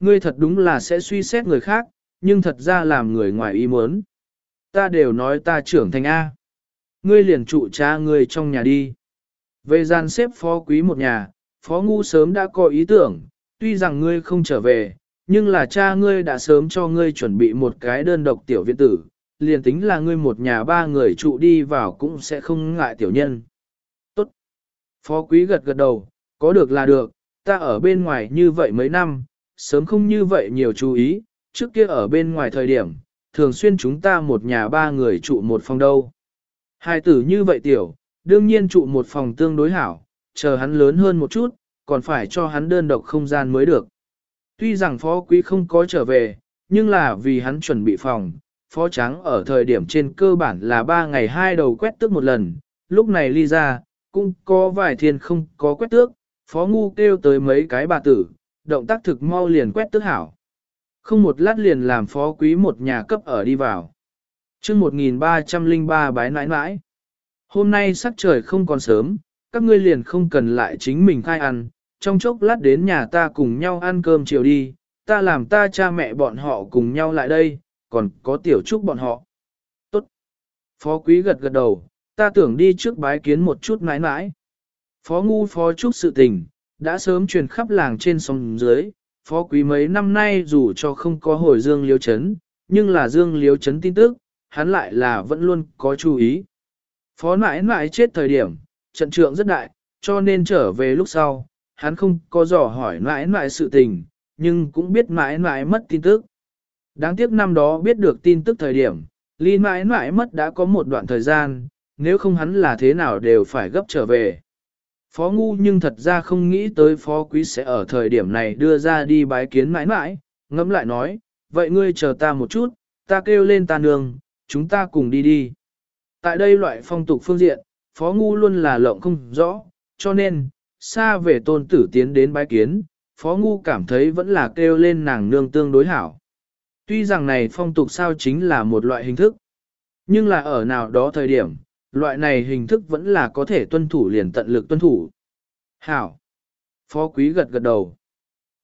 Ngươi thật đúng là sẽ suy xét người khác, nhưng thật ra làm người ngoài ý muốn. Ta đều nói ta trưởng thành A. Ngươi liền trụ cha ngươi trong nhà đi. Về gian xếp phó quý một nhà, phó ngu sớm đã có ý tưởng, tuy rằng ngươi không trở về, nhưng là cha ngươi đã sớm cho ngươi chuẩn bị một cái đơn độc tiểu viện tử, liền tính là ngươi một nhà ba người trụ đi vào cũng sẽ không ngại tiểu nhân. Tốt. Phó quý gật gật đầu, có được là được, ta ở bên ngoài như vậy mấy năm, sớm không như vậy nhiều chú ý, trước kia ở bên ngoài thời điểm, thường xuyên chúng ta một nhà ba người trụ một phòng đâu. Hai tử như vậy tiểu, đương nhiên trụ một phòng tương đối hảo, chờ hắn lớn hơn một chút, còn phải cho hắn đơn độc không gian mới được. Tuy rằng phó quý không có trở về, nhưng là vì hắn chuẩn bị phòng, phó trắng ở thời điểm trên cơ bản là ba ngày hai đầu quét tước một lần, lúc này ly ra, cũng có vài thiên không có quét tước, phó ngu kêu tới mấy cái bà tử, động tác thực mau liền quét tức hảo. Không một lát liền làm phó quý một nhà cấp ở đi vào. chương 1303 bái nãi nãi. Hôm nay sắc trời không còn sớm, các ngươi liền không cần lại chính mình khai ăn, trong chốc lát đến nhà ta cùng nhau ăn cơm chiều đi, ta làm ta cha mẹ bọn họ cùng nhau lại đây, còn có tiểu trúc bọn họ. Tốt. Phó quý gật gật đầu, ta tưởng đi trước bái kiến một chút nãi nãi. Phó ngu phó trúc sự tình, đã sớm truyền khắp làng trên sông dưới, phó quý mấy năm nay dù cho không có hồi dương liếu chấn, nhưng là dương liếu chấn tin tức, hắn lại là vẫn luôn có chú ý. Phó mãi mãi chết thời điểm, trận trượng rất đại, cho nên trở về lúc sau, hắn không có dò hỏi mãi mãi sự tình, nhưng cũng biết mãi mãi mất tin tức. Đáng tiếc năm đó biết được tin tức thời điểm, ly mãi mãi mất đã có một đoạn thời gian, nếu không hắn là thế nào đều phải gấp trở về. Phó ngu nhưng thật ra không nghĩ tới phó quý sẽ ở thời điểm này đưa ra đi bái kiến mãi mãi, ngẫm lại nói, vậy ngươi chờ ta một chút, ta kêu lên ta nương, chúng ta cùng đi đi. Tại đây loại phong tục phương diện, phó ngu luôn là lộng không rõ, cho nên, xa về tôn tử tiến đến bái kiến, phó ngu cảm thấy vẫn là kêu lên nàng nương tương đối hảo. Tuy rằng này phong tục sao chính là một loại hình thức, nhưng là ở nào đó thời điểm, loại này hình thức vẫn là có thể tuân thủ liền tận lực tuân thủ. Hảo! Phó quý gật gật đầu.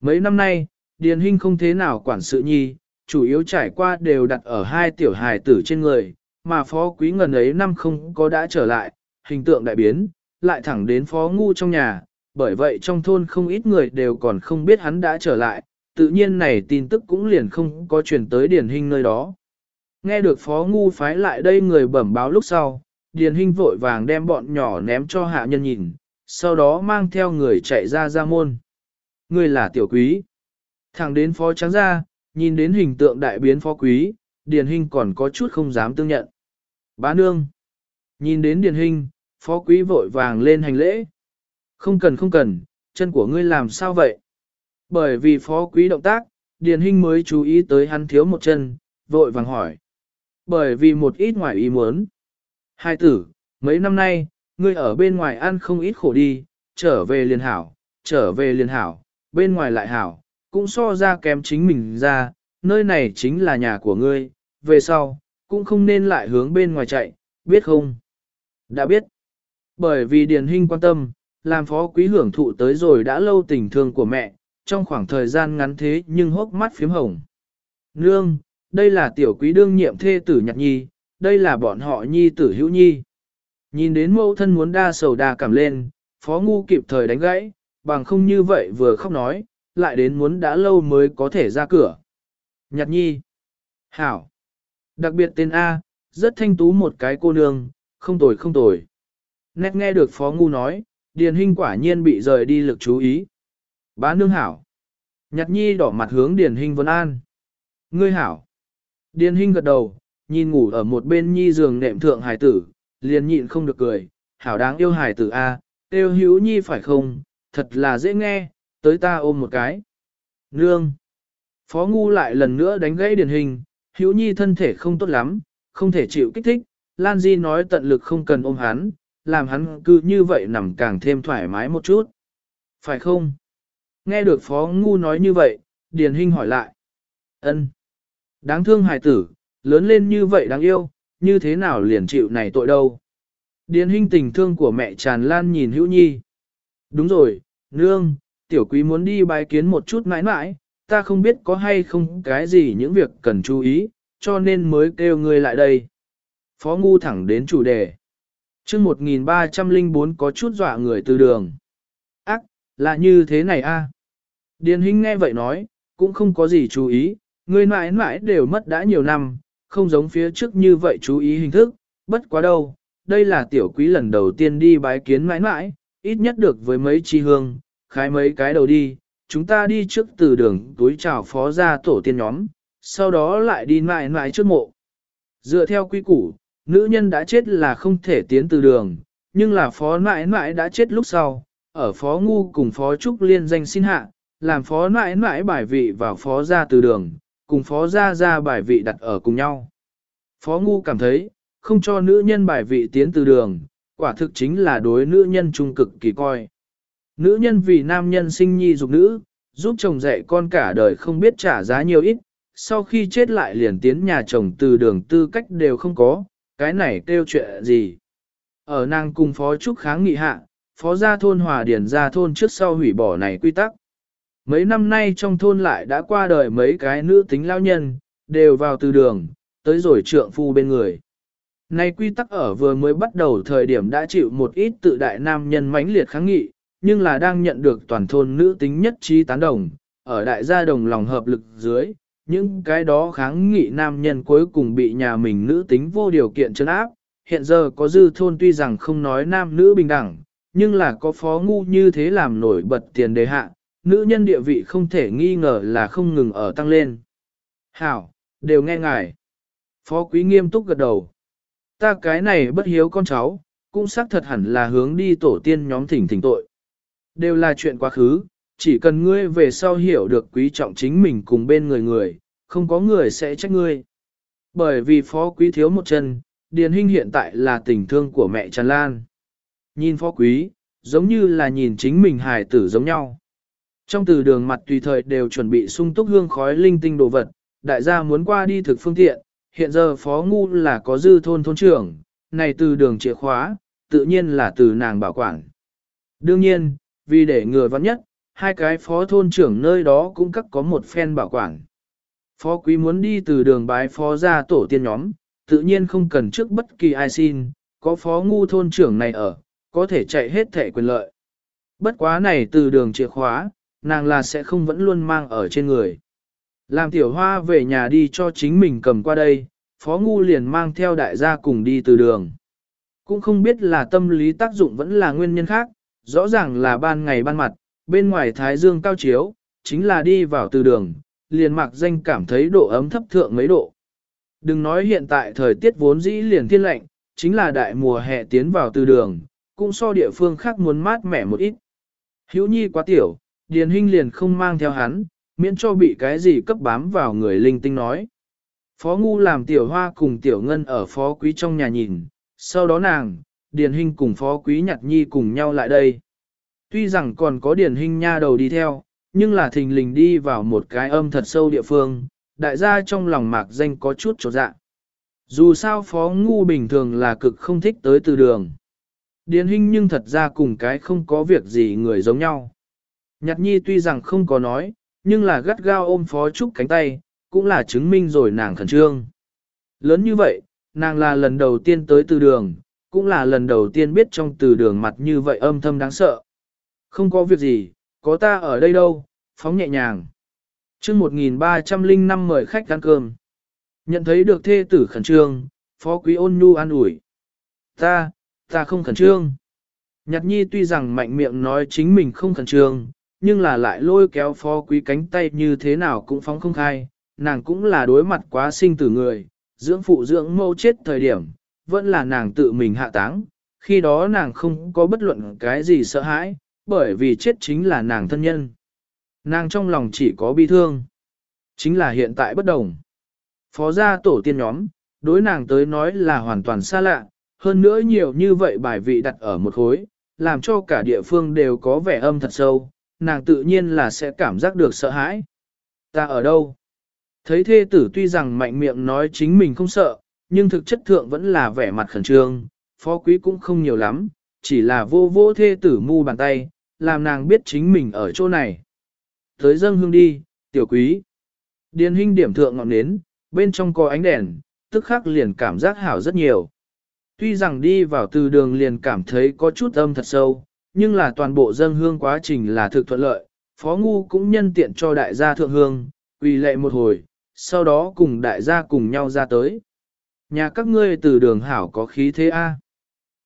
Mấy năm nay, Điền Hinh không thế nào quản sự nhi, chủ yếu trải qua đều đặt ở hai tiểu hài tử trên người, mà phó quý ngần ấy năm không có đã trở lại, hình tượng đại biến, lại thẳng đến phó ngu trong nhà, bởi vậy trong thôn không ít người đều còn không biết hắn đã trở lại, tự nhiên này tin tức cũng liền không có truyền tới Điền Hinh nơi đó. Nghe được phó ngu phái lại đây người bẩm báo lúc sau, Điền Hinh vội vàng đem bọn nhỏ ném cho hạ nhân nhìn, sau đó mang theo người chạy ra ra môn. Người là tiểu quý. Thẳng đến phó trắng ra, nhìn đến hình tượng đại biến phó quý, Điền Hinh còn có chút không dám tương nhận. Bá nương. Nhìn đến Điền Hinh, phó quý vội vàng lên hành lễ. Không cần không cần, chân của ngươi làm sao vậy? Bởi vì phó quý động tác, Điền Hinh mới chú ý tới hắn thiếu một chân, vội vàng hỏi. Bởi vì một ít ngoài ý muốn. Hai tử, mấy năm nay, ngươi ở bên ngoài ăn không ít khổ đi, trở về liền hảo, trở về liền hảo, bên ngoài lại hảo, cũng so ra kém chính mình ra, nơi này chính là nhà của ngươi, về sau, cũng không nên lại hướng bên ngoài chạy, biết không? Đã biết. Bởi vì Điền Hinh quan tâm, làm phó quý hưởng thụ tới rồi đã lâu tình thương của mẹ, trong khoảng thời gian ngắn thế nhưng hốc mắt phím hồng. Nương, đây là tiểu quý đương nhiệm thê tử nhạc nhi, đây là bọn họ nhi tử hữu nhi. Nhìn đến mẫu thân muốn đa sầu đa cảm lên, phó ngu kịp thời đánh gãy, bằng không như vậy vừa khóc nói, lại đến muốn đã lâu mới có thể ra cửa. Nhạc nhi. Hảo. Đặc biệt tên A, rất thanh tú một cái cô nương, không tồi không tồi. Nét nghe được phó ngu nói, điền hình quả nhiên bị rời đi lực chú ý. Bá nương hảo. Nhạc nhi đỏ mặt hướng điền hình vân an. Ngươi hảo. Điền hình gật đầu, nhìn ngủ ở một bên nhi giường nệm thượng hải tử, liền nhịn không được cười, hảo đáng yêu hải tử A, tiêu hữu nhi phải không, thật là dễ nghe, tới ta ôm một cái. Nương. Phó ngu lại lần nữa đánh gãy điển hình, hữu nhi thân thể không tốt lắm, không thể chịu kích thích, Lan Di nói tận lực không cần ôm hắn, làm hắn cứ như vậy nằm càng thêm thoải mái một chút. Phải không? Nghe được Phó Ngu nói như vậy, Điền Hinh hỏi lại. ân Đáng thương hài tử, lớn lên như vậy đáng yêu, như thế nào liền chịu này tội đâu. Điền Hinh tình thương của mẹ tràn lan nhìn Hữu Nhi. Đúng rồi, nương, tiểu quý muốn đi bái kiến một chút mãi mãi, ta không biết có hay không cái gì những việc cần chú ý, cho nên mới kêu ngươi lại đây. Phó Ngu thẳng đến chủ đề. chương 1304 có chút dọa người từ đường. Ác, là như thế này a Điền Hinh nghe vậy nói, cũng không có gì chú ý, ngươi mãi mãi đều mất đã nhiều năm, không giống phía trước như vậy chú ý hình thức, bất quá đâu, đây là tiểu quý lần đầu tiên đi bái kiến mãi mãi, ít nhất được với mấy chi hương, khái mấy cái đầu đi, chúng ta đi trước từ đường túi chào phó ra tổ tiên nhóm, sau đó lại đi mãi mãi trước mộ. Dựa theo quy củ, nữ nhân đã chết là không thể tiến từ đường, nhưng là phó mãi mãi đã chết lúc sau, ở phó ngu cùng phó trúc liên danh xin hạ, làm phó mãi mãi bài vị vào phó ra từ đường, cùng phó ra ra bài vị đặt ở cùng nhau. Phó ngu cảm thấy, không cho nữ nhân bài vị tiến từ đường, quả thực chính là đối nữ nhân trung cực kỳ coi. Nữ nhân vì nam nhân sinh nhi dục nữ, giúp chồng dạy con cả đời không biết trả giá nhiều ít, sau khi chết lại liền tiến nhà chồng từ đường tư cách đều không có, cái này kêu chuyện gì. Ở nàng cùng phó trúc kháng nghị hạ, phó gia thôn hòa điển gia thôn trước sau hủy bỏ này quy tắc. Mấy năm nay trong thôn lại đã qua đời mấy cái nữ tính lao nhân, đều vào từ đường, tới rồi trượng phu bên người. Này quy tắc ở vừa mới bắt đầu thời điểm đã chịu một ít tự đại nam nhân mãnh liệt kháng nghị, nhưng là đang nhận được toàn thôn nữ tính nhất trí tán đồng, ở đại gia đồng lòng hợp lực dưới, những cái đó kháng nghị nam nhân cuối cùng bị nhà mình nữ tính vô điều kiện trấn áp. Hiện giờ có dư thôn tuy rằng không nói nam nữ bình đẳng, nhưng là có phó ngu như thế làm nổi bật tiền đề hạ, nữ nhân địa vị không thể nghi ngờ là không ngừng ở tăng lên. Hảo, đều nghe ngài. Phó quý nghiêm túc gật đầu. Ta cái này bất hiếu con cháu, cũng xác thật hẳn là hướng đi tổ tiên nhóm thỉnh thỉnh tội. Đều là chuyện quá khứ, chỉ cần ngươi về sau hiểu được quý trọng chính mình cùng bên người người, không có người sẽ trách ngươi. Bởi vì phó quý thiếu một chân, Điền Hinh hiện tại là tình thương của mẹ Trần Lan. Nhìn phó quý, giống như là nhìn chính mình hài tử giống nhau. Trong từ đường mặt tùy thời đều chuẩn bị sung túc hương khói linh tinh đồ vật, đại gia muốn qua đi thực phương tiện, hiện giờ phó ngu là có dư thôn thôn trưởng, này từ đường chìa khóa, tự nhiên là từ nàng bảo quản. Đương nhiên, vì để ngừa vắn nhất, hai cái phó thôn trưởng nơi đó cũng cắt có một phen bảo quản. Phó quý muốn đi từ đường bái phó ra tổ tiên nhóm, tự nhiên không cần trước bất kỳ ai xin, có phó ngu thôn trưởng này ở, có thể chạy hết thẻ quyền lợi. Bất quá này từ đường chìa khóa, nàng là sẽ không vẫn luôn mang ở trên người. Làm tiểu hoa về nhà đi cho chính mình cầm qua đây, phó ngu liền mang theo đại gia cùng đi từ đường. Cũng không biết là tâm lý tác dụng vẫn là nguyên nhân khác, rõ ràng là ban ngày ban mặt, bên ngoài thái dương cao chiếu, chính là đi vào từ đường, liền mặc danh cảm thấy độ ấm thấp thượng mấy độ. Đừng nói hiện tại thời tiết vốn dĩ liền thiên lạnh, chính là đại mùa hè tiến vào từ đường, cũng so địa phương khác muốn mát mẻ một ít. Hữu nhi quá tiểu, Điền Hinh liền không mang theo hắn, miễn cho bị cái gì cấp bám vào người linh tinh nói. Phó Ngu làm tiểu hoa cùng tiểu ngân ở phó quý trong nhà nhìn, sau đó nàng, Điền Hinh cùng phó quý nhặt nhi cùng nhau lại đây. Tuy rằng còn có Điền Hinh nha đầu đi theo, nhưng là thình lình đi vào một cái âm thật sâu địa phương, đại gia trong lòng mạc danh có chút trột dạ. Dù sao phó ngu bình thường là cực không thích tới từ đường. Điền Hinh nhưng thật ra cùng cái không có việc gì người giống nhau. Nhạc nhi tuy rằng không có nói, nhưng là gắt gao ôm phó trúc cánh tay, cũng là chứng minh rồi nàng khẩn trương. Lớn như vậy, nàng là lần đầu tiên tới từ đường, cũng là lần đầu tiên biết trong từ đường mặt như vậy âm thâm đáng sợ. Không có việc gì, có ta ở đây đâu, phóng nhẹ nhàng. chương 1305 mời khách ăn cơm. Nhận thấy được thê tử khẩn trương, phó quý ôn nhu an ủi. Ta, ta không khẩn trương. Nhật nhi tuy rằng mạnh miệng nói chính mình không khẩn trương, nhưng là lại lôi kéo phó quý cánh tay như thế nào cũng phóng không khai, nàng cũng là đối mặt quá sinh tử người, dưỡng phụ dưỡng mâu chết thời điểm, vẫn là nàng tự mình hạ táng, khi đó nàng không có bất luận cái gì sợ hãi, bởi vì chết chính là nàng thân nhân. Nàng trong lòng chỉ có bi thương, chính là hiện tại bất đồng. Phó gia tổ tiên nhóm, đối nàng tới nói là hoàn toàn xa lạ, hơn nữa nhiều như vậy bài vị đặt ở một khối, làm cho cả địa phương đều có vẻ âm thật sâu, nàng tự nhiên là sẽ cảm giác được sợ hãi. Ta ở đâu? Thấy thê tử tuy rằng mạnh miệng nói chính mình không sợ, nhưng thực chất thượng vẫn là vẻ mặt khẩn trương, phó quý cũng không nhiều lắm, chỉ là vô vô thê tử mu bàn tay, làm nàng biết chính mình ở chỗ này. Tới dâng hương đi, Tiểu quý. Điền hình điểm thượng ngọn nến, bên trong có ánh đèn, tức khắc liền cảm giác hảo rất nhiều. Tuy rằng đi vào từ đường liền cảm thấy có chút âm thật sâu, nhưng là toàn bộ dân hương quá trình là thực thuận lợi, Phó Ngu cũng nhân tiện cho đại gia thượng hương, quỳ lệ một hồi, sau đó cùng đại gia cùng nhau ra tới. Nhà các ngươi từ đường hảo có khí thế A.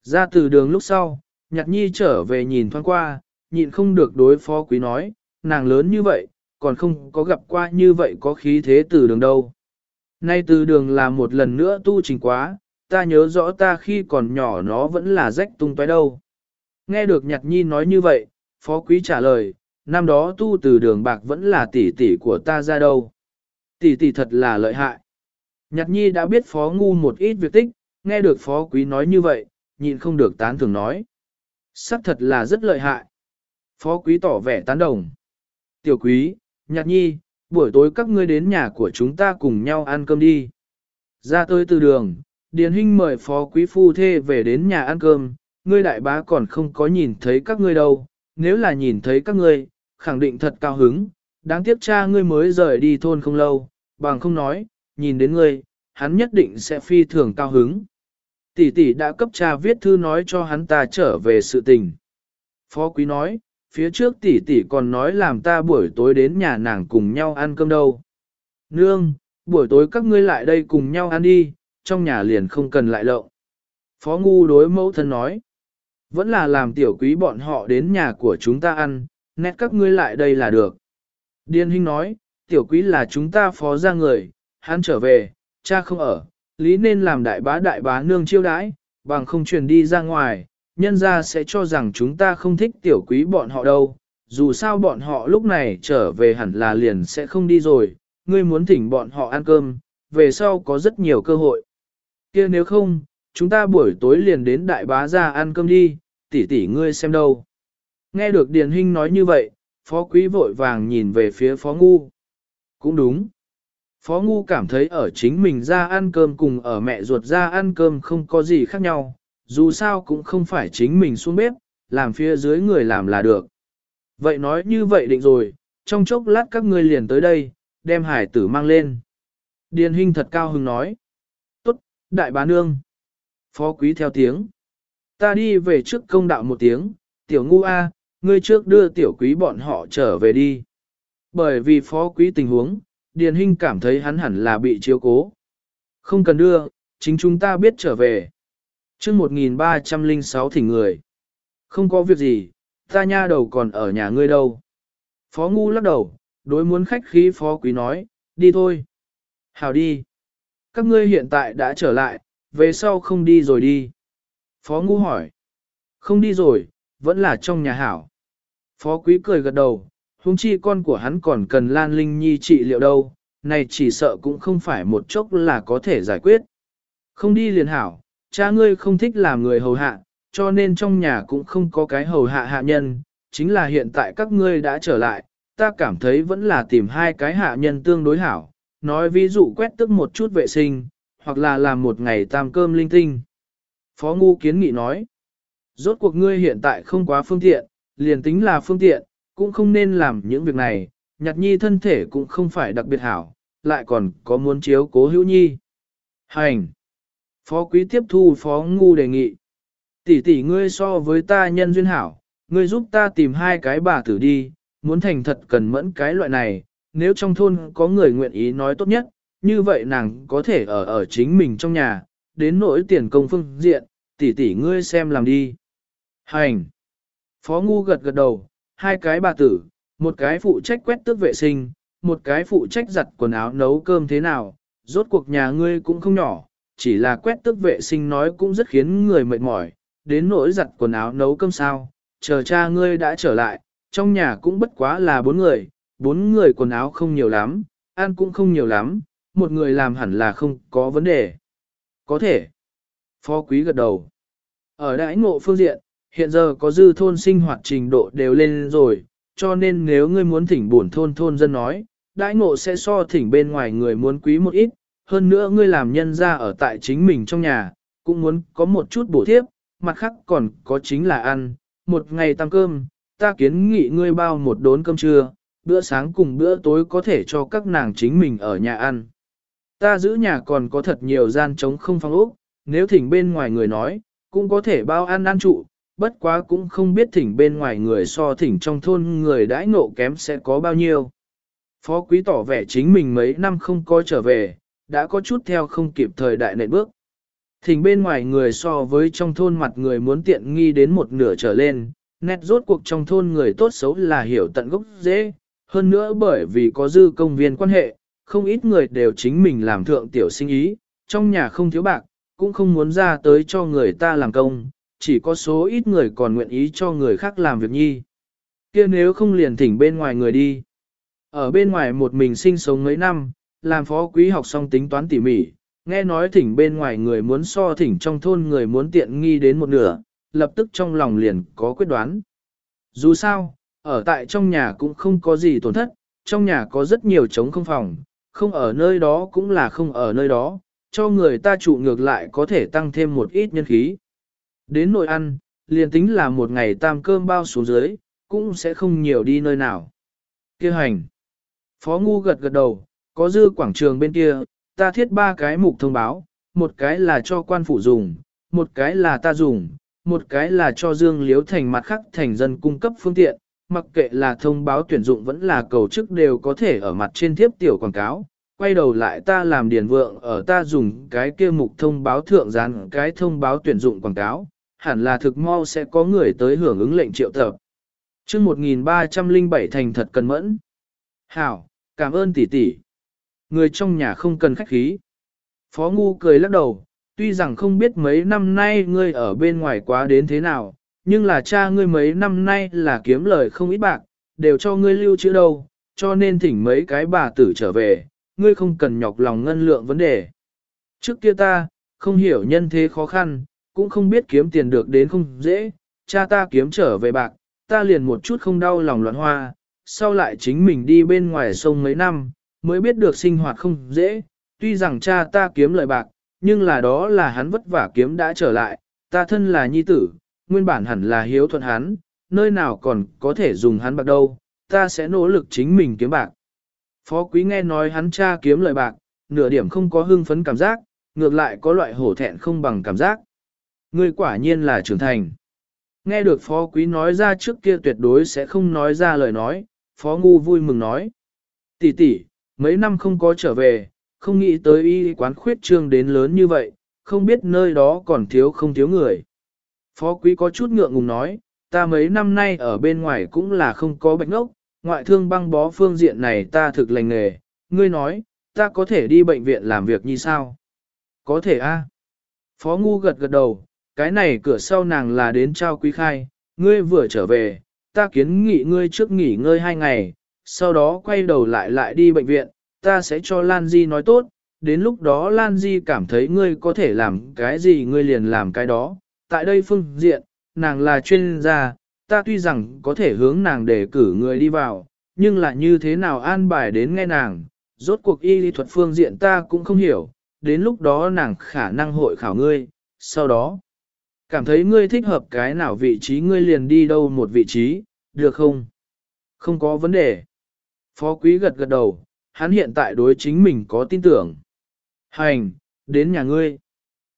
Ra từ đường lúc sau, nhạc nhi trở về nhìn thoáng qua, nhịn không được đối phó quý nói, nàng lớn như vậy, còn không có gặp qua như vậy có khí thế từ đường đâu. Nay từ đường là một lần nữa tu trình quá, ta nhớ rõ ta khi còn nhỏ nó vẫn là rách tung tóe đâu. Nghe được nhạc nhi nói như vậy, phó quý trả lời, năm đó tu từ đường bạc vẫn là tỷ tỷ của ta ra đâu. Tỷ tỷ thật là lợi hại. Nhạc nhi đã biết phó ngu một ít việc tích, nghe được phó quý nói như vậy, nhịn không được tán thường nói. Sắc thật là rất lợi hại. Phó quý tỏ vẻ tán đồng. Tiểu quý, nhạc nhi, buổi tối các ngươi đến nhà của chúng ta cùng nhau ăn cơm đi. Ra tới từ đường, Điền Hinh mời phó quý phu thê về đến nhà ăn cơm, ngươi đại bá còn không có nhìn thấy các ngươi đâu, nếu là nhìn thấy các ngươi, khẳng định thật cao hứng, đáng tiếc cha ngươi mới rời đi thôn không lâu, bằng không nói, nhìn đến ngươi, hắn nhất định sẽ phi thường cao hứng. Tỷ tỷ đã cấp cha viết thư nói cho hắn ta trở về sự tình. Phó quý nói, phía trước tỷ tỷ còn nói làm ta buổi tối đến nhà nàng cùng nhau ăn cơm đâu. Nương, buổi tối các ngươi lại đây cùng nhau ăn đi, trong nhà liền không cần lại lộng. Phó ngu đối mẫu thân nói, vẫn là làm tiểu quý bọn họ đến nhà của chúng ta ăn, nét các ngươi lại đây là được. Điên Hinh nói, tiểu quý là chúng ta phó ra người, hắn trở về, cha không ở, lý nên làm đại bá đại bá nương chiêu đãi, bằng không truyền đi ra ngoài, nhân ra sẽ cho rằng chúng ta không thích tiểu quý bọn họ đâu, dù sao bọn họ lúc này trở về hẳn là liền sẽ không đi rồi, ngươi muốn thỉnh bọn họ ăn cơm, về sau có rất nhiều cơ hội. kia nếu không, chúng ta buổi tối liền đến đại bá ra ăn cơm đi, tỷ tỷ ngươi xem đâu. Nghe được Điền Hinh nói như vậy, Phó Quý vội vàng nhìn về phía Phó Ngu. Cũng đúng. Phó Ngu cảm thấy ở chính mình ra ăn cơm cùng ở mẹ ruột ra ăn cơm không có gì khác nhau, dù sao cũng không phải chính mình xuống bếp, làm phía dưới người làm là được. Vậy nói như vậy định rồi, trong chốc lát các ngươi liền tới đây, đem hải tử mang lên. Điền Hinh thật cao hứng nói. Tốt, đại bá nương. Phó quý theo tiếng. Ta đi về trước công đạo một tiếng, tiểu ngu A, ngươi trước đưa tiểu quý bọn họ trở về đi. Bởi vì phó quý tình huống, Điền Hinh cảm thấy hắn hẳn là bị chiếu cố. Không cần đưa, chính chúng ta biết trở về. chương 1306 thỉnh người. Không có việc gì, ta nha đầu còn ở nhà ngươi đâu. Phó ngu lắc đầu, đối muốn khách khí phó quý nói, đi thôi. Hào đi. Các ngươi hiện tại đã trở lại, về sau không đi rồi đi. Phó ngu hỏi. Không đi rồi, vẫn là trong nhà hảo. Phó quý cười gật đầu, huống chi con của hắn còn cần Lan Linh Nhi trị liệu đâu, này chỉ sợ cũng không phải một chốc là có thể giải quyết. Không đi liền hảo, cha ngươi không thích làm người hầu hạ, cho nên trong nhà cũng không có cái hầu hạ hạ nhân, chính là hiện tại các ngươi đã trở lại, ta cảm thấy vẫn là tìm hai cái hạ nhân tương đối hảo, nói ví dụ quét tức một chút vệ sinh, hoặc là làm một ngày tam cơm linh tinh. Phó Ngu kiến nghị nói, rốt cuộc ngươi hiện tại không quá phương tiện, liền tính là phương tiện, cũng không nên làm những việc này, nhặt nhi thân thể cũng không phải đặc biệt hảo, lại còn có muốn chiếu cố hữu nhi. Hành! Phó quý tiếp thu Phó Ngu đề nghị. Tỷ tỷ ngươi so với ta nhân duyên hảo, ngươi giúp ta tìm hai cái bà tử đi, muốn thành thật cần mẫn cái loại này, nếu trong thôn có người nguyện ý nói tốt nhất, như vậy nàng có thể ở ở chính mình trong nhà, đến nỗi tiền công phương diện, tỷ tỷ ngươi xem làm đi. Hành! Phó Ngu gật gật đầu, hai cái bà tử, một cái phụ trách quét tước vệ sinh, một cái phụ trách giặt quần áo nấu cơm thế nào, rốt cuộc nhà ngươi cũng không nhỏ, chỉ là quét tước vệ sinh nói cũng rất khiến người mệt mỏi, đến nỗi giặt quần áo nấu cơm sao, chờ cha ngươi đã trở lại, trong nhà cũng bất quá là bốn người, bốn người quần áo không nhiều lắm, ăn cũng không nhiều lắm, một người làm hẳn là không có vấn đề. Có thể. Phó quý gật đầu. Ở đại ngộ phương diện, hiện giờ có dư thôn sinh hoạt trình độ đều lên rồi, cho nên nếu ngươi muốn thỉnh bổn thôn thôn dân nói, đại ngộ sẽ so thỉnh bên ngoài người muốn quý một ít, hơn nữa ngươi làm nhân ra ở tại chính mình trong nhà, cũng muốn có một chút bổ tiếp, mặt khác còn có chính là ăn, một ngày tăng cơm, ta kiến nghị ngươi bao một đốn cơm trưa, bữa sáng cùng bữa tối có thể cho các nàng chính mình ở nhà ăn. Ta giữ nhà còn có thật nhiều gian trống không phong ốc, nếu thỉnh bên ngoài người nói, cũng có thể bao ăn ăn trụ, bất quá cũng không biết thỉnh bên ngoài người so thỉnh trong thôn người đãi ngộ kém sẽ có bao nhiêu. Phó quý tỏ vẻ chính mình mấy năm không có trở về, đã có chút theo không kịp thời đại nệ bước. Thỉnh bên ngoài người so với trong thôn mặt người muốn tiện nghi đến một nửa trở lên, nét rốt cuộc trong thôn người tốt xấu là hiểu tận gốc dễ, hơn nữa bởi vì có dư công viên quan hệ, không ít người đều chính mình làm thượng tiểu sinh ý, trong nhà không thiếu bạc, cũng không muốn ra tới cho người ta làm công, chỉ có số ít người còn nguyện ý cho người khác làm việc nhi. kia nếu không liền thỉnh bên ngoài người đi. Ở bên ngoài một mình sinh sống mấy năm, làm phó quý học xong tính toán tỉ mỉ, nghe nói thỉnh bên ngoài người muốn so thỉnh trong thôn người muốn tiện nghi đến một nửa, lập tức trong lòng liền có quyết đoán. Dù sao, ở tại trong nhà cũng không có gì tổn thất, trong nhà có rất nhiều trống không phòng, không ở nơi đó cũng là không ở nơi đó, cho người ta trụ ngược lại có thể tăng thêm một ít nhân khí. Đến nội ăn, liền tính là một ngày tam cơm bao xuống dưới, cũng sẽ không nhiều đi nơi nào. Kêu hành. Phó Ngu gật gật đầu, có dư quảng trường bên kia, ta thiết ba cái mục thông báo, một cái là cho quan phủ dùng, một cái là ta dùng, một cái là cho Dương Liếu thành mặt khác thành dân cung cấp phương tiện, mặc kệ là thông báo tuyển dụng vẫn là cầu chức đều có thể ở mặt trên thiếp tiểu quảng cáo. Quay đầu lại ta làm điền vượng ở ta dùng cái kia mục thông báo thượng dán cái thông báo tuyển dụng quảng cáo, hẳn là thực mau sẽ có người tới hưởng ứng lệnh triệu tập. chương 1307 thành thật cần mẫn. Hảo, cảm ơn tỷ tỷ. Người trong nhà không cần khách khí. Phó Ngu cười lắc đầu, tuy rằng không biết mấy năm nay ngươi ở bên ngoài quá đến thế nào, nhưng là cha ngươi mấy năm nay là kiếm lời không ít bạc, đều cho ngươi lưu trữ đâu, cho nên thỉnh mấy cái bà tử trở về, ngươi không cần nhọc lòng ngân lượng vấn đề. Trước kia ta, không hiểu nhân thế khó khăn, cũng không biết kiếm tiền được đến không dễ, cha ta kiếm trở về bạc, ta liền một chút không đau lòng loạn hoa, sau lại chính mình đi bên ngoài sông mấy năm, mới biết được sinh hoạt không dễ, tuy rằng cha ta kiếm lợi bạc, nhưng là đó là hắn vất vả kiếm đã trở lại, ta thân là nhi tử, nguyên bản hẳn là hiếu thuận hắn, nơi nào còn có thể dùng hắn bạc đâu, ta sẽ nỗ lực chính mình kiếm bạc. Phó quý nghe nói hắn cha kiếm lợi bạc, nửa điểm không có hưng phấn cảm giác, ngược lại có loại hổ thẹn không bằng cảm giác. Ngươi quả nhiên là trưởng thành. Nghe được phó quý nói ra trước kia tuyệt đối sẽ không nói ra lời nói, phó ngu vui mừng nói. Tỷ tỷ, mấy năm không có trở về, không nghĩ tới y quán khuyết trương đến lớn như vậy, không biết nơi đó còn thiếu không thiếu người. Phó quý có chút ngượng ngùng nói, ta mấy năm nay ở bên ngoài cũng là không có bệnh ốc, ngoại thương băng bó phương diện này ta thực lành nghề, ngươi nói, ta có thể đi bệnh viện làm việc như sao? Có thể a. Phó ngu gật gật đầu, cái này cửa sau nàng là đến trao quý khai, ngươi vừa trở về, ta kiến nghị ngươi trước nghỉ ngơi hai ngày, sau đó quay đầu lại lại đi bệnh viện, ta sẽ cho Lan Di nói tốt, đến lúc đó Lan Di cảm thấy ngươi có thể làm cái gì ngươi liền làm cái đó. Tại đây phương diện, nàng là chuyên gia, ta tuy rằng có thể hướng nàng để cử người đi vào, nhưng là như thế nào an bài đến nghe nàng, rốt cuộc y lý thuật phương diện ta cũng không hiểu, đến lúc đó nàng khả năng hội khảo ngươi, sau đó, cảm thấy ngươi thích hợp cái nào vị trí ngươi liền đi đâu một vị trí, được không? Không có vấn đề. Phó quý gật gật đầu, hắn hiện tại đối chính mình có tin tưởng. Hành, đến nhà ngươi.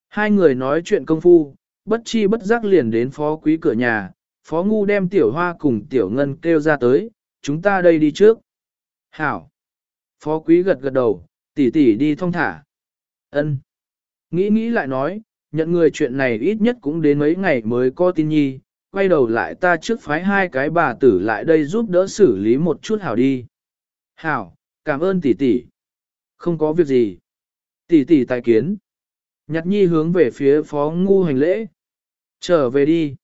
Hai người nói chuyện công phu, bất chi bất giác liền đến phó quý cửa nhà, phó ngu đem tiểu hoa cùng tiểu ngân kêu ra tới, chúng ta đây đi trước. Hảo. Phó quý gật gật đầu, tỷ tỷ đi thong thả. Ân. Nghĩ nghĩ lại nói, nhận người chuyện này ít nhất cũng đến mấy ngày mới có tin nhi, quay đầu lại ta trước phái hai cái bà tử lại đây giúp đỡ xử lý một chút hảo đi. Hảo, cảm ơn tỷ tỷ. Không có việc gì. Tỷ tỷ tài kiến. Nhặt nhi hướng về phía phó ngu hành lễ. Trở về đi.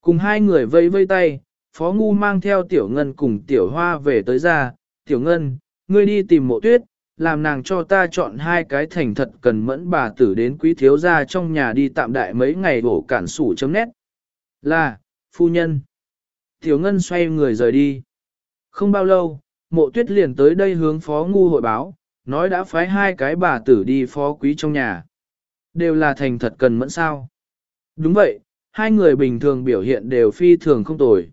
Cùng hai người vây vây tay, phó ngu mang theo tiểu ngân cùng tiểu hoa về tới ra. Tiểu ngân, ngươi đi tìm mộ tuyết, làm nàng cho ta chọn hai cái thành thật cần mẫn bà tử đến quý thiếu gia trong nhà đi tạm đại mấy ngày bổ cản sủ chấm nét. Là, phu nhân. Tiểu ngân xoay người rời đi. Không bao lâu, mộ tuyết liền tới đây hướng phó ngu hội báo, nói đã phái hai cái bà tử đi phó quý trong nhà. Đều là thành thật cần mẫn sao. Đúng vậy, hai người bình thường biểu hiện đều phi thường không tồi.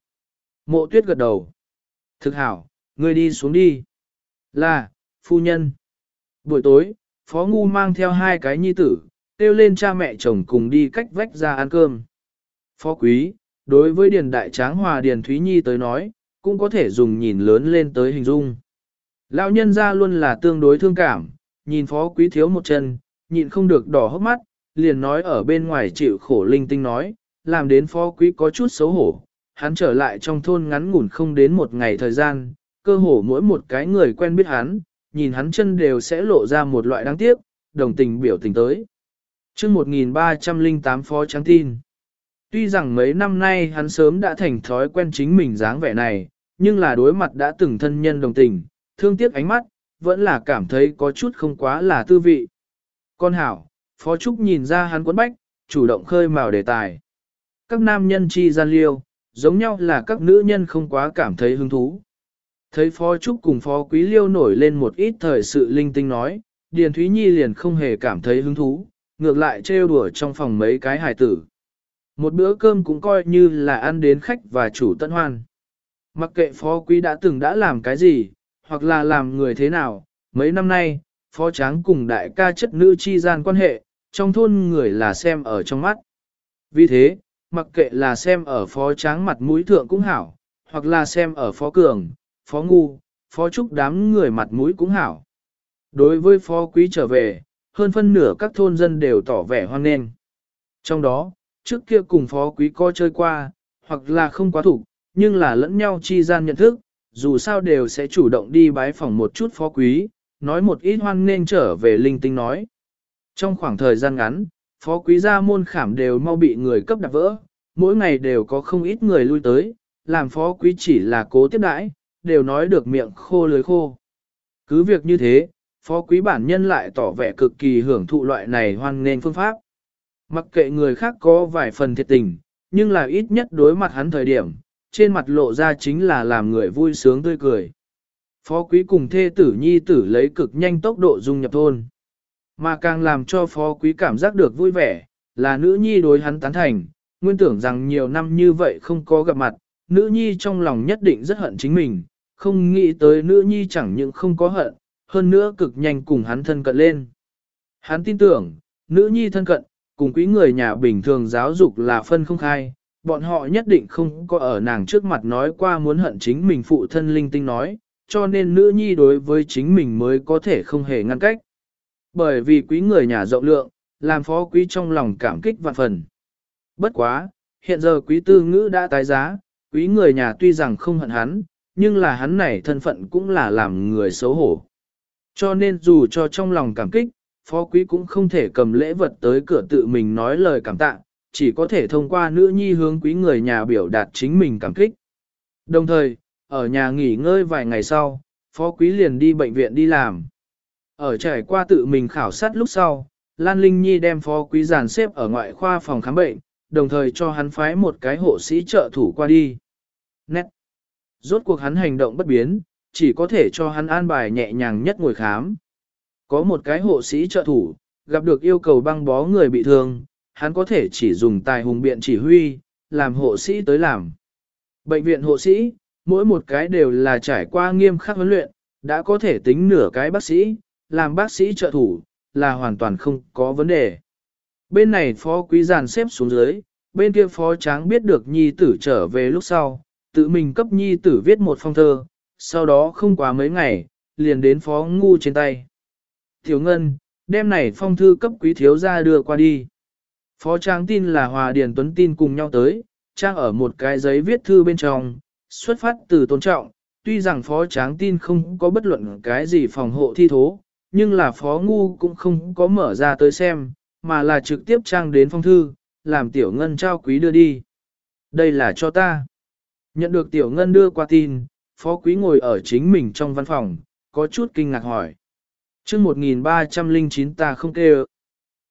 Mộ tuyết gật đầu. Thực hảo, ngươi đi xuống đi. Là, phu nhân. Buổi tối, Phó Ngu mang theo hai cái nhi tử, kêu lên cha mẹ chồng cùng đi cách vách ra ăn cơm. Phó Quý, đối với Điền Đại Tráng Hòa Điền Thúy Nhi tới nói, cũng có thể dùng nhìn lớn lên tới hình dung. Lão nhân ra luôn là tương đối thương cảm, nhìn Phó Quý thiếu một chân, nhịn không được đỏ hốc mắt, liền nói ở bên ngoài chịu khổ linh tinh nói, làm đến Phó Quý có chút xấu hổ. Hắn trở lại trong thôn ngắn ngủn không đến một ngày thời gian, cơ hồ mỗi một cái người quen biết hắn, nhìn hắn chân đều sẽ lộ ra một loại đáng tiếc, đồng tình biểu tình tới. chương 1308 phó trắng tin. Tuy rằng mấy năm nay hắn sớm đã thành thói quen chính mình dáng vẻ này, nhưng là đối mặt đã từng thân nhân đồng tình, thương tiếc ánh mắt, vẫn là cảm thấy có chút không quá là tư vị. Con hảo, phó trúc nhìn ra hắn quấn bách, chủ động khơi mào đề tài. Các nam nhân chi gian liêu, giống nhau là các nữ nhân không quá cảm thấy hứng thú. Thấy Phó Trúc cùng Phó Quý Liêu nổi lên một ít thời sự linh tinh nói, Điền Thúy Nhi liền không hề cảm thấy hứng thú, ngược lại trêu đùa trong phòng mấy cái hài tử. Một bữa cơm cũng coi như là ăn đến khách và chủ tận hoan. Mặc kệ Phó Quý đã từng đã làm cái gì, hoặc là làm người thế nào, mấy năm nay, Phó Tráng cùng đại ca chất nữ chi gian quan hệ, trong thôn người là xem ở trong mắt. Vì thế, mặc kệ là xem ở Phó Tráng mặt mũi thượng cũng hảo, hoặc là xem ở Phó Cường, phó ngu, phó trúc đám người mặt mũi cũng hảo. Đối với phó quý trở về, hơn phân nửa các thôn dân đều tỏ vẻ hoan nghênh. Trong đó, trước kia cùng phó quý co chơi qua, hoặc là không quá thủ, nhưng là lẫn nhau chi gian nhận thức, dù sao đều sẽ chủ động đi bái phòng một chút phó quý, nói một ít hoan nên trở về linh tinh nói. Trong khoảng thời gian ngắn, phó quý gia môn khảm đều mau bị người cấp đạp vỡ, mỗi ngày đều có không ít người lui tới, làm phó quý chỉ là cố tiếp đãi, đều nói được miệng khô lưới khô. Cứ việc như thế, phó quý bản nhân lại tỏ vẻ cực kỳ hưởng thụ loại này hoan nên phương pháp. Mặc kệ người khác có vài phần thiệt tình, nhưng là ít nhất đối mặt hắn thời điểm, trên mặt lộ ra chính là làm người vui sướng tươi cười. Phó quý cùng thê tử nhi tử lấy cực nhanh tốc độ dung nhập thôn. Mà càng làm cho phó quý cảm giác được vui vẻ, là nữ nhi đối hắn tán thành, nguyên tưởng rằng nhiều năm như vậy không có gặp mặt, nữ nhi trong lòng nhất định rất hận chính mình, không nghĩ tới nữ nhi chẳng những không có hận, hơn nữa cực nhanh cùng hắn thân cận lên. Hắn tin tưởng, nữ nhi thân cận, cùng quý người nhà bình thường giáo dục là phân không khai, bọn họ nhất định không có ở nàng trước mặt nói qua muốn hận chính mình phụ thân linh tinh nói, cho nên nữ nhi đối với chính mình mới có thể không hề ngăn cách. Bởi vì quý người nhà rộng lượng, làm phó quý trong lòng cảm kích vạn phần. Bất quá, hiện giờ quý tư ngữ đã tái giá, quý người nhà tuy rằng không hận hắn, nhưng là hắn này thân phận cũng là làm người xấu hổ. Cho nên dù cho trong lòng cảm kích, phó quý cũng không thể cầm lễ vật tới cửa tự mình nói lời cảm tạ, chỉ có thể thông qua nữ nhi hướng quý người nhà biểu đạt chính mình cảm kích. Đồng thời, ở nhà nghỉ ngơi vài ngày sau, phó quý liền đi bệnh viện đi làm. Ở trải qua tự mình khảo sát lúc sau, Lan Linh Nhi đem phó quý giàn xếp ở ngoại khoa phòng khám bệnh, đồng thời cho hắn phái một cái hộ sĩ trợ thủ qua đi. Nét. Rốt cuộc hắn hành động bất biến, chỉ có thể cho hắn an bài nhẹ nhàng nhất ngồi khám. Có một cái hộ sĩ trợ thủ, gặp được yêu cầu băng bó người bị thương, hắn có thể chỉ dùng tài hùng biện chỉ huy, làm hộ sĩ tới làm. Bệnh viện hộ sĩ, mỗi một cái đều là trải qua nghiêm khắc huấn luyện, đã có thể tính nửa cái bác sĩ, làm bác sĩ trợ thủ, là hoàn toàn không có vấn đề. Bên này phó quý giàn xếp xuống dưới, bên kia phó tráng biết được nhi tử trở về lúc sau, tự mình cấp nhi tử viết một phong thơ, sau đó không quá mấy ngày, liền đến phó ngu trên tay. Thiếu ngân, đem này phong thư cấp quý thiếu ra đưa qua đi. Phó trang tin là Hòa Điền Tuấn tin cùng nhau tới, trang ở một cái giấy viết thư bên trong, xuất phát từ tôn trọng, tuy rằng phó tráng tin không có bất luận cái gì phòng hộ thi thố, nhưng là phó ngu cũng không có mở ra tới xem, mà là trực tiếp trang đến phong thư, làm tiểu ngân trao quý đưa đi. Đây là cho ta. Nhận được tiểu ngân đưa qua tin, phó quý ngồi ở chính mình trong văn phòng, có chút kinh ngạc hỏi. chương 1309 ta không kêu.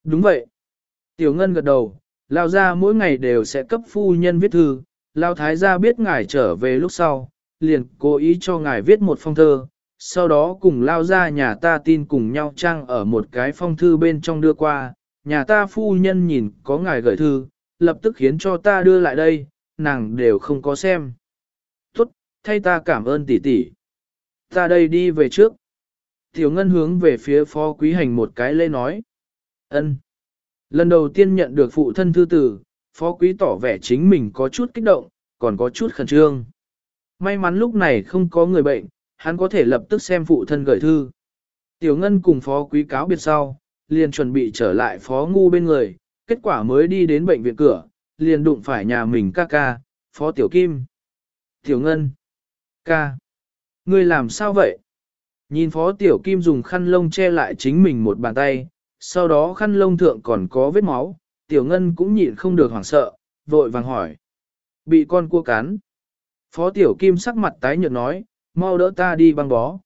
Đúng vậy. Tiểu ngân gật đầu, lao ra mỗi ngày đều sẽ cấp phu nhân viết thư, lao thái gia biết ngài trở về lúc sau, liền cố ý cho ngài viết một phong thơ, sau đó cùng lao ra nhà ta tin cùng nhau trang ở một cái phong thư bên trong đưa qua, nhà ta phu nhân nhìn có ngài gửi thư, lập tức khiến cho ta đưa lại đây, nàng đều không có xem. Tốt, thay ta cảm ơn tỷ tỷ. Ta đây đi về trước. Tiểu Ngân hướng về phía phó quý hành một cái lê nói. ân. Lần đầu tiên nhận được phụ thân thư tử, phó quý tỏ vẻ chính mình có chút kích động, còn có chút khẩn trương. May mắn lúc này không có người bệnh, hắn có thể lập tức xem phụ thân gửi thư. Tiểu Ngân cùng phó quý cáo biệt sau, liền chuẩn bị trở lại phó ngu bên người, kết quả mới đi đến bệnh viện cửa, liền đụng phải nhà mình ca ca, phó tiểu kim. Tiểu Ngân, ca, ngươi làm sao vậy? Nhìn phó tiểu kim dùng khăn lông che lại chính mình một bàn tay, sau đó khăn lông thượng còn có vết máu, tiểu ngân cũng nhịn không được hoảng sợ, vội vàng hỏi. Bị con cua cắn. Phó tiểu kim sắc mặt tái nhợt nói, mau đỡ ta đi băng bó.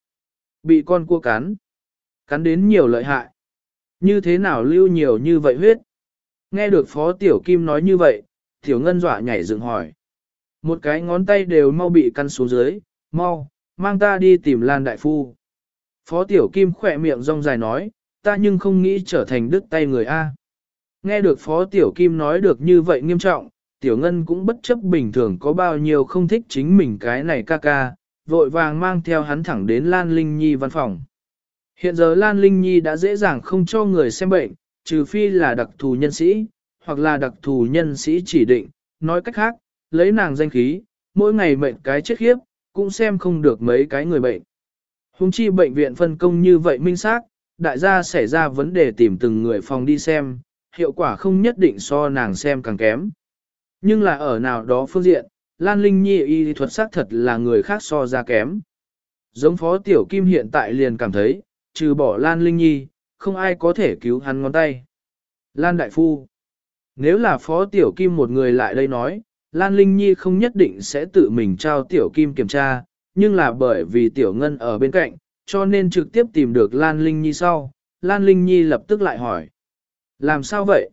Bị con cua cắn. Cắn đến nhiều lợi hại. Như thế nào lưu nhiều như vậy huyết? Nghe được phó tiểu kim nói như vậy, tiểu ngân dọa nhảy dựng hỏi. Một cái ngón tay đều mau bị căn xuống dưới, mau, mang ta đi tìm Lan Đại Phu. Phó tiểu kim khỏe miệng rong dài nói, ta nhưng không nghĩ trở thành đứt tay người A. Nghe được Phó Tiểu Kim nói được như vậy nghiêm trọng, Tiểu Ngân cũng bất chấp bình thường có bao nhiêu không thích chính mình cái này ca ca, vội vàng mang theo hắn thẳng đến Lan Linh Nhi văn phòng. Hiện giờ Lan Linh Nhi đã dễ dàng không cho người xem bệnh, trừ phi là đặc thù nhân sĩ, hoặc là đặc thù nhân sĩ chỉ định, nói cách khác, lấy nàng danh khí, mỗi ngày mệnh cái chết khiếp, cũng xem không được mấy cái người bệnh. Hùng chi bệnh viện phân công như vậy minh xác, đại gia xảy ra vấn đề tìm từng người phòng đi xem, hiệu quả không nhất định so nàng xem càng kém. Nhưng là ở nào đó phương diện, Lan Linh Nhi y thuật sắc thật là người khác so ra kém. Giống Phó Tiểu Kim hiện tại liền cảm thấy, trừ bỏ Lan Linh Nhi, không ai có thể cứu hắn ngón tay. Lan Đại Phu Nếu là Phó Tiểu Kim một người lại đây nói, Lan Linh Nhi không nhất định sẽ tự mình trao Tiểu Kim kiểm tra, nhưng là bởi vì Tiểu Ngân ở bên cạnh, cho nên trực tiếp tìm được Lan Linh Nhi sau, Lan Linh Nhi lập tức lại hỏi. Làm sao vậy?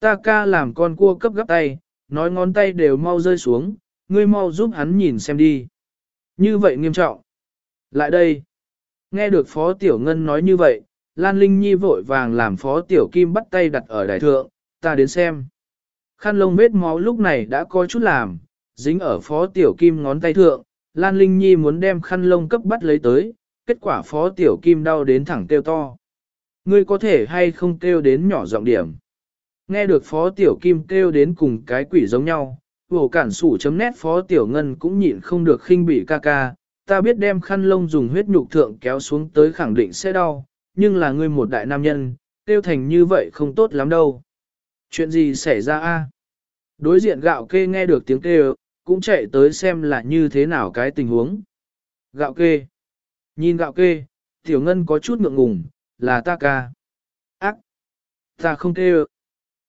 Ta ca làm con cua cấp gấp tay, nói ngón tay đều mau rơi xuống, ngươi mau giúp hắn nhìn xem đi. Như vậy nghiêm trọng. Lại đây. Nghe được Phó Tiểu Ngân nói như vậy, Lan Linh Nhi vội vàng làm Phó Tiểu Kim bắt tay đặt ở đài thượng, ta đến xem. Khăn lông vết máu lúc này đã có chút làm, dính ở Phó Tiểu Kim ngón tay thượng, Lan Linh Nhi muốn đem khăn lông cấp bắt lấy tới, kết quả phó tiểu kim đau đến thẳng kêu to. Ngươi có thể hay không kêu đến nhỏ giọng điểm. Nghe được phó tiểu kim kêu đến cùng cái quỷ giống nhau, vổ cản sủ chấm nét phó tiểu ngân cũng nhịn không được khinh bị ca ca, ta biết đem khăn lông dùng huyết nhục thượng kéo xuống tới khẳng định sẽ đau, nhưng là ngươi một đại nam nhân, kêu thành như vậy không tốt lắm đâu. Chuyện gì xảy ra a? Đối diện gạo kê nghe được tiếng kêu, cũng chạy tới xem là như thế nào cái tình huống. Gạo kê. Nhìn gạo kê, tiểu ngân có chút ngượng ngùng, là ta ca. Ác! Ta không kê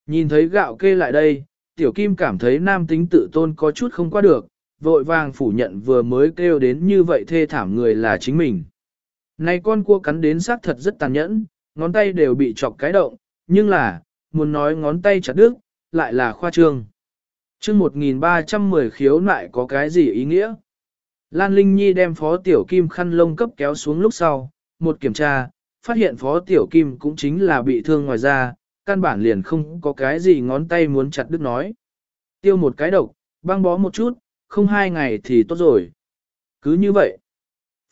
Nhìn thấy gạo kê lại đây, tiểu kim cảm thấy nam tính tự tôn có chút không qua được, vội vàng phủ nhận vừa mới kêu đến như vậy thê thảm người là chính mình. Này con cua cắn đến xác thật rất tàn nhẫn, ngón tay đều bị chọc cái động, nhưng là, muốn nói ngón tay chặt đứt, lại là khoa trương. chương 1310 khiếu nại có cái gì ý nghĩa? Lan Linh Nhi đem Phó Tiểu Kim khăn lông cấp kéo xuống lúc sau, một kiểm tra, phát hiện Phó Tiểu Kim cũng chính là bị thương ngoài da, căn bản liền không có cái gì ngón tay muốn chặt đứt nói. Tiêu một cái độc, băng bó một chút, không hai ngày thì tốt rồi. Cứ như vậy,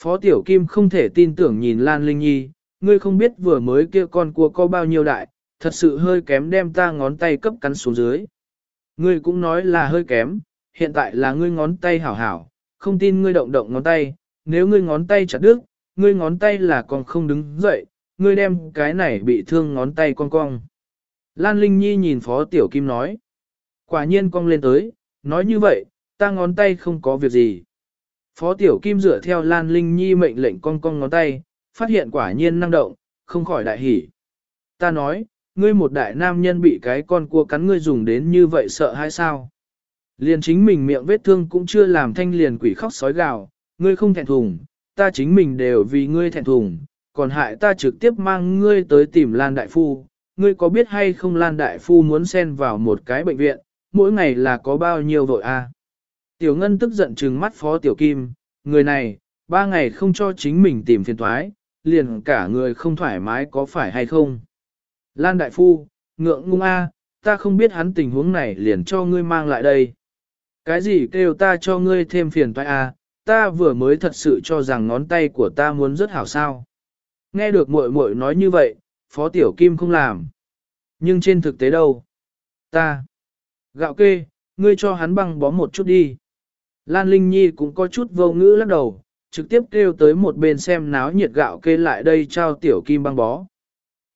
Phó Tiểu Kim không thể tin tưởng nhìn Lan Linh Nhi, ngươi không biết vừa mới kia con cua có bao nhiêu đại, thật sự hơi kém đem ta ngón tay cấp cắn xuống dưới. Ngươi cũng nói là hơi kém, hiện tại là ngươi ngón tay hảo hảo, không tin ngươi động động ngón tay, nếu ngươi ngón tay chặt đứt, ngươi ngón tay là còn không đứng dậy, ngươi đem cái này bị thương ngón tay con cong. Lan Linh Nhi nhìn Phó Tiểu Kim nói. Quả nhiên cong lên tới, nói như vậy, ta ngón tay không có việc gì. Phó Tiểu Kim dựa theo Lan Linh Nhi mệnh lệnh cong cong ngón tay, phát hiện quả nhiên năng động, không khỏi đại hỉ. Ta nói, ngươi một đại nam nhân bị cái con cua cắn ngươi dùng đến như vậy sợ hay sao? Liền chính mình miệng vết thương cũng chưa làm thanh liền quỷ khóc sói gào, ngươi không thẹn thùng, ta chính mình đều vì ngươi thẹn thùng, còn hại ta trực tiếp mang ngươi tới tìm Lan Đại Phu. Ngươi có biết hay không Lan Đại Phu muốn xen vào một cái bệnh viện, mỗi ngày là có bao nhiêu vội a? Tiểu Ngân tức giận trừng mắt Phó Tiểu Kim, người này, ba ngày không cho chính mình tìm phiền thoái, liền cả người không thoải mái có phải hay không. Lan Đại Phu, ngượng ngung a, ta không biết hắn tình huống này liền cho ngươi mang lại đây. Cái gì kêu ta cho ngươi thêm phiền toái à, ta vừa mới thật sự cho rằng ngón tay của ta muốn rất hảo sao. Nghe được muội muội nói như vậy, Phó Tiểu Kim không làm. Nhưng trên thực tế đâu? Ta. Gạo kê, ngươi cho hắn băng bó một chút đi. Lan Linh Nhi cũng có chút vô ngữ lắc đầu, trực tiếp kêu tới một bên xem náo nhiệt gạo kê lại đây trao Tiểu Kim băng bó.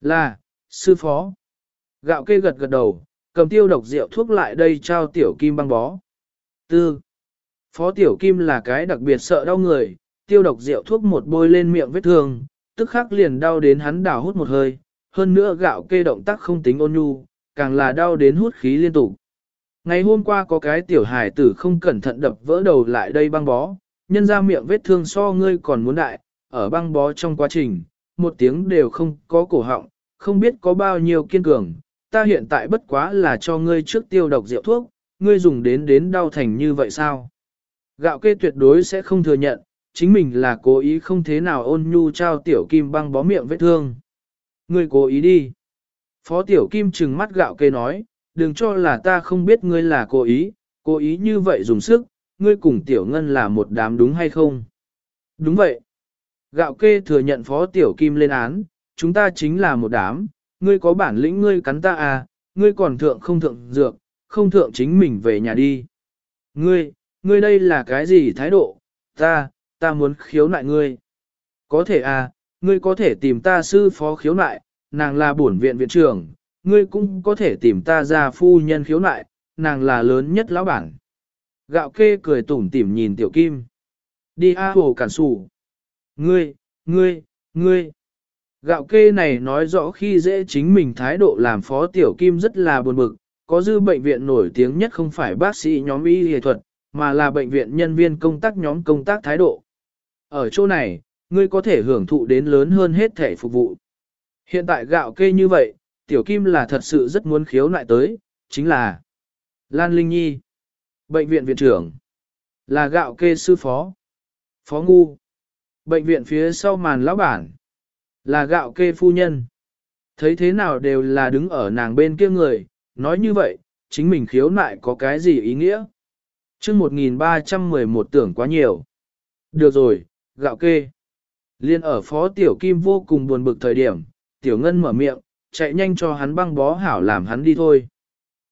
Là, sư phó. Gạo kê gật gật đầu, cầm tiêu độc rượu thuốc lại đây trao Tiểu Kim băng bó. Tư. Phó Tiểu Kim là cái đặc biệt sợ đau người, tiêu độc rượu thuốc một bôi lên miệng vết thương, tức khắc liền đau đến hắn đào hút một hơi, hơn nữa gạo kê động tác không tính ôn nhu, càng là đau đến hút khí liên tục. Ngày hôm qua có cái tiểu hài tử không cẩn thận đập vỡ đầu lại đây băng bó, nhân ra miệng vết thương so ngươi còn muốn đại, ở băng bó trong quá trình, một tiếng đều không có cổ họng, không biết có bao nhiêu kiên cường, ta hiện tại bất quá là cho ngươi trước tiêu độc rượu thuốc, ngươi dùng đến đến đau thành như vậy sao? Gạo kê tuyệt đối sẽ không thừa nhận, chính mình là cố ý không thế nào ôn nhu trao tiểu kim băng bó miệng vết thương. Ngươi cố ý đi. Phó tiểu kim trừng mắt gạo kê nói, đừng cho là ta không biết ngươi là cố ý, cố ý như vậy dùng sức, ngươi cùng tiểu ngân là một đám đúng hay không? Đúng vậy. Gạo kê thừa nhận phó tiểu kim lên án, chúng ta chính là một đám, ngươi có bản lĩnh ngươi cắn ta à, ngươi còn thượng không thượng dược, không thượng chính mình về nhà đi. Ngươi, ngươi đây là cái gì thái độ, ta, ta muốn khiếu nại ngươi. Có thể à, ngươi có thể tìm ta sư phó khiếu nại, nàng là bổn viện viện trưởng, ngươi cũng có thể tìm ta ra phu nhân khiếu nại, nàng là lớn nhất lão bản. Gạo kê cười tủm tỉm nhìn tiểu kim. Đi a hồ cản sủ. Ngươi, ngươi, ngươi. Gạo kê này nói rõ khi dễ chính mình thái độ làm phó tiểu kim rất là buồn bực, có dư bệnh viện nổi tiếng nhất không phải bác sĩ nhóm y y thuật, mà là bệnh viện nhân viên công tác nhóm công tác thái độ. Ở chỗ này, ngươi có thể hưởng thụ đến lớn hơn hết thể phục vụ. Hiện tại gạo kê như vậy, tiểu kim là thật sự rất muốn khiếu nại tới, chính là Lan Linh Nhi, bệnh viện viện trưởng, là gạo kê sư phó, phó ngu, bệnh viện phía sau màn lão bản, là gạo kê phu nhân. Thấy thế nào đều là đứng ở nàng bên kia người, nói như vậy, chính mình khiếu nại có cái gì ý nghĩa? Chương 1311 tưởng quá nhiều. Được rồi, gạo kê. Liên ở phó tiểu kim vô cùng buồn bực thời điểm, tiểu ngân mở miệng, chạy nhanh cho hắn băng bó hảo làm hắn đi thôi.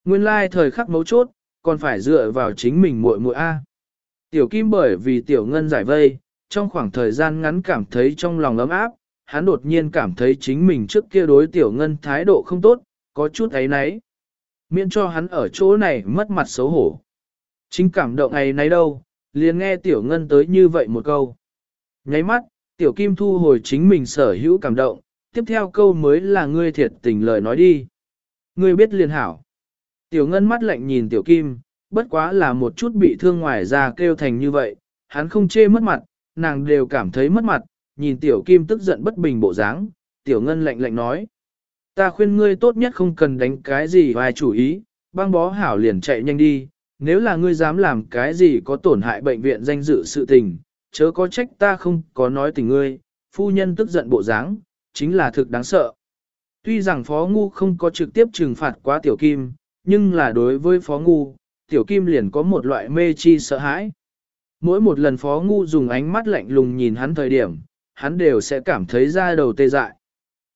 Nguyên lai thời khắc mấu chốt, còn phải dựa vào chính mình muội muội A. Tiểu kim bởi vì tiểu ngân giải vây, trong khoảng thời gian ngắn cảm thấy trong lòng ấm áp, hắn đột nhiên cảm thấy chính mình trước kia đối tiểu ngân thái độ không tốt, có chút ấy nấy. Miễn cho hắn ở chỗ này mất mặt xấu hổ. Chính cảm động ấy nấy đâu, liền nghe tiểu ngân tới như vậy một câu. Nháy mắt, tiểu kim thu hồi chính mình sở hữu cảm động, tiếp theo câu mới là ngươi thiệt tình lời nói đi. Ngươi biết liền hảo. Tiểu ngân mắt lạnh nhìn tiểu kim, bất quá là một chút bị thương ngoài ra kêu thành như vậy, hắn không chê mất mặt, nàng đều cảm thấy mất mặt, nhìn tiểu kim tức giận bất bình bộ dáng, tiểu ngân lạnh lạnh nói. Ta khuyên ngươi tốt nhất không cần đánh cái gì vài chủ ý, băng bó hảo liền chạy nhanh đi, nếu là ngươi dám làm cái gì có tổn hại bệnh viện danh dự sự tình, chớ có trách ta không có nói tình ngươi, phu nhân tức giận bộ dáng, chính là thực đáng sợ. Tuy rằng Phó Ngu không có trực tiếp trừng phạt quá Tiểu Kim, nhưng là đối với Phó Ngu, Tiểu Kim liền có một loại mê chi sợ hãi. Mỗi một lần Phó Ngu dùng ánh mắt lạnh lùng nhìn hắn thời điểm, hắn đều sẽ cảm thấy da đầu tê dại.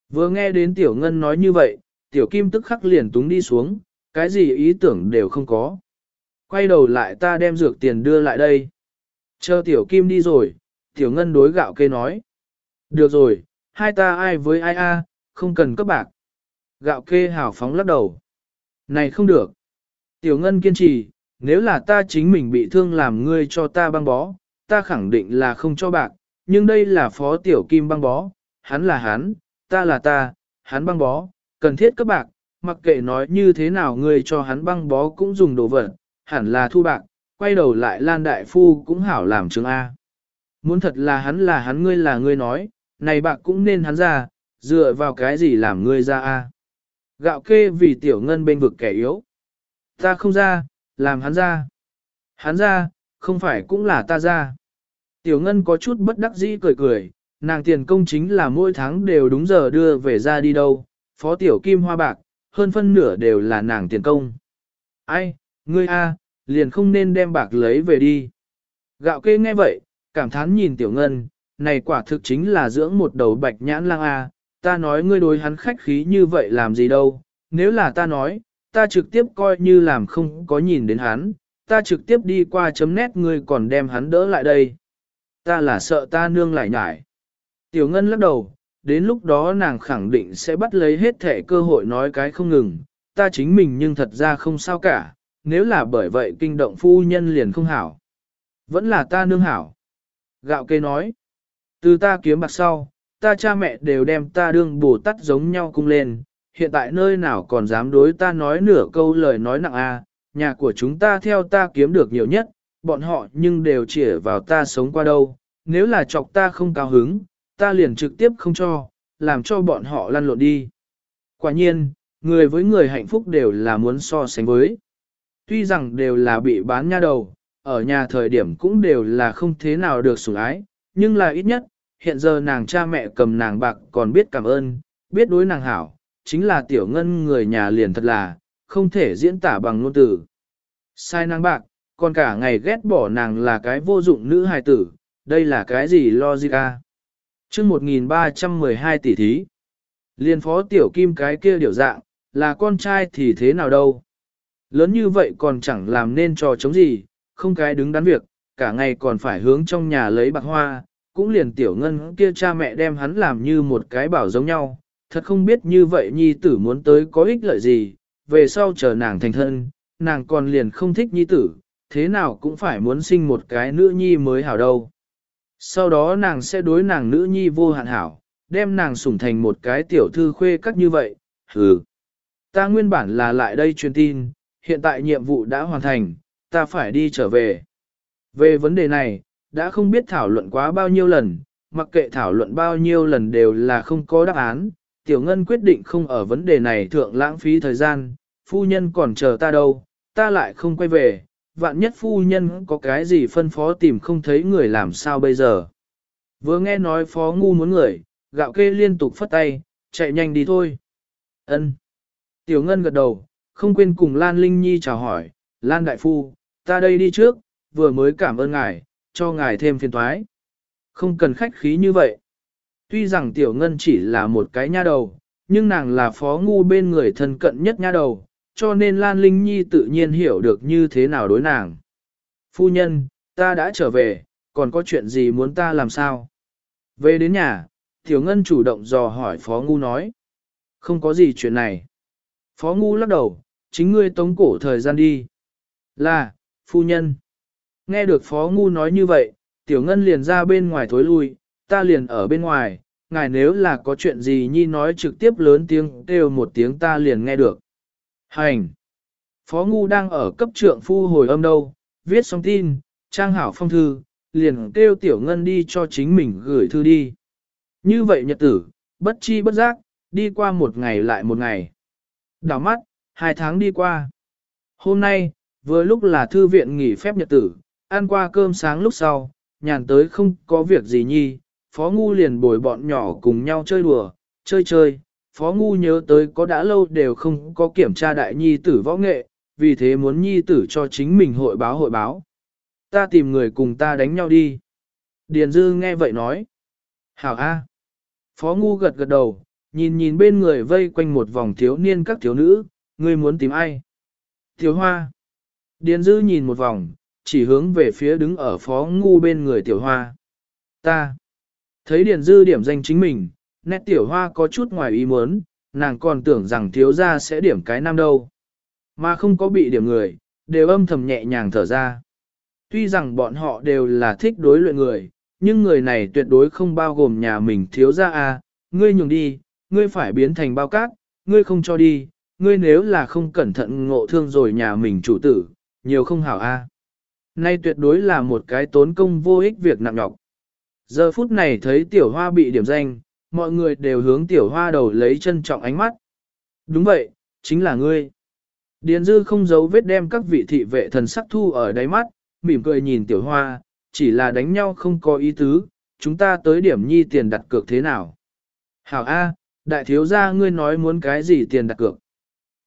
Vừa nghe đến Tiểu Ngân nói như vậy, Tiểu Kim tức khắc liền túng đi xuống, cái gì ý tưởng đều không có. Quay đầu lại ta đem dược tiền đưa lại đây. Chờ Tiểu Kim đi rồi, Tiểu Ngân đối gạo kê nói. Được rồi, hai ta ai với ai a, không cần cấp bạc. Gạo kê hào phóng lắc đầu. Này không được. Tiểu Ngân kiên trì, nếu là ta chính mình bị thương làm ngươi cho ta băng bó, ta khẳng định là không cho bạc, nhưng đây là phó tiểu kim băng bó, hắn là hắn, ta là ta, hắn băng bó, cần thiết cấp bạc, mặc kệ nói như thế nào ngươi cho hắn băng bó cũng dùng đồ vật, hẳn là thu bạc, quay đầu lại Lan Đại Phu cũng hảo làm chứng A. Muốn thật là hắn là hắn ngươi là ngươi nói, này bạc cũng nên hắn ra, dựa vào cái gì làm ngươi ra A. Gạo kê vì tiểu ngân bên vực kẻ yếu. Ta không ra, làm hắn ra. Hắn ra, không phải cũng là ta ra. Tiểu ngân có chút bất đắc dĩ cười cười, nàng tiền công chính là mỗi tháng đều đúng giờ đưa về ra đi đâu, phó tiểu kim hoa bạc, hơn phân nửa đều là nàng tiền công. Ai, ngươi a, liền không nên đem bạc lấy về đi. Gạo kê nghe vậy, cảm thán nhìn tiểu ngân, này quả thực chính là dưỡng một đầu bạch nhãn lang a, ta nói ngươi đối hắn khách khí như vậy làm gì đâu, nếu là ta nói, ta trực tiếp coi như làm không có nhìn đến hắn, ta trực tiếp đi qua chấm nét ngươi còn đem hắn đỡ lại đây. Ta là sợ ta nương lại nhải. Tiểu Ngân lắc đầu, đến lúc đó nàng khẳng định sẽ bắt lấy hết thể cơ hội nói cái không ngừng, ta chính mình nhưng thật ra không sao cả, nếu là bởi vậy kinh động phu nhân liền không hảo. Vẫn là ta nương hảo. Gạo kê nói, từ ta kiếm bạc sau, ta cha mẹ đều đem ta đương bồ tắt giống nhau cung lên, hiện tại nơi nào còn dám đối ta nói nửa câu lời nói nặng a nhà của chúng ta theo ta kiếm được nhiều nhất, bọn họ nhưng đều chỉ vào ta sống qua đâu, nếu là chọc ta không cao hứng, ta liền trực tiếp không cho, làm cho bọn họ lăn lộn đi. Quả nhiên, người với người hạnh phúc đều là muốn so sánh với. Tuy rằng đều là bị bán nha đầu, ở nhà thời điểm cũng đều là không thế nào được sủng ái, nhưng là ít nhất, hiện giờ nàng cha mẹ cầm nàng bạc còn biết cảm ơn, biết đối nàng hảo, chính là tiểu ngân người nhà liền thật là, không thể diễn tả bằng ngôn từ. Sai nàng bạc, còn cả ngày ghét bỏ nàng là cái vô dụng nữ hài tử, đây là cái gì logic a? Chương 1312 tỷ thí. Liên phó tiểu kim cái kia điều dạng, là con trai thì thế nào đâu. Lớn như vậy còn chẳng làm nên trò chống gì, không cái đứng đắn việc, cả ngày còn phải hướng trong nhà lấy bạc hoa, cũng liền tiểu ngân kia cha mẹ đem hắn làm như một cái bảo giống nhau, thật không biết như vậy nhi tử muốn tới có ích lợi gì, về sau chờ nàng thành thân, nàng còn liền không thích nhi tử, thế nào cũng phải muốn sinh một cái nữ nhi mới hảo đâu. Sau đó nàng sẽ đối nàng nữ nhi vô hạn hảo, đem nàng sủng thành một cái tiểu thư khuê các như vậy, hừ. Ta nguyên bản là lại đây truyền tin, hiện tại nhiệm vụ đã hoàn thành, ta phải đi trở về. Về vấn đề này, đã không biết thảo luận quá bao nhiêu lần, mặc kệ thảo luận bao nhiêu lần đều là không có đáp án, Tiểu Ngân quyết định không ở vấn đề này thượng lãng phí thời gian, phu nhân còn chờ ta đâu, ta lại không quay về, vạn nhất phu nhân có cái gì phân phó tìm không thấy người làm sao bây giờ. Vừa nghe nói phó ngu muốn người, gạo kê liên tục phất tay, chạy nhanh đi thôi. Ân. Tiểu Ngân gật đầu, không quên cùng Lan Linh Nhi chào hỏi, Lan Đại Phu, ta đây đi trước, vừa mới cảm ơn ngài, cho ngài thêm phiền thoái. Không cần khách khí như vậy. Tuy rằng Tiểu Ngân chỉ là một cái nha đầu, nhưng nàng là phó ngu bên người thân cận nhất nha đầu, cho nên Lan Linh Nhi tự nhiên hiểu được như thế nào đối nàng. Phu nhân, ta đã trở về, còn có chuyện gì muốn ta làm sao? Về đến nhà, Tiểu Ngân chủ động dò hỏi Phó Ngu nói. Không có gì chuyện này. Phó Ngu lắc đầu, chính ngươi tống cổ thời gian đi. Là, phu nhân. Nghe được Phó Ngu nói như vậy, Tiểu Ngân liền ra bên ngoài thối lui, ta liền ở bên ngoài, ngài nếu là có chuyện gì nhi nói trực tiếp lớn tiếng kêu một tiếng ta liền nghe được. Hành! Phó Ngu đang ở cấp trượng phu hồi âm đâu, viết xong tin, trang hảo phong thư, liền kêu Tiểu Ngân đi cho chính mình gửi thư đi. Như vậy nhật tử, bất chi bất giác, đi qua một ngày lại một ngày. Đảo mắt, hai tháng đi qua. Hôm nay, vừa lúc là thư viện nghỉ phép nhật tử, ăn qua cơm sáng lúc sau, nhàn tới không có việc gì nhi, Phó Ngu liền bồi bọn nhỏ cùng nhau chơi đùa, chơi chơi. Phó Ngu nhớ tới có đã lâu đều không có kiểm tra đại nhi tử võ nghệ, vì thế muốn nhi tử cho chính mình hội báo hội báo. Ta tìm người cùng ta đánh nhau đi. Điền Dư nghe vậy nói. Hảo A. Phó Ngu gật gật đầu, nhìn nhìn bên người vây quanh một vòng thiếu niên các thiếu nữ, ngươi muốn tìm ai? Tiểu Hoa. Điền Dư nhìn một vòng, chỉ hướng về phía đứng ở Phó Ngu bên người Tiểu Hoa. Ta. Thấy Điền Dư điểm danh chính mình, nét tiểu hoa có chút ngoài ý muốn, nàng còn tưởng rằng thiếu gia sẽ điểm cái nam đâu. Mà không có bị điểm người, đều âm thầm nhẹ nhàng thở ra. Tuy rằng bọn họ đều là thích đối luyện người, nhưng người này tuyệt đối không bao gồm nhà mình thiếu gia à, ngươi nhường đi, ngươi phải biến thành bao cát, ngươi không cho đi, ngươi nếu là không cẩn thận ngộ thương rồi nhà mình chủ tử, nhiều không hảo a. À. Nay tuyệt đối là một cái tốn công vô ích việc nặng nhọc. Giờ phút này thấy tiểu hoa bị điểm danh, mọi người đều hướng tiểu hoa đầu lấy trân trọng ánh mắt. Đúng vậy, chính là ngươi. Điền dư không giấu vết đem các vị thị vệ thần sắc thu ở đáy mắt, mỉm cười nhìn tiểu hoa, chỉ là đánh nhau không có ý tứ, chúng ta tới điểm nhi tiền đặt cược thế nào. Hảo A, đại thiếu gia ngươi nói muốn cái gì tiền đặt cược.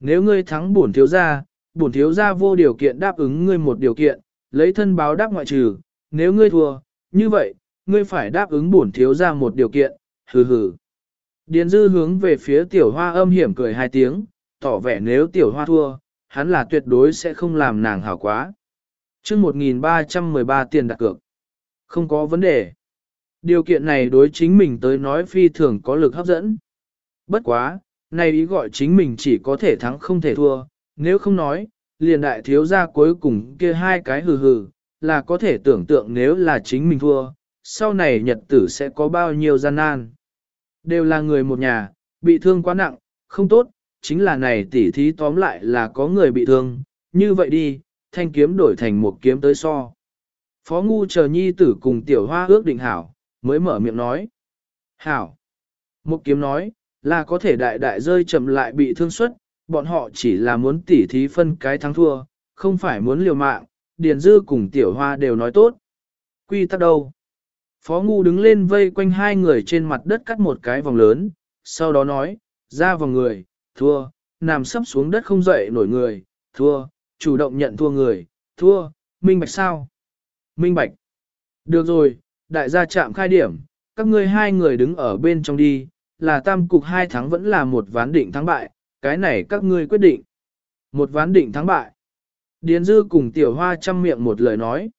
Nếu ngươi thắng bổn thiếu gia, bổn thiếu gia vô điều kiện đáp ứng ngươi một điều kiện, lấy thân báo đáp ngoại trừ, nếu ngươi thua, như vậy, ngươi phải đáp ứng bổn thiếu gia một điều kiện, hừ hừ. Điền dư hướng về phía tiểu hoa âm hiểm cười hai tiếng, tỏ vẻ nếu tiểu hoa thua, hắn là tuyệt đối sẽ không làm nàng hảo quá. chương 1313 tiền đặt cược. Không có vấn đề. Điều kiện này đối chính mình tới nói phi thường có lực hấp dẫn. Bất quá, này ý gọi chính mình chỉ có thể thắng không thể thua, nếu không nói, liền đại thiếu gia cuối cùng kia hai cái hừ hừ, là có thể tưởng tượng nếu là chính mình thua, sau này nhật tử sẽ có bao nhiêu gian nan. Đều là người một nhà, bị thương quá nặng, không tốt, chính là này tỉ thí tóm lại là có người bị thương, như vậy đi, thanh kiếm đổi thành một kiếm tới so. Phó ngu chờ nhi tử cùng tiểu hoa ước định hảo, mới mở miệng nói. Hảo. Một kiếm nói, là có thể đại đại rơi chậm lại bị thương suất, bọn họ chỉ là muốn tỉ thí phân cái thắng thua, không phải muốn liều mạng, Điền Dư cùng Tiểu Hoa đều nói tốt. Quy tắc đâu? Phó Ngu đứng lên vây quanh hai người trên mặt đất cắt một cái vòng lớn, sau đó nói, ra vòng người, thua, nằm sấp xuống đất không dậy nổi người, thua, chủ động nhận thua người, thua, minh bạch sao? Minh bạch. Được rồi, đại gia chạm khai điểm, các ngươi hai người đứng ở bên trong đi, là tam cục hai thắng vẫn là một ván định thắng bại, cái này các ngươi quyết định. Một ván định thắng bại. Điền dư cùng tiểu hoa chăm miệng một lời nói.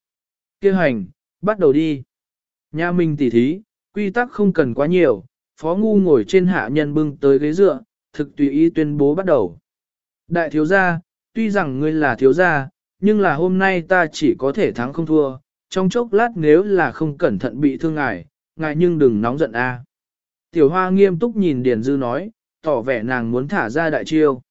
Kêu hành, bắt đầu đi. Nhà mình tỉ thí, quy tắc không cần quá nhiều, phó ngu ngồi trên hạ nhân bưng tới ghế dựa, thực tùy ý tuyên bố bắt đầu. Đại thiếu gia, tuy rằng ngươi là thiếu gia, nhưng là hôm nay ta chỉ có thể thắng không thua, trong chốc lát nếu là không cẩn thận bị thương ngài, ngài nhưng đừng nóng giận a. Tiểu hoa nghiêm túc nhìn Điền Dư nói, tỏ vẻ nàng muốn thả ra đại chiêu.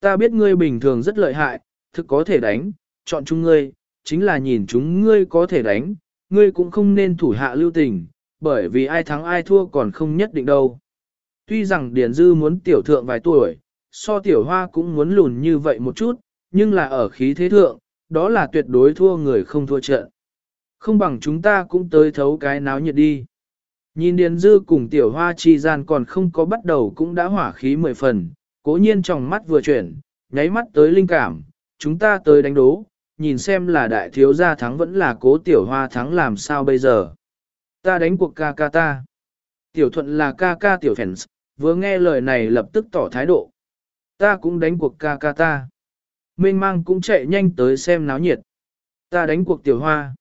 Ta biết ngươi bình thường rất lợi hại, thực có thể đánh, chọn chúng ngươi, chính là nhìn chúng ngươi có thể đánh, ngươi cũng không nên thủ hạ lưu tình, bởi vì ai thắng ai thua còn không nhất định đâu. Tuy rằng Điền Dư muốn tiểu thượng vài tuổi, so tiểu hoa cũng muốn lùn như vậy một chút, nhưng là ở khí thế thượng, đó là tuyệt đối thua người không thua trận. Không bằng chúng ta cũng tới thấu cái náo nhiệt đi. Nhìn Điền Dư cùng tiểu hoa chi gian còn không có bắt đầu cũng đã hỏa khí mười phần, cố nhiên trong mắt vừa chuyển, nháy mắt tới linh cảm, chúng ta tới đánh đố, nhìn xem là đại thiếu gia thắng vẫn là cố tiểu hoa thắng làm sao bây giờ. Ta đánh cuộc ca ca ta. Tiểu thuận là ca ca tiểu fans, vừa nghe lời này lập tức tỏ thái độ. Ta cũng đánh cuộc ca ca ta. Mênh mang cũng chạy nhanh tới xem náo nhiệt. Ta đánh cuộc tiểu hoa.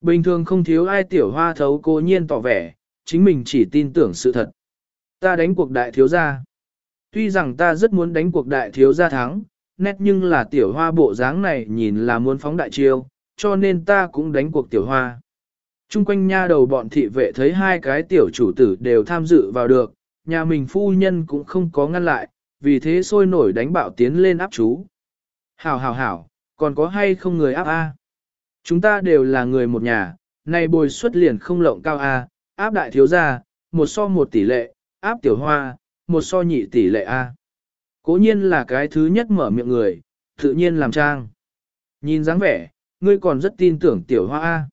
Bình thường không thiếu ai tiểu hoa thấu cố nhiên tỏ vẻ, chính mình chỉ tin tưởng sự thật. Ta đánh cuộc đại thiếu gia. Tuy rằng ta rất muốn đánh cuộc đại thiếu gia thắng, nét nhưng là tiểu hoa bộ dáng này nhìn là muốn phóng đại chiêu, cho nên ta cũng đánh cuộc tiểu hoa. Trung quanh nha đầu bọn thị vệ thấy hai cái tiểu chủ tử đều tham dự vào được, nhà mình phu nhân cũng không có ngăn lại, vì thế sôi nổi đánh bạo tiến lên áp chú. Hảo hảo hảo, còn có hay không người áp A? Chúng ta đều là người một nhà, này bồi xuất liền không lộng cao A, áp đại thiếu gia, một so một tỷ lệ, áp tiểu hoa, một so nhị tỷ lệ A. Cố nhiên là cái thứ nhất mở miệng người, tự nhiên làm trang. Nhìn dáng vẻ, ngươi còn rất tin tưởng tiểu hoa A.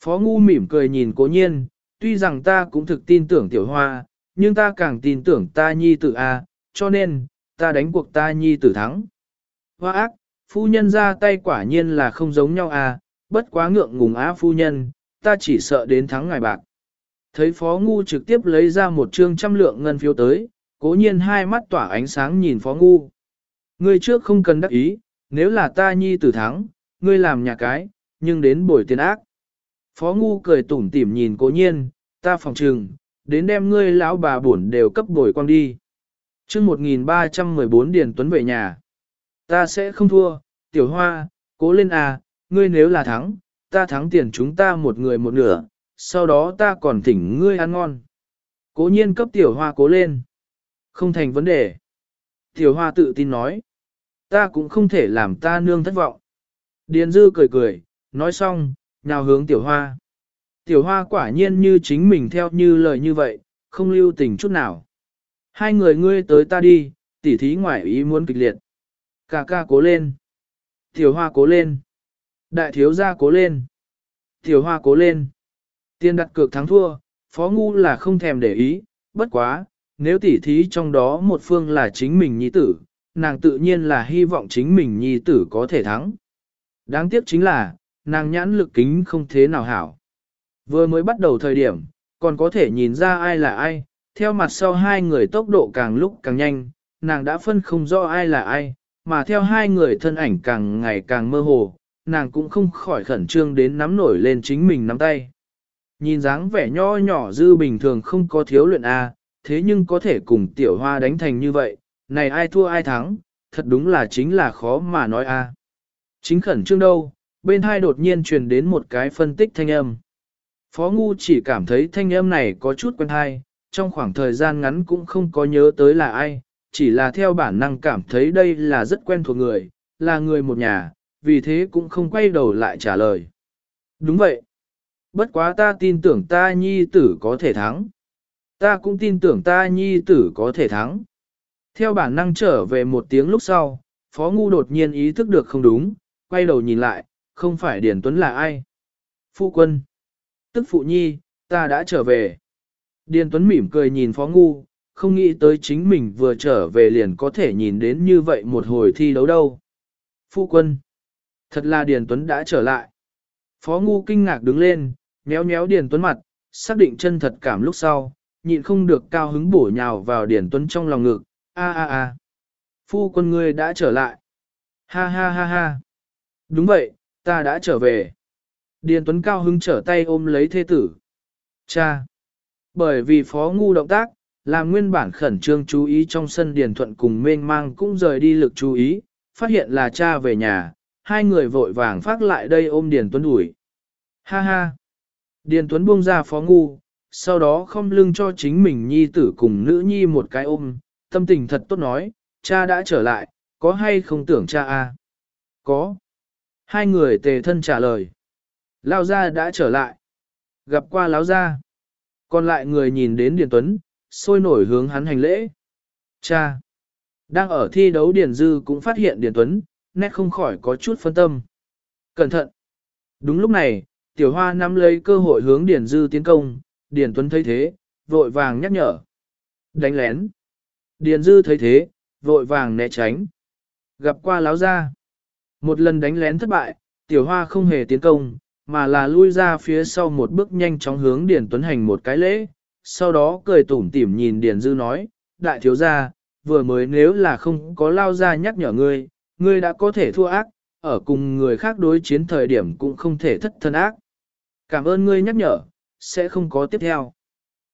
Phó ngu mỉm cười nhìn cố nhiên, tuy rằng ta cũng thực tin tưởng tiểu hoa, nhưng ta càng tin tưởng ta nhi tử A, cho nên, ta đánh cuộc ta nhi tử thắng. Hoa ác, phu nhân ra tay quả nhiên là không giống nhau A, bất quá ngượng ngùng á phu nhân, ta chỉ sợ đến thắng ngài bạc. Thấy phó ngu trực tiếp lấy ra một trương trăm lượng ngân phiếu tới, cố nhiên hai mắt tỏa ánh sáng nhìn phó ngu. Ngươi trước không cần đắc ý, nếu là ta nhi tử thắng, ngươi làm nhà cái, nhưng đến bồi tiền ác. Phó ngu cười tủm tỉm nhìn cố nhiên, ta phòng trừng, đến đem ngươi lão bà buồn đều cấp bồi quang đi. chương 1314 Điền Tuấn về nhà. Ta sẽ không thua, tiểu hoa, cố lên à, ngươi nếu là thắng, ta thắng tiền chúng ta một người một nửa, sau đó ta còn thỉnh ngươi ăn ngon. Cố nhiên cấp tiểu hoa cố lên. Không thành vấn đề. Tiểu hoa tự tin nói. Ta cũng không thể làm ta nương thất vọng. Điền dư cười cười, nói xong, nào hướng tiểu hoa. Tiểu hoa quả nhiên như chính mình theo như lời như vậy, không lưu tình chút nào. Hai người ngươi tới ta đi, tỉ thí ngoại ý muốn kịch liệt. Cà ca cố lên. Tiểu hoa cố lên. Đại thiếu gia cố lên. Tiểu hoa cố lên. Tiền đặt cược thắng thua, phó ngu là không thèm để ý, bất quá, nếu tỉ thí trong đó một phương là chính mình nhi tử, nàng tự nhiên là hy vọng chính mình nhi tử có thể thắng. Đáng tiếc chính là, nàng nhãn lực kính không thế nào hảo. Vừa mới bắt đầu thời điểm, còn có thể nhìn ra ai là ai, theo mặt sau hai người tốc độ càng lúc càng nhanh, nàng đã phân không rõ ai là ai, mà theo hai người thân ảnh càng ngày càng mơ hồ, nàng cũng không khỏi khẩn trương đến nắm nổi lên chính mình nắm tay. Nhìn dáng vẻ nho nhỏ dư bình thường không có thiếu luyện A, thế nhưng có thể cùng tiểu hoa đánh thành như vậy, này ai thua ai thắng, thật đúng là chính là khó mà nói A. Chính khẩn trương đâu, bên hai đột nhiên truyền đến một cái phân tích thanh âm. Phó Ngu chỉ cảm thấy thanh âm này có chút quen hay, trong khoảng thời gian ngắn cũng không có nhớ tới là ai, chỉ là theo bản năng cảm thấy đây là rất quen thuộc người, là người một nhà, vì thế cũng không quay đầu lại trả lời. Đúng vậy. Bất quá ta tin tưởng ta nhi tử có thể thắng. Ta cũng tin tưởng ta nhi tử có thể thắng. Theo bản năng trở về một tiếng lúc sau, Phó Ngu đột nhiên ý thức được không đúng, quay đầu nhìn lại, không phải Điển Tuấn là ai. Phụ quân. Tức phụ nhi, ta đã trở về. Điền Tuấn mỉm cười nhìn Phó Ngu, không nghĩ tới chính mình vừa trở về liền có thể nhìn đến như vậy một hồi thi đấu đâu. Phu quân. Thật là Điền Tuấn đã trở lại. Phó Ngu kinh ngạc đứng lên, méo méo Điền Tuấn mặt, xác định chân thật cảm lúc sau, nhịn không được cao hứng bổ nhào vào Điền Tuấn trong lòng ngực. A a a. Phu quân ngươi đã trở lại. Ha ha ha ha. Đúng vậy, ta đã trở về. Điền Tuấn cao hứng trở tay ôm lấy thê tử. Cha! Bởi vì phó ngu động tác, làm nguyên bản khẩn trương chú ý trong sân Điền Thuận cùng mênh mang cũng rời đi lực chú ý, phát hiện là cha về nhà, hai người vội vàng phát lại đây ôm Điền Tuấn ủi. Ha ha! Điền Tuấn buông ra phó ngu, sau đó không lưng cho chính mình nhi tử cùng nữ nhi một cái ôm, tâm tình thật tốt nói, cha đã trở lại, có hay không tưởng cha a? Có. Hai người tề thân trả lời. Lao gia đã trở lại. Gặp qua lão gia. Còn lại người nhìn đến Điền Tuấn, sôi nổi hướng hắn hành lễ. Cha. Đang ở thi đấu Điền Dư cũng phát hiện Điền Tuấn, nét không khỏi có chút phân tâm. Cẩn thận. Đúng lúc này, Tiểu Hoa nắm lấy cơ hội hướng Điền Dư tiến công, Điền Tuấn thấy thế, vội vàng nhắc nhở. Đánh lén. Điền Dư thấy thế, vội vàng né tránh. Gặp qua láo gia. Một lần đánh lén thất bại, Tiểu Hoa không hề tiến công, mà là lui ra phía sau một bước nhanh chóng hướng Điền Tuấn hành một cái lễ, sau đó cười tủm tỉm nhìn Điền Dư nói, đại thiếu gia, vừa mới nếu là không có lao ra nhắc nhở ngươi, ngươi đã có thể thua ác, ở cùng người khác đối chiến thời điểm cũng không thể thất thân ác. Cảm ơn ngươi nhắc nhở, sẽ không có tiếp theo.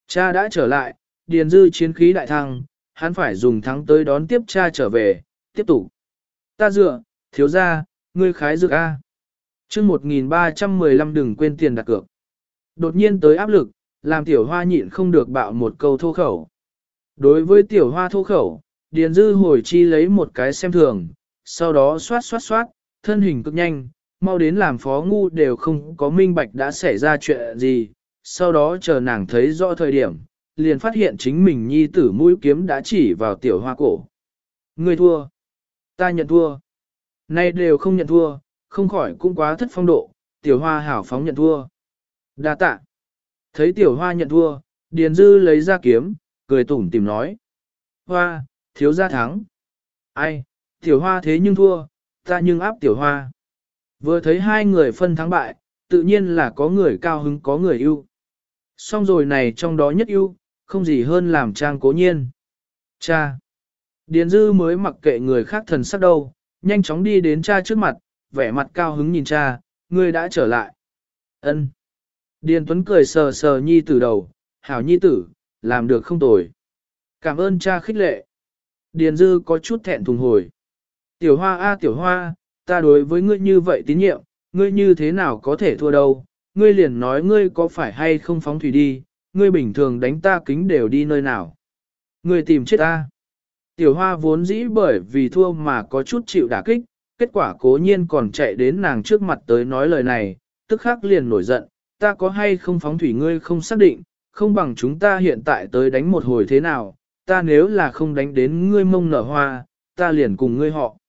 Cha đã trở lại, Điền Dư chiến khí đại thăng, hắn phải dùng thắng tới đón tiếp cha trở về, tiếp tục. Ta dựa, thiếu gia, ngươi khái dược A chương 1315 đừng quên tiền đặt cược. Đột nhiên tới áp lực, làm tiểu hoa nhịn không được bạo một câu thô khẩu. Đối với tiểu hoa thô khẩu, Điền Dư hồi chi lấy một cái xem thường, sau đó xoát xoát xoát, thân hình cực nhanh, mau đến làm phó ngu đều không có minh bạch đã xảy ra chuyện gì, sau đó chờ nàng thấy rõ thời điểm, liền phát hiện chính mình nhi tử mũi kiếm đã chỉ vào tiểu hoa cổ. Người thua. Ta nhận thua. Nay đều không nhận thua, không khỏi cũng quá thất phong độ, tiểu hoa hảo phóng nhận thua. đa tạ. Thấy tiểu hoa nhận thua, Điền Dư lấy ra kiếm, cười tủm tìm nói. Hoa, thiếu gia thắng. Ai, tiểu hoa thế nhưng thua, ta nhưng áp tiểu hoa. Vừa thấy hai người phân thắng bại, tự nhiên là có người cao hứng có người ưu. Xong rồi này trong đó nhất ưu, không gì hơn làm trang cố nhiên. Cha. Điền Dư mới mặc kệ người khác thần sắc đâu, nhanh chóng đi đến cha trước mặt, vẻ mặt cao hứng nhìn cha, ngươi đã trở lại. Ân. Điền Tuấn cười sờ sờ nhi tử đầu, hảo nhi tử, làm được không tồi. Cảm ơn cha khích lệ. Điền Dư có chút thẹn thùng hồi. Tiểu hoa a tiểu hoa, ta đối với ngươi như vậy tín nhiệm, ngươi như thế nào có thể thua đâu, ngươi liền nói ngươi có phải hay không phóng thủy đi, ngươi bình thường đánh ta kính đều đi nơi nào. Ngươi tìm chết ta. Tiểu hoa vốn dĩ bởi vì thua mà có chút chịu đả kích, kết quả cố nhiên còn chạy đến nàng trước mặt tới nói lời này, tức khắc liền nổi giận, ta có hay không phóng thủy ngươi không xác định, không bằng chúng ta hiện tại tới đánh một hồi thế nào, ta nếu là không đánh đến ngươi mông nở hoa, ta liền cùng ngươi họ.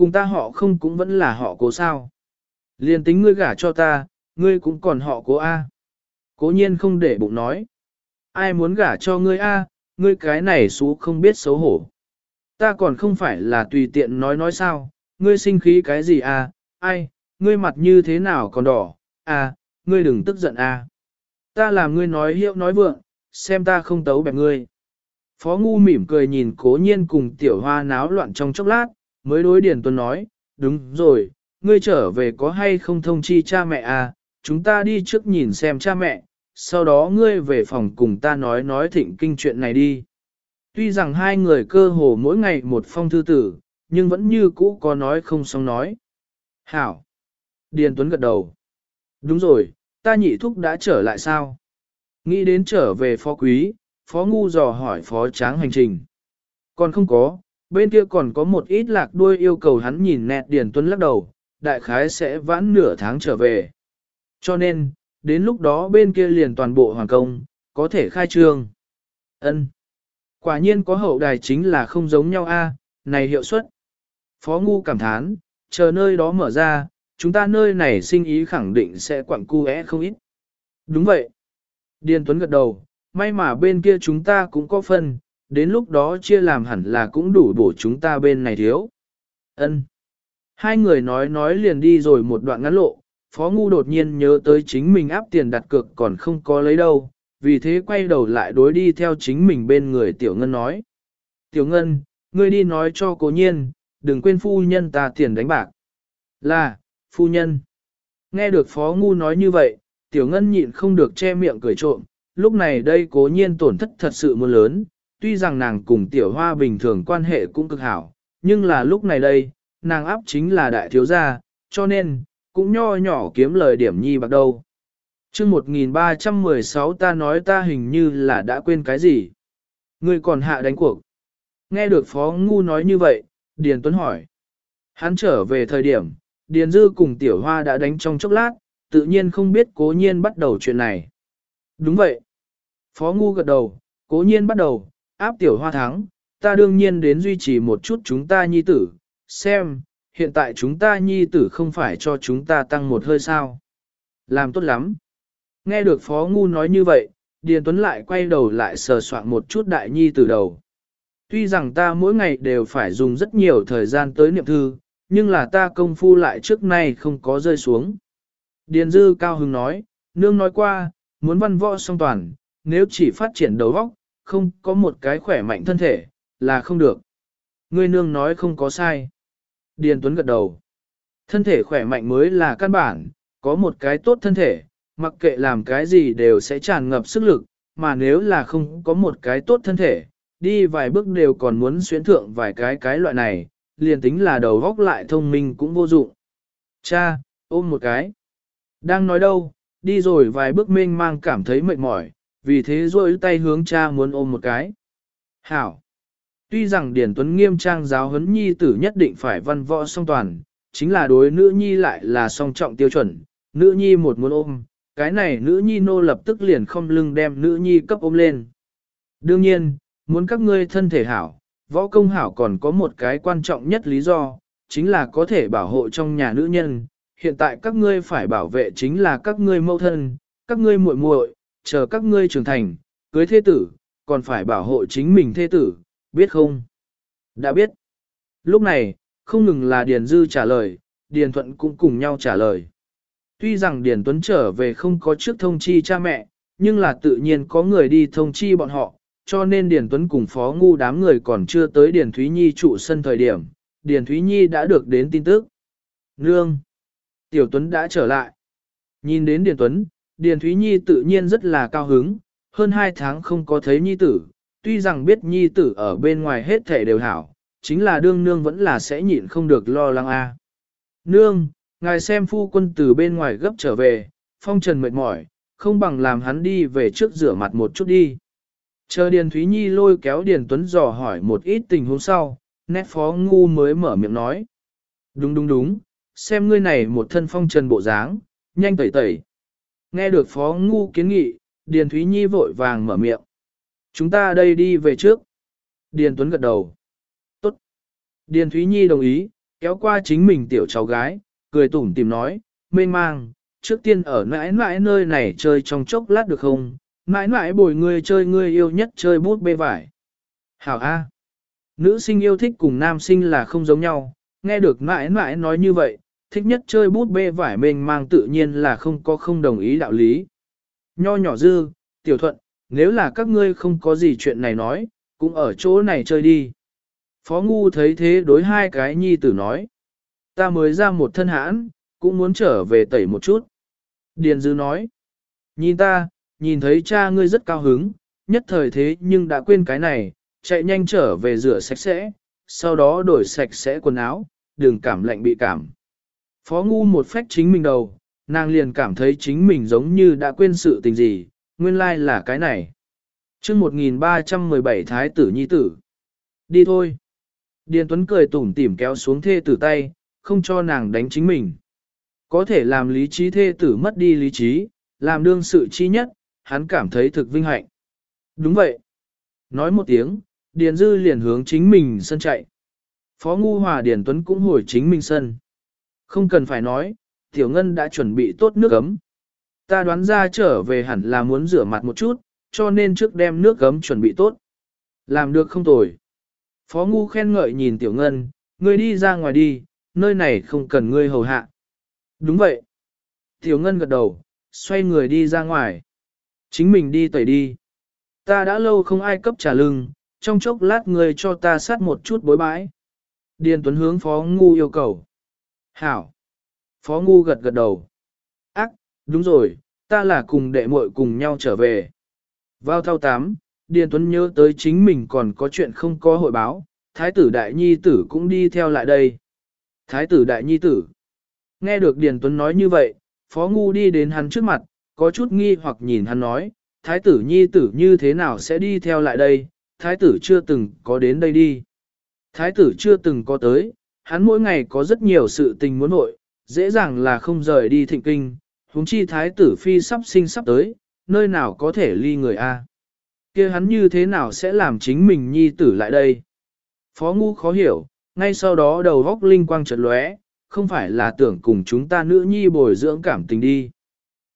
Cùng ta họ không cũng vẫn là họ cố sao. Liền tính ngươi gả cho ta, ngươi cũng còn họ cố A. Cố nhiên không để bụng nói. Ai muốn gả cho ngươi A, ngươi cái này xú không biết xấu hổ. Ta còn không phải là tùy tiện nói nói sao, ngươi sinh khí cái gì a? ai, ngươi mặt như thế nào còn đỏ, a, ngươi đừng tức giận a. Ta làm ngươi nói hiệu nói vượng, xem ta không tấu bẹp ngươi. Phó Ngu mỉm cười nhìn cố nhiên cùng tiểu hoa náo loạn trong chốc lát, mới đối Điền Tuấn nói, đúng rồi, ngươi trở về có hay không thông chi cha mẹ à, chúng ta đi trước nhìn xem cha mẹ, sau đó ngươi về phòng cùng ta nói nói thịnh kinh chuyện này đi. Tuy rằng hai người cơ hồ mỗi ngày một phong thư tử, nhưng vẫn như cũ có nói không xong nói. Hảo! Điền Tuấn gật đầu. Đúng rồi, ta nhị thúc đã trở lại sao? Nghĩ đến trở về phó quý, phó ngu dò hỏi phó tráng hành trình. Còn không có, bên kia còn có một ít lạc đuôi yêu cầu hắn nhìn nẹt Điền Tuấn lắc đầu, đại khái sẽ vãn nửa tháng trở về. Cho nên, đến lúc đó bên kia liền toàn bộ hoàng công, có thể khai trương. Ân. Quả nhiên có hậu đài chính là không giống nhau a, này hiệu suất. Phó Ngu cảm thán, chờ nơi đó mở ra, chúng ta nơi này sinh ý khẳng định sẽ quặng cu é không ít. Đúng vậy. Điền Tuấn gật đầu, may mà bên kia chúng ta cũng có phần đến lúc đó chia làm hẳn là cũng đủ bổ chúng ta bên này thiếu. Ân. Hai người nói nói liền đi rồi một đoạn ngắn lộ, Phó Ngu đột nhiên nhớ tới chính mình áp tiền đặt cược còn không có lấy đâu, vì thế quay đầu lại đối đi theo chính mình bên người Tiểu Ngân nói. Tiểu Ngân, ngươi đi nói cho cố nhiên, đừng quên phu nhân ta tiền đánh bạc. Là, phu nhân. Nghe được Phó Ngu nói như vậy, Tiểu Ngân nhịn không được che miệng cười trộm, lúc này đây cố nhiên tổn thất thật sự mưa lớn, tuy rằng nàng cùng Tiểu Hoa bình thường quan hệ cũng cực hảo, nhưng là lúc này đây, nàng áp chính là đại thiếu gia, cho nên, cũng nho nhỏ kiếm lời điểm nhi bạc đâu. chương 1316 ta nói ta hình như là đã quên cái gì. Ngươi còn hạ đánh cuộc. Nghe được Phó Ngu nói như vậy, Điền Tuấn hỏi. Hắn trở về thời điểm, Điền Dư cùng Tiểu Hoa đã đánh trong chốc lát, tự nhiên không biết cố nhiên bắt đầu chuyện này. Đúng vậy. Phó Ngu gật đầu, cố nhiên bắt đầu, áp Tiểu Hoa thắng, ta đương nhiên đến duy trì một chút chúng ta nhi tử, xem, hiện tại chúng ta nhi tử không phải cho chúng ta tăng một hơi sao. Làm tốt lắm. Nghe được Phó Ngu nói như vậy, Điền Tuấn lại quay đầu lại sờ soạn một chút đại nhi từ đầu. Tuy rằng ta mỗi ngày đều phải dùng rất nhiều thời gian tới niệm thư, nhưng là ta công phu lại trước nay không có rơi xuống. Điền Dư cao hứng nói, nương nói qua, muốn văn võ song toàn, nếu chỉ phát triển đầu óc, không có một cái khỏe mạnh thân thể, là không được. Ngươi nương nói không có sai. Điền Tuấn gật đầu. Thân thể khỏe mạnh mới là căn bản, có một cái tốt thân thể, mặc kệ làm cái gì đều sẽ tràn ngập sức lực, mà nếu là không có một cái tốt thân thể, đi vài bước đều còn muốn xuyến thượng vài cái cái loại này, liền tính là đầu góc lại thông minh cũng vô dụng. Cha, ôm một cái. Đang nói đâu, đi rồi vài bước mênh mang cảm thấy mệt mỏi, vì thế rôi tay hướng cha muốn ôm một cái. Hảo. Tuy rằng Điển Tuấn nghiêm trang giáo huấn nhi tử nhất định phải văn võ song toàn, chính là đối nữ nhi lại là song trọng tiêu chuẩn, nữ nhi một muốn ôm, cái này nữ nhi nô lập tức liền không lưng đem nữ nhi cấp ôm lên. Đương nhiên, muốn các ngươi thân thể hảo, võ công hảo còn có một cái quan trọng nhất lý do, chính là có thể bảo hộ trong nhà nữ nhân. Hiện tại các ngươi phải bảo vệ chính là các ngươi mẫu thân, các ngươi muội muội, chờ các ngươi trưởng thành, cưới thế tử, còn phải bảo hộ chính mình thế tử, biết không? Đã biết. Lúc này, không ngừng là Điền Dư trả lời, Điền Thuận cũng cùng nhau trả lời. Tuy rằng Điền Tuấn trở về không có trước thông chi cha mẹ, nhưng là tự nhiên có người đi thông chi bọn họ, cho nên Điền Tuấn cùng Phó Ngu đám người còn chưa tới Điền Thúy Nhi trụ sân thời điểm, Điền Thúy Nhi đã được đến tin tức. Nương! Tiểu Tuấn đã trở lại. Nhìn đến Điền Tuấn, Điền Thúy Nhi tự nhiên rất là cao hứng, hơn hai tháng không có thấy Nhi tử, tuy rằng biết nhi tử ở bên ngoài hết thể đều hảo, chính là đương nương vẫn là sẽ nhịn không được lo lắng a. Nương, ngài xem phu quân từ bên ngoài gấp trở về, phong trần mệt mỏi, không bằng làm hắn đi về trước rửa mặt một chút đi. Chờ Điền Thúy Nhi lôi kéo Điền Tuấn dò hỏi một ít tình huống sau, nét phó ngu mới mở miệng nói. Đúng đúng đúng, xem ngươi này một thân phong trần bộ dáng, nhanh tẩy tẩy. Nghe được phó ngu kiến nghị, Điền Thúy Nhi vội vàng mở miệng. Chúng ta đây đi về trước. Điền Tuấn gật đầu. Tốt. Điền Thúy Nhi đồng ý, kéo qua chính mình tiểu cháu gái, cười tủm tìm nói, mênh mang, trước tiên ở mãi mãi nơi này chơi trong chốc lát được không? Mãi mãi bồi ngươi chơi ngươi yêu nhất chơi bút bê vải. Hảo A. Nữ sinh yêu thích cùng nam sinh là không giống nhau, nghe được mãi mãi nói như vậy, thích nhất chơi bút bê vải mênh mang tự nhiên là không có không đồng ý đạo lý. Nho nhỏ dư, tiểu thuận, nếu là các ngươi không có gì chuyện này nói, cũng ở chỗ này chơi đi. Phó Ngu thấy thế đối hai cái nhi tử nói. Ta mới ra một thân hãn, cũng muốn trở về tẩy một chút. Điền Dư nói. Nhìn ta, nhìn thấy cha ngươi rất cao hứng, nhất thời thế nhưng đã quên cái này, chạy nhanh trở về rửa sạch sẽ, sau đó đổi sạch sẽ quần áo, đừng cảm lạnh bị cảm. Phó Ngu một phách chính mình đầu, nàng liền cảm thấy chính mình giống như đã quên sự tình gì, nguyên lai like là cái này. chương 1317 Thái tử Nhi tử. Đi thôi. Điền Tuấn cười tủm tỉm kéo xuống thê tử tay, không cho nàng đánh chính mình. Có thể làm lý trí thê tử mất đi lý trí, làm đương sự chi nhất, hắn cảm thấy thực vinh hạnh. Đúng vậy. Nói một tiếng, Điền Dư liền hướng chính mình sân chạy. Phó Ngu Hòa Điền Tuấn cũng hồi chính mình sân. Không cần phải nói, Tiểu Ngân đã chuẩn bị tốt nước ấm. Ta đoán ra trở về hẳn là muốn rửa mặt một chút, cho nên trước đem nước ấm chuẩn bị tốt. Làm được không tồi. Phó Ngu khen ngợi nhìn Tiểu Ngân, ngươi đi ra ngoài đi, nơi này không cần ngươi hầu hạ. Đúng vậy. Tiểu Ngân gật đầu, xoay người đi ra ngoài. Chính mình đi tẩy đi. Ta đã lâu không ai cấp trả lưng, trong chốc lát người cho ta sát một chút bối bãi. Điền Tuấn hướng Phó Ngu yêu cầu. Hảo. Phó Ngu gật gật đầu. Ác, đúng rồi, ta là cùng đệ muội cùng nhau trở về. Vào thao tám, Điền Tuấn nhớ tới chính mình còn có chuyện không có hội báo, Thái tử Đại Nhi tử cũng đi theo lại đây. Thái tử Đại Nhi tử. Nghe được Điền Tuấn nói như vậy, Phó Ngu đi đến hắn trước mặt, có chút nghi hoặc nhìn hắn nói, Thái tử Nhi tử như thế nào sẽ đi theo lại đây, Thái tử chưa từng có đến đây đi. Thái tử chưa từng có tới, hắn mỗi ngày có rất nhiều sự tình muốn nội, dễ dàng là không rời đi thịnh kinh, huống chi Thái tử phi sắp sinh sắp tới, nơi nào có thể ly người A kia hắn như thế nào sẽ làm chính mình nhi tử lại đây? Phó ngu khó hiểu, ngay sau đó đầu góc linh quang chợt lóe, không phải là tưởng cùng chúng ta nữ nhi bồi dưỡng cảm tình đi.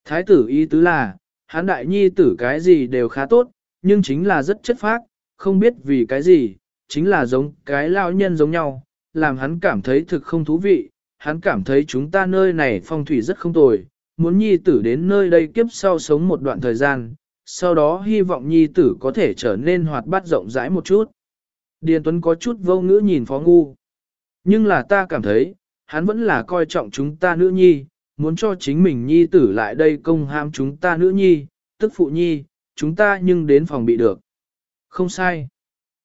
Thái tử ý tứ là, hắn đại nhi tử cái gì đều khá tốt, nhưng chính là rất chất phác, không biết vì cái gì, chính là giống cái lao nhân giống nhau, làm hắn cảm thấy thực không thú vị, hắn cảm thấy chúng ta nơi này phong thủy rất không tồi, muốn nhi tử đến nơi đây kiếp sau sống một đoạn thời gian, sau đó hy vọng nhi tử có thể trở nên hoạt bát rộng rãi một chút. Điền Tuấn có chút vô ngữ nhìn Phó Ngu. Nhưng là ta cảm thấy, hắn vẫn là coi trọng chúng ta nữ nhi, muốn cho chính mình nhi tử lại đây công ham chúng ta nữ nhi, tức phụ nhi, chúng ta nhưng đến phòng bị được. Không sai.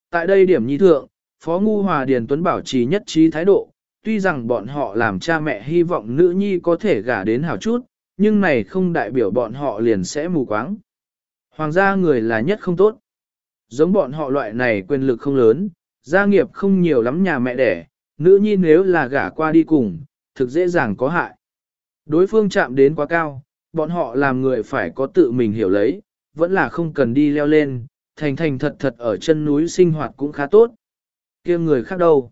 Tại đây điểm nhi thượng, Phó Ngu Hòa Điền Tuấn bảo trì nhất trí thái độ, tuy rằng bọn họ làm cha mẹ hy vọng nữ nhi có thể gả đến hảo chút, nhưng này không đại biểu bọn họ liền sẽ mù quáng. Hoàng gia người là nhất không tốt. Giống bọn họ loại này quyền lực không lớn, gia nghiệp không nhiều lắm nhà mẹ đẻ, nữ nhi nếu là gả qua đi cùng, thực dễ dàng có hại. Đối phương chạm đến quá cao, bọn họ làm người phải có tự mình hiểu lấy, vẫn là không cần đi leo lên, thành thành thật thật ở chân núi sinh hoạt cũng khá tốt kia người khác đâu?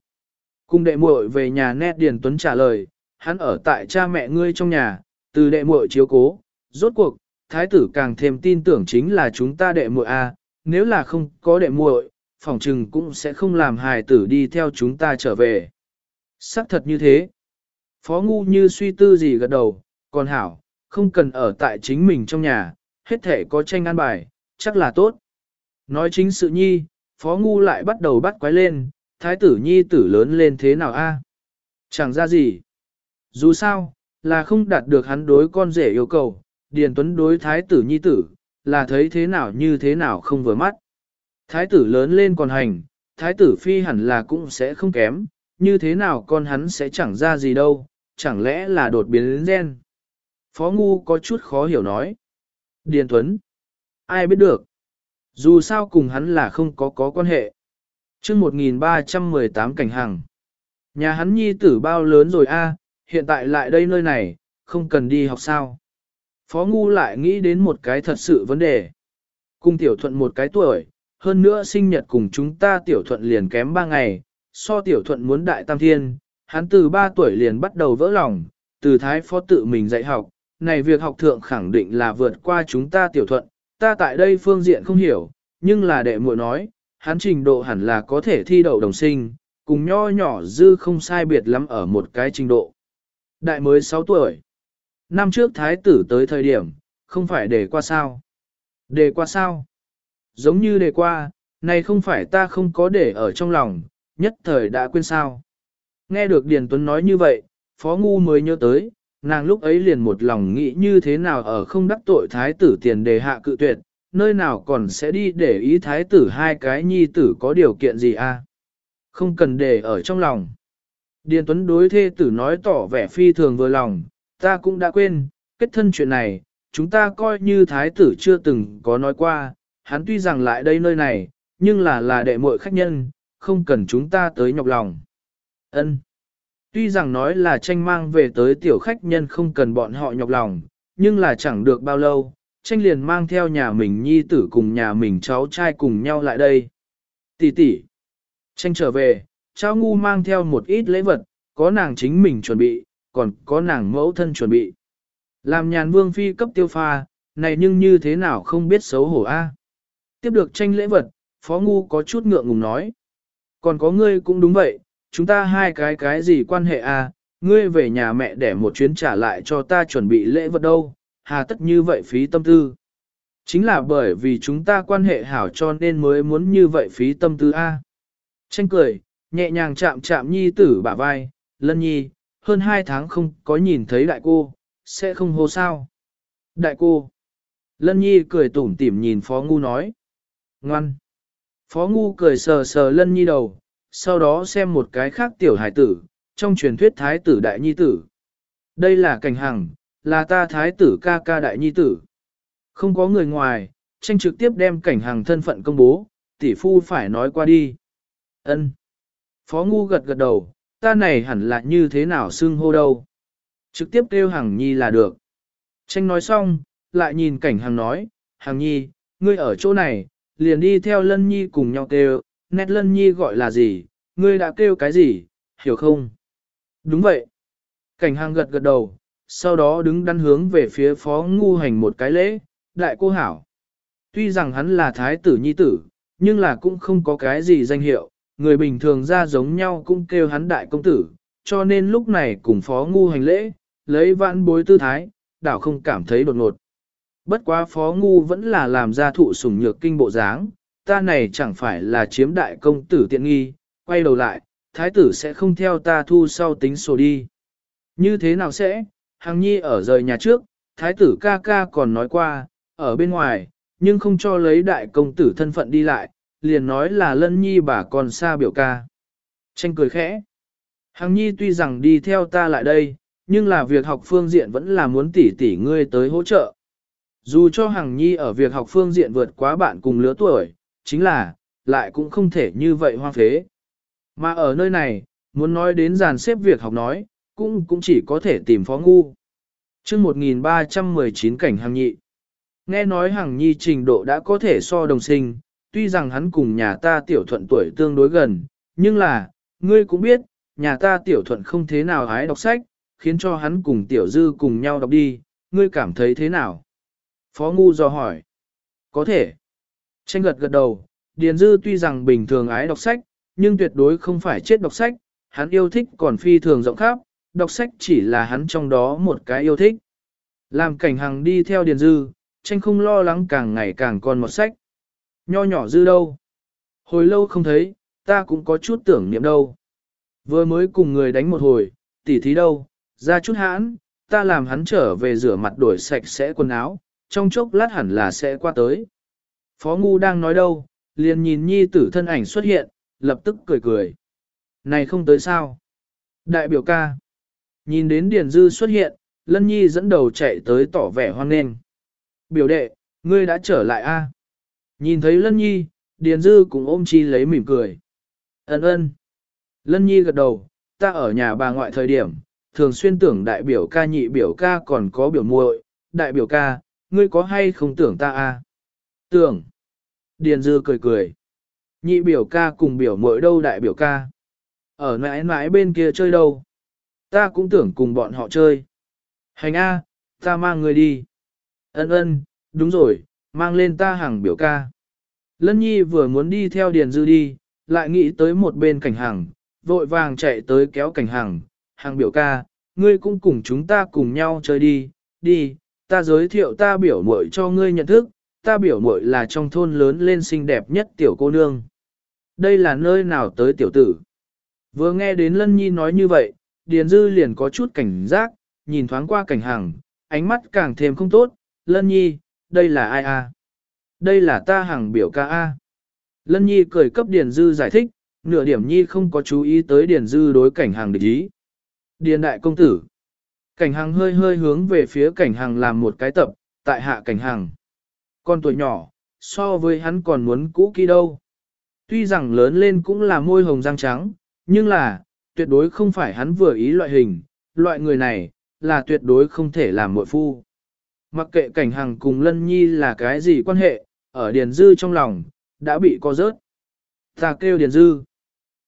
Cùng đệ muội về nhà nét Điền Tuấn trả lời, hắn ở tại cha mẹ ngươi trong nhà, từ đệ muội chiếu cố, rốt cuộc, thái tử càng thêm tin tưởng chính là chúng ta đệ muội a, nếu là không có đệ muội, phòng trừng cũng sẽ không làm hài tử đi theo chúng ta trở về. Sắc thật như thế. Phó ngu như suy tư gì gật đầu, còn hảo, không cần ở tại chính mình trong nhà, hết thể có tranh ăn bài, chắc là tốt. Nói chính sự nhi, phó ngu lại bắt đầu bắt quái lên, thái tử nhi tử lớn lên thế nào a? Chẳng ra gì. Dù sao, là không đạt được hắn đối con rể yêu cầu, Điền Tuấn đối thái tử nhi tử, là thấy thế nào như thế nào không vừa mắt. Thái tử lớn lên còn hành, thái tử phi hẳn là cũng sẽ không kém, như thế nào con hắn sẽ chẳng ra gì đâu, chẳng lẽ là đột biến gen. Phó Ngu có chút khó hiểu nói. Điền Tuấn, ai biết được. Dù sao cùng hắn là không có có quan hệ chương 1318 cảnh hàng. Nhà hắn nhi tử bao lớn rồi a hiện tại lại đây nơi này, không cần đi học sao. Phó Ngu lại nghĩ đến một cái thật sự vấn đề. Cùng tiểu thuận một cái tuổi, hơn nữa sinh nhật cùng chúng ta tiểu thuận liền kém ba ngày, so tiểu thuận muốn đại tam thiên, hắn từ ba tuổi liền bắt đầu vỡ lòng, từ thái phó tự mình dạy học, này việc học thượng khẳng định là vượt qua chúng ta tiểu thuận, ta tại đây phương diện không hiểu, nhưng là đệ muội nói, hắn trình độ hẳn là có thể thi đậu đồng sinh, cùng nho nhỏ dư không sai biệt lắm ở một cái trình độ. Đại mới 6 tuổi. Năm trước thái tử tới thời điểm, không phải để qua sao. Để qua sao? Giống như để qua, này không phải ta không có để ở trong lòng, nhất thời đã quên sao. Nghe được Điền Tuấn nói như vậy, Phó Ngu mới nhớ tới, nàng lúc ấy liền một lòng nghĩ như thế nào ở không đắc tội thái tử tiền đề hạ cự tuyệt, nơi nào còn sẽ đi để ý thái tử hai cái nhi tử có điều kiện gì à? Không cần để ở trong lòng. Điền Tuấn đối thê tử nói tỏ vẻ phi thường vừa lòng, ta cũng đã quên, kết thân chuyện này, chúng ta coi như thái tử chưa từng có nói qua, hắn tuy rằng lại đây nơi này, nhưng là là đệ muội khách nhân, không cần chúng ta tới nhọc lòng. Ân. Tuy rằng nói là tranh mang về tới tiểu khách nhân không cần bọn họ nhọc lòng, nhưng là chẳng được bao lâu, tranh liền mang theo nhà mình nhi tử cùng nhà mình cháu trai cùng nhau lại đây. Tỷ tỷ. Tranh trở về, cháu ngu mang theo một ít lễ vật, có nàng chính mình chuẩn bị, còn có nàng mẫu thân chuẩn bị. Làm nhàn vương phi cấp tiêu pha, này nhưng như thế nào không biết xấu hổ a. Tiếp được tranh lễ vật, phó ngu có chút ngượng ngùng nói. Còn có ngươi cũng đúng vậy, chúng ta hai cái cái gì quan hệ a? ngươi về nhà mẹ để một chuyến trả lại cho ta chuẩn bị lễ vật đâu, hà tất như vậy phí tâm tư. Chính là bởi vì chúng ta quan hệ hảo cho nên mới muốn như vậy phí tâm tư a. Tranh cười, nhẹ nhàng chạm chạm nhi tử bả vai, lân nhi, hơn hai tháng không có nhìn thấy đại cô, sẽ không hô sao. Đại cô. Lân nhi cười tủm tỉm nhìn phó ngu nói. Ngoan. Phó ngu cười sờ sờ lân nhi đầu, sau đó xem một cái khác tiểu hải tử, trong truyền thuyết thái tử đại nhi tử. Đây là cảnh hằng, là ta thái tử ca ca đại nhi tử. Không có người ngoài, tranh trực tiếp đem cảnh hàng thân phận công bố, tỷ phu phải nói qua đi. Ân. Phó ngu gật gật đầu, ta này hẳn là như thế nào xưng hô đâu. Trực tiếp kêu hàng Nhi là được. Tranh nói xong, lại nhìn cảnh hàng nói, hàng Nhi, ngươi ở chỗ này, liền đi theo Lân Nhi cùng nhau kêu, nét Lân Nhi gọi là gì, ngươi đã kêu cái gì, hiểu không? Đúng vậy. Cảnh hàng gật gật đầu, sau đó đứng đắn hướng về phía phó ngu hành một cái lễ, đại cô hảo. Tuy rằng hắn là thái tử nhi tử, nhưng là cũng không có cái gì danh hiệu, người bình thường ra giống nhau cũng kêu hắn đại công tử, cho nên lúc này cùng phó ngu hành lễ, lấy vãn bối tư thái, đảo không cảm thấy đột ngột. Bất quá phó ngu vẫn là làm ra thụ sủng nhược kinh bộ dáng, ta này chẳng phải là chiếm đại công tử tiện nghi, quay đầu lại, thái tử sẽ không theo ta thu sau tính sổ đi. Như thế nào sẽ, hàng nhi ở rời nhà trước, thái tử ca ca còn nói qua, ở bên ngoài, nhưng không cho lấy đại công tử thân phận đi lại, liền nói là lân nhi bà còn xa biểu ca. Tranh cười khẽ. Hằng nhi tuy rằng đi theo ta lại đây, nhưng là việc học phương diện vẫn là muốn tỷ tỷ ngươi tới hỗ trợ. Dù cho Hằng nhi ở việc học phương diện vượt quá bạn cùng lứa tuổi, chính là, lại cũng không thể như vậy hoang phế. Mà ở nơi này, muốn nói đến dàn xếp việc học nói, cũng cũng chỉ có thể tìm phó ngu. chương 1319 cảnh Hằng nhị. Nghe nói Hằng nhi trình độ đã có thể so đồng sinh, tuy rằng hắn cùng nhà ta tiểu thuận tuổi tương đối gần, nhưng là, ngươi cũng biết, nhà ta tiểu thuận không thế nào hái đọc sách, khiến cho hắn cùng tiểu dư cùng nhau đọc đi, ngươi cảm thấy thế nào? Phó Ngu do hỏi. Có thể. Tranh gật gật đầu, Điền Dư tuy rằng bình thường ái đọc sách, nhưng tuyệt đối không phải chết đọc sách, hắn yêu thích còn phi thường rộng khắp, đọc sách chỉ là hắn trong đó một cái yêu thích. Làm cảnh hằng đi theo Điền Dư, tranh không lo lắng càng ngày càng còn một sách. Nho nhỏ dư đâu? Hồi lâu không thấy, ta cũng có chút tưởng niệm đâu. Vừa mới cùng người đánh một hồi, tỉ thí đâu, ra chút hãn, ta làm hắn trở về rửa mặt đổi sạch sẽ quần áo, trong chốc lát hẳn là sẽ qua tới. Phó Ngu đang nói đâu, liền nhìn nhi tử thân ảnh xuất hiện, lập tức cười cười. Này không tới sao? Đại biểu ca. Nhìn đến Điền Dư xuất hiện, Lân Nhi dẫn đầu chạy tới tỏ vẻ hoan nghênh. Biểu đệ, ngươi đã trở lại a? Nhìn thấy Lân Nhi, Điền Dư cũng ôm chi lấy mỉm cười. Ấn ơn. Lân Nhi gật đầu, ta ở nhà bà ngoại thời điểm, thường xuyên tưởng đại biểu ca nhị biểu ca còn có biểu muội, đại biểu ca, ngươi có hay không tưởng ta a? Tưởng. Điền Dư cười cười. Nhị biểu ca cùng biểu muội đâu đại biểu ca. Ở mãi mãi bên kia chơi đâu. Ta cũng tưởng cùng bọn họ chơi. Hành A, ta mang người đi. Ân ân, đúng rồi, mang lên ta hàng biểu ca. Lân Nhi vừa muốn đi theo Điền Dư đi, lại nghĩ tới một bên cảnh hàng, vội vàng chạy tới kéo cảnh hàng, hàng biểu ca, ngươi cũng cùng chúng ta cùng nhau chơi đi, đi, ta giới thiệu ta biểu muội cho ngươi nhận thức, ta biểu muội là trong thôn lớn lên xinh đẹp nhất tiểu cô nương. Đây là nơi nào tới tiểu tử? Vừa nghe đến Lân Nhi nói như vậy, Điền Dư liền có chút cảnh giác, nhìn thoáng qua cảnh hàng, ánh mắt càng thêm không tốt, Lân Nhi, đây là ai a? Đây là ta hàng biểu ca a. Lân Nhi cười cấp Điền Dư giải thích, nửa điểm Nhi không có chú ý tới Điền Dư đối cảnh hàng địch ý. Điền đại công tử. Cảnh hàng hơi hơi hướng về phía cảnh hàng làm một cái tập, tại hạ cảnh hàng. Con tuổi nhỏ, so với hắn còn muốn cũ kỹ đâu. Tuy rằng lớn lên cũng là môi hồng răng trắng, nhưng là, tuyệt đối không phải hắn vừa ý loại hình, loại người này, là tuyệt đối không thể làm muội phu. Mặc kệ cảnh hàng cùng lân nhi là cái gì quan hệ, ở Điền Dư trong lòng, đã bị co rớt. Ta kêu Điền Dư.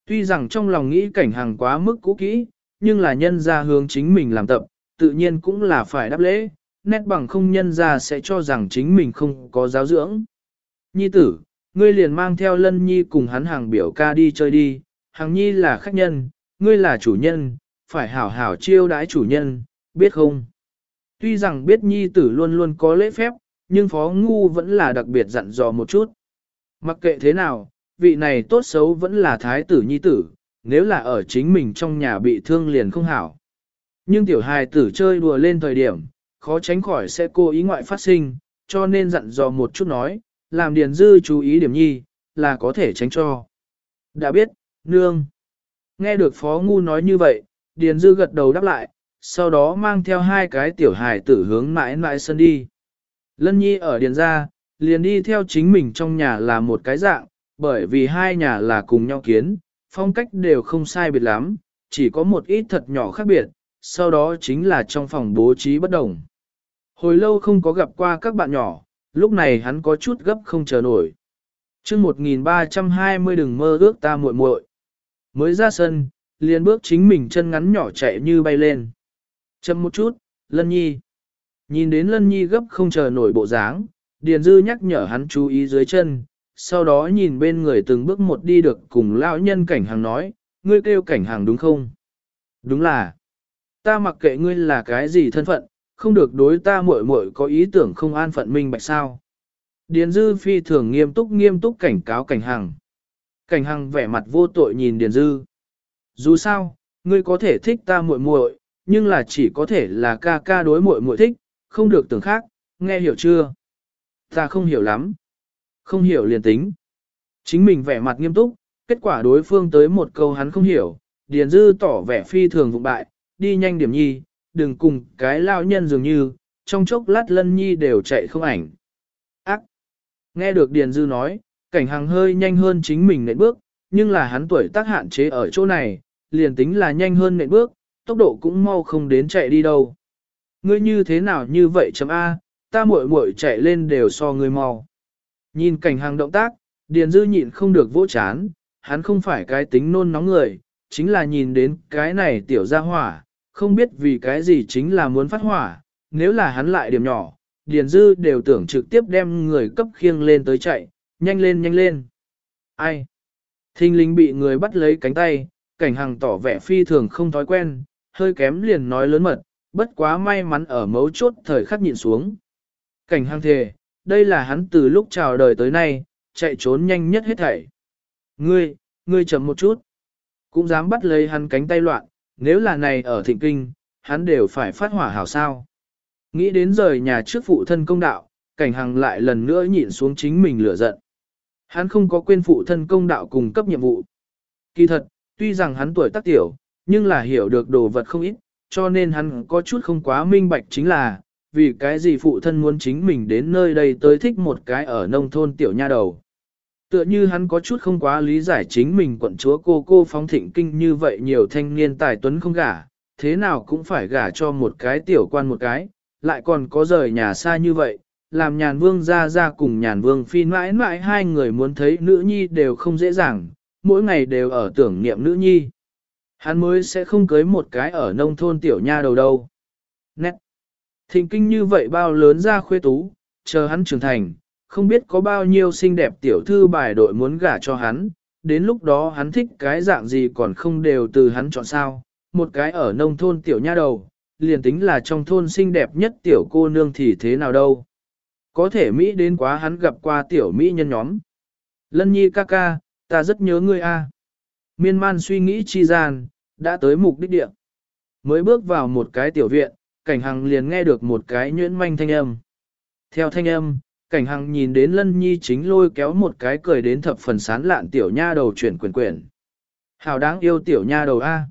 Tuy rằng trong lòng nghĩ cảnh hàng quá mức cũ kỹ, nhưng là nhân ra hướng chính mình làm tập, tự nhiên cũng là phải đáp lễ, nét bằng không nhân ra sẽ cho rằng chính mình không có giáo dưỡng. Nhi tử, ngươi liền mang theo lân nhi cùng hắn hàng biểu ca đi chơi đi, hàng nhi là khách nhân, ngươi là chủ nhân, phải hảo hảo chiêu đãi chủ nhân, biết không? Tuy rằng biết nhi tử luôn luôn có lễ phép, nhưng phó ngu vẫn là đặc biệt dặn dò một chút. Mặc kệ thế nào, vị này tốt xấu vẫn là thái tử nhi tử, nếu là ở chính mình trong nhà bị thương liền không hảo. Nhưng tiểu hài tử chơi đùa lên thời điểm, khó tránh khỏi sẽ cố ý ngoại phát sinh, cho nên dặn dò một chút nói, làm Điền Dư chú ý điểm nhi, là có thể tránh cho. Đã biết, nương. Nghe được Phó Ngu nói như vậy, Điền Dư gật đầu đáp lại, sau đó mang theo hai cái tiểu hài tử hướng mãi mãi sân đi. Lân Nhi ở Điền gia, liền đi theo chính mình trong nhà là một cái dạng, bởi vì hai nhà là cùng nhau kiến, phong cách đều không sai biệt lắm, chỉ có một ít thật nhỏ khác biệt, sau đó chính là trong phòng bố trí bất đồng. Hồi lâu không có gặp qua các bạn nhỏ, lúc này hắn có chút gấp không chờ nổi. chương 1320 đừng mơ ước ta muội muội Mới ra sân, liền bước chính mình chân ngắn nhỏ chạy như bay lên. Châm một chút, Lân Nhi. Nhìn đến Lân Nhi gấp không chờ nổi bộ dáng, Điền Dư nhắc nhở hắn chú ý dưới chân, sau đó nhìn bên người từng bước một đi được cùng lão nhân cảnh hàng nói, ngươi kêu cảnh hàng đúng không? Đúng là, ta mặc kệ ngươi là cái gì thân phận, không được đối ta muội muội có ý tưởng không an phận minh bạch sao. Điền Dư phi thường nghiêm túc nghiêm túc cảnh cáo cảnh hàng. Cảnh hằng vẻ mặt vô tội nhìn Điền Dư. Dù sao, ngươi có thể thích ta muội muội, nhưng là chỉ có thể là ca ca đối muội muội thích, không được tưởng khác, nghe hiểu chưa? Ta không hiểu lắm. Không hiểu liền tính. Chính mình vẻ mặt nghiêm túc, kết quả đối phương tới một câu hắn không hiểu, Điền Dư tỏ vẻ phi thường vụng bại, đi nhanh điểm nhi, đừng cùng cái lao nhân dường như, trong chốc lát lân nhi đều chạy không ảnh. Ác! Nghe được Điền Dư nói, cảnh hàng hơi nhanh hơn chính mình nện bước, nhưng là hắn tuổi tác hạn chế ở chỗ này, liền tính là nhanh hơn nện bước, tốc độ cũng mau không đến chạy đi đâu. Ngươi như thế nào như vậy chấm A, ta muội muội chạy lên đều so ngươi mau. Nhìn cảnh hàng động tác, Điền Dư nhịn không được vỗ chán, hắn không phải cái tính nôn nóng người, chính là nhìn đến cái này tiểu ra hỏa, không biết vì cái gì chính là muốn phát hỏa, nếu là hắn lại điểm nhỏ, Điền Dư đều tưởng trực tiếp đem người cấp khiêng lên tới chạy, nhanh lên nhanh lên. Ai? Thinh linh bị người bắt lấy cánh tay, cảnh hàng tỏ vẻ phi thường không thói quen, hơi kém liền nói lớn mật, bất quá may mắn ở mấu chốt thời khắc nhịn xuống. Cảnh hàng thề, đây là hắn từ lúc chào đời tới nay, chạy trốn nhanh nhất hết thảy. Ngươi, ngươi chậm một chút. Cũng dám bắt lấy hắn cánh tay loạn, nếu là này ở thịnh kinh, hắn đều phải phát hỏa hảo sao. Nghĩ đến rời nhà trước phụ thân công đạo, cảnh hằng lại lần nữa nhịn xuống chính mình lửa giận. Hắn không có quên phụ thân công đạo cùng cấp nhiệm vụ. Kỳ thật, tuy rằng hắn tuổi tác tiểu, nhưng là hiểu được đồ vật không ít, cho nên hắn có chút không quá minh bạch chính là, vì cái gì phụ thân muốn chính mình đến nơi đây tới thích một cái ở nông thôn tiểu nha đầu. Tựa như hắn có chút không quá lý giải chính mình quận chúa cô cô phóng thịnh kinh như vậy nhiều thanh niên tài tuấn không gả, thế nào cũng phải gả cho một cái tiểu quan một cái, lại còn có rời nhà xa như vậy, làm nhàn vương ra ra cùng nhàn vương phi mãi mãi hai người muốn thấy nữ nhi đều không dễ dàng, mỗi ngày đều ở tưởng niệm nữ nhi. Hắn mới sẽ không cưới một cái ở nông thôn tiểu nha đầu đâu. Nét. Thình kinh như vậy bao lớn ra khuê tú, chờ hắn trưởng thành, không biết có bao nhiêu xinh đẹp tiểu thư bài đội muốn gả cho hắn, đến lúc đó hắn thích cái dạng gì còn không đều từ hắn chọn sao, một cái ở nông thôn tiểu nha đầu, liền tính là trong thôn xinh đẹp nhất tiểu cô nương thì thế nào đâu. Có thể Mỹ đến quá hắn gặp qua tiểu Mỹ nhân nhóm. Lân nhi ca ca, ta rất nhớ ngươi a. Miên man suy nghĩ chi gian, đã tới mục đích địa. Mới bước vào một cái tiểu viện, cảnh hằng liền nghe được một cái nhuyễn manh thanh âm. Theo thanh âm, cảnh hằng nhìn đến lân nhi chính lôi kéo một cái cười đến thập phần sán lạn tiểu nha đầu chuyển quyền quyển. Hào đáng yêu tiểu nha đầu A.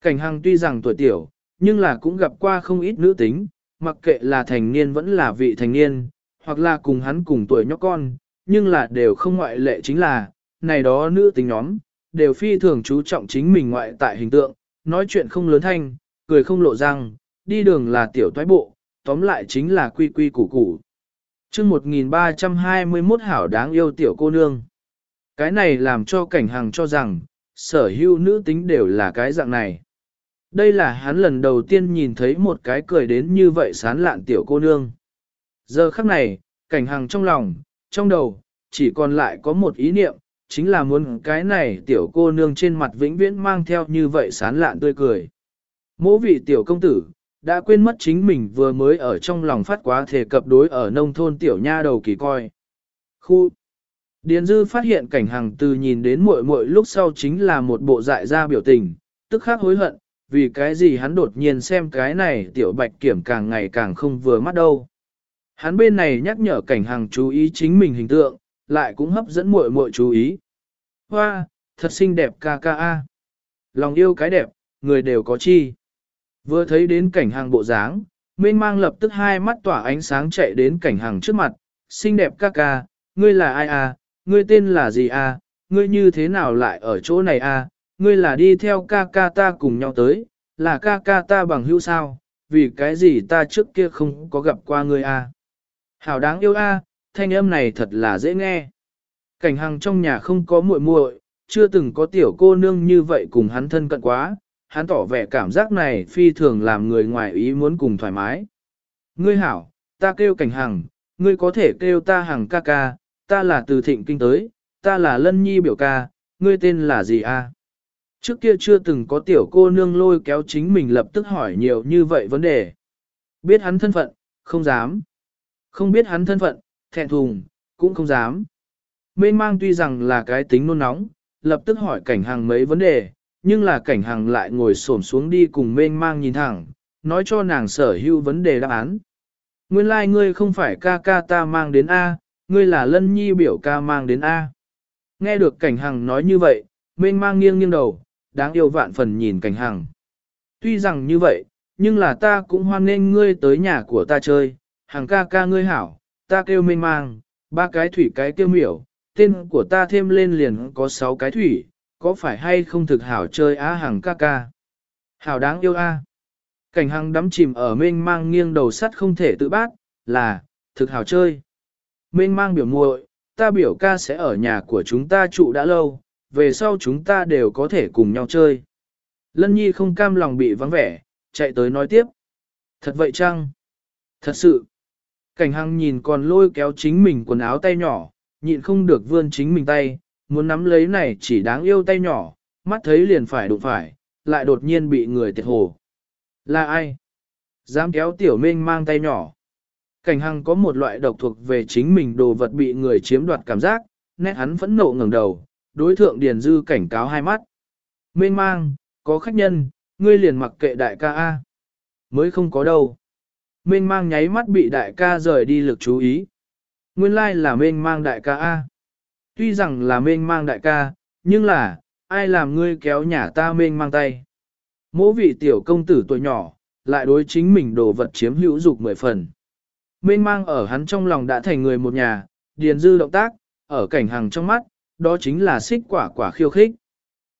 Cảnh hằng tuy rằng tuổi tiểu, nhưng là cũng gặp qua không ít nữ tính, mặc kệ là thành niên vẫn là vị thành niên, hoặc là cùng hắn cùng tuổi nhóc con, nhưng là đều không ngoại lệ chính là, này đó nữ tính nhóm, đều phi thường chú trọng chính mình ngoại tại hình tượng, nói chuyện không lớn thanh, cười không lộ răng, đi đường là tiểu toái bộ, tóm lại chính là quy quy củ củ. chương 1321 hảo đáng yêu tiểu cô nương. Cái này làm cho cảnh hàng cho rằng, sở hữu nữ tính đều là cái dạng này. Đây là hắn lần đầu tiên nhìn thấy một cái cười đến như vậy sán lạn tiểu cô nương. Giờ khắc này, cảnh hàng trong lòng, trong đầu, chỉ còn lại có một ý niệm, chính là muốn cái này tiểu cô nương trên mặt vĩnh viễn mang theo như vậy sán lạn tươi cười. Mỗ vị tiểu công tử, đã quên mất chính mình vừa mới ở trong lòng phát quá thể cập đối ở nông thôn tiểu nha đầu kỳ coi. Khu Điền dư phát hiện cảnh hàng từ nhìn đến muội muội lúc sau chính là một bộ dại ra biểu tình, tức khắc hối hận, vì cái gì hắn đột nhiên xem cái này tiểu bạch kiểm càng ngày càng không vừa mắt đâu. Hắn bên này nhắc nhở cảnh hàng chú ý chính mình hình tượng, lại cũng hấp dẫn muội muội chú ý. Hoa, thật xinh đẹp ca ca a. Lòng yêu cái đẹp, người đều có chi. Vừa thấy đến cảnh hàng bộ dáng, mênh mang lập tức hai mắt tỏa ánh sáng chạy đến cảnh hàng trước mặt, xinh đẹp ca ca, ngươi là ai a? ngươi tên là gì a? ngươi như thế nào lại ở chỗ này a? ngươi là đi theo ca ca ta cùng nhau tới, là ca ca ta bằng hữu sao, vì cái gì ta trước kia không có gặp qua ngươi a? Hảo đáng yêu a, thanh âm này thật là dễ nghe. Cảnh hằng trong nhà không có muội muội, chưa từng có tiểu cô nương như vậy cùng hắn thân cận quá, hắn tỏ vẻ cảm giác này phi thường làm người ngoài ý muốn cùng thoải mái. Ngươi hảo, ta kêu cảnh hằng, ngươi có thể kêu ta hằng ca ca, ta là từ thịnh kinh tới, ta là lân nhi biểu ca, ngươi tên là gì a? Trước kia chưa từng có tiểu cô nương lôi kéo chính mình lập tức hỏi nhiều như vậy vấn đề. Biết hắn thân phận, không dám. Không biết hắn thân phận, thẹn thùng, cũng không dám. Mênh mang tuy rằng là cái tính nôn nóng, lập tức hỏi cảnh hàng mấy vấn đề, nhưng là cảnh hàng lại ngồi xổm xuống đi cùng mênh mang nhìn thẳng, nói cho nàng sở hữu vấn đề đáp án. Nguyên lai like ngươi không phải ca ca ta mang đến A, ngươi là lân nhi biểu ca mang đến A. Nghe được cảnh hàng nói như vậy, mênh mang nghiêng nghiêng đầu, đáng yêu vạn phần nhìn cảnh hàng. Tuy rằng như vậy, nhưng là ta cũng hoan nghênh ngươi tới nhà của ta chơi, hàng ca ca ngươi hảo, ta kêu mênh mang, ba cái thủy cái kêu miểu, tên của ta thêm lên liền có sáu cái thủy, có phải hay không thực hảo chơi á hàng ca ca? Hảo đáng yêu a. Cảnh hằng đắm chìm ở mênh mang nghiêng đầu sắt không thể tự bát, là, thực hảo chơi. Mênh mang biểu muội, ta biểu ca sẽ ở nhà của chúng ta trụ đã lâu, về sau chúng ta đều có thể cùng nhau chơi. Lân nhi không cam lòng bị vắng vẻ, chạy tới nói tiếp. Thật vậy chăng? Thật sự. Cảnh hằng nhìn còn lôi kéo chính mình quần áo tay nhỏ, nhịn không được vươn chính mình tay, muốn nắm lấy này chỉ đáng yêu tay nhỏ, mắt thấy liền phải đụng phải, lại đột nhiên bị người tiệt hồ. Là ai? Dám kéo tiểu minh mang tay nhỏ. Cảnh hằng có một loại độc thuộc về chính mình đồ vật bị người chiếm đoạt cảm giác, nét hắn phẫn nộ ngẩng đầu, đối thượng Điền Dư cảnh cáo hai mắt. Mênh mang, có khách nhân, ngươi liền mặc kệ đại ca A. Mới không có đâu. Mênh mang nháy mắt bị đại ca rời đi lực chú ý. Nguyên lai là mênh mang đại ca A. Tuy rằng là mênh mang đại ca, nhưng là, ai làm ngươi kéo nhà ta mênh mang tay. Mỗi vị tiểu công tử tuổi nhỏ, lại đối chính mình đồ vật chiếm hữu dục mười phần. Mênh mang ở hắn trong lòng đã thành người một nhà, điền dư động tác, ở cảnh hàng trong mắt, đó chính là xích quả quả khiêu khích.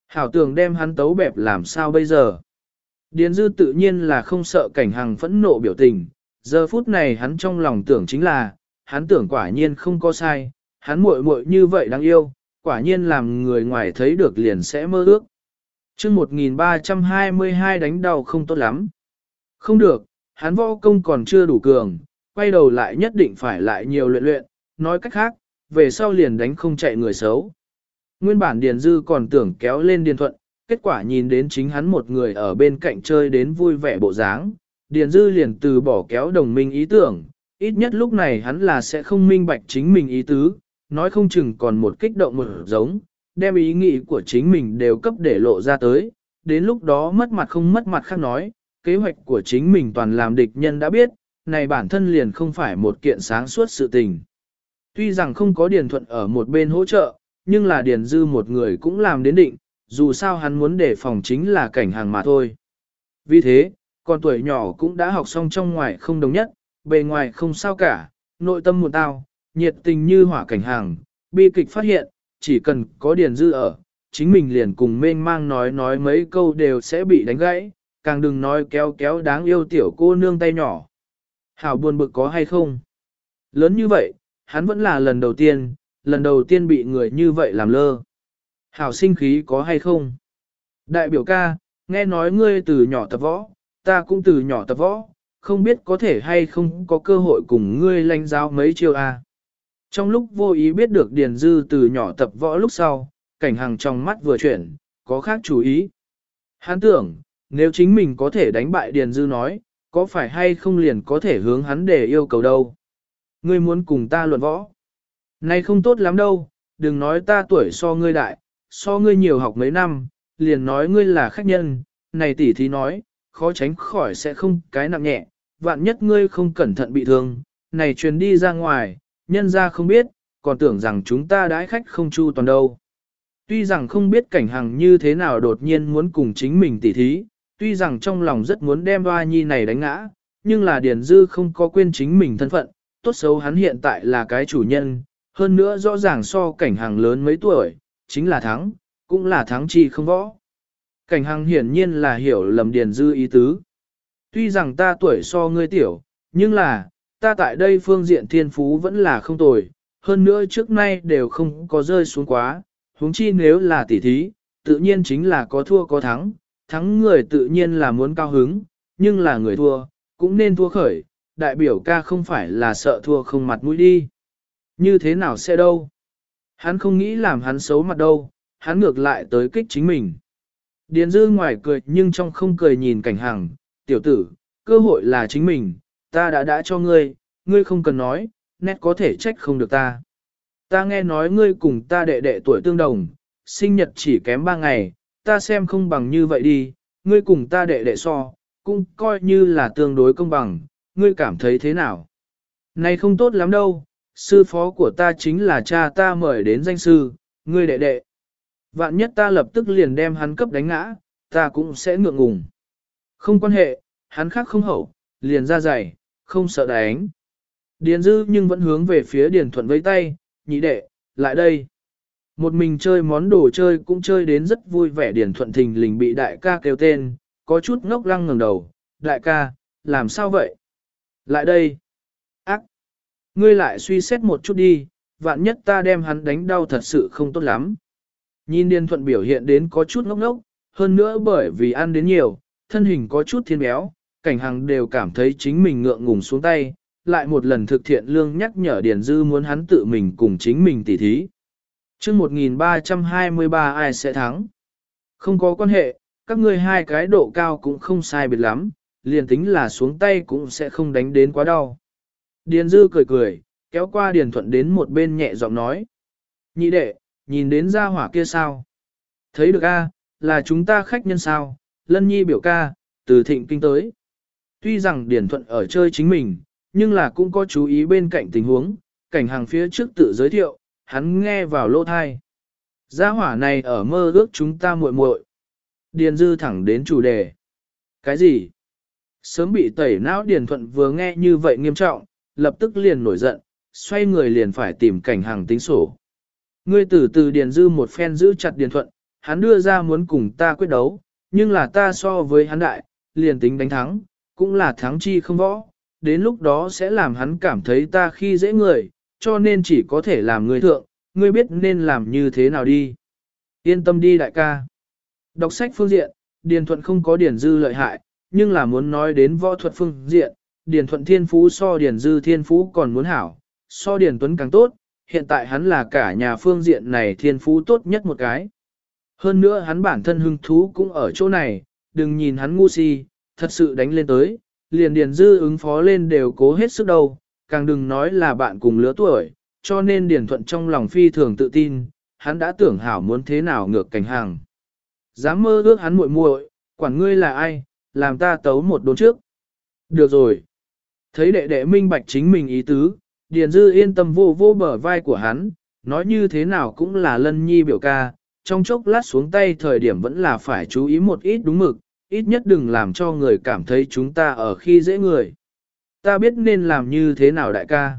Hảo tường đem hắn tấu bẹp làm sao bây giờ. Điền dư tự nhiên là không sợ cảnh hàng phẫn nộ biểu tình, giờ phút này hắn trong lòng tưởng chính là, hắn tưởng quả nhiên không có sai, hắn muội muội như vậy đáng yêu, quả nhiên làm người ngoài thấy được liền sẽ mơ ước. chương 1322 đánh đầu không tốt lắm. Không được, hắn võ công còn chưa đủ cường, quay đầu lại nhất định phải lại nhiều luyện luyện, nói cách khác, về sau liền đánh không chạy người xấu. Nguyên bản Điền Dư còn tưởng kéo lên Điền Thuận, kết quả nhìn đến chính hắn một người ở bên cạnh chơi đến vui vẻ bộ dáng, Điền Dư liền từ bỏ kéo đồng minh ý tưởng, ít nhất lúc này hắn là sẽ không minh bạch chính mình ý tứ, nói không chừng còn một kích động một giống, đem ý nghĩ của chính mình đều cấp để lộ ra tới, đến lúc đó mất mặt không mất mặt khác nói, kế hoạch của chính mình toàn làm địch nhân đã biết, này bản thân liền không phải một kiện sáng suốt sự tình. Tuy rằng không có Điền Thuận ở một bên hỗ trợ, nhưng là Điền Dư một người cũng làm đến định, dù sao hắn muốn đề phòng chính là cảnh hàng mà thôi. Vì thế, con tuổi nhỏ cũng đã học xong trong ngoài không đồng nhất, bề ngoài không sao cả, nội tâm một tao, nhiệt tình như hỏa cảnh hàng, bi kịch phát hiện, chỉ cần có Điền Dư ở, chính mình liền cùng mênh mang nói nói mấy câu đều sẽ bị đánh gãy, càng đừng nói kéo kéo đáng yêu tiểu cô nương tay nhỏ. Hảo buồn bực có hay không? Lớn như vậy, hắn vẫn là lần đầu tiên, lần đầu tiên bị người như vậy làm lơ. Hảo sinh khí có hay không? Đại biểu ca, nghe nói ngươi từ nhỏ tập võ, ta cũng từ nhỏ tập võ, không biết có thể hay không có cơ hội cùng ngươi lãnh giáo mấy chiêu a. À. Trong lúc vô ý biết được Điền Dư từ nhỏ tập võ lúc sau, cảnh hàng trong mắt vừa chuyển, có khác chú ý. Hắn tưởng, nếu chính mình có thể đánh bại Điền Dư nói, có phải hay không liền có thể hướng hắn để yêu cầu đâu. Ngươi muốn cùng ta luận võ. Này không tốt lắm đâu, đừng nói ta tuổi so ngươi đại, so ngươi nhiều học mấy năm, liền nói ngươi là khách nhân, này tỷ thí nói, khó tránh khỏi sẽ không cái nặng nhẹ, vạn nhất ngươi không cẩn thận bị thương, này truyền đi ra ngoài, nhân ra không biết, còn tưởng rằng chúng ta đãi khách không chu toàn đâu. Tuy rằng không biết cảnh hằng như thế nào đột nhiên muốn cùng chính mình tỉ thí, tuy rằng trong lòng rất muốn đem hoa nhi này đánh ngã, nhưng là Điền Dư không có quên chính mình thân phận, tốt xấu hắn hiện tại là cái chủ nhân, hơn nữa rõ ràng so cảnh hàng lớn mấy tuổi, chính là thắng, cũng là thắng chi không võ. Cảnh Hằng hiển nhiên là hiểu lầm Điền Dư ý tứ. Tuy rằng ta tuổi so ngươi tiểu, nhưng là, ta tại đây phương diện thiên phú vẫn là không tồi, hơn nữa trước nay đều không có rơi xuống quá, huống chi nếu là tỷ thí, tự nhiên chính là có thua có thắng, thắng người tự nhiên là muốn cao hứng, nhưng là người thua, cũng nên thua khởi, đại biểu ca không phải là sợ thua không mặt mũi đi. Như thế nào sẽ đâu? Hắn không nghĩ làm hắn xấu mặt đâu, hắn ngược lại tới kích chính mình. Điền dư ngoài cười nhưng trong không cười nhìn cảnh hàng, tiểu tử, cơ hội là chính mình, ta đã đã cho ngươi, ngươi không cần nói, nét có thể trách không được ta. Ta nghe nói ngươi cùng ta đệ đệ tuổi tương đồng, sinh nhật chỉ kém ba ngày, ta xem không bằng như vậy đi, ngươi cùng ta đệ đệ so, cũng coi như là tương đối công bằng, ngươi cảm thấy thế nào? Này không tốt lắm đâu, sư phó của ta chính là cha ta mời đến danh sư, ngươi đệ đệ. Vạn nhất ta lập tức liền đem hắn cấp đánh ngã, ta cũng sẽ ngượng ngùng. Không quan hệ, hắn khác không hậu, liền ra dày, không sợ đánh. Điền dư nhưng vẫn hướng về phía Điền Thuận với tay, nhị đệ, lại đây. Một mình chơi món đồ chơi cũng chơi đến rất vui vẻ Điền Thuận thình lình bị đại ca kêu tên, có chút ngốc lăng ngẩng đầu, đại ca, làm sao vậy? Lại đây. Ác. Ngươi lại suy xét một chút đi, vạn nhất ta đem hắn đánh đau thật sự không tốt lắm. Nhìn Điền Thuận biểu hiện đến có chút ngốc ngốc, hơn nữa bởi vì ăn đến nhiều, thân hình có chút thiên béo, cảnh hằng đều cảm thấy chính mình ngượng ngùng xuống tay, lại một lần thực thiện lương nhắc nhở Điền Dư muốn hắn tự mình cùng chính mình tỉ thí. chương 1323 ai sẽ thắng? Không có quan hệ, các ngươi hai cái độ cao cũng không sai biệt lắm, liền tính là xuống tay cũng sẽ không đánh đến quá đau. Điền Dư cười cười, kéo qua Điền Thuận đến một bên nhẹ giọng nói. Nhị đệ, nhìn đến gia hỏa kia sao? Thấy được a, là chúng ta khách nhân sao? Lân Nhi biểu ca, từ thịnh kinh tới. Tuy rằng điển Thuận ở chơi chính mình, nhưng là cũng có chú ý bên cạnh tình huống, cảnh hàng phía trước tự giới thiệu, hắn nghe vào lô thai. Gia hỏa này ở mơ ước chúng ta muội muội. Điền Dư thẳng đến chủ đề. Cái gì? Sớm bị tẩy não Điền Thuận vừa nghe như vậy nghiêm trọng, lập tức liền nổi giận, xoay người liền phải tìm cảnh hàng tính sổ. Ngươi từ từ Điền Dư một phen giữ chặt Điền Thuận, hắn đưa ra muốn cùng ta quyết đấu, nhưng là ta so với hắn đại, liền tính đánh thắng, cũng là thắng chi không võ, đến lúc đó sẽ làm hắn cảm thấy ta khi dễ người, cho nên chỉ có thể làm người thượng, ngươi biết nên làm như thế nào đi. Yên tâm đi đại ca. Đọc sách phương diện, Điền Thuận không có Điền Dư lợi hại, nhưng là muốn nói đến võ thuật phương diện, Điền Thuận Thiên Phú so Điền Dư Thiên Phú còn muốn hảo, so Điền Tuấn càng tốt, hiện tại hắn là cả nhà phương diện này Thiên Phú tốt nhất một cái. Hơn nữa hắn bản thân hứng thú cũng ở chỗ này, đừng nhìn hắn ngu si, thật sự đánh lên tới, liền điền dư ứng phó lên đều cố hết sức đâu, càng đừng nói là bạn cùng lứa tuổi, cho nên điền thuận trong lòng phi thường tự tin, hắn đã tưởng hảo muốn thế nào ngược cảnh hàng. Dám mơ ước hắn muội muội, quản ngươi là ai, làm ta tấu một đốn trước. Được rồi. Thấy đệ đệ minh bạch chính mình ý tứ, Điền Dư yên tâm vô vô bờ vai của hắn, nói như thế nào cũng là lân nhi biểu ca, trong chốc lát xuống tay thời điểm vẫn là phải chú ý một ít đúng mực, ít nhất đừng làm cho người cảm thấy chúng ta ở khi dễ người. Ta biết nên làm như thế nào đại ca.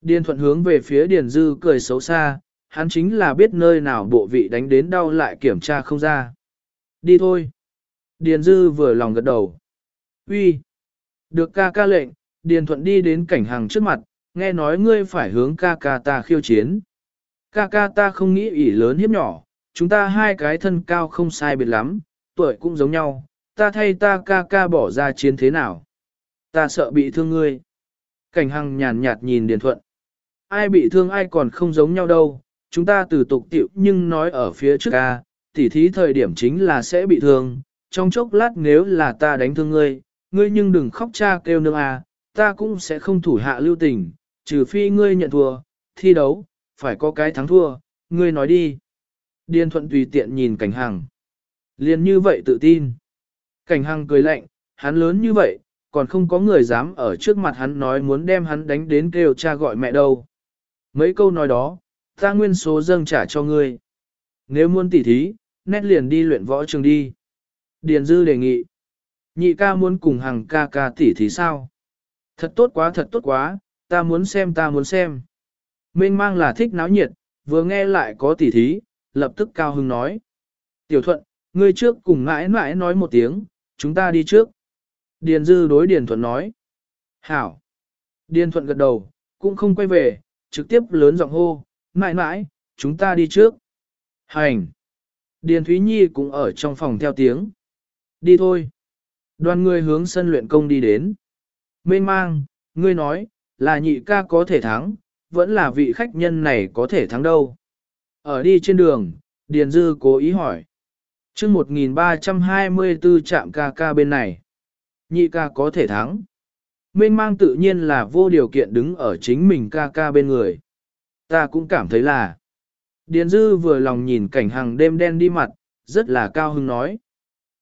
Điền thuận hướng về phía Điền Dư cười xấu xa, hắn chính là biết nơi nào bộ vị đánh đến đau lại kiểm tra không ra. Đi thôi. Điền Dư vừa lòng gật đầu. Uy, Được ca ca lệnh, Điền Thuận đi đến cảnh hàng trước mặt, nghe nói ngươi phải hướng ca ca ta khiêu chiến. Ca ca ta không nghĩ ỷ lớn hiếp nhỏ, chúng ta hai cái thân cao không sai biệt lắm, tuổi cũng giống nhau, ta thay ta ca ca bỏ ra chiến thế nào. Ta sợ bị thương ngươi. Cảnh hằng nhàn nhạt nhìn Điền Thuận. Ai bị thương ai còn không giống nhau đâu, chúng ta từ tục tiệu nhưng nói ở phía trước ca, tỉ thí thời điểm chính là sẽ bị thương, trong chốc lát nếu là ta đánh thương ngươi, ngươi nhưng đừng khóc cha kêu nương à, ta cũng sẽ không thủ hạ lưu tình, trừ phi ngươi nhận thua, thi đấu, phải có cái thắng thua, ngươi nói đi. Điền thuận tùy tiện nhìn cảnh hằng. Liền như vậy tự tin. Cảnh hằng cười lạnh, hắn lớn như vậy, còn không có người dám ở trước mặt hắn nói muốn đem hắn đánh đến kêu cha gọi mẹ đâu. Mấy câu nói đó, ta nguyên số dâng trả cho ngươi. Nếu muốn tỉ thí, nét liền đi luyện võ trường đi. Điền dư đề nghị. Nhị ca muốn cùng hàng ca ca tỉ thí sao? Thật tốt quá thật tốt quá, ta muốn xem ta muốn xem. Mênh mang là thích náo nhiệt, vừa nghe lại có tỉ thí, lập tức cao hưng nói. Tiểu thuận, ngươi trước cùng ngãi mãi nói một tiếng, chúng ta đi trước. Điền dư đối Điền thuận nói. Hảo. Điền thuận gật đầu, cũng không quay về, trực tiếp lớn giọng hô, mãi mãi, chúng ta đi trước. Hành. Điền Thúy Nhi cũng ở trong phòng theo tiếng. Đi thôi. Đoàn người hướng sân luyện công đi đến. Mênh mang, ngươi nói, là nhị ca có thể thắng, vẫn là vị khách nhân này có thể thắng đâu. Ở đi trên đường, Điền Dư cố ý hỏi. chương 1324 chạm ca ca bên này. Nhị ca có thể thắng. Mênh mang tự nhiên là vô điều kiện đứng ở chính mình ca ca bên người. Ta cũng cảm thấy là. Điền Dư vừa lòng nhìn cảnh hàng đêm đen đi mặt, rất là cao hứng nói.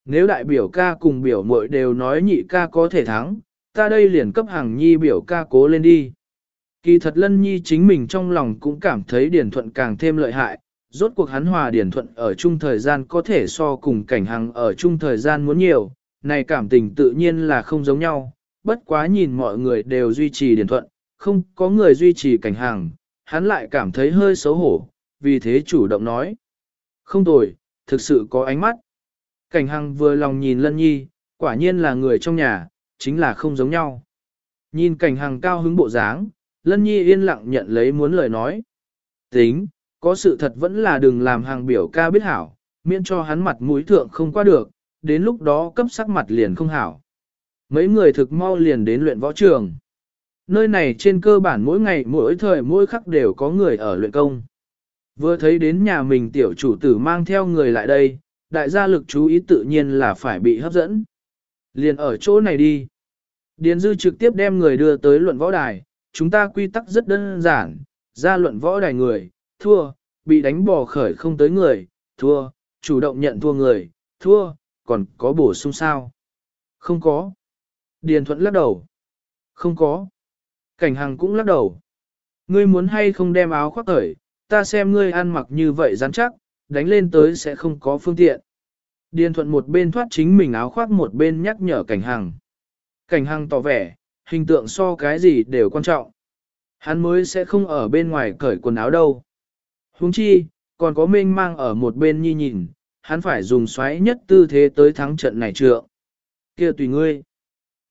Nếu đại biểu ca cùng biểu muội đều nói nhị ca có thể thắng, ta đây liền cấp hàng nhi biểu ca cố lên đi. Kỳ thật lân nhi chính mình trong lòng cũng cảm thấy điển thuận càng thêm lợi hại, rốt cuộc hắn hòa điển thuận ở chung thời gian có thể so cùng cảnh hằng ở chung thời gian muốn nhiều, này cảm tình tự nhiên là không giống nhau, bất quá nhìn mọi người đều duy trì điển thuận, không có người duy trì cảnh hằng, hắn lại cảm thấy hơi xấu hổ, vì thế chủ động nói. Không tồi, thực sự có ánh mắt. Cảnh hằng vừa lòng nhìn lân nhi, quả nhiên là người trong nhà, chính là không giống nhau. Nhìn cảnh hàng cao hứng bộ dáng, lân nhi yên lặng nhận lấy muốn lời nói. Tính, có sự thật vẫn là đừng làm hàng biểu ca biết hảo, miễn cho hắn mặt mũi thượng không qua được, đến lúc đó cấp sắc mặt liền không hảo. Mấy người thực mau liền đến luyện võ trường. Nơi này trên cơ bản mỗi ngày mỗi thời mỗi khắc đều có người ở luyện công. Vừa thấy đến nhà mình tiểu chủ tử mang theo người lại đây, đại gia lực chú ý tự nhiên là phải bị hấp dẫn. Liền ở chỗ này đi. Điền dư trực tiếp đem người đưa tới luận võ đài, chúng ta quy tắc rất đơn giản, ra luận võ đài người, thua, bị đánh bỏ khởi không tới người, thua, chủ động nhận thua người, thua, còn có bổ sung sao? Không có. Điền thuận lắc đầu. Không có. Cảnh hằng cũng lắc đầu. Ngươi muốn hay không đem áo khoác khởi, ta xem ngươi ăn mặc như vậy rắn chắc, đánh lên tới sẽ không có phương tiện. Điền thuận một bên thoát chính mình áo khoác một bên nhắc nhở cảnh hằng. Cảnh hằng tỏ vẻ, hình tượng so cái gì đều quan trọng. Hắn mới sẽ không ở bên ngoài cởi quần áo đâu. Huống chi, còn có mênh mang ở một bên nhi nhìn, hắn phải dùng xoáy nhất tư thế tới thắng trận này trượng. kia tùy ngươi.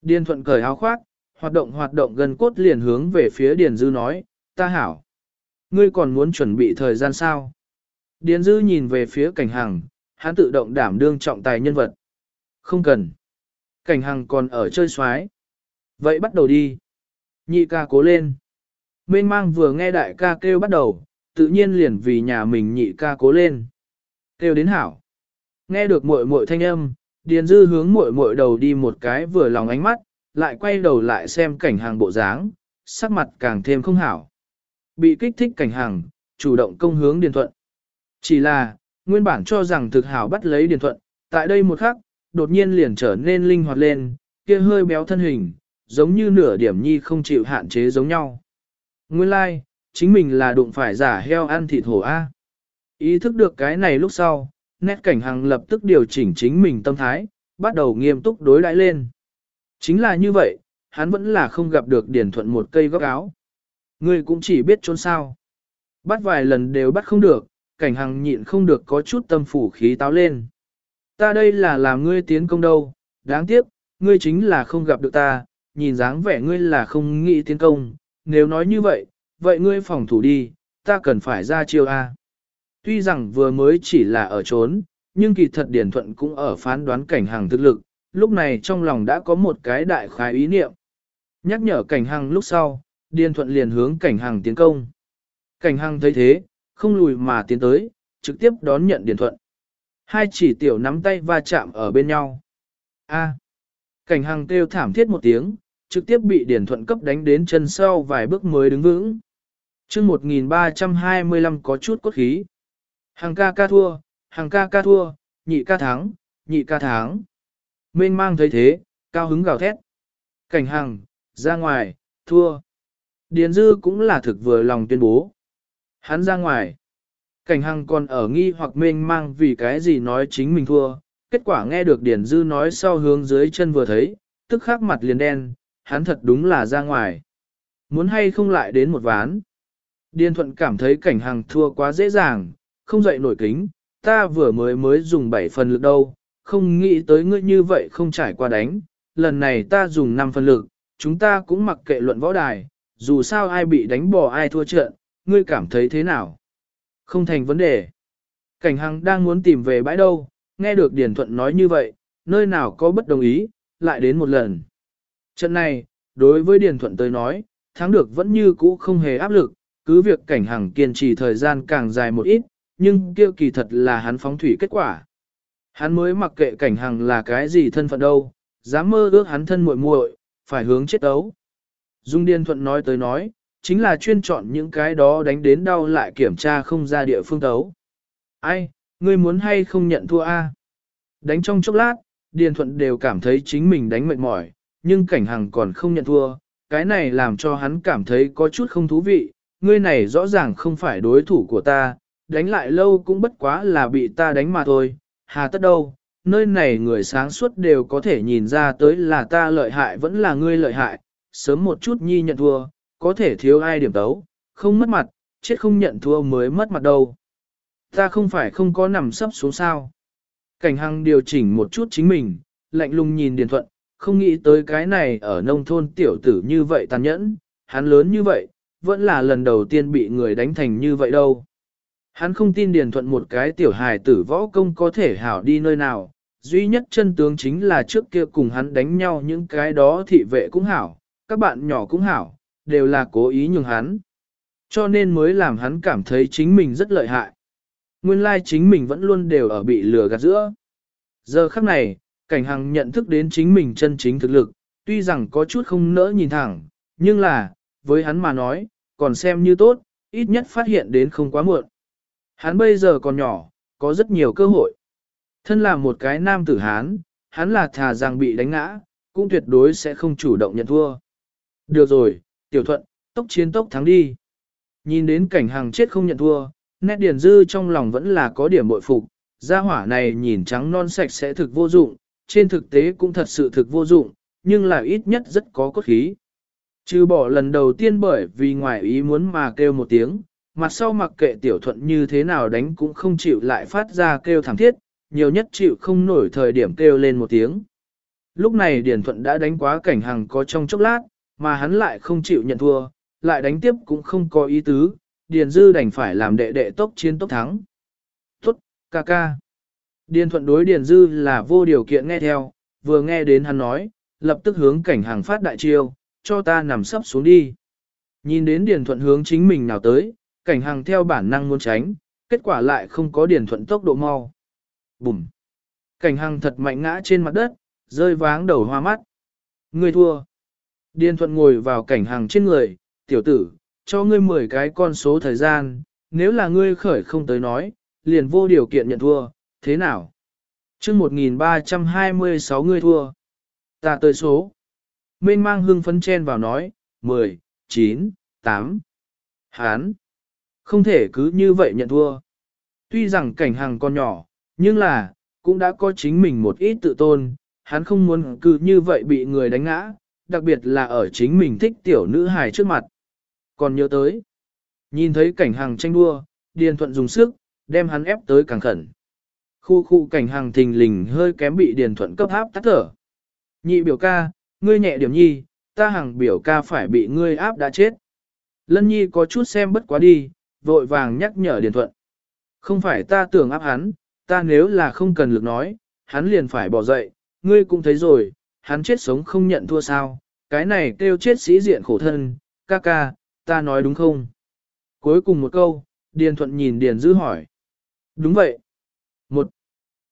Điền thuận cởi áo khoác, hoạt động hoạt động gần cốt liền hướng về phía Điền Dư nói, ta hảo. Ngươi còn muốn chuẩn bị thời gian sao? Điền Dư nhìn về phía cảnh hằng, hắn tự động đảm đương trọng tài nhân vật. Không cần. Cảnh hằng còn ở chơi xoái. Vậy bắt đầu đi. Nhị ca cố lên. Mênh mang vừa nghe đại ca kêu bắt đầu, tự nhiên liền vì nhà mình nhị ca cố lên. Kêu đến hảo. Nghe được muội muội thanh âm, Điền Dư hướng muội muội đầu đi một cái vừa lòng ánh mắt, lại quay đầu lại xem cảnh hàng bộ dáng, sắc mặt càng thêm không hảo. Bị kích thích cảnh hàng, chủ động công hướng Điền Thuận. Chỉ là, nguyên bản cho rằng thực hảo bắt lấy Điền Thuận, tại đây một khắc, đột nhiên liền trở nên linh hoạt lên, kia hơi béo thân hình, giống như nửa điểm nhi không chịu hạn chế giống nhau. Nguyên lai, like, chính mình là đụng phải giả heo ăn thịt hổ A. Ý thức được cái này lúc sau, nét cảnh hằng lập tức điều chỉnh chính mình tâm thái, bắt đầu nghiêm túc đối đãi lên. Chính là như vậy, hắn vẫn là không gặp được điển thuận một cây góc áo. Ngươi cũng chỉ biết trốn sao. Bắt vài lần đều bắt không được, cảnh hằng nhịn không được có chút tâm phủ khí táo lên. Ta đây là làm ngươi tiến công đâu, đáng tiếc, ngươi chính là không gặp được ta, nhìn dáng vẻ ngươi là không nghĩ tiến công, nếu nói như vậy, vậy ngươi phòng thủ đi, ta cần phải ra chiêu A. Tuy rằng vừa mới chỉ là ở trốn, nhưng kỳ thật Điển Thuận cũng ở phán đoán cảnh hàng thực lực, lúc này trong lòng đã có một cái đại khái ý niệm. Nhắc nhở cảnh hàng lúc sau, Điền Thuận liền hướng cảnh hàng tiến công. Cảnh hàng thấy thế, không lùi mà tiến tới, trực tiếp đón nhận điện Thuận. Hai chỉ tiểu nắm tay va chạm ở bên nhau. A. Cảnh hàng kêu thảm thiết một tiếng, trực tiếp bị điển Thuận cấp đánh đến chân sau vài bước mới đứng vững. chương 1325 có chút cốt khí. Hàng ca ca thua, hàng ca ca thua, nhị ca thắng, nhị ca thắng. Mênh mang thấy thế, cao hứng gào thét. Cảnh hàng, ra ngoài, thua. Điền dư cũng là thực vừa lòng tuyên bố. Hắn ra ngoài. Cảnh hằng còn ở nghi hoặc mênh mang vì cái gì nói chính mình thua. Kết quả nghe được điển dư nói sau hướng dưới chân vừa thấy, tức khắc mặt liền đen, hắn thật đúng là ra ngoài. Muốn hay không lại đến một ván. Điền thuận cảm thấy cảnh hằng thua quá dễ dàng, không dậy nổi kính, ta vừa mới mới dùng 7 phần lực đâu, không nghĩ tới ngươi như vậy không trải qua đánh, lần này ta dùng 5 phần lực, chúng ta cũng mặc kệ luận võ đài, dù sao ai bị đánh bỏ ai thua trận, ngươi cảm thấy thế nào? Không thành vấn đề. Cảnh Hằng đang muốn tìm về bãi đâu, nghe được Điền Thuận nói như vậy, nơi nào có bất đồng ý, lại đến một lần. Trận này, đối với Điền Thuận tới nói, thắng được vẫn như cũ không hề áp lực, cứ việc Cảnh Hằng kiên trì thời gian càng dài một ít, nhưng kia kỳ thật là hắn phóng thủy kết quả. Hắn mới mặc kệ Cảnh Hằng là cái gì thân phận đâu, dám mơ ước hắn thân muội muội, phải hướng chết ấu. Dung Điền Thuận nói tới nói, chính là chuyên chọn những cái đó đánh đến đau lại kiểm tra không ra địa phương tấu. Ai, ngươi muốn hay không nhận thua a? Đánh trong chốc lát, Điền Thuận đều cảm thấy chính mình đánh mệt mỏi, nhưng cảnh hằng còn không nhận thua, cái này làm cho hắn cảm thấy có chút không thú vị, ngươi này rõ ràng không phải đối thủ của ta, đánh lại lâu cũng bất quá là bị ta đánh mà thôi, hà tất đâu, nơi này người sáng suốt đều có thể nhìn ra tới là ta lợi hại vẫn là ngươi lợi hại, sớm một chút nhi nhận thua, có thể thiếu ai điểm tấu, không mất mặt, chết không nhận thua mới mất mặt đâu. Ta không phải không có nằm sấp xuống sao. Cảnh hằng điều chỉnh một chút chính mình, lạnh lùng nhìn Điền Thuận, không nghĩ tới cái này ở nông thôn tiểu tử như vậy tàn nhẫn, hắn lớn như vậy, vẫn là lần đầu tiên bị người đánh thành như vậy đâu. Hắn không tin Điền Thuận một cái tiểu hài tử võ công có thể hảo đi nơi nào, duy nhất chân tướng chính là trước kia cùng hắn đánh nhau những cái đó thị vệ cũng hảo, các bạn nhỏ cũng hảo, đều là cố ý nhường hắn. Cho nên mới làm hắn cảm thấy chính mình rất lợi hại. Nguyên lai chính mình vẫn luôn đều ở bị lừa gạt giữa. Giờ khắc này, cảnh hằng nhận thức đến chính mình chân chính thực lực, tuy rằng có chút không nỡ nhìn thẳng, nhưng là, với hắn mà nói, còn xem như tốt, ít nhất phát hiện đến không quá muộn. Hắn bây giờ còn nhỏ, có rất nhiều cơ hội. Thân là một cái nam tử Hán, hắn là thà rằng bị đánh ngã, cũng tuyệt đối sẽ không chủ động nhận thua. Được rồi, tiểu thuận, tốc chiến tốc thắng đi. Nhìn đến cảnh hàng chết không nhận thua, nét điền dư trong lòng vẫn là có điểm bội phục, gia hỏa này nhìn trắng non sạch sẽ thực vô dụng, trên thực tế cũng thật sự thực vô dụng, nhưng là ít nhất rất có cốt khí. Trừ bỏ lần đầu tiên bởi vì ngoài ý muốn mà kêu một tiếng, mặt sau mặc kệ tiểu thuận như thế nào đánh cũng không chịu lại phát ra kêu thảm thiết, nhiều nhất chịu không nổi thời điểm kêu lên một tiếng. Lúc này Điền Thuận đã đánh quá cảnh hàng có trong chốc lát, mà hắn lại không chịu nhận thua, lại đánh tiếp cũng không có ý tứ, Điền Dư đành phải làm đệ đệ tốc chiến tốc thắng. Tốt, ca ca. Điền Thuận đối Điền Dư là vô điều kiện nghe theo, vừa nghe đến hắn nói, lập tức hướng cảnh hàng phát đại chiêu, cho ta nằm sấp xuống đi. Nhìn đến Điền Thuận hướng chính mình nào tới, cảnh hàng theo bản năng muốn tránh, kết quả lại không có điền thuận tốc độ mau. Bùm! Cảnh hằng thật mạnh ngã trên mặt đất, rơi váng đầu hoa mắt. Ngươi thua. Điền thuận ngồi vào cảnh hàng trên người, tiểu tử, cho ngươi 10 cái con số thời gian, nếu là ngươi khởi không tới nói, liền vô điều kiện nhận thua, thế nào? chương 1326 ngươi thua. Ta tới số. Mênh mang hương phấn chen vào nói, 10, 9, 8. Hán. Không thể cứ như vậy nhận thua. Tuy rằng cảnh hàng con nhỏ, nhưng là, cũng đã có chính mình một ít tự tôn, hắn không muốn cứ như vậy bị người đánh ngã, đặc biệt là ở chính mình thích tiểu nữ hài trước mặt. Còn nhớ tới, nhìn thấy cảnh hàng tranh đua, Điền Thuận dùng sức, đem hắn ép tới càng khẩn. Khu khu cảnh hàng thình lình hơi kém bị Điền Thuận cấp áp tắt thở. Nhị biểu ca, ngươi nhẹ điểm nhi, ta hàng biểu ca phải bị ngươi áp đã chết. Lân nhi có chút xem bất quá đi, vội vàng nhắc nhở Điền Thuận. Không phải ta tưởng áp hắn, ta nếu là không cần lực nói, hắn liền phải bỏ dậy, ngươi cũng thấy rồi, hắn chết sống không nhận thua sao, cái này kêu chết sĩ diện khổ thân, ca ca, ta nói đúng không? Cuối cùng một câu, Điền Thuận nhìn Điền Dư hỏi. Đúng vậy. Một.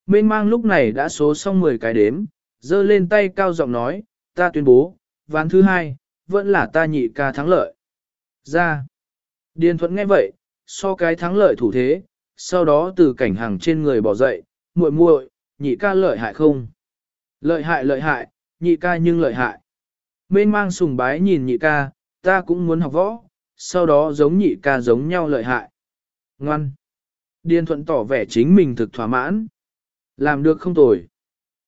Mênh mang lúc này đã số xong 10 cái đếm, giơ lên tay cao giọng nói, ta tuyên bố, ván thứ hai, vẫn là ta nhị ca thắng lợi. Ra. Điền Thuận nghe vậy, so cái thắng lợi thủ thế, sau đó từ cảnh hàng trên người bỏ dậy, muội muội, nhị ca lợi hại không? Lợi hại lợi hại, nhị ca nhưng lợi hại. Mên mang sùng bái nhìn nhị ca, ta cũng muốn học võ, sau đó giống nhị ca giống nhau lợi hại. Ngoan. Điền thuận tỏ vẻ chính mình thực thỏa mãn. Làm được không tồi.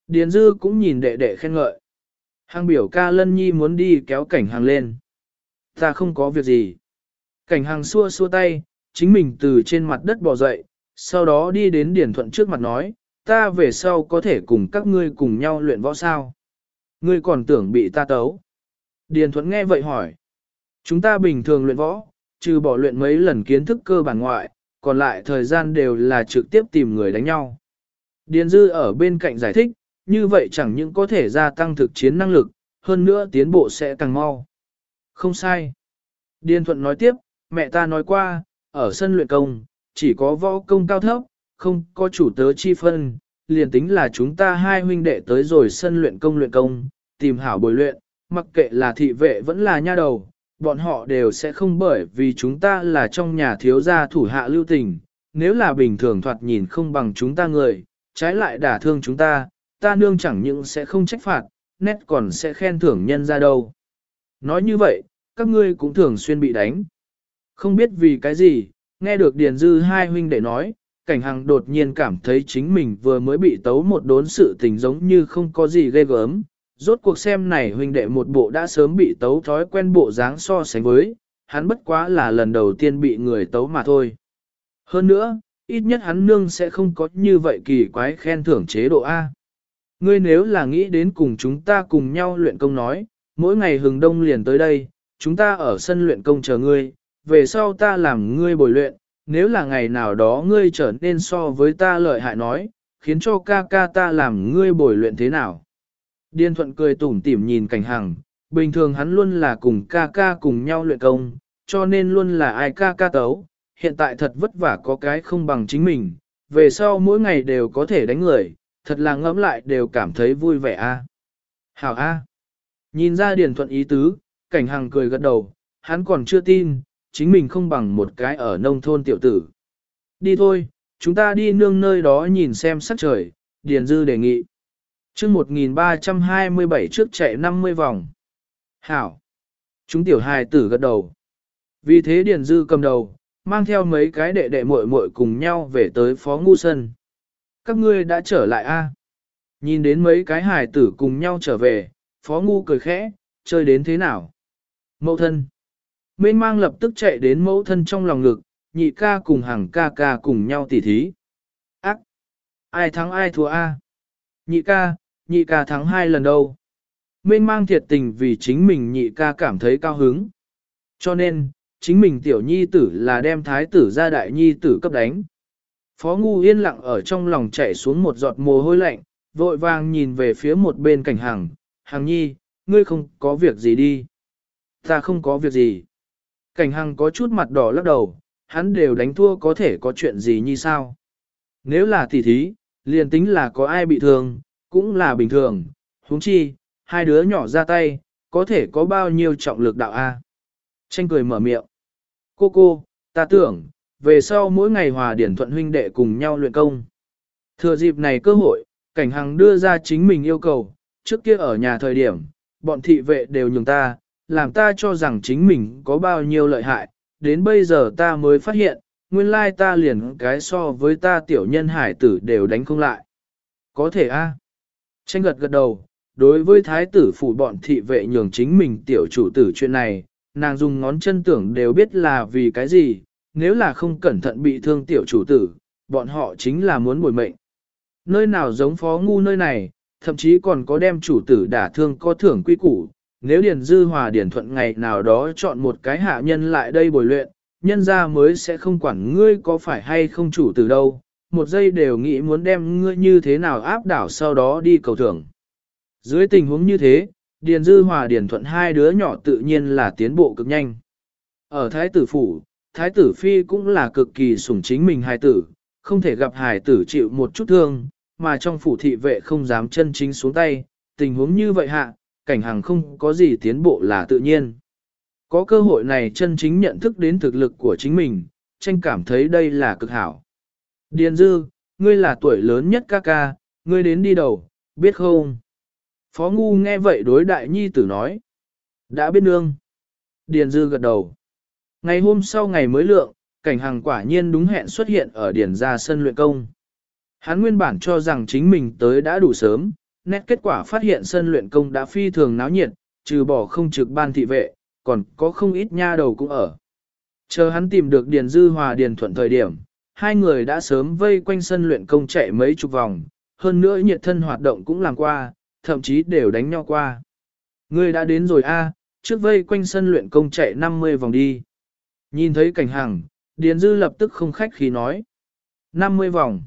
Điền dư cũng nhìn đệ đệ khen ngợi. Hàng biểu ca lân nhi muốn đi kéo cảnh hàng lên. Ta không có việc gì. Cảnh hàng xua xua tay, chính mình từ trên mặt đất bò dậy, sau đó đi đến điền thuận trước mặt nói, ta về sau có thể cùng các ngươi cùng nhau luyện võ sao. Ngươi còn tưởng bị ta tấu. Điền thuận nghe vậy hỏi. Chúng ta bình thường luyện võ, trừ bỏ luyện mấy lần kiến thức cơ bản ngoại, còn lại thời gian đều là trực tiếp tìm người đánh nhau. Điền dư ở bên cạnh giải thích, như vậy chẳng những có thể gia tăng thực chiến năng lực, hơn nữa tiến bộ sẽ càng mau. Không sai. Điền thuận nói tiếp, mẹ ta nói qua, ở sân luyện công, chỉ có võ công cao thấp, không có chủ tớ chi phân, liền tính là chúng ta hai huynh đệ tới rồi sân luyện công luyện công, tìm hảo bồi luyện, mặc kệ là thị vệ vẫn là nha đầu, bọn họ đều sẽ không bởi vì chúng ta là trong nhà thiếu gia thủ hạ lưu tình, nếu là bình thường thoạt nhìn không bằng chúng ta người, trái lại đả thương chúng ta, ta nương chẳng những sẽ không trách phạt, nét còn sẽ khen thưởng nhân ra đâu. Nói như vậy, các ngươi cũng thường xuyên bị đánh. Không biết vì cái gì, nghe được Điền Dư hai huynh đệ nói, cảnh hằng đột nhiên cảm thấy chính mình vừa mới bị tấu một đốn sự tình giống như không có gì ghê gớm, Rốt cuộc xem này huynh đệ một bộ đã sớm bị tấu thói quen bộ dáng so sánh với, hắn bất quá là lần đầu tiên bị người tấu mà thôi. Hơn nữa, ít nhất hắn nương sẽ không có như vậy kỳ quái khen thưởng chế độ A. Ngươi nếu là nghĩ đến cùng chúng ta cùng nhau luyện công nói, mỗi ngày hừng đông liền tới đây, chúng ta ở sân luyện công chờ ngươi, về sau ta làm ngươi bồi luyện, nếu là ngày nào đó ngươi trở nên so với ta lợi hại nói, khiến cho ca ca ta làm ngươi bồi luyện thế nào. Điên thuận cười tủm tỉm nhìn cảnh hằng, bình thường hắn luôn là cùng ca ca cùng nhau luyện công, cho nên luôn là ai ca ca tấu, hiện tại thật vất vả có cái không bằng chính mình, về sau mỗi ngày đều có thể đánh người, thật là ngẫm lại đều cảm thấy vui vẻ a. Hảo a. Nhìn ra điền thuận ý tứ, cảnh hằng cười gật đầu, hắn còn chưa tin, chính mình không bằng một cái ở nông thôn tiểu tử. Đi thôi, chúng ta đi nương nơi đó nhìn xem sắc trời, điền dư đề nghị chương 1327 trước chạy 50 vòng. Hảo. Chúng tiểu hài tử gật đầu. Vì thế Điền Dư cầm đầu, mang theo mấy cái đệ đệ muội muội cùng nhau về tới Phó Ngu Sân. Các ngươi đã trở lại a? Nhìn đến mấy cái hài tử cùng nhau trở về, Phó Ngu cười khẽ, chơi đến thế nào? Mẫu thân. Mên mang lập tức chạy đến mẫu thân trong lòng ngực, nhị ca cùng hàng ca ca cùng nhau tỉ thí. Ác! Ai thắng ai thua a? Nhị ca, nhị ca thắng hai lần đâu. Mênh mang thiệt tình vì chính mình nhị ca cảm thấy cao hứng. Cho nên, chính mình tiểu nhi tử là đem thái tử ra đại nhi tử cấp đánh. Phó Ngu yên lặng ở trong lòng chảy xuống một giọt mồ hôi lạnh, vội vàng nhìn về phía một bên cảnh hàng, hàng nhi, ngươi không có việc gì đi. Ta không có việc gì. Cảnh hàng có chút mặt đỏ lắc đầu, hắn đều đánh thua có thể có chuyện gì như sao. Nếu là tỷ thí, liền tính là có ai bị thương, cũng là bình thường, huống chi, hai đứa nhỏ ra tay, có thể có bao nhiêu trọng lực đạo A. Tranh cười mở miệng. Cô cô, ta tưởng, về sau mỗi ngày hòa điển thuận huynh đệ cùng nhau luyện công. Thừa dịp này cơ hội, cảnh hằng đưa ra chính mình yêu cầu, trước kia ở nhà thời điểm, bọn thị vệ đều nhường ta, làm ta cho rằng chính mình có bao nhiêu lợi hại, đến bây giờ ta mới phát hiện, nguyên lai ta liền cái so với ta tiểu nhân hải tử đều đánh không lại. Có thể a Tranh gật gật đầu, đối với thái tử phủ bọn thị vệ nhường chính mình tiểu chủ tử chuyện này, nàng dùng ngón chân tưởng đều biết là vì cái gì, nếu là không cẩn thận bị thương tiểu chủ tử, bọn họ chính là muốn bồi mệnh. Nơi nào giống phó ngu nơi này, thậm chí còn có đem chủ tử đả thương có thưởng quy củ, nếu Điền Dư Hòa Điền Thuận ngày nào đó chọn một cái hạ nhân lại đây bồi luyện, nhân ra mới sẽ không quản ngươi có phải hay không chủ tử đâu, một giây đều nghĩ muốn đem ngươi như thế nào áp đảo sau đó đi cầu thưởng. Dưới tình huống như thế, Điền Dư Hòa Điền Thuận hai đứa nhỏ tự nhiên là tiến bộ cực nhanh. Ở Thái tử Phủ, Thái tử Phi cũng là cực kỳ sủng chính mình hài tử, không thể gặp hài tử chịu một chút thương, mà trong phủ thị vệ không dám chân chính xuống tay, tình huống như vậy hạ, cảnh hàng không có gì tiến bộ là tự nhiên. Có cơ hội này chân chính nhận thức đến thực lực của chính mình, tranh cảm thấy đây là cực hảo. Điền Dư, ngươi là tuổi lớn nhất ca ca, ngươi đến đi đầu, biết không? Phó Ngu nghe vậy đối đại nhi tử nói. Đã biết nương. Điền Dư gật đầu. Ngày hôm sau ngày mới lượng, cảnh hàng quả nhiên đúng hẹn xuất hiện ở điền gia sân luyện công. Hắn nguyên bản cho rằng chính mình tới đã đủ sớm, nét kết quả phát hiện sân luyện công đã phi thường náo nhiệt, trừ bỏ không trực ban thị vệ, còn có không ít nha đầu cũng ở. Chờ hắn tìm được Điền Dư Hòa Điền Thuận thời điểm, hai người đã sớm vây quanh sân luyện công chạy mấy chục vòng, hơn nữa nhiệt thân hoạt động cũng làm qua, thậm chí đều đánh nhau qua. Ngươi đã đến rồi a, trước vây quanh sân luyện công chạy 50 vòng đi. Nhìn thấy cảnh hằng, Điền Dư lập tức không khách khí nói. 50 vòng.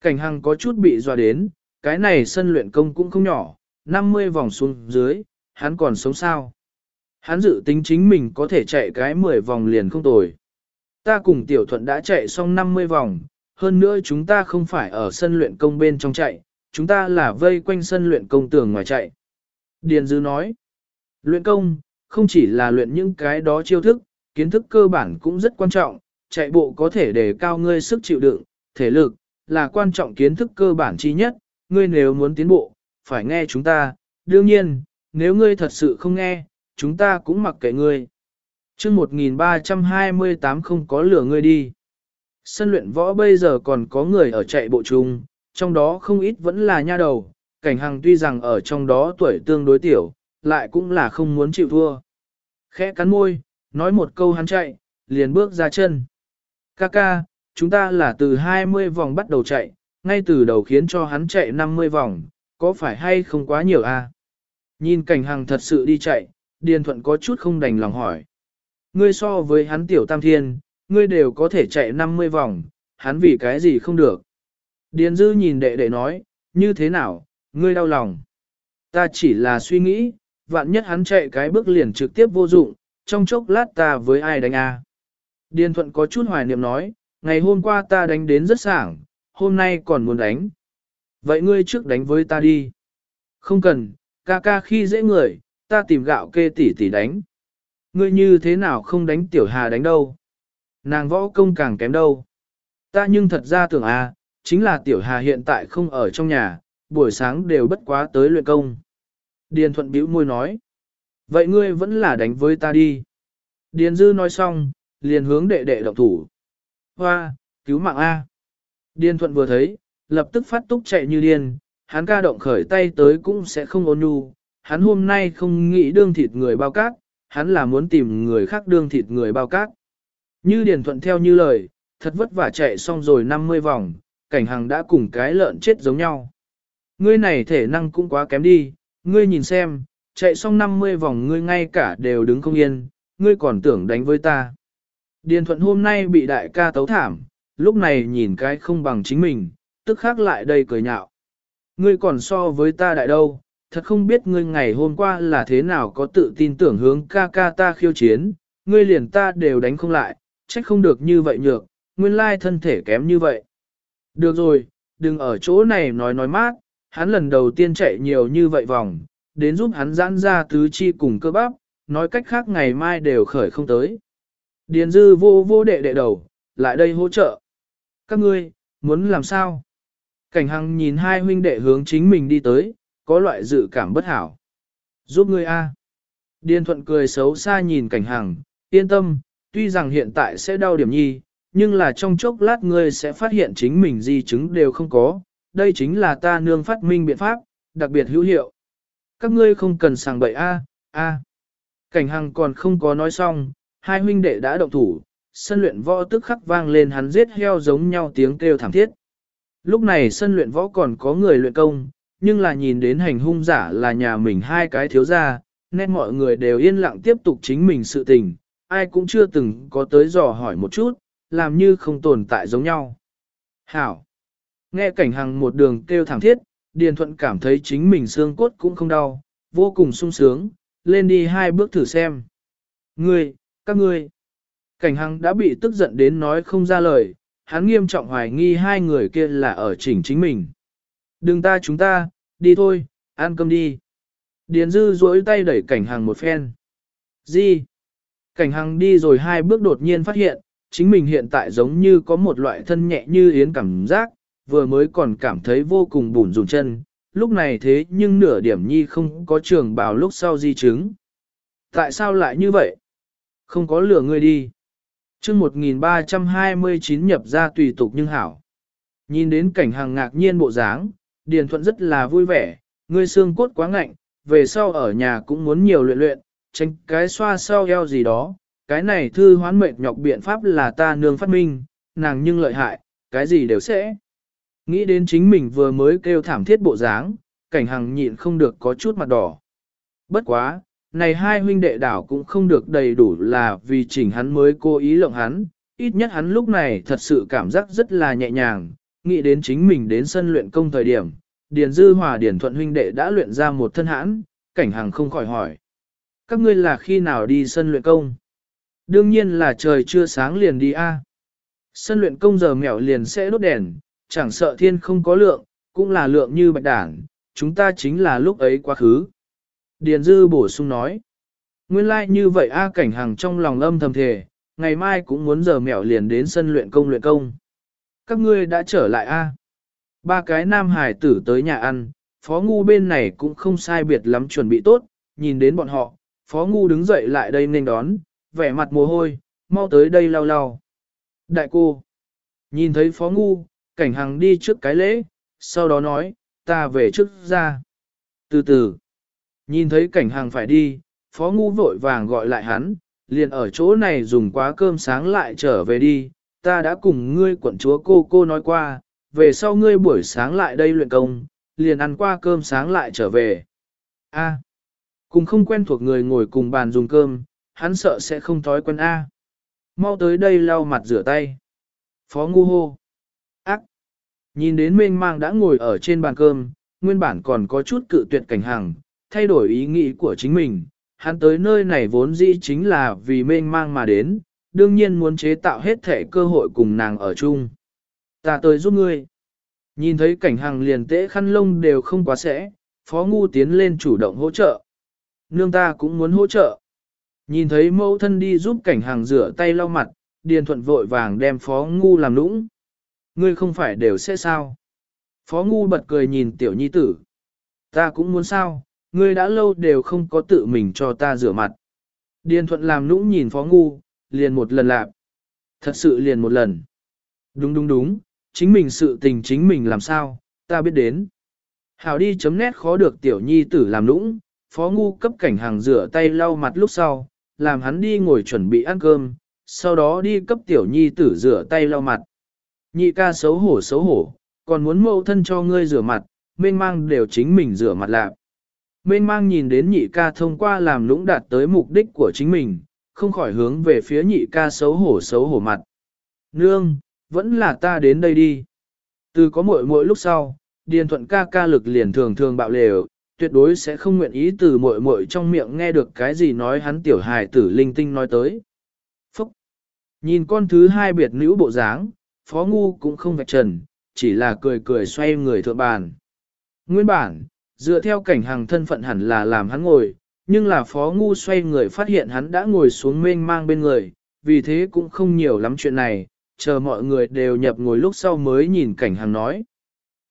Cảnh hằng có chút bị dọa đến, cái này sân luyện công cũng không nhỏ, 50 vòng xuống dưới, hắn còn sống sao. Hắn dự tính chính mình có thể chạy cái 10 vòng liền không tồi. Ta cùng tiểu thuận đã chạy xong 50 vòng, hơn nữa chúng ta không phải ở sân luyện công bên trong chạy, chúng ta là vây quanh sân luyện công tường ngoài chạy. Điền Dư nói, luyện công, không chỉ là luyện những cái đó chiêu thức, kiến thức cơ bản cũng rất quan trọng, chạy bộ có thể đề cao ngươi sức chịu đựng, thể lực, là quan trọng kiến thức cơ bản chi nhất, ngươi nếu muốn tiến bộ, phải nghe chúng ta, đương nhiên, nếu ngươi thật sự không nghe, chúng ta cũng mặc kệ ngươi chương 1328 không có lửa ngươi đi. Sân luyện võ bây giờ còn có người ở chạy bộ chung, trong đó không ít vẫn là nha đầu, cảnh hằng tuy rằng ở trong đó tuổi tương đối tiểu, lại cũng là không muốn chịu thua. Khẽ cắn môi, nói một câu hắn chạy, liền bước ra chân. Kaka, chúng ta là từ 20 vòng bắt đầu chạy, ngay từ đầu khiến cho hắn chạy 50 vòng, có phải hay không quá nhiều a? À? Nhìn cảnh hằng thật sự đi chạy, Điền Thuận có chút không đành lòng hỏi. Ngươi so với hắn tiểu tam thiên, ngươi đều có thể chạy 50 vòng, hắn vì cái gì không được. Điền Dư nhìn đệ đệ nói, như thế nào, ngươi đau lòng. Ta chỉ là suy nghĩ, vạn nhất hắn chạy cái bước liền trực tiếp vô dụng, trong chốc lát ta với ai đánh a? À? Điền Thuận có chút hoài niệm nói, ngày hôm qua ta đánh đến rất sảng, hôm nay còn muốn đánh. Vậy ngươi trước đánh với ta đi. Không cần, ca ca khi dễ người, ta tìm gạo kê tỉ tỉ đánh. Ngươi như thế nào không đánh tiểu hà đánh đâu. Nàng võ công càng kém đâu. Ta nhưng thật ra tưởng à, chính là tiểu hà hiện tại không ở trong nhà, buổi sáng đều bất quá tới luyện công. Điền thuận bĩu môi nói. Vậy ngươi vẫn là đánh với ta đi. Điền dư nói xong, liền hướng đệ đệ động thủ. Hoa, cứu mạng A. Điền thuận vừa thấy, lập tức phát túc chạy như điên, hắn ca động khởi tay tới cũng sẽ không ôn nhu, hắn hôm nay không nghĩ đương thịt người bao cát, hắn là muốn tìm người khác đương thịt người bao cát. Như điền thuận theo như lời, thật vất vả chạy xong rồi 50 vòng, cảnh hằng đã cùng cái lợn chết giống nhau. Ngươi này thể năng cũng quá kém đi, ngươi nhìn xem, chạy xong 50 vòng ngươi ngay cả đều đứng không yên, ngươi còn tưởng đánh với ta. Điền thuận hôm nay bị đại ca tấu thảm, lúc này nhìn cái không bằng chính mình, tức khác lại đây cười nhạo. Ngươi còn so với ta đại đâu, thật không biết ngươi ngày hôm qua là thế nào có tự tin tưởng hướng ca ca ta khiêu chiến, ngươi liền ta đều đánh không lại, trách không được như vậy nhược, nguyên lai thân thể kém như vậy. Được rồi, đừng ở chỗ này nói nói mát, hắn lần đầu tiên chạy nhiều như vậy vòng, đến giúp hắn giãn ra tứ chi cùng cơ bắp, nói cách khác ngày mai đều khởi không tới. Điền dư vô vô đệ đệ đầu, lại đây hỗ trợ. Các ngươi, muốn làm sao? Cảnh hằng nhìn hai huynh đệ hướng chính mình đi tới, có loại dự cảm bất hảo. Giúp ngươi a. Điền thuận cười xấu xa nhìn cảnh hằng, yên tâm, tuy rằng hiện tại sẽ đau điểm nhi, nhưng là trong chốc lát ngươi sẽ phát hiện chính mình di chứng đều không có, đây chính là ta nương phát minh biện pháp, đặc biệt hữu hiệu. Các ngươi không cần sàng bậy a, a. Cảnh hằng còn không có nói xong, hai huynh đệ đã động thủ, sân luyện võ tức khắc vang lên hắn giết heo giống nhau tiếng kêu thảm thiết. Lúc này sân luyện võ còn có người luyện công, nhưng là nhìn đến hành hung giả là nhà mình hai cái thiếu gia, nên mọi người đều yên lặng tiếp tục chính mình sự tình, ai cũng chưa từng có tới dò hỏi một chút, làm như không tồn tại giống nhau. Hảo! Nghe cảnh hằng một đường kêu thảm thiết, Điền Thuận cảm thấy chính mình xương cốt cũng không đau, vô cùng sung sướng, lên đi hai bước thử xem. Ngươi, các ngươi! Cảnh hằng đã bị tức giận đến nói không ra lời, hắn nghiêm trọng hoài nghi hai người kia là ở chỉnh chính mình. Đừng ta chúng ta, đi thôi, ăn cơm đi. Điền dư duỗi tay đẩy cảnh hàng một phen. Gì? Cảnh hàng đi rồi hai bước đột nhiên phát hiện, chính mình hiện tại giống như có một loại thân nhẹ như yến cảm giác, vừa mới còn cảm thấy vô cùng bùn rùn chân, lúc này thế nhưng nửa điểm nhi không có trường bảo lúc sau di chứng. Tại sao lại như vậy? Không có lửa người đi chương 1329 nhập ra tùy tục nhưng hảo. Nhìn đến cảnh hàng ngạc nhiên bộ dáng, Điền Thuận rất là vui vẻ, ngươi xương cốt quá ngạnh, về sau ở nhà cũng muốn nhiều luyện luyện, tránh cái xoa sau eo gì đó, cái này thư hoán mệt nhọc biện pháp là ta nương phát minh, nàng nhưng lợi hại, cái gì đều sẽ. Nghĩ đến chính mình vừa mới kêu thảm thiết bộ dáng, cảnh Hằng nhịn không được có chút mặt đỏ. Bất quá, này hai huynh đệ đảo cũng không được đầy đủ là vì chỉnh hắn mới cố ý lộng hắn, ít nhất hắn lúc này thật sự cảm giác rất là nhẹ nhàng, nghĩ đến chính mình đến sân luyện công thời điểm, Điền Dư Hòa Điền Thuận huynh đệ đã luyện ra một thân hãn, cảnh hàng không khỏi hỏi. Các ngươi là khi nào đi sân luyện công? Đương nhiên là trời chưa sáng liền đi a. Sân luyện công giờ mèo liền sẽ đốt đèn, chẳng sợ thiên không có lượng, cũng là lượng như bạch đảng, chúng ta chính là lúc ấy quá khứ. Điền Dư bổ sung nói. Nguyên lai like như vậy A cảnh hàng trong lòng âm thầm thề, ngày mai cũng muốn giờ mẹo liền đến sân luyện công luyện công. Các ngươi đã trở lại A. Ba cái nam hải tử tới nhà ăn, phó ngu bên này cũng không sai biệt lắm chuẩn bị tốt, nhìn đến bọn họ, phó ngu đứng dậy lại đây nên đón, vẻ mặt mồ hôi, mau tới đây lau lau. Đại cô, nhìn thấy phó ngu, cảnh hàng đi trước cái lễ, sau đó nói, ta về trước ra. Từ từ, Nhìn thấy cảnh hàng phải đi, phó ngu vội vàng gọi lại hắn, liền ở chỗ này dùng quá cơm sáng lại trở về đi, ta đã cùng ngươi quận chúa cô cô nói qua, về sau ngươi buổi sáng lại đây luyện công, liền ăn qua cơm sáng lại trở về. A. cùng không quen thuộc người ngồi cùng bàn dùng cơm, hắn sợ sẽ không thói quen A. Mau tới đây lau mặt rửa tay. Phó ngu hô. Ác. Nhìn đến mênh mang đã ngồi ở trên bàn cơm, nguyên bản còn có chút cự tuyệt cảnh hàng, thay đổi ý nghĩ của chính mình, hắn tới nơi này vốn dĩ chính là vì mênh mang mà đến, đương nhiên muốn chế tạo hết thể cơ hội cùng nàng ở chung. Ta tới giúp ngươi. Nhìn thấy cảnh hàng liền tễ khăn lông đều không quá sẽ, phó ngu tiến lên chủ động hỗ trợ. Nương ta cũng muốn hỗ trợ. Nhìn thấy mẫu thân đi giúp cảnh hàng rửa tay lau mặt, điền thuận vội vàng đem phó ngu làm lũng Ngươi không phải đều sẽ sao. Phó ngu bật cười nhìn tiểu nhi tử. Ta cũng muốn sao, ngươi đã lâu đều không có tự mình cho ta rửa mặt. Điền thuận làm lũng nhìn phó ngu, liền một lần lạp. Thật sự liền một lần. Đúng đúng đúng, chính mình sự tình chính mình làm sao, ta biết đến. Hảo đi chấm nét khó được tiểu nhi tử làm nũng, phó ngu cấp cảnh hàng rửa tay lau mặt lúc sau, làm hắn đi ngồi chuẩn bị ăn cơm, sau đó đi cấp tiểu nhi tử rửa tay lau mặt. Nhị ca xấu hổ xấu hổ, còn muốn mẫu thân cho ngươi rửa mặt, mênh mang đều chính mình rửa mặt lạp mênh mang nhìn đến nhị ca thông qua làm lũng đạt tới mục đích của chính mình, không khỏi hướng về phía nhị ca xấu hổ xấu hổ mặt. Nương, vẫn là ta đến đây đi. Từ có muội muội lúc sau, điền thuận ca ca lực liền thường thường bạo lều, tuyệt đối sẽ không nguyện ý từ muội muội trong miệng nghe được cái gì nói hắn tiểu hài tử linh tinh nói tới. Phúc! Nhìn con thứ hai biệt nữ bộ dáng, phó ngu cũng không vạch trần, chỉ là cười cười xoay người thượng bàn. Nguyên bản, dựa theo cảnh hàng thân phận hẳn là làm hắn ngồi, nhưng là phó ngu xoay người phát hiện hắn đã ngồi xuống mênh mang bên người, vì thế cũng không nhiều lắm chuyện này, chờ mọi người đều nhập ngồi lúc sau mới nhìn cảnh hàng nói.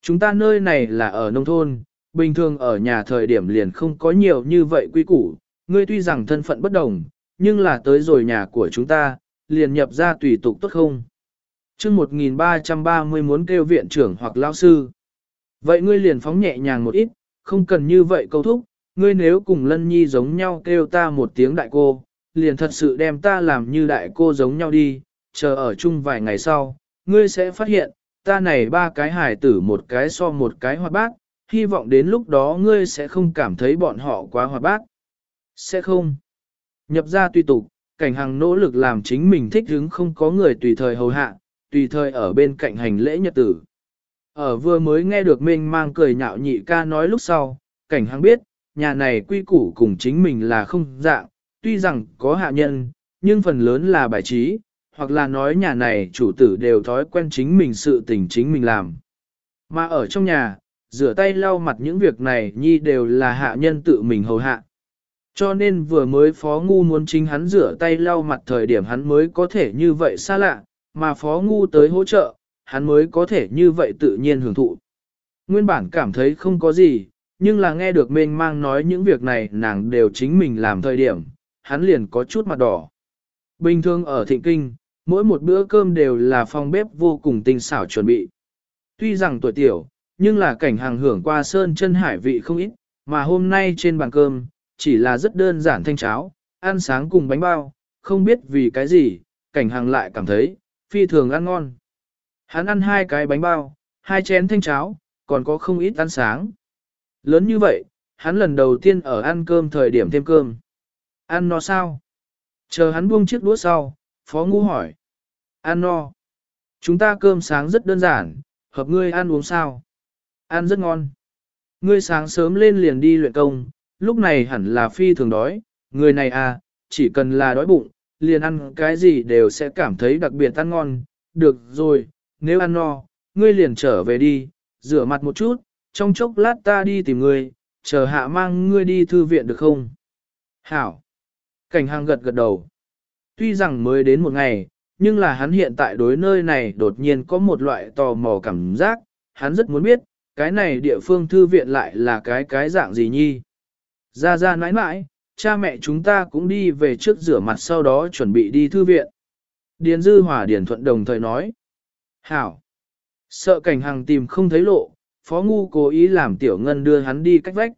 Chúng ta nơi này là ở nông thôn, bình thường ở nhà thời điểm liền không có nhiều như vậy quy củ, ngươi tuy rằng thân phận bất đồng, nhưng là tới rồi nhà của chúng ta, liền nhập ra tùy tục tốt không? chương 1330 muốn kêu viện trưởng hoặc lao sư. Vậy ngươi liền phóng nhẹ nhàng một ít, không cần như vậy câu thúc, ngươi nếu cùng lân nhi giống nhau kêu ta một tiếng đại cô, liền thật sự đem ta làm như đại cô giống nhau đi, chờ ở chung vài ngày sau, ngươi sẽ phát hiện, ta này ba cái hài tử một cái so một cái hoạt bát, hy vọng đến lúc đó ngươi sẽ không cảm thấy bọn họ quá hoạt bát. Sẽ không. Nhập ra tùy tục, cảnh hàng nỗ lực làm chính mình thích hứng không có người tùy thời hầu hạ, tùy thời ở bên cạnh hành lễ nhật tử. Ở vừa mới nghe được mình mang cười nhạo nhị ca nói lúc sau, cảnh hàng biết, nhà này quy củ cùng chính mình là không dạng, tuy rằng có hạ nhân, nhưng phần lớn là bài trí, hoặc là nói nhà này chủ tử đều thói quen chính mình sự tình chính mình làm. Mà ở trong nhà, rửa tay lau mặt những việc này nhi đều là hạ nhân tự mình hầu hạ. Cho nên vừa mới phó ngu muốn chính hắn rửa tay lau mặt thời điểm hắn mới có thể như vậy xa lạ, mà phó ngu tới hỗ trợ, hắn mới có thể như vậy tự nhiên hưởng thụ. Nguyên bản cảm thấy không có gì, nhưng là nghe được mênh mang nói những việc này nàng đều chính mình làm thời điểm, hắn liền có chút mặt đỏ. Bình thường ở thịnh kinh, mỗi một bữa cơm đều là phòng bếp vô cùng tinh xảo chuẩn bị. Tuy rằng tuổi tiểu, nhưng là cảnh hàng hưởng qua sơn chân hải vị không ít, mà hôm nay trên bàn cơm, chỉ là rất đơn giản thanh cháo, ăn sáng cùng bánh bao, không biết vì cái gì, cảnh hàng lại cảm thấy, phi thường ăn ngon. Hắn ăn hai cái bánh bao, hai chén thanh cháo, còn có không ít ăn sáng. Lớn như vậy, hắn lần đầu tiên ở ăn cơm thời điểm thêm cơm. Ăn no sao? Chờ hắn buông chiếc đũa sau, Phó Ngũ hỏi. Ăn no. Chúng ta cơm sáng rất đơn giản, hợp ngươi ăn uống sao? Ăn rất ngon. Ngươi sáng sớm lên liền đi luyện công, lúc này hẳn là phi thường đói, người này à, chỉ cần là đói bụng, liền ăn cái gì đều sẽ cảm thấy đặc biệt ăn ngon. Được rồi, nếu ăn no, ngươi liền trở về đi, rửa mặt một chút, trong chốc lát ta đi tìm ngươi, chờ hạ mang ngươi đi thư viện được không? Hảo. Cảnh hàng gật gật đầu. Tuy rằng mới đến một ngày, nhưng là hắn hiện tại đối nơi này đột nhiên có một loại tò mò cảm giác, hắn rất muốn biết, cái này địa phương thư viện lại là cái cái dạng gì nhi. Ra ra nãi nãi, cha mẹ chúng ta cũng đi về trước rửa mặt sau đó chuẩn bị đi thư viện. Điền Dư Hòa Điền Thuận đồng thời nói. Hảo. Sợ cảnh hàng tìm không thấy lộ, Phó Ngu cố ý làm Tiểu Ngân đưa hắn đi cách vách.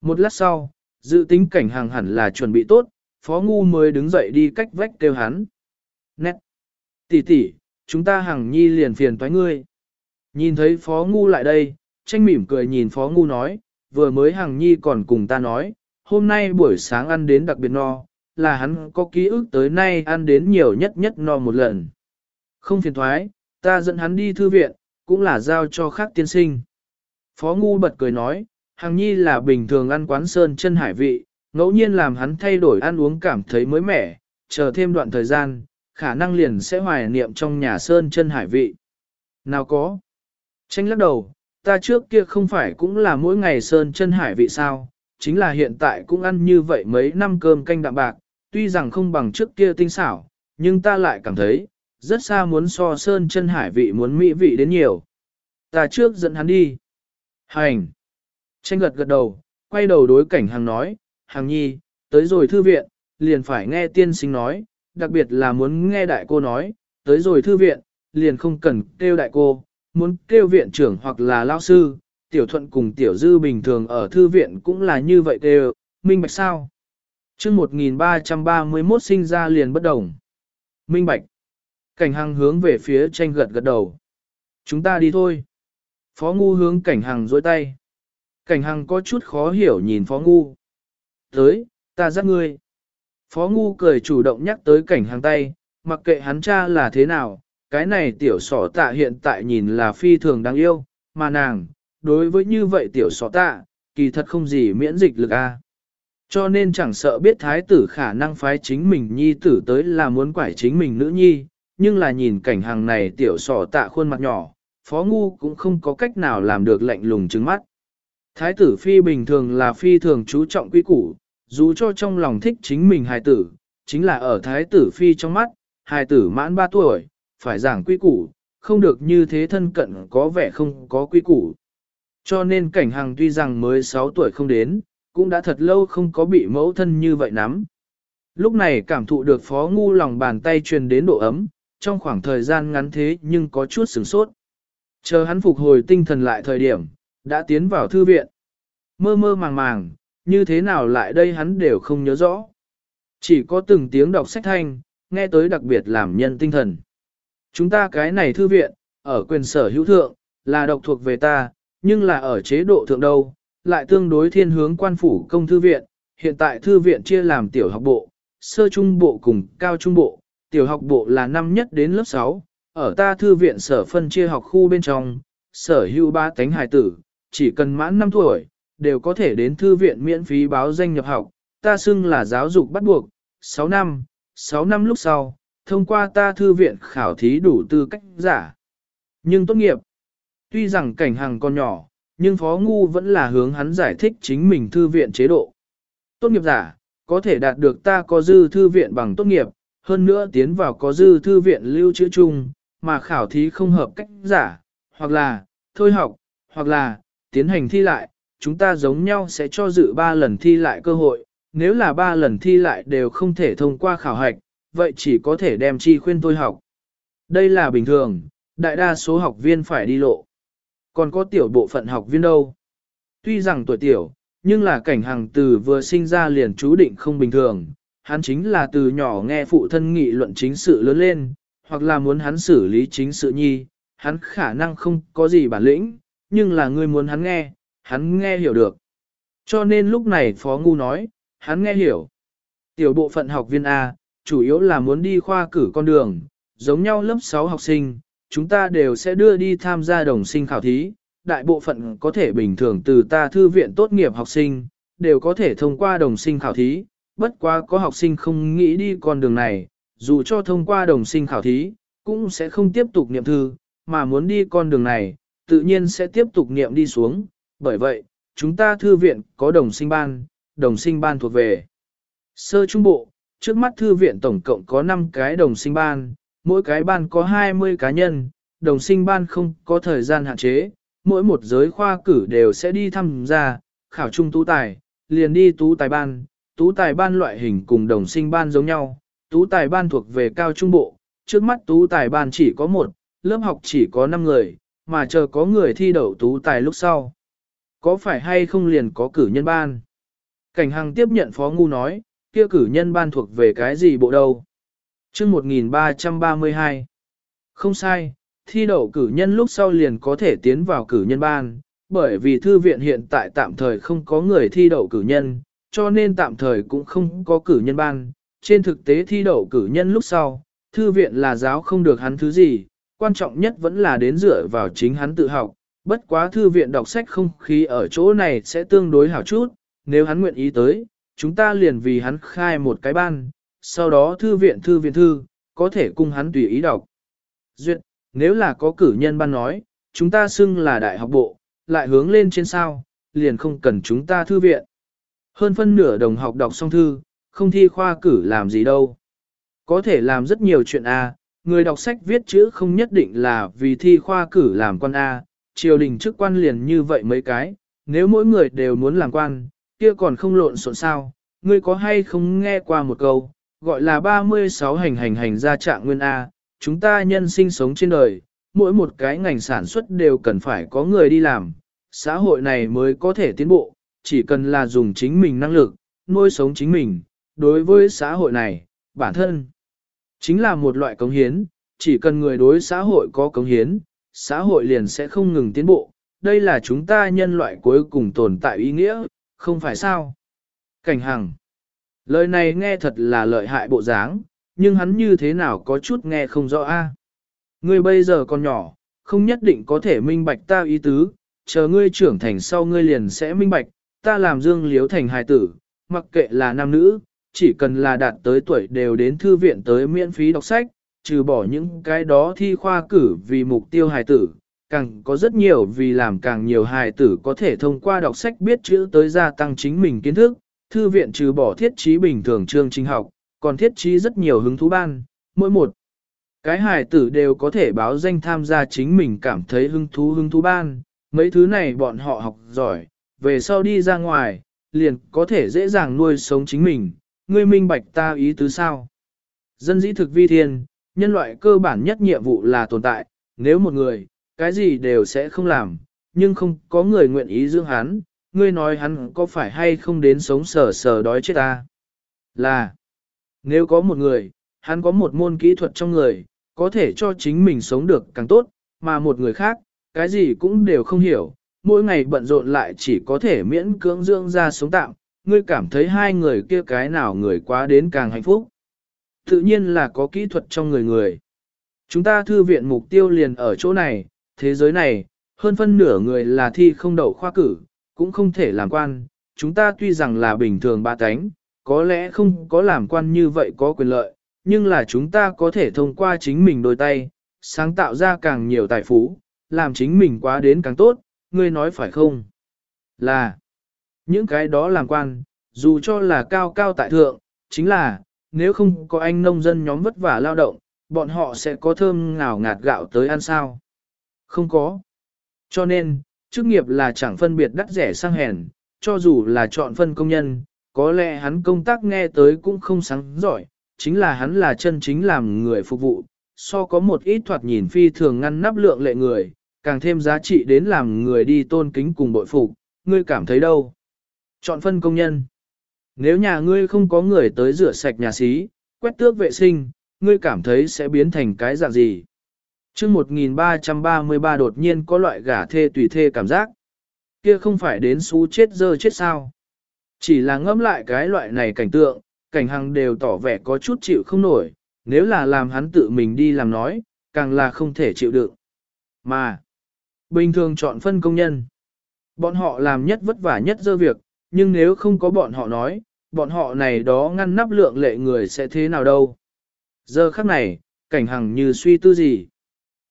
Một lát sau, dự tính cảnh hàng hẳn là chuẩn bị tốt, Phó Ngu mới đứng dậy đi cách vách kêu hắn. Nét. Tỷ tỷ, chúng ta hàng nhi liền phiền toái ngươi. Nhìn thấy Phó Ngu lại đây, tranh mỉm cười nhìn Phó Ngu nói, vừa mới hàng nhi còn cùng ta nói, hôm nay buổi sáng ăn đến đặc biệt no, là hắn có ký ức tới nay ăn đến nhiều nhất nhất no một lần. Không phiền thoái, ta dẫn hắn đi thư viện, cũng là giao cho khác tiên sinh. Phó Ngu bật cười nói, hàng nhi là bình thường ăn quán sơn chân hải vị, ngẫu nhiên làm hắn thay đổi ăn uống cảm thấy mới mẻ, chờ thêm đoạn thời gian, khả năng liền sẽ hoài niệm trong nhà sơn chân hải vị. Nào có. Tranh lắc đầu, ta trước kia không phải cũng là mỗi ngày sơn chân hải vị sao, chính là hiện tại cũng ăn như vậy mấy năm cơm canh đạm bạc, tuy rằng không bằng trước kia tinh xảo, nhưng ta lại cảm thấy, rất xa muốn so sơn chân hải vị muốn mỹ vị đến nhiều. Ta trước dẫn hắn đi. Hành. Tranh gật gật đầu, quay đầu đối cảnh hàng nói, hàng nhi, tới rồi thư viện, liền phải nghe tiên sinh nói, đặc biệt là muốn nghe đại cô nói, tới rồi thư viện, liền không cần kêu đại cô, muốn kêu viện trưởng hoặc là lao sư, tiểu thuận cùng tiểu dư bình thường ở thư viện cũng là như vậy kêu, minh bạch sao? chương 1331 sinh ra liền bất đồng. Minh bạch. Cảnh hàng hướng về phía tranh gật gật đầu. Chúng ta đi thôi. Phó ngu hướng cảnh hằng dối tay. Cảnh hằng có chút khó hiểu nhìn phó ngu. Tới, ta dắt ngươi. Phó ngu cười chủ động nhắc tới cảnh hằng tay, mặc kệ hắn cha là thế nào, cái này tiểu sỏ tạ hiện tại nhìn là phi thường đáng yêu, mà nàng, đối với như vậy tiểu sỏ tạ, kỳ thật không gì miễn dịch lực a. Cho nên chẳng sợ biết thái tử khả năng phái chính mình nhi tử tới là muốn quải chính mình nữ nhi, nhưng là nhìn cảnh hàng này tiểu sỏ tạ khuôn mặt nhỏ, phó ngu cũng không có cách nào làm được lạnh lùng trứng mắt. Thái tử phi bình thường là phi thường chú trọng quy củ, dù cho trong lòng thích chính mình hài tử, chính là ở thái tử phi trong mắt, hài tử mãn 3 tuổi, phải giảng quy củ, không được như thế thân cận có vẻ không có quy củ. Cho nên cảnh hàng tuy rằng mới 6 tuổi không đến, cũng đã thật lâu không có bị mẫu thân như vậy nắm. Lúc này cảm thụ được phó ngu lòng bàn tay truyền đến độ ấm, trong khoảng thời gian ngắn thế nhưng có chút sửng sốt. Chờ hắn phục hồi tinh thần lại thời điểm, đã tiến vào thư viện. Mơ mơ màng màng, như thế nào lại đây hắn đều không nhớ rõ. Chỉ có từng tiếng đọc sách thanh, nghe tới đặc biệt làm nhân tinh thần. Chúng ta cái này thư viện, ở quyền sở hữu thượng, là độc thuộc về ta, nhưng là ở chế độ thượng đâu, lại tương đối thiên hướng quan phủ công thư viện. Hiện tại thư viện chia làm tiểu học bộ, sơ trung bộ cùng cao trung bộ, tiểu học bộ là năm nhất đến lớp 6, ở ta thư viện sở phân chia học khu bên trong, sở hữu ba tánh hài tử, chỉ cần mãn 5 tuổi, đều có thể đến thư viện miễn phí báo danh nhập học, ta xưng là giáo dục bắt buộc, 6 năm, 6 năm lúc sau, thông qua ta thư viện khảo thí đủ tư cách giả. Nhưng tốt nghiệp, tuy rằng cảnh hàng còn nhỏ, nhưng Phó Ngu vẫn là hướng hắn giải thích chính mình thư viện chế độ. Tốt nghiệp giả, có thể đạt được ta có dư thư viện bằng tốt nghiệp, hơn nữa tiến vào có dư thư viện lưu trữ chung, mà khảo thí không hợp cách giả, hoặc là, thôi học, hoặc là, tiến hành thi lại, chúng ta giống nhau sẽ cho dự 3 lần thi lại cơ hội, nếu là 3 lần thi lại đều không thể thông qua khảo hạch, vậy chỉ có thể đem chi khuyên thôi học. Đây là bình thường, đại đa số học viên phải đi lộ. Còn có tiểu bộ phận học viên đâu? Tuy rằng tuổi tiểu, nhưng là cảnh hàng từ vừa sinh ra liền chú định không bình thường, hắn chính là từ nhỏ nghe phụ thân nghị luận chính sự lớn lên, hoặc là muốn hắn xử lý chính sự nhi, hắn khả năng không có gì bản lĩnh, nhưng là người muốn hắn nghe, hắn nghe hiểu được. Cho nên lúc này Phó Ngu nói, hắn nghe hiểu. Tiểu bộ phận học viên A, chủ yếu là muốn đi khoa cử con đường, giống nhau lớp 6 học sinh, chúng ta đều sẽ đưa đi tham gia đồng sinh khảo thí, đại bộ phận có thể bình thường từ ta thư viện tốt nghiệp học sinh, đều có thể thông qua đồng sinh khảo thí, bất quá có học sinh không nghĩ đi con đường này, dù cho thông qua đồng sinh khảo thí, cũng sẽ không tiếp tục niệm thư, mà muốn đi con đường này, tự nhiên sẽ tiếp tục niệm đi xuống, bởi vậy, chúng ta thư viện có đồng sinh ban, đồng sinh ban thuộc về. Sơ trung bộ, trước mắt thư viện tổng cộng có 5 cái đồng sinh ban, mỗi cái ban có 20 cá nhân, đồng sinh ban không có thời gian hạn chế, mỗi một giới khoa cử đều sẽ đi tham gia, khảo trung tú tài, liền đi tú tài ban, tú tài ban loại hình cùng đồng sinh ban giống nhau, tú tài ban thuộc về cao trung bộ, trước mắt tú tài ban chỉ có một, lớp học chỉ có 5 người, mà chờ có người thi đậu tú tài lúc sau. Có phải hay không liền có cử nhân ban? Cảnh Hằng tiếp nhận Phó Ngu nói, kia cử nhân ban thuộc về cái gì bộ đâu? chương 1332 Không sai, thi đậu cử nhân lúc sau liền có thể tiến vào cử nhân ban, bởi vì thư viện hiện tại tạm thời không có người thi đậu cử nhân, cho nên tạm thời cũng không có cử nhân ban. Trên thực tế thi đậu cử nhân lúc sau, thư viện là giáo không được hắn thứ gì, quan trọng nhất vẫn là đến dựa vào chính hắn tự học. Bất quá thư viện đọc sách không khí ở chỗ này sẽ tương đối hảo chút, nếu hắn nguyện ý tới, chúng ta liền vì hắn khai một cái ban, sau đó thư viện thư viện thư, có thể cung hắn tùy ý đọc. Duyệt, nếu là có cử nhân ban nói, chúng ta xưng là đại học bộ, lại hướng lên trên sao, liền không cần chúng ta thư viện. Hơn phân nửa đồng học đọc xong thư, không thi khoa cử làm gì đâu. Có thể làm rất nhiều chuyện A, người đọc sách viết chữ không nhất định là vì thi khoa cử làm quan A, triều đình chức quan liền như vậy mấy cái, nếu mỗi người đều muốn làm quan, kia còn không lộn xộn sao, ngươi có hay không nghe qua một câu, gọi là 36 hành hành hành ra trạng nguyên A, chúng ta nhân sinh sống trên đời, mỗi một cái ngành sản xuất đều cần phải có người đi làm, xã hội này mới có thể tiến bộ, chỉ cần là dùng chính mình năng lực, nuôi sống chính mình, đối với xã hội này, bản thân chính là một loại cống hiến, chỉ cần người đối xã hội có cống hiến, xã hội liền sẽ không ngừng tiến bộ, đây là chúng ta nhân loại cuối cùng tồn tại ý nghĩa, không phải sao? Cảnh Hằng Lời này nghe thật là lợi hại bộ dáng, nhưng hắn như thế nào có chút nghe không rõ a. Ngươi bây giờ còn nhỏ, không nhất định có thể minh bạch ta ý tứ, chờ ngươi trưởng thành sau ngươi liền sẽ minh bạch, ta làm dương liếu thành hài tử, mặc kệ là nam nữ, chỉ cần là đạt tới tuổi đều đến thư viện tới miễn phí đọc sách, trừ bỏ những cái đó thi khoa cử vì mục tiêu hài tử, càng có rất nhiều vì làm càng nhiều hài tử có thể thông qua đọc sách biết chữ tới gia tăng chính mình kiến thức. Thư viện trừ bỏ thiết trí bình thường chương trình học, còn thiết trí rất nhiều hứng thú ban, mỗi một cái hài tử đều có thể báo danh tham gia chính mình cảm thấy hứng thú hứng thú ban, mấy thứ này bọn họ học giỏi, về sau đi ra ngoài, liền có thể dễ dàng nuôi sống chính mình, ngươi minh bạch ta ý tứ sao. Dân dĩ thực vi thiên, nhân loại cơ bản nhất nhiệm vụ là tồn tại, nếu một người, cái gì đều sẽ không làm, nhưng không có người nguyện ý dưỡng hắn, ngươi nói hắn có phải hay không đến sống sờ sờ đói chết ta. Là, nếu có một người, hắn có một môn kỹ thuật trong người, có thể cho chính mình sống được càng tốt, mà một người khác, cái gì cũng đều không hiểu, mỗi ngày bận rộn lại chỉ có thể miễn cưỡng dưỡng ra sống tạm, ngươi cảm thấy hai người kia cái nào người quá đến càng hạnh phúc. Tự nhiên là có kỹ thuật trong người người. Chúng ta thư viện mục tiêu liền ở chỗ này, thế giới này, hơn phân nửa người là thi không đậu khoa cử, cũng không thể làm quan. Chúng ta tuy rằng là bình thường ba tánh, có lẽ không có làm quan như vậy có quyền lợi, nhưng là chúng ta có thể thông qua chính mình đôi tay, sáng tạo ra càng nhiều tài phú, làm chính mình quá đến càng tốt, ngươi nói phải không? Là, những cái đó làm quan, dù cho là cao cao tại thượng, chính là, nếu không có anh nông dân nhóm vất vả lao động, bọn họ sẽ có thơm ngào ngạt gạo tới ăn sao? Không có. Cho nên, chức nghiệp là chẳng phân biệt đắt rẻ sang hèn, cho dù là chọn phân công nhân, có lẽ hắn công tác nghe tới cũng không sáng giỏi, chính là hắn là chân chính làm người phục vụ, so có một ít thoạt nhìn phi thường ngăn nắp lượng lệ người, càng thêm giá trị đến làm người đi tôn kính cùng bội phục, ngươi cảm thấy đâu? Chọn phân công nhân. Nếu nhà ngươi không có người tới rửa sạch nhà xí, quét tước vệ sinh, ngươi cảm thấy sẽ biến thành cái dạng gì? chương 1333 đột nhiên có loại gả thê tùy thê cảm giác. Kia không phải đến xú chết dơ chết sao. Chỉ là ngẫm lại cái loại này cảnh tượng, cảnh hằng đều tỏ vẻ có chút chịu không nổi, nếu là làm hắn tự mình đi làm nói, càng là không thể chịu đựng. Mà, bình thường chọn phân công nhân. Bọn họ làm nhất vất vả nhất dơ việc, nhưng nếu không có bọn họ nói, bọn họ này đó ngăn nắp lượng lệ người sẽ thế nào đâu. Giờ khắc này, cảnh hằng như suy tư gì.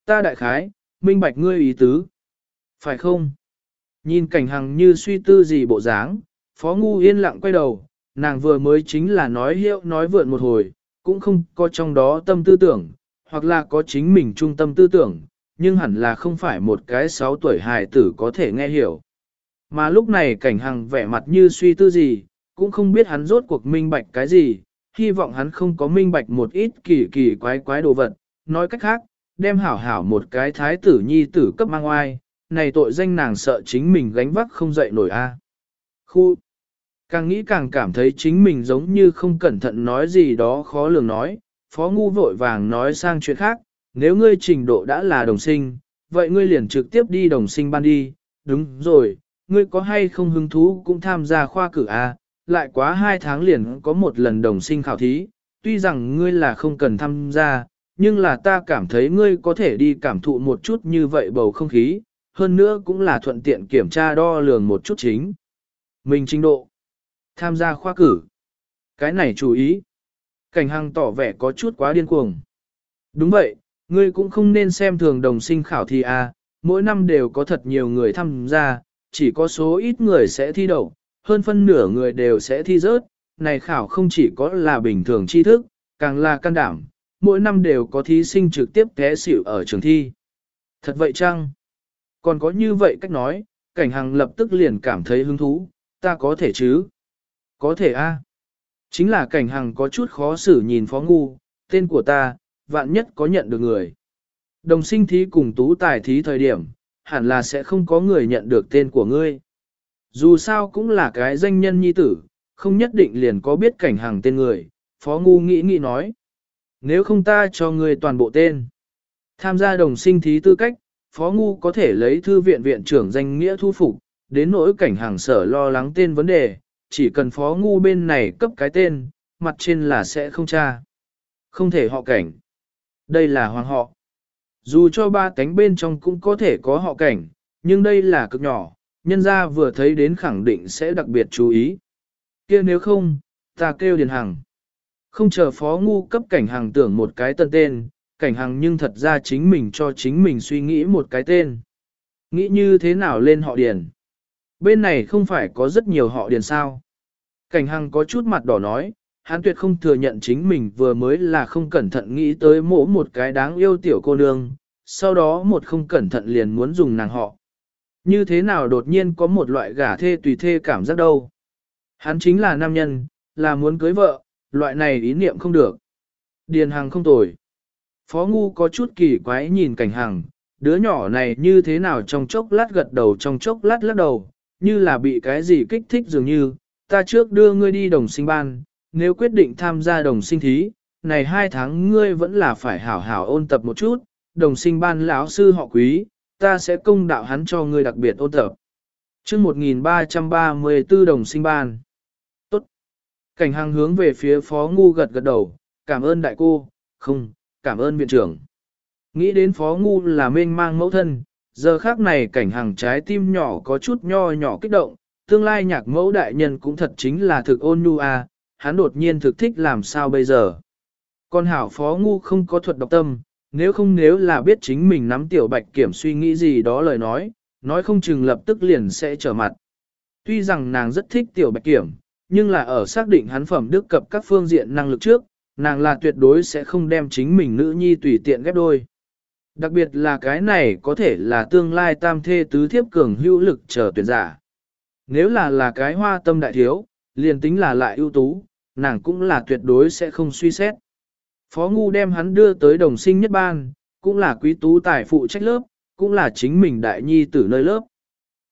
Ta đại khái, minh bạch ngươi ý tứ. Phải không? Nhìn cảnh hằng như suy tư gì bộ dáng, Phó Ngu yên lặng quay đầu, nàng vừa mới chính là nói hiệu nói vượn một hồi, cũng không có trong đó tâm tư tưởng, hoặc là có chính mình trung tâm tư tưởng, nhưng hẳn là không phải một cái sáu tuổi hài tử có thể nghe hiểu. Mà lúc này cảnh hằng vẻ mặt như suy tư gì, cũng không biết hắn rốt cuộc minh bạch cái gì, hy vọng hắn không có minh bạch một ít kỳ kỳ quái quái đồ vật, nói cách khác, đem hảo hảo một cái thái tử nhi tử cấp mang oai, này tội danh nàng sợ chính mình gánh vác không dậy nổi a. Khu Càng nghĩ càng cảm thấy chính mình giống như không cẩn thận nói gì đó khó lường nói, phó ngu vội vàng nói sang chuyện khác, nếu ngươi trình độ đã là đồng sinh, vậy ngươi liền trực tiếp đi đồng sinh ban đi, đúng rồi, ngươi có hay không hứng thú cũng tham gia khoa cử A, lại quá hai tháng liền có một lần đồng sinh khảo thí, tuy rằng ngươi là không cần tham gia, nhưng là ta cảm thấy ngươi có thể đi cảm thụ một chút như vậy bầu không khí, hơn nữa cũng là thuận tiện kiểm tra đo lường một chút chính. Mình trình độ, tham gia khoa cử. Cái này chú ý. Cảnh hằng tỏ vẻ có chút quá điên cuồng. Đúng vậy, ngươi cũng không nên xem thường đồng sinh khảo thi A, mỗi năm đều có thật nhiều người tham gia, chỉ có số ít người sẽ thi đậu, hơn phân nửa người đều sẽ thi rớt, này khảo không chỉ có là bình thường tri thức, càng là can đảm, mỗi năm đều có thí sinh trực tiếp té xỉu ở trường thi. Thật vậy chăng? Còn có như vậy cách nói, cảnh hằng lập tức liền cảm thấy hứng thú, ta có thể chứ? Có thể a. Chính là cảnh hằng có chút khó xử nhìn phó ngu, tên của ta, vạn nhất có nhận được người. Đồng sinh thí cùng tú tài thí thời điểm, hẳn là sẽ không có người nhận được tên của ngươi. Dù sao cũng là cái danh nhân nhi tử, không nhất định liền có biết cảnh hàng tên người, Phó Ngu nghĩ nghĩ nói. Nếu không ta cho ngươi toàn bộ tên. Tham gia đồng sinh thí tư cách, Phó Ngu có thể lấy thư viện viện trưởng danh nghĩa thu phục, đến nỗi cảnh hàng sở lo lắng tên vấn đề, chỉ cần Phó Ngu bên này cấp cái tên, mặt trên là sẽ không tra. Không thể họ cảnh. Đây là hoàng họ. Dù cho ba cánh bên trong cũng có thể có họ cảnh, nhưng đây là cực nhỏ, nhân ra vừa thấy đến khẳng định sẽ đặc biệt chú ý. kia nếu không, ta kêu Điền Hằng. Không chờ phó ngu cấp cảnh hàng tưởng một cái tân tên, cảnh hàng nhưng thật ra chính mình cho chính mình suy nghĩ một cái tên. Nghĩ như thế nào lên họ Điền? Bên này không phải có rất nhiều họ Điền sao? Cảnh hàng có chút mặt đỏ nói, hắn tuyệt không thừa nhận chính mình vừa mới là không cẩn thận nghĩ tới mỗ một cái đáng yêu tiểu cô nương, sau đó một không cẩn thận liền muốn dùng nàng họ. Như thế nào đột nhiên có một loại gả thê tùy thê cảm giác đâu. Hắn chính là nam nhân, là muốn cưới vợ, loại này ý niệm không được. Điền Hằng không tồi. Phó Ngu có chút kỳ quái nhìn cảnh Hằng, đứa nhỏ này như thế nào trong chốc lát gật đầu trong chốc lát lắc đầu, như là bị cái gì kích thích dường như, ta trước đưa ngươi đi đồng sinh ban, nếu quyết định tham gia đồng sinh thí, này hai tháng ngươi vẫn là phải hảo hảo ôn tập một chút, đồng sinh ban lão sư họ quý, ta sẽ công đạo hắn cho ngươi đặc biệt ôn tập. chương 1334 đồng sinh ban. Tốt. Cảnh hàng hướng về phía phó ngu gật gật đầu, cảm ơn đại cô, không, cảm ơn viện trưởng. Nghĩ đến phó ngu là mênh mang mẫu thân, giờ khác này cảnh hàng trái tim nhỏ có chút nho nhỏ kích động, tương lai nhạc mẫu đại nhân cũng thật chính là thực ôn nhu à, hắn đột nhiên thực thích làm sao bây giờ. Con hảo phó ngu không có thuật độc tâm, nếu không nếu là biết chính mình nắm tiểu bạch kiểm suy nghĩ gì đó lời nói, nói không chừng lập tức liền sẽ trở mặt. Tuy rằng nàng rất thích tiểu bạch kiểm, nhưng là ở xác định hắn phẩm đức cập các phương diện năng lực trước, nàng là tuyệt đối sẽ không đem chính mình nữ nhi tùy tiện ghép đôi. Đặc biệt là cái này có thể là tương lai tam thê tứ thiếp cường hữu lực chờ tuyển giả. Nếu là là cái hoa tâm đại thiếu, liền tính là lại ưu tú, nàng cũng là tuyệt đối sẽ không suy xét. Phó Ngu đem hắn đưa tới đồng sinh nhất ban, cũng là quý tú tài phụ trách lớp, cũng là chính mình đại nhi tử nơi lớp.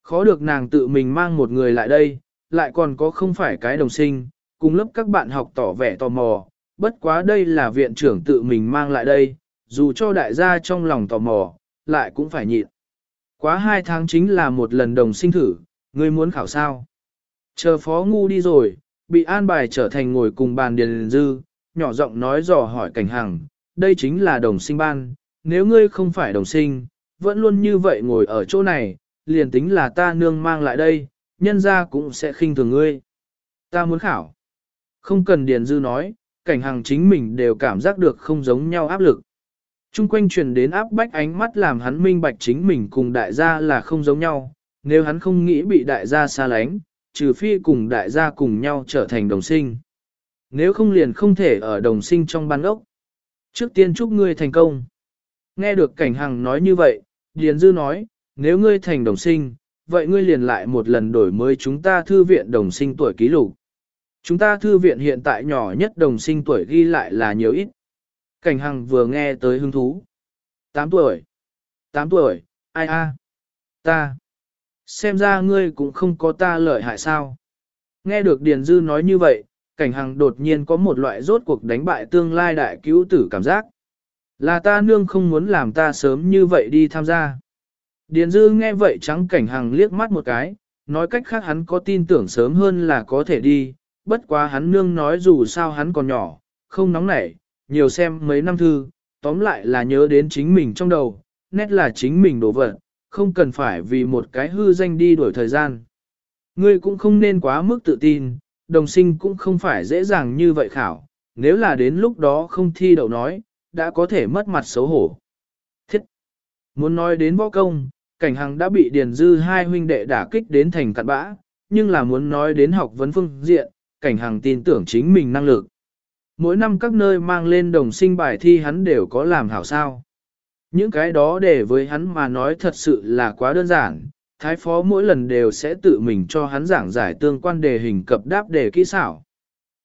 Khó được nàng tự mình mang một người lại đây, lại còn có không phải cái đồng sinh, cùng lớp các bạn học tỏ vẻ tò mò, bất quá đây là viện trưởng tự mình mang lại đây, dù cho đại gia trong lòng tò mò, lại cũng phải nhịn. Quá hai tháng chính là một lần đồng sinh thử, ngươi muốn khảo sao. Chờ phó ngu đi rồi, bị an bài trở thành ngồi cùng bàn điền dư, nhỏ giọng nói dò hỏi cảnh hằng, đây chính là đồng sinh ban, nếu ngươi không phải đồng sinh, vẫn luôn như vậy ngồi ở chỗ này, liền tính là ta nương mang lại đây, nhân ra cũng sẽ khinh thường ngươi. Ta muốn khảo. Không cần Điền Dư nói, cảnh hàng chính mình đều cảm giác được không giống nhau áp lực. Trung quanh truyền đến áp bách ánh mắt làm hắn minh bạch chính mình cùng đại gia là không giống nhau, nếu hắn không nghĩ bị đại gia xa lánh, trừ phi cùng đại gia cùng nhau trở thành đồng sinh. Nếu không liền không thể ở đồng sinh trong ban ốc. Trước tiên chúc ngươi thành công. Nghe được cảnh hằng nói như vậy, Điền Dư nói, nếu ngươi thành đồng sinh, vậy ngươi liền lại một lần đổi mới chúng ta thư viện đồng sinh tuổi ký lục. Chúng ta thư viện hiện tại nhỏ nhất đồng sinh tuổi ghi lại là nhiều ít. Cảnh Hằng vừa nghe tới hứng thú. 8 tuổi. 8 tuổi, ai a? Ta. Xem ra ngươi cũng không có ta lợi hại sao. Nghe được Điền Dư nói như vậy, Cảnh Hằng đột nhiên có một loại rốt cuộc đánh bại tương lai đại cứu tử cảm giác. Là ta nương không muốn làm ta sớm như vậy đi tham gia. Điền dư nghe vậy trắng cảnh hằng liếc mắt một cái, nói cách khác hắn có tin tưởng sớm hơn là có thể đi, bất quá hắn nương nói dù sao hắn còn nhỏ, không nóng nảy, nhiều xem mấy năm thư, tóm lại là nhớ đến chính mình trong đầu, nét là chính mình đổ vật, không cần phải vì một cái hư danh đi đổi thời gian. Ngươi cũng không nên quá mức tự tin, đồng sinh cũng không phải dễ dàng như vậy khảo, nếu là đến lúc đó không thi đậu nói, đã có thể mất mặt xấu hổ. Thiết! Muốn nói đến võ công, cảnh hằng đã bị Điền Dư hai huynh đệ đả kích đến thành cặn bã, nhưng là muốn nói đến học vấn phương diện, cảnh hằng tin tưởng chính mình năng lực. Mỗi năm các nơi mang lên đồng sinh bài thi hắn đều có làm hảo sao. Những cái đó để với hắn mà nói thật sự là quá đơn giản, thái phó mỗi lần đều sẽ tự mình cho hắn giảng giải tương quan đề hình cập đáp đề kỹ xảo.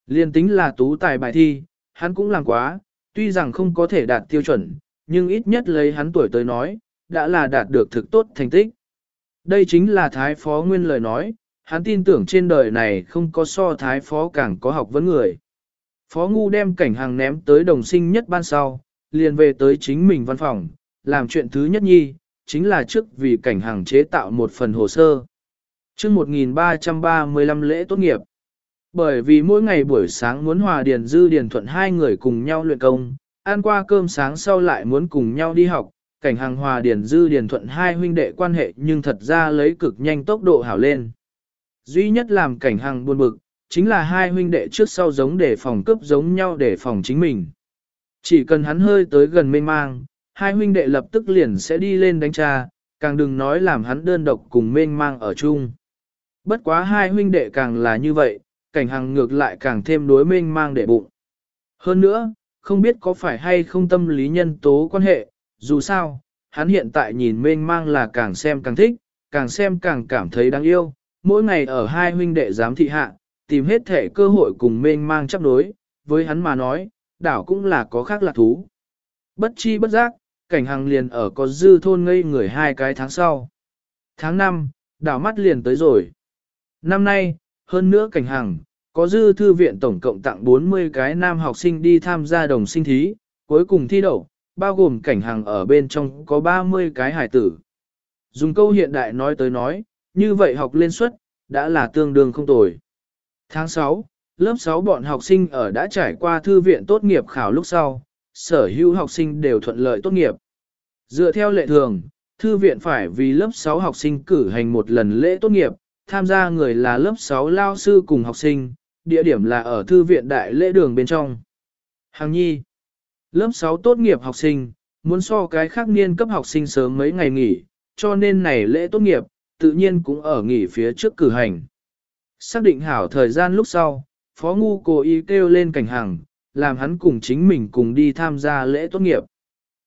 Liên tính là tú tài bài thi, hắn cũng làm quá, tuy rằng không có thể đạt tiêu chuẩn, nhưng ít nhất lấy hắn tuổi tới nói, đã là đạt được thực tốt thành tích. Đây chính là Thái Phó Nguyên lời nói, hắn tin tưởng trên đời này không có so Thái Phó càng có học vấn người. Phó Ngu đem cảnh hàng ném tới đồng sinh nhất ban sau, liền về tới chính mình văn phòng, làm chuyện thứ nhất nhi, chính là trước vì cảnh hàng chế tạo một phần hồ sơ. chương 1335 lễ tốt nghiệp. Bởi vì mỗi ngày buổi sáng muốn hòa điền dư điền thuận hai người cùng nhau luyện công, ăn qua cơm sáng sau lại muốn cùng nhau đi học, cảnh hàng hòa điền dư điền thuận hai huynh đệ quan hệ nhưng thật ra lấy cực nhanh tốc độ hảo lên. Duy nhất làm cảnh hàng buồn bực, chính là hai huynh đệ trước sau giống để phòng cướp giống nhau để phòng chính mình. Chỉ cần hắn hơi tới gần mênh mang, hai huynh đệ lập tức liền sẽ đi lên đánh cha, càng đừng nói làm hắn đơn độc cùng mênh mang ở chung. Bất quá hai huynh đệ càng là như vậy, cảnh hằng ngược lại càng thêm đối mênh mang để bụng. Hơn nữa, không biết có phải hay không tâm lý nhân tố quan hệ, dù sao, hắn hiện tại nhìn mênh mang là càng xem càng thích, càng xem càng cảm thấy đáng yêu, mỗi ngày ở hai huynh đệ giám thị hạ, tìm hết thể cơ hội cùng mênh mang chấp đối, với hắn mà nói, đảo cũng là có khác lạc thú. Bất chi bất giác, cảnh hàng liền ở có dư thôn ngây người hai cái tháng sau. Tháng 5, đảo mắt liền tới rồi. Năm nay, hơn nữa cảnh hàng có dư thư viện tổng cộng tặng 40 cái nam học sinh đi tham gia đồng sinh thí, cuối cùng thi đậu, bao gồm cảnh hàng ở bên trong có 30 cái hải tử. Dùng câu hiện đại nói tới nói, như vậy học lên suất, đã là tương đương không tồi. Tháng 6, lớp 6 bọn học sinh ở đã trải qua thư viện tốt nghiệp khảo lúc sau, sở hữu học sinh đều thuận lợi tốt nghiệp. Dựa theo lệ thường, thư viện phải vì lớp 6 học sinh cử hành một lần lễ tốt nghiệp, tham gia người là lớp 6 lao sư cùng học sinh, địa điểm là ở thư viện đại lễ đường bên trong. Hàng nhi, lớp 6 tốt nghiệp học sinh, muốn so cái khác niên cấp học sinh sớm mấy ngày nghỉ, cho nên này lễ tốt nghiệp, tự nhiên cũng ở nghỉ phía trước cử hành. Xác định hảo thời gian lúc sau, Phó Ngu cố ý kêu lên cảnh hàng, làm hắn cùng chính mình cùng đi tham gia lễ tốt nghiệp.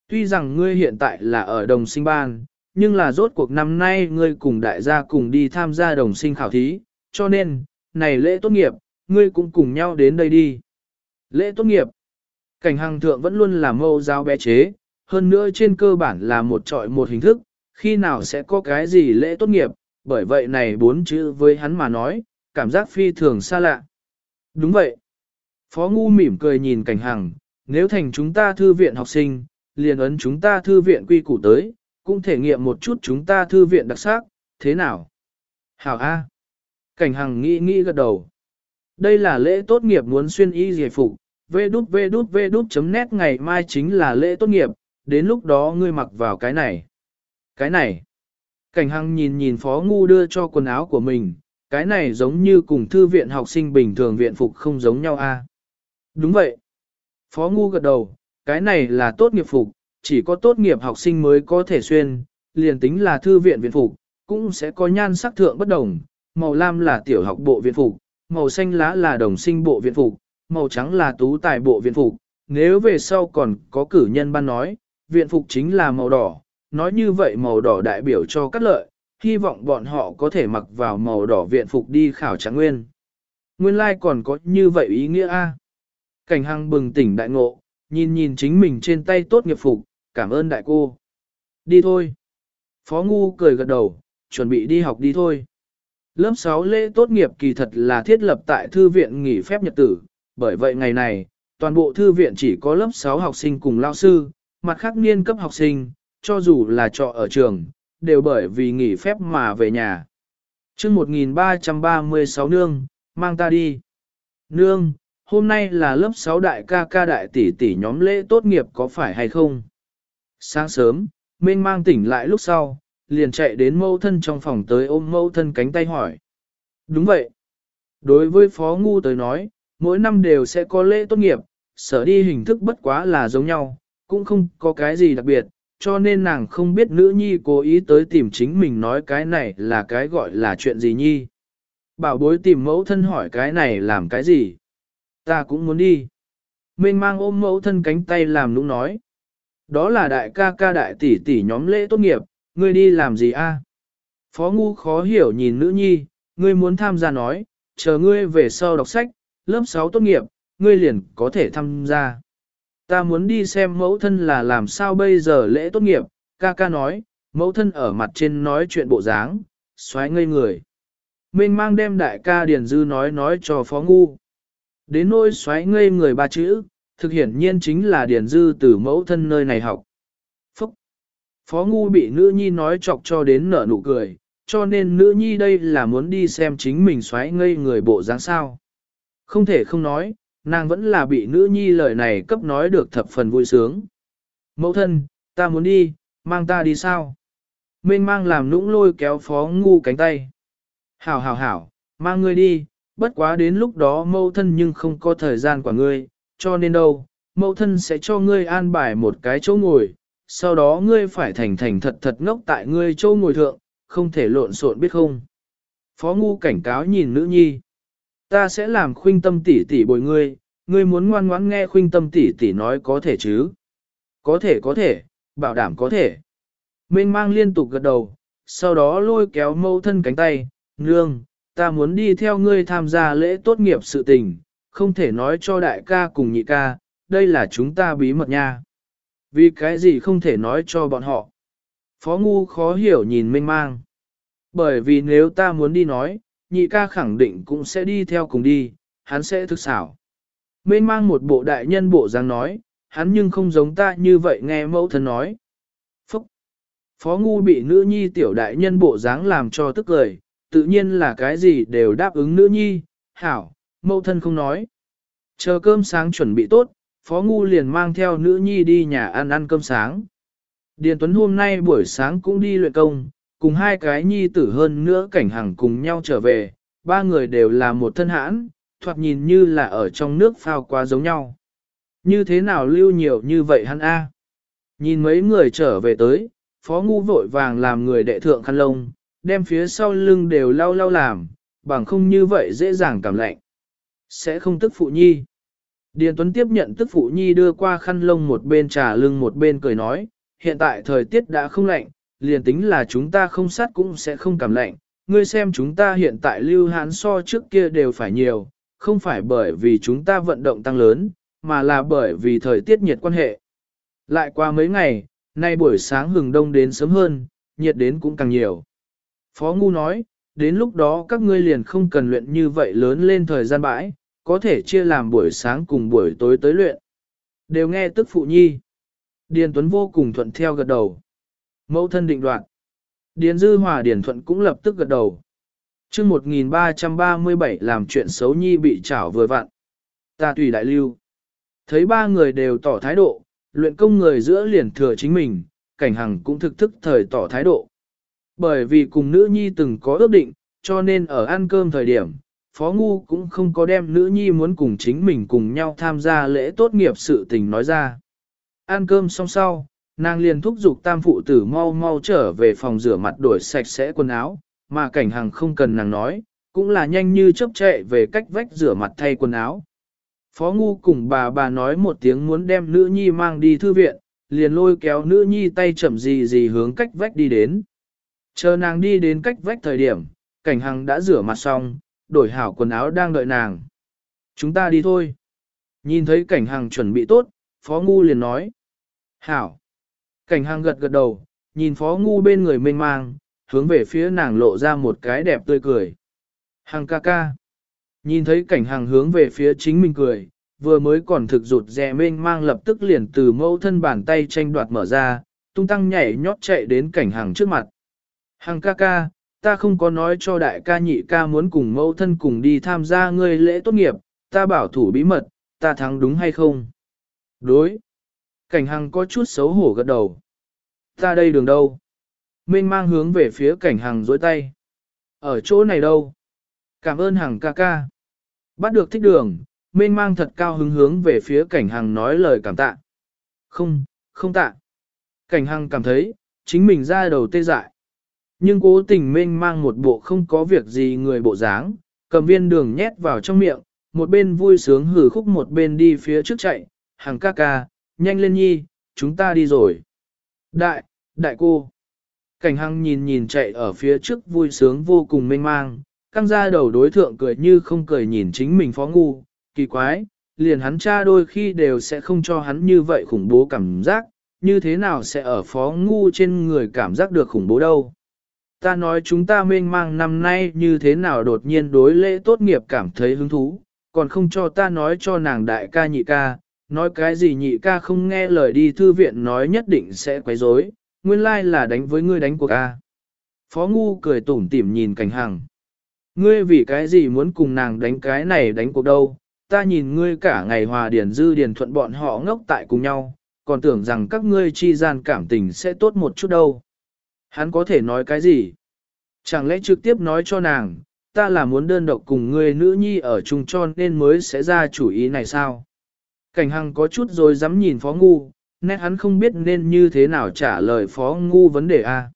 Tuy rằng ngươi hiện tại là ở đồng sinh ban, nhưng là rốt cuộc năm nay ngươi cùng đại gia cùng đi tham gia đồng sinh khảo thí, cho nên, này lễ tốt nghiệp, ngươi cũng cùng nhau đến đây đi. Lễ tốt nghiệp, cảnh hàng thượng vẫn luôn là mâu giáo bé chế, hơn nữa trên cơ bản là một trọi một hình thức, khi nào sẽ có cái gì lễ tốt nghiệp, bởi vậy này bốn chữ với hắn mà nói, cảm giác phi thường xa lạ. Đúng vậy. Phó Ngu mỉm cười nhìn cảnh hằng, nếu thành chúng ta thư viện học sinh, liền ấn chúng ta thư viện quy củ tới, cũng thể nghiệm một chút chúng ta thư viện đặc sắc, thế nào? Hảo A. Cảnh hằng nghĩ nghĩ gật đầu. Đây là lễ tốt nghiệp muốn xuyên y giải phục, vê đút vê đút vê đút chấm nét ngày mai chính là lễ tốt nghiệp, đến lúc đó ngươi mặc vào cái này. Cái này. Cảnh hằng nhìn nhìn phó ngu đưa cho quần áo của mình, cái này giống như cùng thư viện học sinh bình thường viện phục không giống nhau a. Đúng vậy. Phó ngu gật đầu, cái này là tốt nghiệp phục, chỉ có tốt nghiệp học sinh mới có thể xuyên, liền tính là thư viện viện phục, cũng sẽ có nhan sắc thượng bất đồng, màu lam là tiểu học bộ viện phục, màu xanh lá là đồng sinh bộ viện phục, màu trắng là tú tài bộ viện phục, nếu về sau còn có cử nhân ban nói, viện phục chính là màu đỏ, nói như vậy màu đỏ đại biểu cho cắt lợi, hy vọng bọn họ có thể mặc vào màu đỏ viện phục đi khảo trạng nguyên. Nguyên lai like còn có như vậy ý nghĩa a. Cảnh hăng bừng tỉnh đại ngộ, nhìn nhìn chính mình trên tay tốt nghiệp phục, cảm ơn đại cô. Đi thôi. Phó Ngu cười gật đầu, chuẩn bị đi học đi thôi. Lớp 6 lễ tốt nghiệp kỳ thật là thiết lập tại thư viện nghỉ phép nhật tử, bởi vậy ngày này, toàn bộ thư viện chỉ có lớp 6 học sinh cùng lao sư, mặt khác niên cấp học sinh, cho dù là trọ ở trường, đều bởi vì nghỉ phép mà về nhà. chương 1336 nương, mang ta đi. Nương, hôm nay là lớp 6 đại ca ca đại tỷ tỷ nhóm lễ tốt nghiệp có phải hay không? Sáng sớm, Minh mang tỉnh lại lúc sau, liền chạy đến mâu thân trong phòng tới ôm mâu thân cánh tay hỏi. Đúng vậy. Đối với Phó Ngu tới nói, mỗi năm đều sẽ có lễ tốt nghiệp, sở đi hình thức bất quá là giống nhau, cũng không có cái gì đặc biệt, cho nên nàng không biết nữ nhi cố ý tới tìm chính mình nói cái này là cái gọi là chuyện gì nhi. Bảo bối tìm mẫu thân hỏi cái này làm cái gì? Ta cũng muốn đi. Mình mang ôm mẫu thân cánh tay làm nũng nói. Đó là đại ca ca đại tỷ tỷ nhóm lễ tốt nghiệp, ngươi đi làm gì a? Phó ngu khó hiểu nhìn nữ nhi, ngươi muốn tham gia nói, chờ ngươi về sau đọc sách, lớp 6 tốt nghiệp, ngươi liền có thể tham gia. Ta muốn đi xem mẫu thân là làm sao bây giờ lễ tốt nghiệp, ca ca nói, mẫu thân ở mặt trên nói chuyện bộ dáng, xoáy ngây người. Minh mang đem đại ca Điền Dư nói nói cho Phó Ngu. Đến nỗi xoáy ngây người ba chữ, thực hiển nhiên chính là Điền Dư từ mẫu thân nơi này học. Phúc! Phó Ngu bị nữ nhi nói chọc cho đến nở nụ cười, cho nên nữ nhi đây là muốn đi xem chính mình xoáy ngây người bộ dáng sao. Không thể không nói, nàng vẫn là bị nữ nhi lời này cấp nói được thập phần vui sướng. Mẫu thân, ta muốn đi, mang ta đi sao? Mênh mang làm nũng lôi kéo phó ngu cánh tay. Hảo hảo hảo, mang ngươi đi, bất quá đến lúc đó mẫu thân nhưng không có thời gian của ngươi, cho nên đâu, mẫu thân sẽ cho ngươi an bài một cái chỗ ngồi, sau đó ngươi phải thành thành thật thật ngốc tại ngươi chỗ ngồi thượng, không thể lộn xộn biết không. Phó ngu cảnh cáo nhìn nữ nhi. Ta sẽ làm khuynh tâm tỷ tỷ bồi ngươi, ngươi muốn ngoan ngoãn nghe khuynh tâm tỷ tỷ nói có thể chứ. Có thể có thể, bảo đảm có thể. Mênh mang liên tục gật đầu, sau đó lôi kéo mâu thân cánh tay, nương, ta muốn đi theo ngươi tham gia lễ tốt nghiệp sự tình, không thể nói cho đại ca cùng nhị ca, đây là chúng ta bí mật nha. Vì cái gì không thể nói cho bọn họ? Phó Ngu khó hiểu nhìn mênh mang. Bởi vì nếu ta muốn đi nói, nhị ca khẳng định cũng sẽ đi theo cùng đi, hắn sẽ thực xảo. Mên mang một bộ đại nhân bộ dáng nói, hắn nhưng không giống ta như vậy nghe mẫu thân nói. Phúc! Phó Ngu bị nữ nhi tiểu đại nhân bộ dáng làm cho tức cười, tự nhiên là cái gì đều đáp ứng nữ nhi, hảo, mẫu thân không nói. Chờ cơm sáng chuẩn bị tốt, Phó Ngu liền mang theo nữ nhi đi nhà ăn ăn cơm sáng. Điền Tuấn hôm nay buổi sáng cũng đi luyện công, cùng hai cái nhi tử hơn nữa cảnh hàng cùng nhau trở về, ba người đều là một thân hãn, thoạt nhìn như là ở trong nước phao quá giống nhau. Như thế nào lưu nhiều như vậy hắn a? Nhìn mấy người trở về tới, Phó Ngu vội vàng làm người đệ thượng khăn lông, đem phía sau lưng đều lau lau làm, bằng không như vậy dễ dàng cảm lạnh. Sẽ không tức phụ nhi. Điền Tuấn tiếp nhận tức phụ nhi đưa qua khăn lông một bên trà lưng một bên cười nói, hiện tại thời tiết đã không lạnh, liền tính là chúng ta không sát cũng sẽ không cảm lạnh. Ngươi xem chúng ta hiện tại lưu hán so trước kia đều phải nhiều, không phải bởi vì chúng ta vận động tăng lớn, mà là bởi vì thời tiết nhiệt quan hệ. Lại qua mấy ngày, nay buổi sáng hừng đông đến sớm hơn, nhiệt đến cũng càng nhiều. Phó Ngu nói, đến lúc đó các ngươi liền không cần luyện như vậy lớn lên thời gian bãi, có thể chia làm buổi sáng cùng buổi tối tới luyện. Đều nghe tức phụ nhi. Điền Tuấn vô cùng thuận theo gật đầu. Mẫu thân định đoạn. Điền Dư Hòa Điền Thuận cũng lập tức gật đầu. chương 1337 làm chuyện xấu nhi bị trảo vừa vặn. Ta tùy đại lưu. Thấy ba người đều tỏ thái độ, luyện công người giữa liền thừa chính mình, cảnh hằng cũng thực thức thời tỏ thái độ. Bởi vì cùng nữ nhi từng có ước định, cho nên ở ăn cơm thời điểm, Phó Ngu cũng không có đem nữ nhi muốn cùng chính mình cùng nhau tham gia lễ tốt nghiệp sự tình nói ra. Ăn cơm xong sau, nàng liền thúc giục tam phụ tử mau mau trở về phòng rửa mặt đổi sạch sẽ quần áo, mà cảnh hàng không cần nàng nói, cũng là nhanh như chớp chạy về cách vách rửa mặt thay quần áo. Phó Ngu cùng bà bà nói một tiếng muốn đem nữ nhi mang đi thư viện, liền lôi kéo nữ nhi tay chậm gì gì hướng cách vách đi đến. Chờ nàng đi đến cách vách thời điểm, cảnh hằng đã rửa mặt xong, đổi hảo quần áo đang đợi nàng. Chúng ta đi thôi. Nhìn thấy cảnh hằng chuẩn bị tốt, Phó Ngu liền nói. Hảo. Cảnh hằng gật gật đầu, nhìn Phó Ngu bên người mênh mang, hướng về phía nàng lộ ra một cái đẹp tươi cười. Hằng ca ca. Nhìn thấy cảnh hằng hướng về phía chính mình cười, vừa mới còn thực rụt rè mênh mang lập tức liền từ mẫu thân bàn tay tranh đoạt mở ra, tung tăng nhảy nhót chạy đến cảnh hằng trước mặt. Hằng ca ca, ta không có nói cho đại ca nhị ca muốn cùng mẫu thân cùng đi tham gia ngươi lễ tốt nghiệp, ta bảo thủ bí mật, ta thắng đúng hay không? Đối. Cảnh hằng có chút xấu hổ gật đầu. Ta đây đường đâu? Minh mang hướng về phía cảnh hằng dối tay. Ở chỗ này đâu? Cảm ơn hằng ca ca. Bắt được thích đường, Minh mang thật cao hứng hướng về phía cảnh hằng nói lời cảm tạ. Không, không tạ. Cảnh hằng cảm thấy, chính mình ra đầu tê dại. Nhưng cố tình Minh mang một bộ không có việc gì người bộ dáng, cầm viên đường nhét vào trong miệng, một bên vui sướng hử khúc một bên đi phía trước chạy, hàng ca ca, nhanh lên nhi, chúng ta đi rồi. Đại, đại cô. Cảnh hăng nhìn nhìn chạy ở phía trước vui sướng vô cùng mênh mang, căng ra đầu đối thượng cười như không cười nhìn chính mình phó ngu, kỳ quái, liền hắn cha đôi khi đều sẽ không cho hắn như vậy khủng bố cảm giác, như thế nào sẽ ở phó ngu trên người cảm giác được khủng bố đâu. Ta nói chúng ta mênh mang năm nay như thế nào đột nhiên đối lễ tốt nghiệp cảm thấy hứng thú, còn không cho ta nói cho nàng đại ca nhị ca, nói cái gì nhị ca không nghe lời đi thư viện nói nhất định sẽ quấy rối, nguyên lai là đánh với ngươi đánh cuộc ca. Phó Ngu cười tủm tỉm nhìn cảnh hằng. Ngươi vì cái gì muốn cùng nàng đánh cái này đánh cuộc đâu, ta nhìn ngươi cả ngày hòa điển dư điển thuận bọn họ ngốc tại cùng nhau, còn tưởng rằng các ngươi chi gian cảm tình sẽ tốt một chút đâu. Hắn có thể nói cái gì? Chẳng lẽ trực tiếp nói cho nàng, ta là muốn đơn độc cùng ngươi nữ nhi ở chung cho nên mới sẽ ra chủ ý này sao? Cảnh hằng có chút rồi dám nhìn phó ngu, nét hắn không biết nên như thế nào trả lời phó ngu vấn đề A.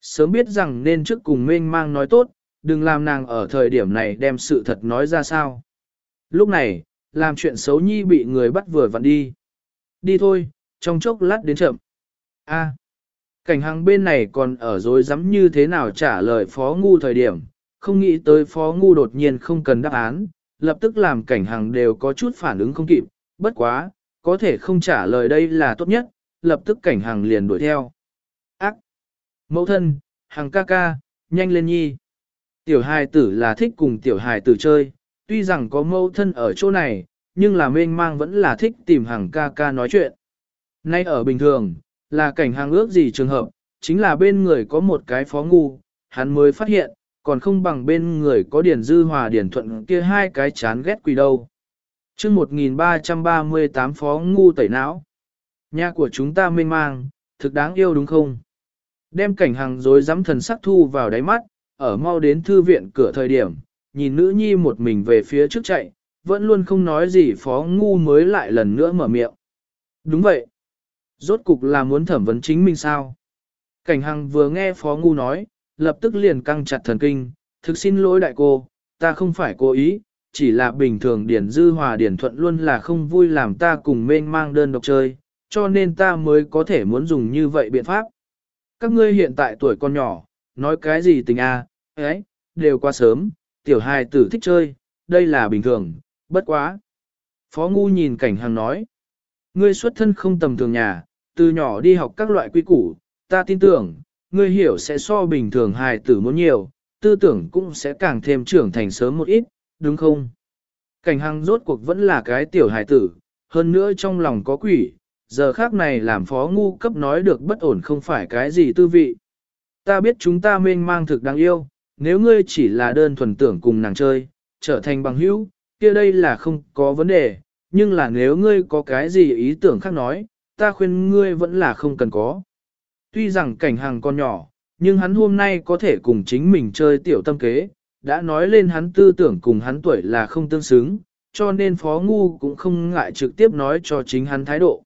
Sớm biết rằng nên trước cùng mênh mang nói tốt, đừng làm nàng ở thời điểm này đem sự thật nói ra sao. Lúc này, làm chuyện xấu nhi bị người bắt vừa vặn đi. Đi thôi, trong chốc lát đến chậm. A. cảnh hàng bên này còn ở dối rắm như thế nào trả lời phó ngu thời điểm, không nghĩ tới phó ngu đột nhiên không cần đáp án, lập tức làm cảnh hàng đều có chút phản ứng không kịp, bất quá, có thể không trả lời đây là tốt nhất, lập tức cảnh hàng liền đuổi theo. Ác! Mẫu thân, hàng ca ca, nhanh lên nhi. Tiểu hài tử là thích cùng tiểu hài tử chơi, tuy rằng có mẫu thân ở chỗ này, nhưng là mênh mang vẫn là thích tìm hàng ca ca nói chuyện. Nay ở bình thường, là cảnh hàng ước gì trường hợp, chính là bên người có một cái phó ngu, hắn mới phát hiện, còn không bằng bên người có điển dư hòa điển thuận kia hai cái chán ghét quỷ đâu chương 1338 phó ngu tẩy não. Nhà của chúng ta mênh mang, thực đáng yêu đúng không? Đem cảnh hàng dối dám thần sắc thu vào đáy mắt, ở mau đến thư viện cửa thời điểm, nhìn nữ nhi một mình về phía trước chạy, vẫn luôn không nói gì phó ngu mới lại lần nữa mở miệng. Đúng vậy. Rốt cục là muốn thẩm vấn chính mình sao? Cảnh hằng vừa nghe phó ngu nói, lập tức liền căng chặt thần kinh, thực xin lỗi đại cô, ta không phải cố ý, chỉ là bình thường Điển Dư Hòa Điển Thuận luôn là không vui làm ta cùng mênh mang đơn độc chơi, cho nên ta mới có thể muốn dùng như vậy biện pháp. Các ngươi hiện tại tuổi con nhỏ, nói cái gì tình a, à, ấy, đều quá sớm, tiểu hài tử thích chơi, đây là bình thường, bất quá. Phó Ngu nhìn cảnh hàng nói, ngươi xuất thân không tầm thường nhà, từ nhỏ đi học các loại quy củ, ta tin tưởng, ngươi hiểu sẽ so bình thường hài tử muốn nhiều, tư tưởng cũng sẽ càng thêm trưởng thành sớm một ít, đúng không? Cảnh hằng rốt cuộc vẫn là cái tiểu hài tử, hơn nữa trong lòng có quỷ, giờ khác này làm phó ngu cấp nói được bất ổn không phải cái gì tư vị. Ta biết chúng ta mênh mang thực đáng yêu, nếu ngươi chỉ là đơn thuần tưởng cùng nàng chơi, trở thành bằng hữu, kia đây là không có vấn đề, nhưng là nếu ngươi có cái gì ý tưởng khác nói, ta khuyên ngươi vẫn là không cần có. Tuy rằng cảnh hàng con nhỏ, nhưng hắn hôm nay có thể cùng chính mình chơi tiểu tâm kế, đã nói lên hắn tư tưởng cùng hắn tuổi là không tương xứng, cho nên Phó Ngu cũng không ngại trực tiếp nói cho chính hắn thái độ.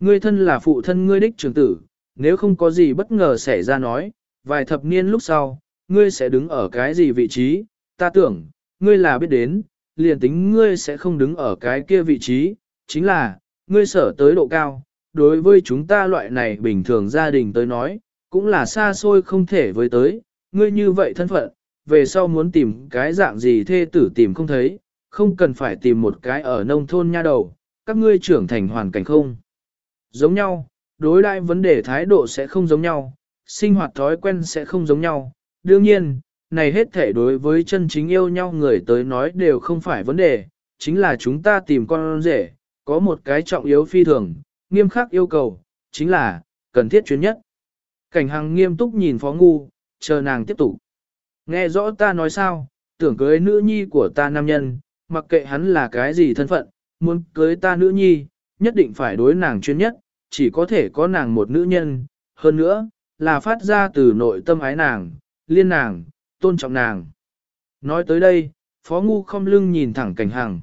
Ngươi thân là phụ thân ngươi đích trưởng tử, nếu không có gì bất ngờ xảy ra nói, vài thập niên lúc sau, ngươi sẽ đứng ở cái gì vị trí, ta tưởng, ngươi là biết đến, liền tính ngươi sẽ không đứng ở cái kia vị trí, chính là, ngươi sở tới độ cao, đối với chúng ta loại này bình thường gia đình tới nói, cũng là xa xôi không thể với tới, ngươi như vậy thân phận, về sau muốn tìm cái dạng gì thê tử tìm không thấy, không cần phải tìm một cái ở nông thôn nha đầu, các ngươi trưởng thành hoàn cảnh không. Giống nhau, đối đại vấn đề thái độ sẽ không giống nhau, sinh hoạt thói quen sẽ không giống nhau, đương nhiên, này hết thể đối với chân chính yêu nhau người tới nói đều không phải vấn đề, chính là chúng ta tìm con rể, có một cái trọng yếu phi thường, nghiêm khắc yêu cầu, chính là, cần thiết chuyến nhất. Cảnh hằng nghiêm túc nhìn phó ngu, chờ nàng tiếp tục. Nghe rõ ta nói sao, tưởng cưới nữ nhi của ta nam nhân, mặc kệ hắn là cái gì thân phận, muốn cưới ta nữ nhi, nhất định phải đối nàng chuyên nhất, chỉ có thể có nàng một nữ nhân, hơn nữa, là phát ra từ nội tâm ái nàng, liên nàng, tôn trọng nàng. Nói tới đây, phó ngu không lưng nhìn thẳng cảnh hằng.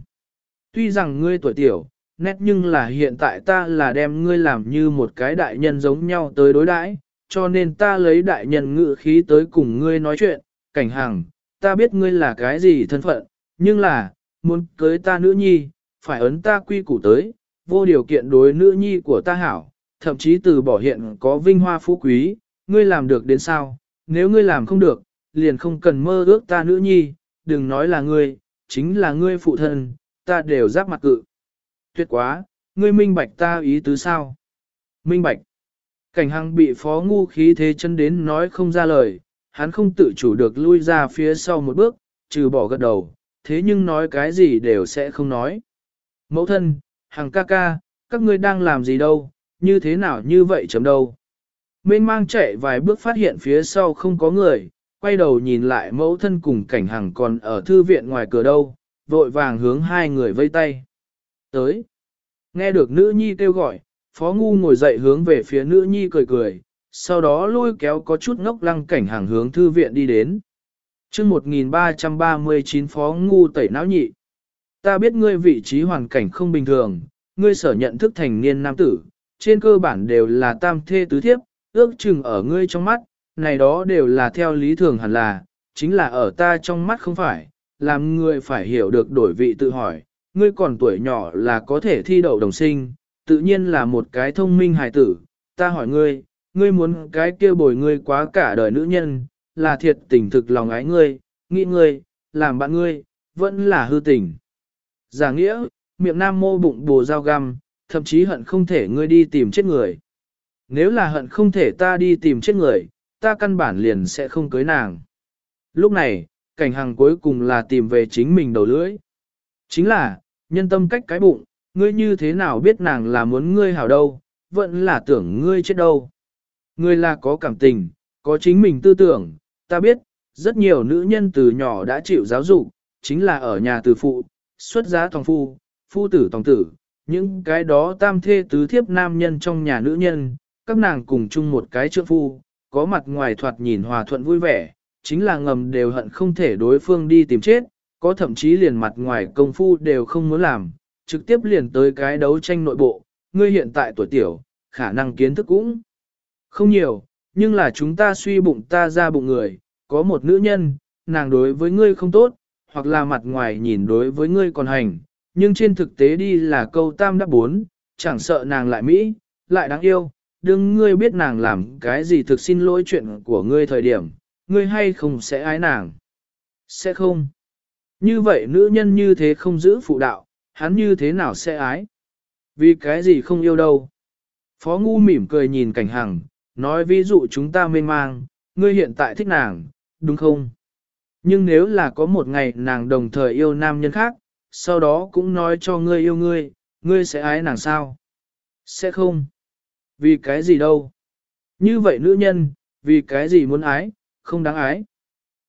Tuy rằng ngươi tuổi tiểu, nét nhưng là hiện tại ta là đem ngươi làm như một cái đại nhân giống nhau tới đối đãi, cho nên ta lấy đại nhân ngự khí tới cùng ngươi nói chuyện, cảnh hàng, ta biết ngươi là cái gì thân phận, nhưng là, muốn cưới ta nữ nhi, phải ấn ta quy củ tới, vô điều kiện đối nữ nhi của ta hảo, thậm chí từ bỏ hiện có vinh hoa phú quý, ngươi làm được đến sao, nếu ngươi làm không được, liền không cần mơ ước ta nữ nhi, đừng nói là ngươi, chính là ngươi phụ thân, ta đều giáp mặt cự. Tuyệt quá, ngươi minh bạch ta ý tứ sao? Minh bạch. Cảnh hằng bị phó ngu khí thế chân đến nói không ra lời, hắn không tự chủ được lui ra phía sau một bước, trừ bỏ gật đầu, thế nhưng nói cái gì đều sẽ không nói. Mẫu thân, hằng ca ca, các ngươi đang làm gì đâu, như thế nào như vậy chấm đâu. Mênh mang chạy vài bước phát hiện phía sau không có người, quay đầu nhìn lại mẫu thân cùng cảnh hằng còn ở thư viện ngoài cửa đâu, vội vàng hướng hai người vây tay. Tới. Nghe được nữ nhi kêu gọi, phó ngu ngồi dậy hướng về phía nữ nhi cười cười, sau đó lôi kéo có chút ngốc lăng cảnh hàng hướng thư viện đi đến. chương 1339 phó ngu tẩy não nhị. Ta biết ngươi vị trí hoàn cảnh không bình thường, ngươi sở nhận thức thành niên nam tử, trên cơ bản đều là tam thê tứ thiếp, ước chừng ở ngươi trong mắt, này đó đều là theo lý thường hẳn là, chính là ở ta trong mắt không phải, làm ngươi phải hiểu được đổi vị tự hỏi, ngươi còn tuổi nhỏ là có thể thi đậu đồng sinh, tự nhiên là một cái thông minh hài tử, ta hỏi ngươi, ngươi muốn cái kia bồi ngươi quá cả đời nữ nhân, là thiệt tình thực lòng ái ngươi, nghĩ ngươi, làm bạn ngươi, vẫn là hư tình. Giả nghĩa, miệng nam mô bụng bồ dao găm, thậm chí hận không thể ngươi đi tìm chết người. Nếu là hận không thể ta đi tìm chết người, ta căn bản liền sẽ không cưới nàng. Lúc này, cảnh hàng cuối cùng là tìm về chính mình đầu lưỡi. Chính là, nhân tâm cách cái bụng, ngươi như thế nào biết nàng là muốn ngươi hảo đâu, vẫn là tưởng ngươi chết đâu. Người là có cảm tình, có chính mình tư tưởng, ta biết, rất nhiều nữ nhân từ nhỏ đã chịu giáo dục, chính là ở nhà từ phụ, xuất giá tòng phu, phu tử tòng tử, những cái đó tam thê tứ thiếp nam nhân trong nhà nữ nhân, các nàng cùng chung một cái trượng phu, có mặt ngoài thoạt nhìn hòa thuận vui vẻ, chính là ngầm đều hận không thể đối phương đi tìm chết, có thậm chí liền mặt ngoài công phu đều không muốn làm, trực tiếp liền tới cái đấu tranh nội bộ, ngươi hiện tại tuổi tiểu, khả năng kiến thức cũng không nhiều, nhưng là chúng ta suy bụng ta ra bụng người, có một nữ nhân, nàng đối với ngươi không tốt, hoặc là mặt ngoài nhìn đối với ngươi còn hành, nhưng trên thực tế đi là câu tam đáp bốn, chẳng sợ nàng lại Mỹ, lại đáng yêu, đừng ngươi biết nàng làm cái gì thực xin lỗi chuyện của ngươi thời điểm, ngươi hay không sẽ ái nàng. Sẽ không. Như vậy nữ nhân như thế không giữ phụ đạo, hắn như thế nào sẽ ái? Vì cái gì không yêu đâu? Phó Ngu mỉm cười nhìn cảnh hằng, nói ví dụ chúng ta mê mang, ngươi hiện tại thích nàng, đúng không? Nhưng nếu là có một ngày nàng đồng thời yêu nam nhân khác, sau đó cũng nói cho ngươi yêu ngươi, ngươi sẽ ái nàng sao? Sẽ không. Vì cái gì đâu? Như vậy nữ nhân, vì cái gì muốn ái, không đáng ái.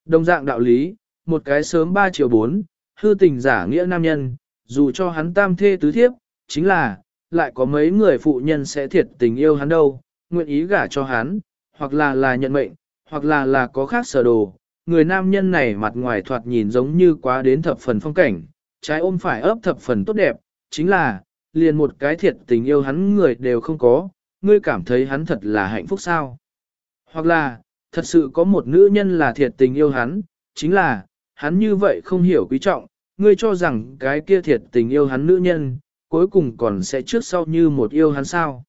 Đồng dạng đạo lý, một cái sớm 3 triệu 4, hư tình giả nghĩa nam nhân, dù cho hắn tam thê tứ thiếp, chính là, lại có mấy người phụ nhân sẽ thiệt tình yêu hắn đâu, nguyện ý gả cho hắn, hoặc là là nhận mệnh, hoặc là là có khác sở đồ. Người nam nhân này mặt ngoài thoạt nhìn giống như quá đến thập phần phong cảnh, trái ôm phải ấp thập phần tốt đẹp, chính là, liền một cái thiệt tình yêu hắn người đều không có, ngươi cảm thấy hắn thật là hạnh phúc sao? Hoặc là, thật sự có một nữ nhân là thiệt tình yêu hắn, chính là, hắn như vậy không hiểu quý trọng, ngươi cho rằng cái kia thiệt tình yêu hắn nữ nhân, cuối cùng còn sẽ trước sau như một yêu hắn sao.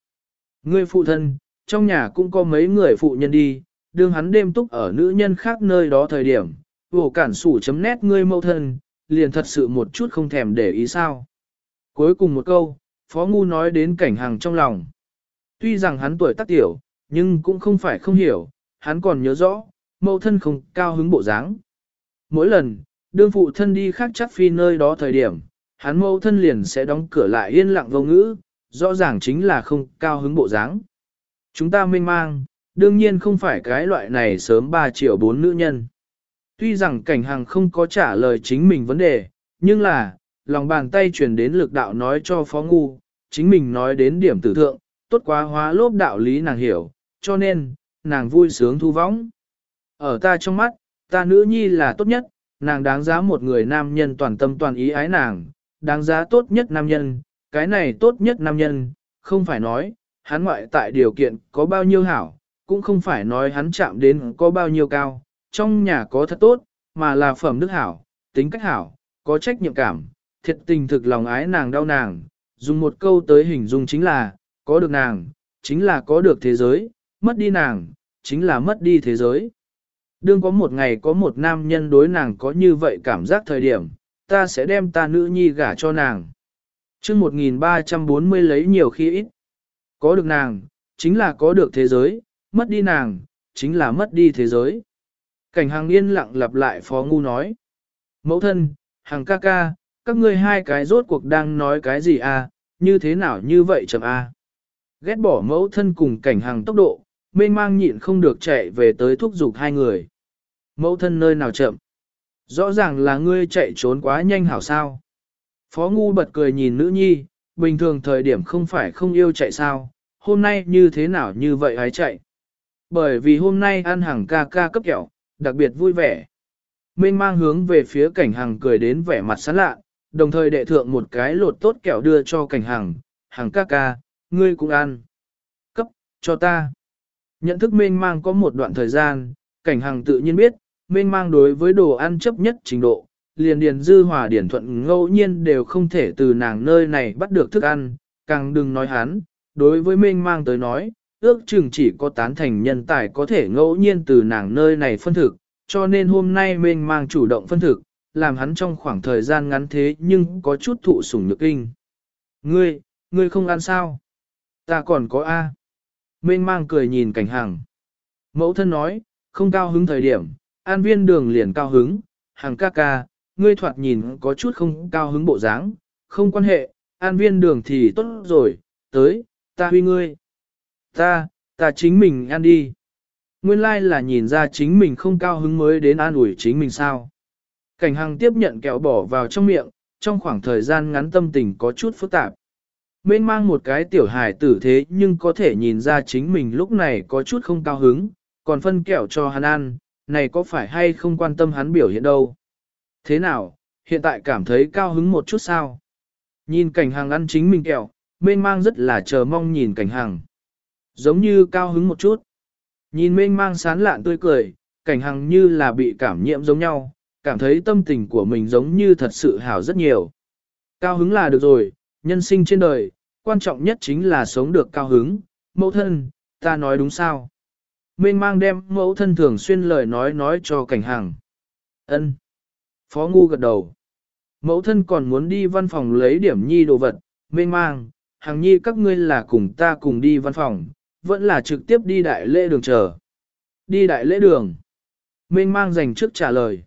Ngươi phụ thân, trong nhà cũng có mấy người phụ nhân đi, đương hắn đêm túc ở nữ nhân khác nơi đó thời điểm, vổ cản sủ chấm nét ngươi mâu thân, liền thật sự một chút không thèm để ý sao. Cuối cùng một câu, Phó Ngu nói đến cảnh hàng trong lòng. Tuy rằng hắn tuổi tác tiểu, nhưng cũng không phải không hiểu, hắn còn nhớ rõ, mâu thân không cao hứng bộ dáng. Mỗi lần, đương phụ thân đi khác chắc phi nơi đó thời điểm, hắn mâu thân liền sẽ đóng cửa lại yên lặng vô ngữ, rõ ràng chính là không cao hứng bộ dáng. Chúng ta mênh mang, đương nhiên không phải cái loại này sớm 3 triệu 4 nữ nhân. Tuy rằng cảnh hàng không có trả lời chính mình vấn đề, nhưng là, lòng bàn tay truyền đến lực đạo nói cho phó ngu, chính mình nói đến điểm tử thượng, tốt quá hóa lốp đạo lý nàng hiểu, cho nên, nàng vui sướng thu võng. Ở ta trong mắt, ta nữ nhi là tốt nhất, nàng đáng giá một người nam nhân toàn tâm toàn ý ái nàng, đáng giá tốt nhất nam nhân, cái này tốt nhất nam nhân, không phải nói, hắn ngoại tại điều kiện có bao nhiêu hảo, cũng không phải nói hắn chạm đến có bao nhiêu cao, trong nhà có thật tốt, mà là phẩm đức hảo, tính cách hảo, có trách nhiệm cảm, thiệt tình thực lòng ái nàng đau nàng, dùng một câu tới hình dung chính là, có được nàng, chính là có được thế giới, mất đi nàng, chính là mất đi thế giới. Đương có một ngày có một nam nhân đối nàng có như vậy cảm giác thời điểm, ta sẽ đem ta nữ nhi gả cho nàng. chương 1340 lấy nhiều khi ít. Có được nàng, chính là có được thế giới, mất đi nàng, chính là mất đi thế giới. Cảnh hàng yên lặng lặp lại phó ngu nói. Mẫu thân, hàng ca ca, các ngươi hai cái rốt cuộc đang nói cái gì à, như thế nào như vậy chậm à? Ghét bỏ mẫu thân cùng cảnh hàng tốc độ, mênh mang nhịn không được chạy về tới thúc giục hai người. Mẫu thân nơi nào chậm? Rõ ràng là ngươi chạy trốn quá nhanh hảo sao. Phó ngu bật cười nhìn nữ nhi, bình thường thời điểm không phải không yêu chạy sao, hôm nay như thế nào như vậy hái chạy. Bởi vì hôm nay ăn hàng ca ca cấp kẹo, đặc biệt vui vẻ. Minh mang hướng về phía cảnh hàng cười đến vẻ mặt sán lạ, đồng thời đệ thượng một cái lột tốt kẹo đưa cho cảnh hàng, hàng ca ca, ngươi cũng ăn. Cấp, cho ta. Nhận thức mênh mang có một đoạn thời gian, cảnh hàng tự nhiên biết, mênh mang đối với đồ ăn chấp nhất trình độ, liền điền dư hòa điển thuận ngẫu nhiên đều không thể từ nàng nơi này bắt được thức ăn, càng đừng nói hắn, đối với mênh mang tới nói, ước chừng chỉ có tán thành nhân tài có thể ngẫu nhiên từ nàng nơi này phân thực, cho nên hôm nay mênh mang chủ động phân thực, làm hắn trong khoảng thời gian ngắn thế nhưng có chút thụ sủng nhược kinh. Ngươi, ngươi không ăn sao? Ta còn có A. Mênh mang cười nhìn cảnh hàng. Mẫu thân nói, không cao hứng thời điểm, an viên đường liền cao hứng, hàng ca ca, ngươi thoạt nhìn có chút không cao hứng bộ dáng, không quan hệ, an viên đường thì tốt rồi, tới, ta huy ngươi. Ta, ta chính mình ăn đi. Nguyên lai like là nhìn ra chính mình không cao hứng mới đến an ủi chính mình sao. Cảnh hằng tiếp nhận kẹo bỏ vào trong miệng, trong khoảng thời gian ngắn tâm tình có chút phức tạp. Mênh mang một cái tiểu hài tử thế nhưng có thể nhìn ra chính mình lúc này có chút không cao hứng, còn phân kẹo cho hắn ăn, này có phải hay không quan tâm hắn biểu hiện đâu. Thế nào, hiện tại cảm thấy cao hứng một chút sao? Nhìn cảnh hàng ăn chính mình kẹo, mênh mang rất là chờ mong nhìn cảnh Hằng, Giống như cao hứng một chút. Nhìn mênh mang sán lạn tươi cười, cảnh Hằng như là bị cảm nhiễm giống nhau, cảm thấy tâm tình của mình giống như thật sự hảo rất nhiều. Cao hứng là được rồi, nhân sinh trên đời, quan trọng nhất chính là sống được cao hứng, mẫu thân, ta nói đúng sao? Mênh mang đem mẫu thân thường xuyên lời nói nói cho cảnh Hằng. ân Phó ngu gật đầu. Mẫu thân còn muốn đi văn phòng lấy điểm nhi đồ vật, mênh mang, hàng nhi các ngươi là cùng ta cùng đi văn phòng, vẫn là trực tiếp đi đại lễ đường chờ. Đi đại lễ đường. Mênh mang dành trước trả lời.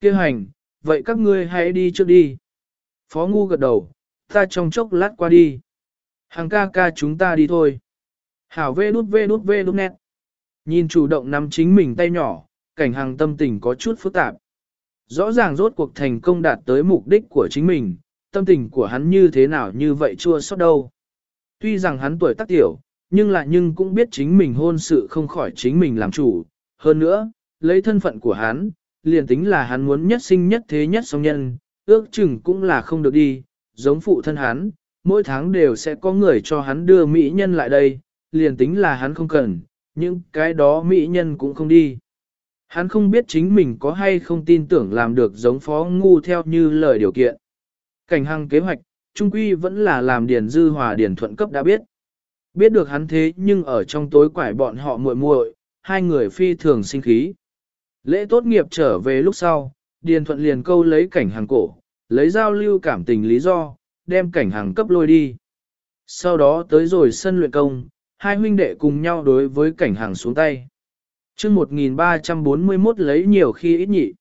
Kêu hành, vậy các ngươi hãy đi trước đi. Phó ngu gật đầu, ta trong chốc lát qua đi. Hàng ca ca chúng ta đi thôi. Hảo vê đút vê đút vê đút nét. Nhìn chủ động nắm chính mình tay nhỏ, cảnh hàng tâm tình có chút phức tạp. Rõ ràng rốt cuộc thành công đạt tới mục đích của chính mình, tâm tình của hắn như thế nào như vậy chua xót đâu. Tuy rằng hắn tuổi tác tiểu, nhưng lại nhưng cũng biết chính mình hôn sự không khỏi chính mình làm chủ. Hơn nữa, lấy thân phận của hắn, liền tính là hắn muốn nhất sinh nhất thế nhất song nhân, ước chừng cũng là không được đi, giống phụ thân hắn, mỗi tháng đều sẽ có người cho hắn đưa mỹ nhân lại đây, liền tính là hắn không cần, nhưng cái đó mỹ nhân cũng không đi. Hắn không biết chính mình có hay không tin tưởng làm được giống phó ngu theo như lời điều kiện. Cảnh hăng kế hoạch, trung quy vẫn là làm điền dư hòa điền thuận cấp đã biết. Biết được hắn thế nhưng ở trong tối quải bọn họ muội muội, hai người phi thường sinh khí. Lễ tốt nghiệp trở về lúc sau, điền thuận liền câu lấy cảnh hàng cổ, lấy giao lưu cảm tình lý do, đem cảnh hàng cấp lôi đi. Sau đó tới rồi sân luyện công, hai huynh đệ cùng nhau đối với cảnh hàng xuống tay chương 1341 lấy nhiều khi ít nhị.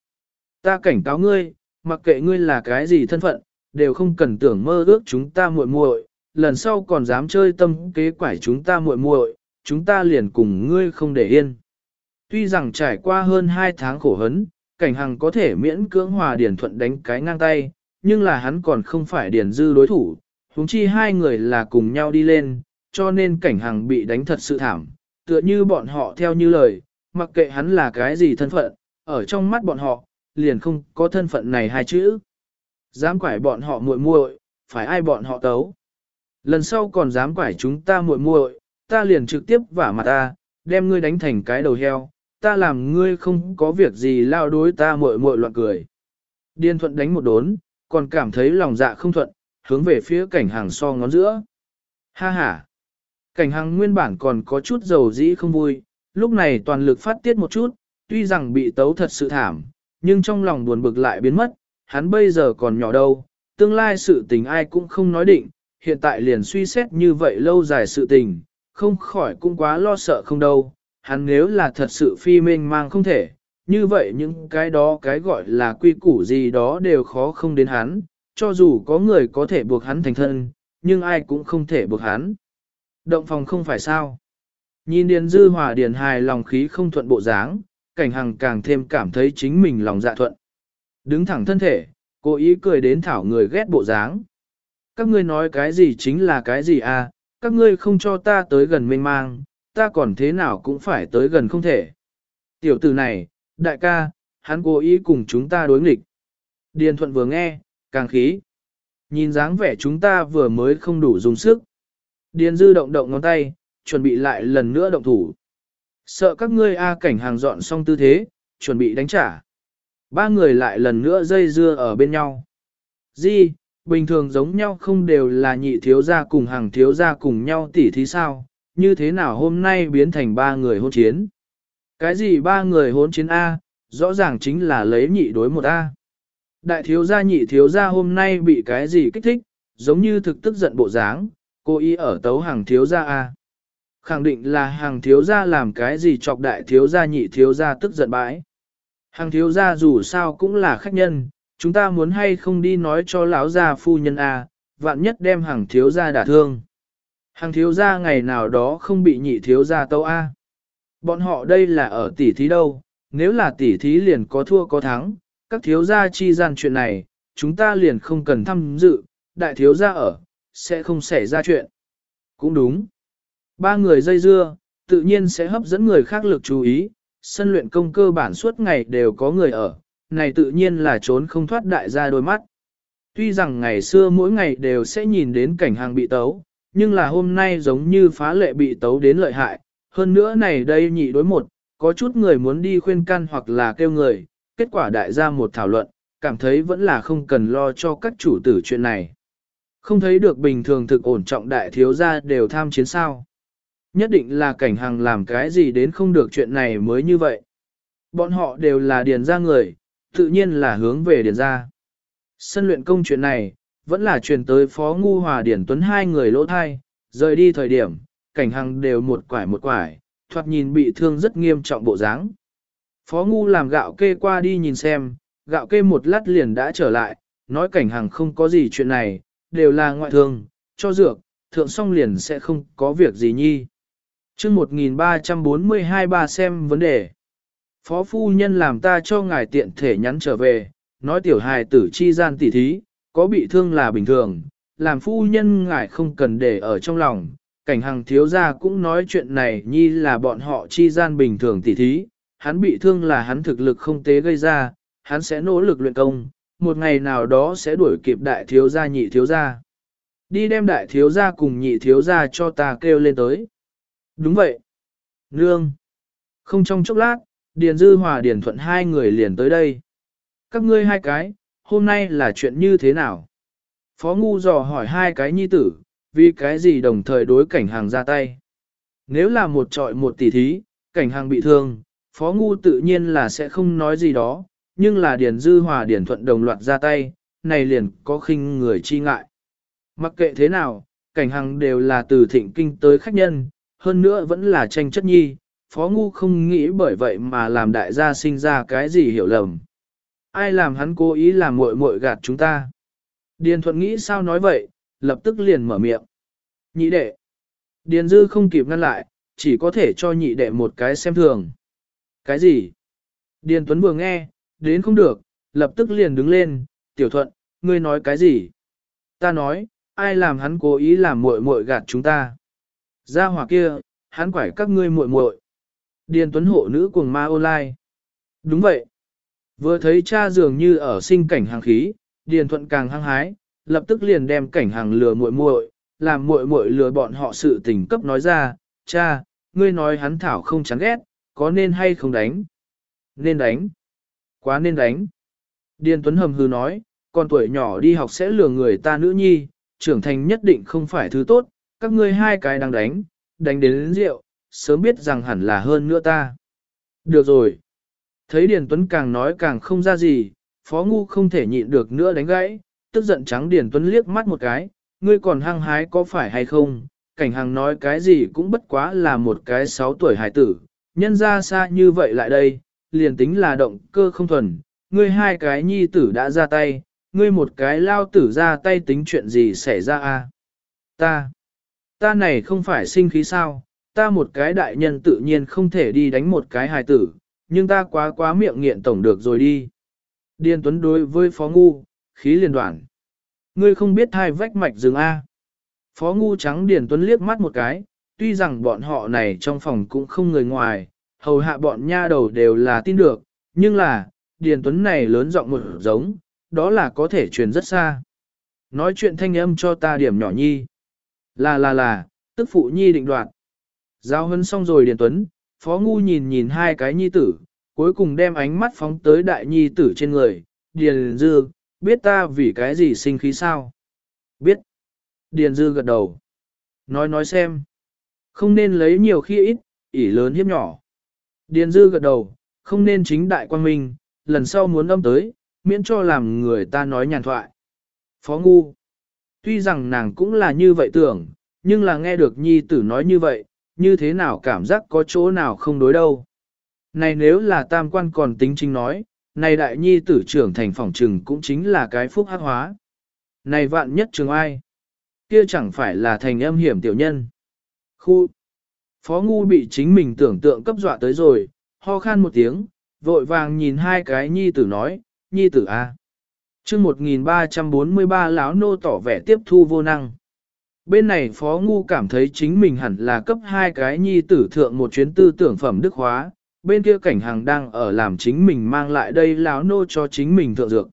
Ta cảnh cáo ngươi, mặc kệ ngươi là cái gì thân phận, đều không cần tưởng mơ ước chúng ta muội muội, lần sau còn dám chơi tâm kế quải chúng ta muội muội, chúng ta liền cùng ngươi không để yên. Tuy rằng trải qua hơn 2 tháng khổ hấn, cảnh hằng có thể miễn cưỡng hòa điển thuận đánh cái ngang tay, nhưng là hắn còn không phải điển dư đối thủ, huống chi hai người là cùng nhau đi lên, cho nên cảnh hằng bị đánh thật sự thảm, tựa như bọn họ theo như lời, mặc kệ hắn là cái gì thân phận, ở trong mắt bọn họ, liền không có thân phận này hai chữ. Dám quải bọn họ muội muội, phải ai bọn họ tấu. Lần sau còn dám quải chúng ta muội muội, ta liền trực tiếp vả mặt ta, đem ngươi đánh thành cái đầu heo, ta làm ngươi không có việc gì lao đối ta muội muội loạn cười. Điên thuận đánh một đốn, còn cảm thấy lòng dạ không thuận, hướng về phía cảnh hàng so ngón giữa. Ha ha! Cảnh hàng nguyên bản còn có chút dầu dĩ không vui, lúc này toàn lực phát tiết một chút, tuy rằng bị tấu thật sự thảm, nhưng trong lòng buồn bực lại biến mất, hắn bây giờ còn nhỏ đâu, tương lai sự tình ai cũng không nói định, hiện tại liền suy xét như vậy lâu dài sự tình, không khỏi cũng quá lo sợ không đâu, hắn nếu là thật sự phi mênh mang không thể, như vậy những cái đó cái gọi là quy củ gì đó đều khó không đến hắn, cho dù có người có thể buộc hắn thành thân, nhưng ai cũng không thể buộc hắn. Động phòng không phải sao. Nhìn Điền Dư Hòa Điền hài lòng khí không thuận bộ dáng, cảnh hằng càng thêm cảm thấy chính mình lòng dạ thuận. Đứng thẳng thân thể, cố ý cười đến thảo người ghét bộ dáng. Các ngươi nói cái gì chính là cái gì à, các ngươi không cho ta tới gần mênh mang, ta còn thế nào cũng phải tới gần không thể. Tiểu tử này, đại ca, hắn cố ý cùng chúng ta đối nghịch. Điền thuận vừa nghe, càng khí. Nhìn dáng vẻ chúng ta vừa mới không đủ dùng sức. Điền dư động động ngón tay, chuẩn bị lại lần nữa động thủ. Sợ các ngươi A cảnh hàng dọn xong tư thế, chuẩn bị đánh trả. Ba người lại lần nữa dây dưa ở bên nhau. Di, bình thường giống nhau không đều là nhị thiếu gia cùng hàng thiếu gia cùng nhau tỉ thí sao, như thế nào hôm nay biến thành ba người hôn chiến. Cái gì ba người hôn chiến A, rõ ràng chính là lấy nhị đối một A. Đại thiếu gia nhị thiếu gia hôm nay bị cái gì kích thích, giống như thực tức giận bộ dáng, cô ý ở tấu hàng thiếu gia A. Khẳng định là hàng thiếu gia làm cái gì chọc đại thiếu gia nhị thiếu gia tức giận bãi. Hàng thiếu gia dù sao cũng là khách nhân, chúng ta muốn hay không đi nói cho lão gia phu nhân A, vạn nhất đem hàng thiếu gia đả thương. Hàng thiếu gia ngày nào đó không bị nhị thiếu gia tâu A. Bọn họ đây là ở tỉ thí đâu, nếu là tỉ thí liền có thua có thắng, các thiếu gia chi gian chuyện này, chúng ta liền không cần tham dự, đại thiếu gia ở, sẽ không xảy ra chuyện. Cũng đúng. Ba người dây dưa, tự nhiên sẽ hấp dẫn người khác lực chú ý, sân luyện công cơ bản suốt ngày đều có người ở, này tự nhiên là trốn không thoát đại gia đôi mắt. Tuy rằng ngày xưa mỗi ngày đều sẽ nhìn đến cảnh hàng bị tấu, nhưng là hôm nay giống như phá lệ bị tấu đến lợi hại, hơn nữa này đây nhị đối một, có chút người muốn đi khuyên can hoặc là kêu người, kết quả đại gia một thảo luận, cảm thấy vẫn là không cần lo cho các chủ tử chuyện này. Không thấy được bình thường thực ổn trọng đại thiếu gia đều tham chiến sao. Nhất định là cảnh hàng làm cái gì đến không được chuyện này mới như vậy. Bọn họ đều là điền gia người, tự nhiên là hướng về điền gia. Sân luyện công chuyện này, vẫn là truyền tới Phó Ngu Hòa Điển Tuấn hai người lỗ thai, rời đi thời điểm, cảnh hằng đều một quải một quải, thoạt nhìn bị thương rất nghiêm trọng bộ dáng. Phó Ngu làm gạo kê qua đi nhìn xem, gạo kê một lát liền đã trở lại, nói cảnh hằng không có gì chuyện này, đều là ngoại thương, cho dược, thượng xong liền sẽ không có việc gì nhi chương 1342 bà xem vấn đề. Phó phu nhân làm ta cho ngài tiện thể nhắn trở về, nói tiểu hài tử chi gian tỉ thí, có bị thương là bình thường, làm phu nhân ngài không cần để ở trong lòng. Cảnh hàng thiếu gia cũng nói chuyện này nhi là bọn họ chi gian bình thường tỉ thí, hắn bị thương là hắn thực lực không tế gây ra, hắn sẽ nỗ lực luyện công, một ngày nào đó sẽ đuổi kịp đại thiếu gia nhị thiếu gia. Đi đem đại thiếu gia cùng nhị thiếu gia cho ta kêu lên tới. Đúng vậy. Nương. Không trong chốc lát, Điền Dư Hòa Điền Thuận hai người liền tới đây. Các ngươi hai cái, hôm nay là chuyện như thế nào? Phó Ngu dò hỏi hai cái nhi tử, vì cái gì đồng thời đối cảnh hàng ra tay. Nếu là một trọi một tỷ thí, cảnh hàng bị thương, Phó Ngu tự nhiên là sẽ không nói gì đó, nhưng là Điền Dư Hòa Điền Thuận đồng loạt ra tay, này liền có khinh người chi ngại. Mặc kệ thế nào, cảnh hàng đều là từ thịnh kinh tới khách nhân, hơn nữa vẫn là tranh chất nhi, Phó Ngu không nghĩ bởi vậy mà làm đại gia sinh ra cái gì hiểu lầm. Ai làm hắn cố ý làm muội muội gạt chúng ta? Điền Thuận nghĩ sao nói vậy, lập tức liền mở miệng. Nhị đệ. Điền Dư không kịp ngăn lại, chỉ có thể cho nhị đệ một cái xem thường. Cái gì? Điền Tuấn vừa nghe, đến không được, lập tức liền đứng lên, tiểu thuận, ngươi nói cái gì? Ta nói, ai làm hắn cố ý làm muội muội gạt chúng ta? Ra hỏa kia, hắn quải các ngươi muội muội. Điền Tuấn hộ nữ cuồng ma online. Đúng vậy. Vừa thấy cha dường như ở sinh cảnh hàng khí, Điền Thuận càng hăng hái, lập tức liền đem cảnh hàng lừa muội muội, làm muội muội lừa bọn họ sự tình cấp nói ra, cha, ngươi nói hắn thảo không chán ghét, có nên hay không đánh? Nên đánh. Quá nên đánh. Điền Tuấn hầm hừ nói, con tuổi nhỏ đi học sẽ lừa người ta nữ nhi, trưởng thành nhất định không phải thứ tốt, các ngươi hai cái đang đánh, đánh đến, đến rượu, sớm biết rằng hẳn là hơn nữa ta. Được rồi. Thấy Điền Tuấn càng nói càng không ra gì, Phó Ngu không thể nhịn được nữa đánh gãy, tức giận trắng Điền Tuấn liếc mắt một cái, ngươi còn hăng hái có phải hay không, cảnh hàng nói cái gì cũng bất quá là một cái sáu tuổi hải tử, nhân ra xa như vậy lại đây, liền tính là động cơ không thuần, ngươi hai cái nhi tử đã ra tay, ngươi một cái lao tử ra tay tính chuyện gì xảy ra a? Ta, ta này không phải sinh khí sao, ta một cái đại nhân tự nhiên không thể đi đánh một cái hài tử, nhưng ta quá quá miệng nghiện tổng được rồi đi. Điền Tuấn đối với Phó Ngu, khí liền đoạn. Ngươi không biết hai vách mạch rừng A. Phó Ngu trắng Điền Tuấn liếc mắt một cái, tuy rằng bọn họ này trong phòng cũng không người ngoài, hầu hạ bọn nha đầu đều là tin được, nhưng là, Điền Tuấn này lớn giọng một giống, đó là có thể truyền rất xa. Nói chuyện thanh âm cho ta điểm nhỏ nhi. Là là là, tức phụ nhi định đoạt. Giao hân xong rồi Điền Tuấn, Phó Ngu nhìn nhìn hai cái nhi tử, cuối cùng đem ánh mắt phóng tới đại nhi tử trên người. Điền Dư, biết ta vì cái gì sinh khí sao? Biết. Điền Dư gật đầu. Nói nói xem. Không nên lấy nhiều khi ít, ỉ lớn hiếp nhỏ. Điền Dư gật đầu, không nên chính đại quan minh, lần sau muốn âm tới, miễn cho làm người ta nói nhàn thoại. Phó Ngu. Tuy rằng nàng cũng là như vậy tưởng, nhưng là nghe được nhi tử nói như vậy, như thế nào cảm giác có chỗ nào không đối đâu. Này nếu là tam quan còn tính chính nói, này đại nhi tử trưởng thành phòng trừng cũng chính là cái phúc hắc hóa. Này vạn nhất trường ai? Kia chẳng phải là thành âm hiểm tiểu nhân. Khu! Phó ngu bị chính mình tưởng tượng cấp dọa tới rồi, ho khan một tiếng, vội vàng nhìn hai cái nhi tử nói, nhi tử A chương 1343 lão nô tỏ vẻ tiếp thu vô năng. Bên này Phó Ngu cảm thấy chính mình hẳn là cấp hai cái nhi tử thượng một chuyến tư tưởng phẩm đức hóa, bên kia cảnh hàng đang ở làm chính mình mang lại đây lão nô cho chính mình thượng dược.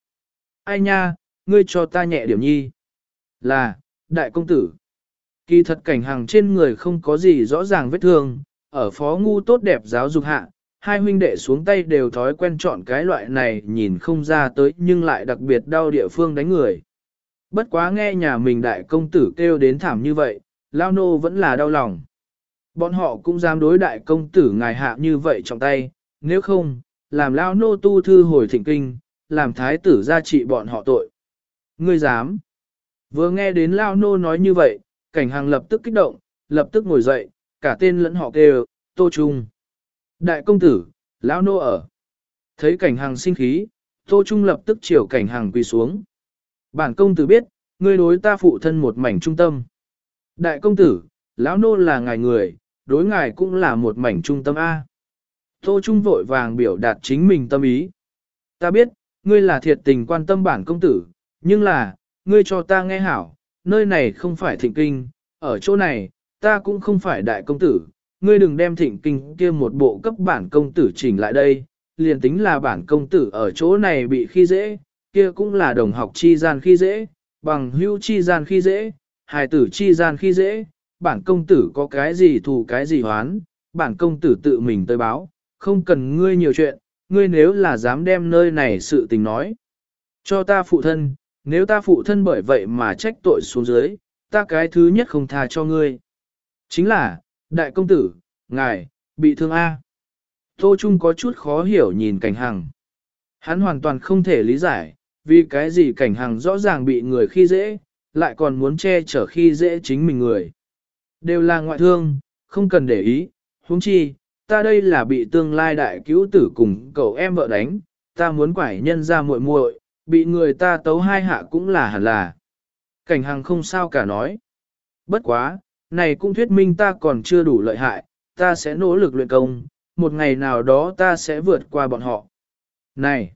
Ai nha, ngươi cho ta nhẹ điểm nhi. Là, đại công tử. Kỳ thật cảnh hàng trên người không có gì rõ ràng vết thương, ở phó ngu tốt đẹp giáo dục hạ, hai huynh đệ xuống tay đều thói quen chọn cái loại này nhìn không ra tới nhưng lại đặc biệt đau địa phương đánh người. Bất quá nghe nhà mình đại công tử kêu đến thảm như vậy, lao nô vẫn là đau lòng. Bọn họ cũng dám đối đại công tử ngài hạ như vậy trong tay, nếu không, làm lao nô tu thư hồi thịnh kinh, làm thái tử gia trị bọn họ tội. Ngươi dám. Vừa nghe đến lao nô nói như vậy, cảnh hàng lập tức kích động, lập tức ngồi dậy, cả tên lẫn họ kêu, tô trung. Đại công tử, lão nô ở. Thấy cảnh hàng sinh khí, tô trung lập tức chiều cảnh hàng quỳ xuống. Bản công tử biết, ngươi đối ta phụ thân một mảnh trung tâm. Đại công tử, lão nô là ngài người, đối ngài cũng là một mảnh trung tâm A. Tô Trung vội vàng biểu đạt chính mình tâm ý. Ta biết, ngươi là thiệt tình quan tâm bản công tử, nhưng là, ngươi cho ta nghe hảo, nơi này không phải thịnh kinh, ở chỗ này, ta cũng không phải đại công tử, ngươi đừng đem thịnh kinh kia một bộ cấp bản công tử chỉnh lại đây, liền tính là bản công tử ở chỗ này bị khi dễ, kia cũng là đồng học chi gian khi dễ, bằng hữu chi gian khi dễ, hài tử chi gian khi dễ, bản công tử có cái gì thù cái gì hoán, bản công tử tự mình tới báo, không cần ngươi nhiều chuyện, ngươi nếu là dám đem nơi này sự tình nói. Cho ta phụ thân, nếu ta phụ thân bởi vậy mà trách tội xuống dưới, ta cái thứ nhất không tha cho ngươi. Chính là, đại công tử, ngài, bị thương A. Tô Trung có chút khó hiểu nhìn cảnh hằng. Hắn hoàn toàn không thể lý giải, vì cái gì cảnh hằng rõ ràng bị người khi dễ, lại còn muốn che chở khi dễ chính mình người. Đều là ngoại thương, không cần để ý, huống chi, ta đây là bị tương lai đại cứu tử cùng cậu em vợ đánh, ta muốn quải nhân ra muội muội, bị người ta tấu hai hạ cũng là hẳn là. Cảnh hằng không sao cả nói. Bất quá, này cũng thuyết minh ta còn chưa đủ lợi hại, ta sẽ nỗ lực luyện công, một ngày nào đó ta sẽ vượt qua bọn họ. Này!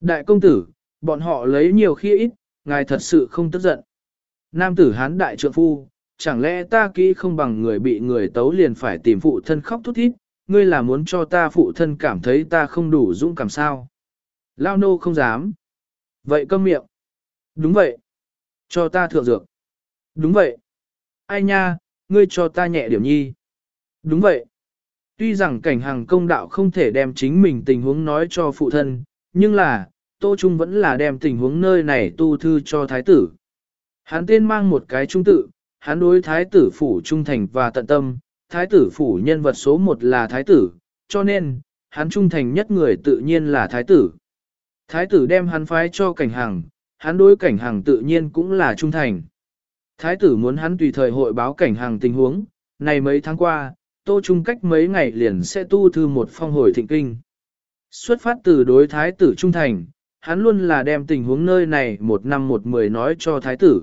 Đại công tử, bọn họ lấy nhiều khi ít, ngài thật sự không tức giận. Nam tử hán đại trượng phu, chẳng lẽ ta kỹ không bằng người bị người tấu liền phải tìm phụ thân khóc thút thít, ngươi là muốn cho ta phụ thân cảm thấy ta không đủ dũng cảm sao? Lao nô không dám. Vậy câm miệng. Đúng vậy. Cho ta thượng dược. Đúng vậy. Ai nha, ngươi cho ta nhẹ điểm nhi. Đúng vậy. Tuy rằng cảnh hàng công đạo không thể đem chính mình tình huống nói cho phụ thân, nhưng là, Tô Trung vẫn là đem tình huống nơi này tu thư cho thái tử. Hắn tên mang một cái trung tự, hắn đối thái tử phủ trung thành và tận tâm, thái tử phủ nhân vật số một là thái tử, cho nên, hắn trung thành nhất người tự nhiên là thái tử. Thái tử đem hắn phái cho cảnh hàng, hắn đối cảnh hàng tự nhiên cũng là trung thành. Thái tử muốn hắn tùy thời hội báo cảnh hàng tình huống, này mấy tháng qua, tô trung cách mấy ngày liền sẽ tu thư một phong hồi thịnh kinh. Xuất phát từ đối thái tử trung thành, hắn luôn là đem tình huống nơi này một năm một mười nói cho thái tử.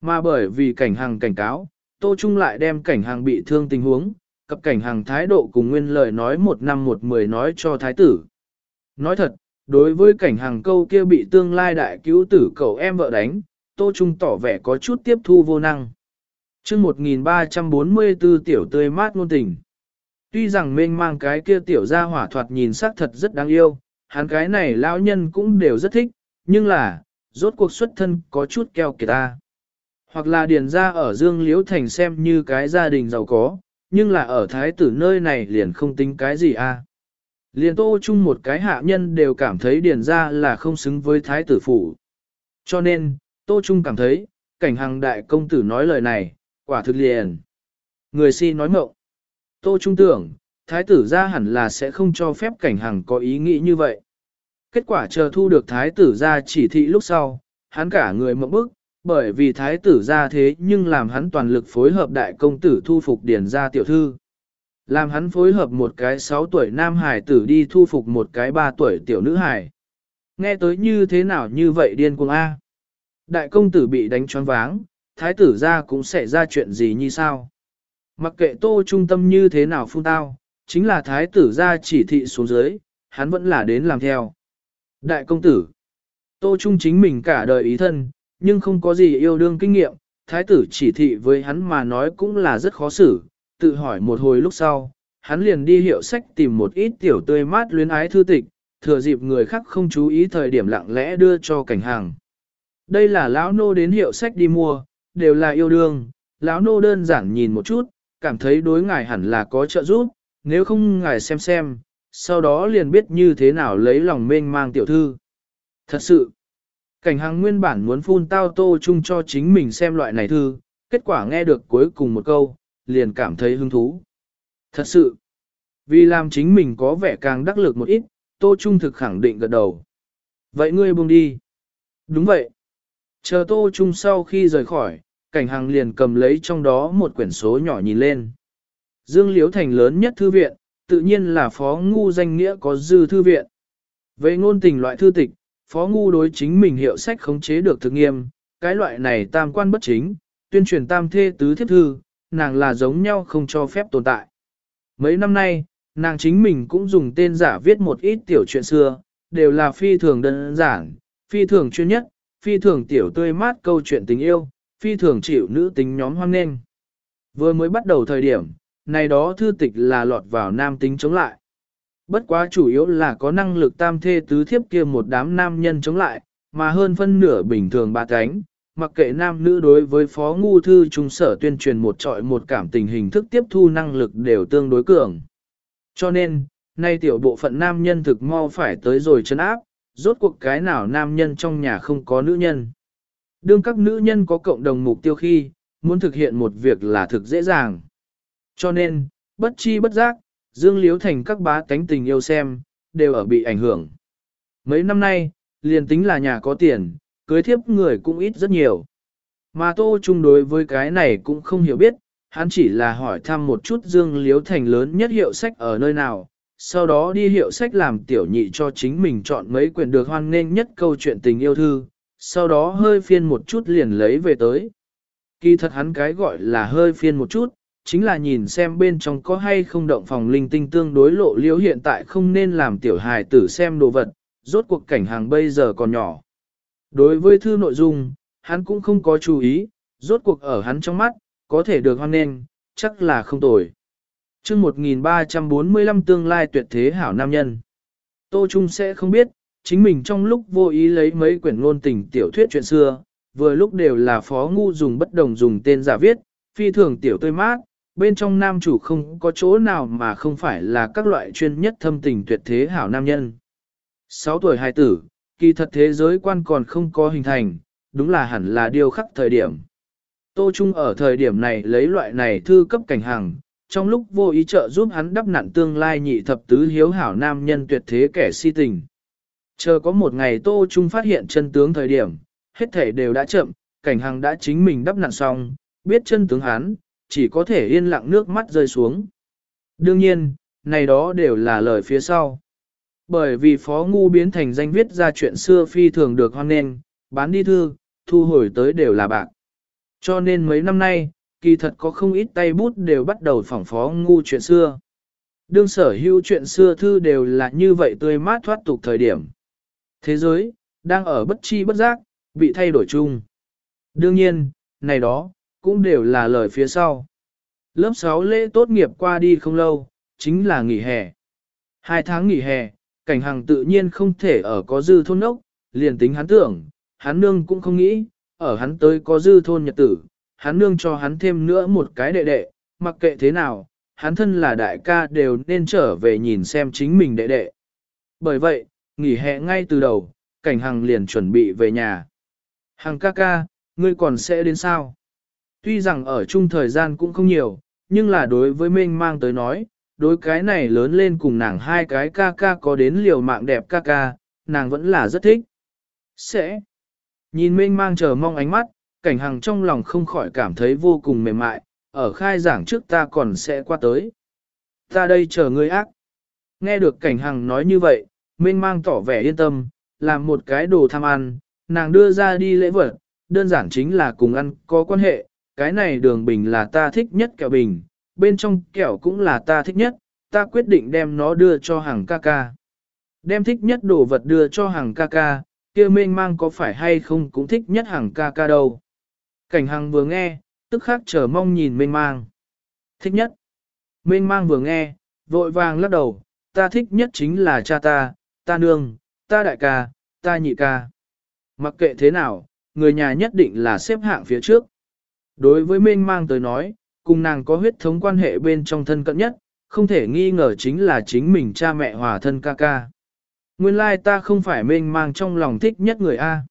Mà bởi vì cảnh hàng cảnh cáo, Tô Trung lại đem cảnh hàng bị thương tình huống, cập cảnh hàng thái độ cùng nguyên lời nói một năm một mười nói cho thái tử. Nói thật, đối với cảnh hàng câu kia bị tương lai đại cứu tử cậu em vợ đánh, Tô Trung tỏ vẻ có chút tiếp thu vô năng. chương 1344 tiểu tươi mát ngôn tình. Tuy rằng mênh mang cái kia tiểu ra hỏa thoạt nhìn sắc thật rất đáng yêu, hắn cái này lão nhân cũng đều rất thích, nhưng là, rốt cuộc xuất thân có chút keo kiệt ta. Hoặc là điền ra ở Dương Liễu Thành xem như cái gia đình giàu có, nhưng là ở thái tử nơi này liền không tính cái gì a. Liền tô chung một cái hạ nhân đều cảm thấy điền ra là không xứng với thái tử phủ. Cho nên, tô Trung cảm thấy, cảnh hàng đại công tử nói lời này, quả thực liền. Người si nói mộng. Tô trung tưởng, thái tử ra hẳn là sẽ không cho phép cảnh hàng có ý nghĩ như vậy. Kết quả chờ thu được thái tử ra chỉ thị lúc sau, hắn cả người mộng bức, bởi vì thái tử ra thế nhưng làm hắn toàn lực phối hợp đại công tử thu phục điển ra tiểu thư. Làm hắn phối hợp một cái 6 tuổi nam hải tử đi thu phục một cái 3 tuổi tiểu nữ hải. Nghe tới như thế nào như vậy điên cuồng A. Đại công tử bị đánh choáng váng, thái tử ra cũng sẽ ra chuyện gì như sao. Mặc kệ tô trung tâm như thế nào phun tao, chính là thái tử ra chỉ thị xuống dưới, hắn vẫn là đến làm theo. Đại công tử, tô trung chính mình cả đời ý thân, nhưng không có gì yêu đương kinh nghiệm, thái tử chỉ thị với hắn mà nói cũng là rất khó xử, tự hỏi một hồi lúc sau, hắn liền đi hiệu sách tìm một ít tiểu tươi mát luyến ái thư tịch, thừa dịp người khác không chú ý thời điểm lặng lẽ đưa cho cảnh hàng. Đây là lão nô đến hiệu sách đi mua, đều là yêu đương, lão nô đơn giản nhìn một chút, cảm thấy đối ngài hẳn là có trợ giúp, nếu không ngài xem xem, sau đó liền biết như thế nào lấy lòng mênh mang tiểu thư. Thật sự, cảnh hàng nguyên bản muốn phun tao tô chung cho chính mình xem loại này thư, kết quả nghe được cuối cùng một câu, liền cảm thấy hứng thú. Thật sự, vì làm chính mình có vẻ càng đắc lực một ít, tô trung thực khẳng định gật đầu. Vậy ngươi buông đi. Đúng vậy. Chờ tô trung sau khi rời khỏi, cảnh hàng liền cầm lấy trong đó một quyển số nhỏ nhìn lên. Dương Liễu Thành lớn nhất thư viện, tự nhiên là phó ngu danh nghĩa có dư thư viện. Về ngôn tình loại thư tịch, phó ngu đối chính mình hiệu sách khống chế được thực nghiêm, cái loại này tam quan bất chính, tuyên truyền tam thê tứ thiết thư, nàng là giống nhau không cho phép tồn tại. Mấy năm nay, nàng chính mình cũng dùng tên giả viết một ít tiểu chuyện xưa, đều là phi thường đơn giản, phi thường chuyên nhất, phi thường tiểu tươi mát câu chuyện tình yêu, phi thường chịu nữ tính nhóm hoang nên. Vừa mới bắt đầu thời điểm, này đó thư tịch là lọt vào nam tính chống lại. Bất quá chủ yếu là có năng lực tam thê tứ thiếp kia một đám nam nhân chống lại, mà hơn phân nửa bình thường ba cánh, mặc kệ nam nữ đối với phó ngu thư trung sở tuyên truyền một trọi một cảm tình hình thức tiếp thu năng lực đều tương đối cường. Cho nên, nay tiểu bộ phận nam nhân thực mau phải tới rồi chân áp, rốt cuộc cái nào nam nhân trong nhà không có nữ nhân. Đương các nữ nhân có cộng đồng mục tiêu khi, muốn thực hiện một việc là thực dễ dàng. Cho nên, bất chi bất giác, Dương Liếu Thành các bá tánh tình yêu xem, đều ở bị ảnh hưởng. Mấy năm nay, liền tính là nhà có tiền, cưới thiếp người cũng ít rất nhiều. Mà Tô Trung đối với cái này cũng không hiểu biết, hắn chỉ là hỏi thăm một chút Dương Liếu Thành lớn nhất hiệu sách ở nơi nào, sau đó đi hiệu sách làm tiểu nhị cho chính mình chọn mấy quyển được hoan nghênh nhất câu chuyện tình yêu thư, sau đó hơi phiên một chút liền lấy về tới. Kỳ thật hắn cái gọi là hơi phiên một chút, chính là nhìn xem bên trong có hay không động phòng linh tinh tương đối lộ liễu hiện tại không nên làm tiểu hài tử xem đồ vật, rốt cuộc cảnh hàng bây giờ còn nhỏ. Đối với thư nội dung, hắn cũng không có chú ý, rốt cuộc ở hắn trong mắt, có thể được hoan nghênh, chắc là không tồi chương 1345 tương lai tuyệt thế hảo nam nhân. Tô Trung sẽ không biết, chính mình trong lúc vô ý lấy mấy quyển ngôn tình tiểu thuyết chuyện xưa, vừa lúc đều là phó ngu dùng bất đồng dùng tên giả viết, phi thường tiểu tươi mát, bên trong nam chủ không có chỗ nào mà không phải là các loại chuyên nhất thâm tình tuyệt thế hảo nam nhân. 6 tuổi hài tử, kỳ thật thế giới quan còn không có hình thành, đúng là hẳn là điều khắc thời điểm. Tô Trung ở thời điểm này lấy loại này thư cấp cảnh hàng, trong lúc vô ý trợ giúp hắn đắp nặn tương lai nhị thập tứ hiếu hảo nam nhân tuyệt thế kẻ si tình. Chờ có một ngày Tô Trung phát hiện chân tướng thời điểm, hết thể đều đã chậm, cảnh hàng đã chính mình đắp nặn xong, biết chân tướng hắn, chỉ có thể yên lặng nước mắt rơi xuống. Đương nhiên, này đó đều là lời phía sau. Bởi vì Phó Ngu biến thành danh viết ra chuyện xưa phi thường được hoan nghênh, bán đi thư, thu hồi tới đều là bạc. Cho nên mấy năm nay, kỳ thật có không ít tay bút đều bắt đầu phỏng Phó Ngu chuyện xưa. Đương sở hữu chuyện xưa thư đều là như vậy tươi mát thoát tục thời điểm. Thế giới, đang ở bất chi bất giác, bị thay đổi chung. Đương nhiên, này đó, cũng đều là lời phía sau. Lớp 6 lễ tốt nghiệp qua đi không lâu, chính là nghỉ hè. Hai tháng nghỉ hè, cảnh hàng tự nhiên không thể ở có dư thôn ốc, liền tính hắn tưởng, hắn nương cũng không nghĩ, ở hắn tới có dư thôn nhật tử, hắn nương cho hắn thêm nữa một cái đệ đệ, mặc kệ thế nào, hắn thân là đại ca đều nên trở về nhìn xem chính mình đệ đệ. Bởi vậy, nghỉ hè ngay từ đầu, cảnh hằng liền chuẩn bị về nhà. Hằng ca ca, ngươi còn sẽ đến sao? Tuy rằng ở chung thời gian cũng không nhiều, nhưng là đối với Minh mang tới nói, đối cái này lớn lên cùng nàng hai cái ca ca có đến liều mạng đẹp ca ca, nàng vẫn là rất thích. Sẽ. Nhìn Minh mang chờ mong ánh mắt, cảnh hằng trong lòng không khỏi cảm thấy vô cùng mềm mại, ở khai giảng trước ta còn sẽ qua tới. Ta đây chờ ngươi ác. Nghe được cảnh hằng nói như vậy, Minh mang tỏ vẻ yên tâm, làm một cái đồ tham ăn, nàng đưa ra đi lễ vật, đơn giản chính là cùng ăn có quan hệ, cái này đường bình là ta thích nhất kẹo bình, bên trong kẹo cũng là ta thích nhất, ta quyết định đem nó đưa cho hàng ca ca. Đem thích nhất đồ vật đưa cho hàng ca ca, kia mênh mang có phải hay không cũng thích nhất hàng ca ca đâu. Cảnh hằng vừa nghe, tức khắc chờ mong nhìn mênh mang. Thích nhất. Mênh mang vừa nghe, vội vàng lắc đầu, ta thích nhất chính là cha ta, ta nương, ta đại ca, ta nhị ca. Mặc kệ thế nào, người nhà nhất định là xếp hạng phía trước. Đối với mênh mang tới nói, cùng nàng có huyết thống quan hệ bên trong thân cận nhất, không thể nghi ngờ chính là chính mình cha mẹ hòa thân ca ca. Nguyên lai ta không phải mênh mang trong lòng thích nhất người A.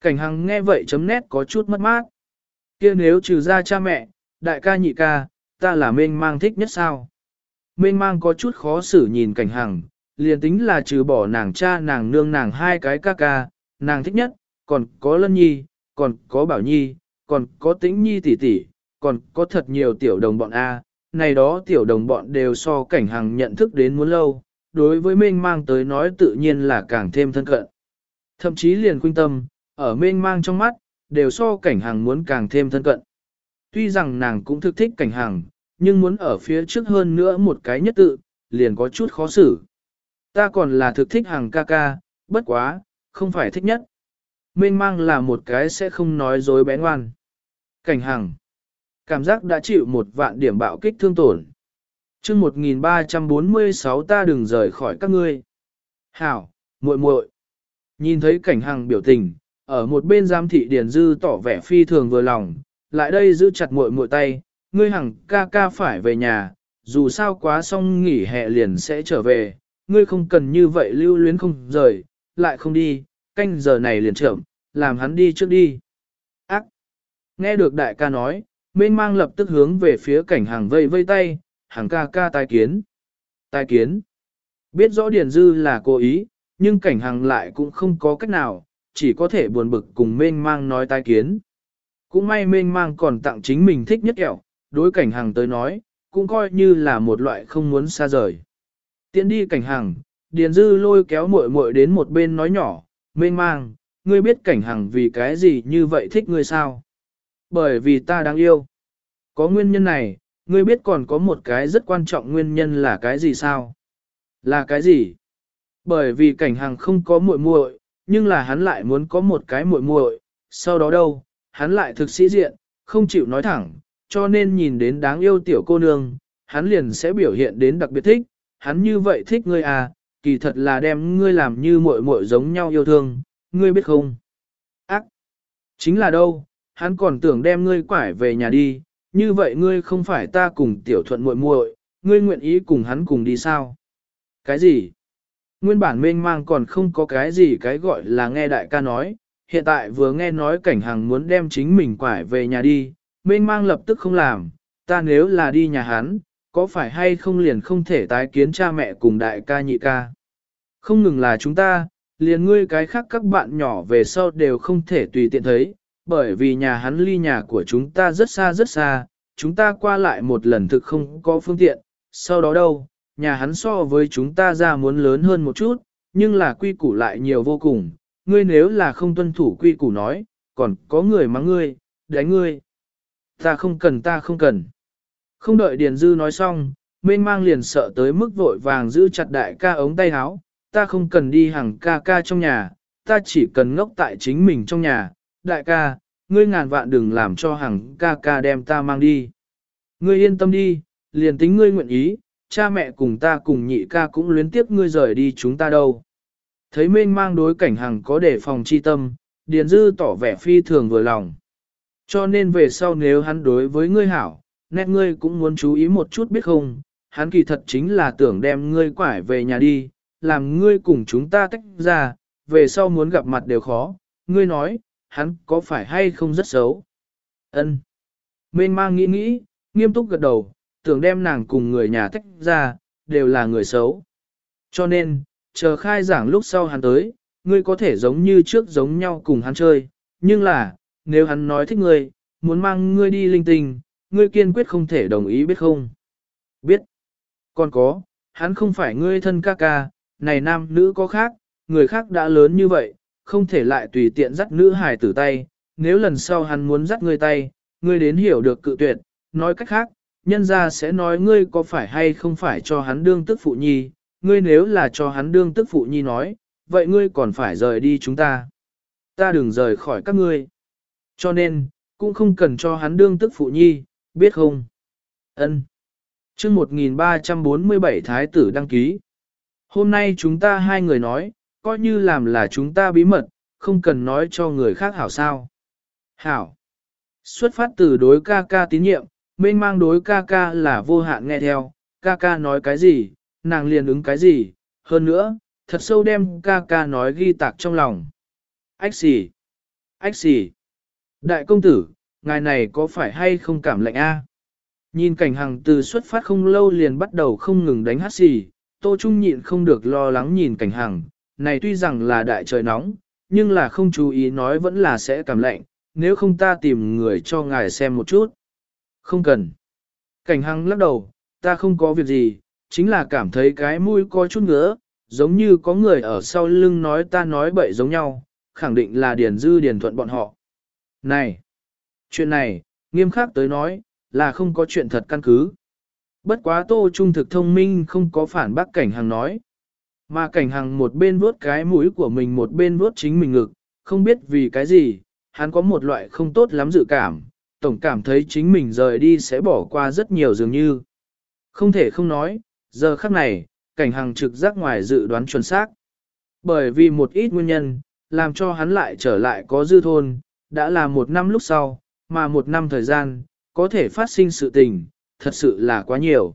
Cảnh hằng nghe vậy chấm nét có chút mất mát kia nếu trừ ra cha mẹ, đại ca nhị ca, ta là mênh mang thích nhất sao? Mênh mang có chút khó xử nhìn cảnh hằng, liền tính là trừ bỏ nàng cha nàng nương nàng hai cái ca ca, nàng thích nhất, còn có lân nhi, còn có bảo nhi, còn có tĩnh nhi tỷ tỷ, còn có thật nhiều tiểu đồng bọn A, này đó tiểu đồng bọn đều so cảnh hằng nhận thức đến muốn lâu, đối với mênh mang tới nói tự nhiên là càng thêm thân cận. Thậm chí liền khuyên tâm, ở mênh mang trong mắt, đều so cảnh hàng muốn càng thêm thân cận. Tuy rằng nàng cũng thực thích cảnh hàng, nhưng muốn ở phía trước hơn nữa một cái nhất tự, liền có chút khó xử. Ta còn là thực thích hàng ca ca, bất quá, không phải thích nhất. Mênh mang là một cái sẽ không nói dối bé ngoan. Cảnh hàng. Cảm giác đã chịu một vạn điểm bạo kích thương tổn. chương 1346 ta đừng rời khỏi các ngươi. Hảo, muội muội Nhìn thấy cảnh hàng biểu tình, ở một bên giám thị Điền Dư tỏ vẻ phi thường vừa lòng, lại đây giữ chặt muội muội tay, ngươi hằng ca ca phải về nhà, dù sao quá xong nghỉ hè liền sẽ trở về, ngươi không cần như vậy lưu luyến không rời, lại không đi, canh giờ này liền trưởng, làm hắn đi trước đi. Ác! Nghe được đại ca nói, mênh mang lập tức hướng về phía cảnh hàng vây vây tay, hàng ca ca tai kiến. Tai kiến. Biết rõ Điền Dư là cố ý, nhưng cảnh hàng lại cũng không có cách nào, chỉ có thể buồn bực cùng mênh mang nói tai kiến. Cũng may mênh mang còn tặng chính mình thích nhất kẹo, đối cảnh hàng tới nói, cũng coi như là một loại không muốn xa rời. Tiến đi cảnh hàng, Điền Dư lôi kéo muội muội đến một bên nói nhỏ, mênh mang, ngươi biết cảnh hàng vì cái gì như vậy thích ngươi sao? Bởi vì ta đáng yêu. Có nguyên nhân này, ngươi biết còn có một cái rất quan trọng nguyên nhân là cái gì sao? Là cái gì? Bởi vì cảnh hàng không có muội muội, nhưng là hắn lại muốn có một cái muội muội, sau đó đâu, hắn lại thực sĩ diện, không chịu nói thẳng, cho nên nhìn đến đáng yêu tiểu cô nương, hắn liền sẽ biểu hiện đến đặc biệt thích, hắn như vậy thích ngươi à, kỳ thật là đem ngươi làm như muội muội giống nhau yêu thương, ngươi biết không? Ác! Chính là đâu, hắn còn tưởng đem ngươi quải về nhà đi, như vậy ngươi không phải ta cùng tiểu thuận muội muội, ngươi nguyện ý cùng hắn cùng đi sao? Cái gì? Nguyên bản mênh mang còn không có cái gì cái gọi là nghe đại ca nói, hiện tại vừa nghe nói cảnh hàng muốn đem chính mình quải về nhà đi, mênh mang lập tức không làm, ta nếu là đi nhà hắn, có phải hay không liền không thể tái kiến cha mẹ cùng đại ca nhị ca? Không ngừng là chúng ta, liền ngươi cái khác các bạn nhỏ về sau đều không thể tùy tiện thấy, bởi vì nhà hắn ly nhà của chúng ta rất xa rất xa, chúng ta qua lại một lần thực không có phương tiện, sau đó đâu, nhà hắn so với chúng ta ra muốn lớn hơn một chút, nhưng là quy củ lại nhiều vô cùng, ngươi nếu là không tuân thủ quy củ nói, còn có người mắng ngươi, đánh ngươi. Ta không cần ta không cần. Không đợi Điền Dư nói xong, mênh mang liền sợ tới mức vội vàng giữ chặt đại ca ống tay áo, ta không cần đi hàng ca ca trong nhà, ta chỉ cần ngốc tại chính mình trong nhà, đại ca, ngươi ngàn vạn đừng làm cho hàng ca ca đem ta mang đi. Ngươi yên tâm đi, liền tính ngươi nguyện ý, cha mẹ cùng ta cùng nhị ca cũng luyến tiếp ngươi rời đi chúng ta đâu. Thấy mênh mang đối cảnh hằng có đề phòng chi tâm, Điền Dư tỏ vẻ phi thường vừa lòng. Cho nên về sau nếu hắn đối với ngươi hảo, nét ngươi cũng muốn chú ý một chút biết không, hắn kỳ thật chính là tưởng đem ngươi quải về nhà đi, làm ngươi cùng chúng ta tách ra, về sau muốn gặp mặt đều khó, ngươi nói, hắn có phải hay không rất xấu. Ân. Mênh mang nghĩ nghĩ, nghiêm túc gật đầu, tưởng đem nàng cùng người nhà tách ra, đều là người xấu. Cho nên, chờ khai giảng lúc sau hắn tới, ngươi có thể giống như trước giống nhau cùng hắn chơi, nhưng là, nếu hắn nói thích ngươi, muốn mang ngươi đi linh tinh, ngươi kiên quyết không thể đồng ý biết không? Biết. Còn có, hắn không phải ngươi thân ca ca, này nam nữ có khác, người khác đã lớn như vậy, không thể lại tùy tiện dắt nữ hài tử tay, nếu lần sau hắn muốn dắt ngươi tay, ngươi đến hiểu được cự tuyệt, nói cách khác, nhân ra sẽ nói ngươi có phải hay không phải cho hắn đương tức phụ nhi, ngươi nếu là cho hắn đương tức phụ nhi nói, vậy ngươi còn phải rời đi chúng ta. Ta đừng rời khỏi các ngươi. Cho nên, cũng không cần cho hắn đương tức phụ nhi, biết không? Ân. Chương 1347 Thái tử đăng ký. Hôm nay chúng ta hai người nói, coi như làm là chúng ta bí mật, không cần nói cho người khác hảo sao. Hảo. Xuất phát từ đối ca ca tín nhiệm, mênh mang đối ca ca là vô hạn nghe theo, ca ca nói cái gì, nàng liền ứng cái gì, hơn nữa, thật sâu đem ca ca nói ghi tạc trong lòng. Ách xì, ách xì. Đại công tử, ngài này có phải hay không cảm lạnh a? Nhìn cảnh hàng từ xuất phát không lâu liền bắt đầu không ngừng đánh hát xì, tô trung nhịn không được lo lắng nhìn cảnh hàng, này tuy rằng là đại trời nóng, nhưng là không chú ý nói vẫn là sẽ cảm lạnh, nếu không ta tìm người cho ngài xem một chút. Không cần. Cảnh hằng lắc đầu, ta không có việc gì, chính là cảm thấy cái mũi có chút ngứa, giống như có người ở sau lưng nói ta nói bậy giống nhau, khẳng định là điền dư điền thuận bọn họ. Này! Chuyện này, nghiêm khắc tới nói, là không có chuyện thật căn cứ. Bất quá tô trung thực thông minh không có phản bác cảnh hằng nói. Mà cảnh hằng một bên vuốt cái mũi của mình một bên vuốt chính mình ngực, không biết vì cái gì, hắn có một loại không tốt lắm dự cảm, tổng cảm thấy chính mình rời đi sẽ bỏ qua rất nhiều dường như. Không thể không nói, giờ khắc này, cảnh hàng trực giác ngoài dự đoán chuẩn xác. Bởi vì một ít nguyên nhân, làm cho hắn lại trở lại có dư thôn, đã là một năm lúc sau, mà một năm thời gian, có thể phát sinh sự tình, thật sự là quá nhiều.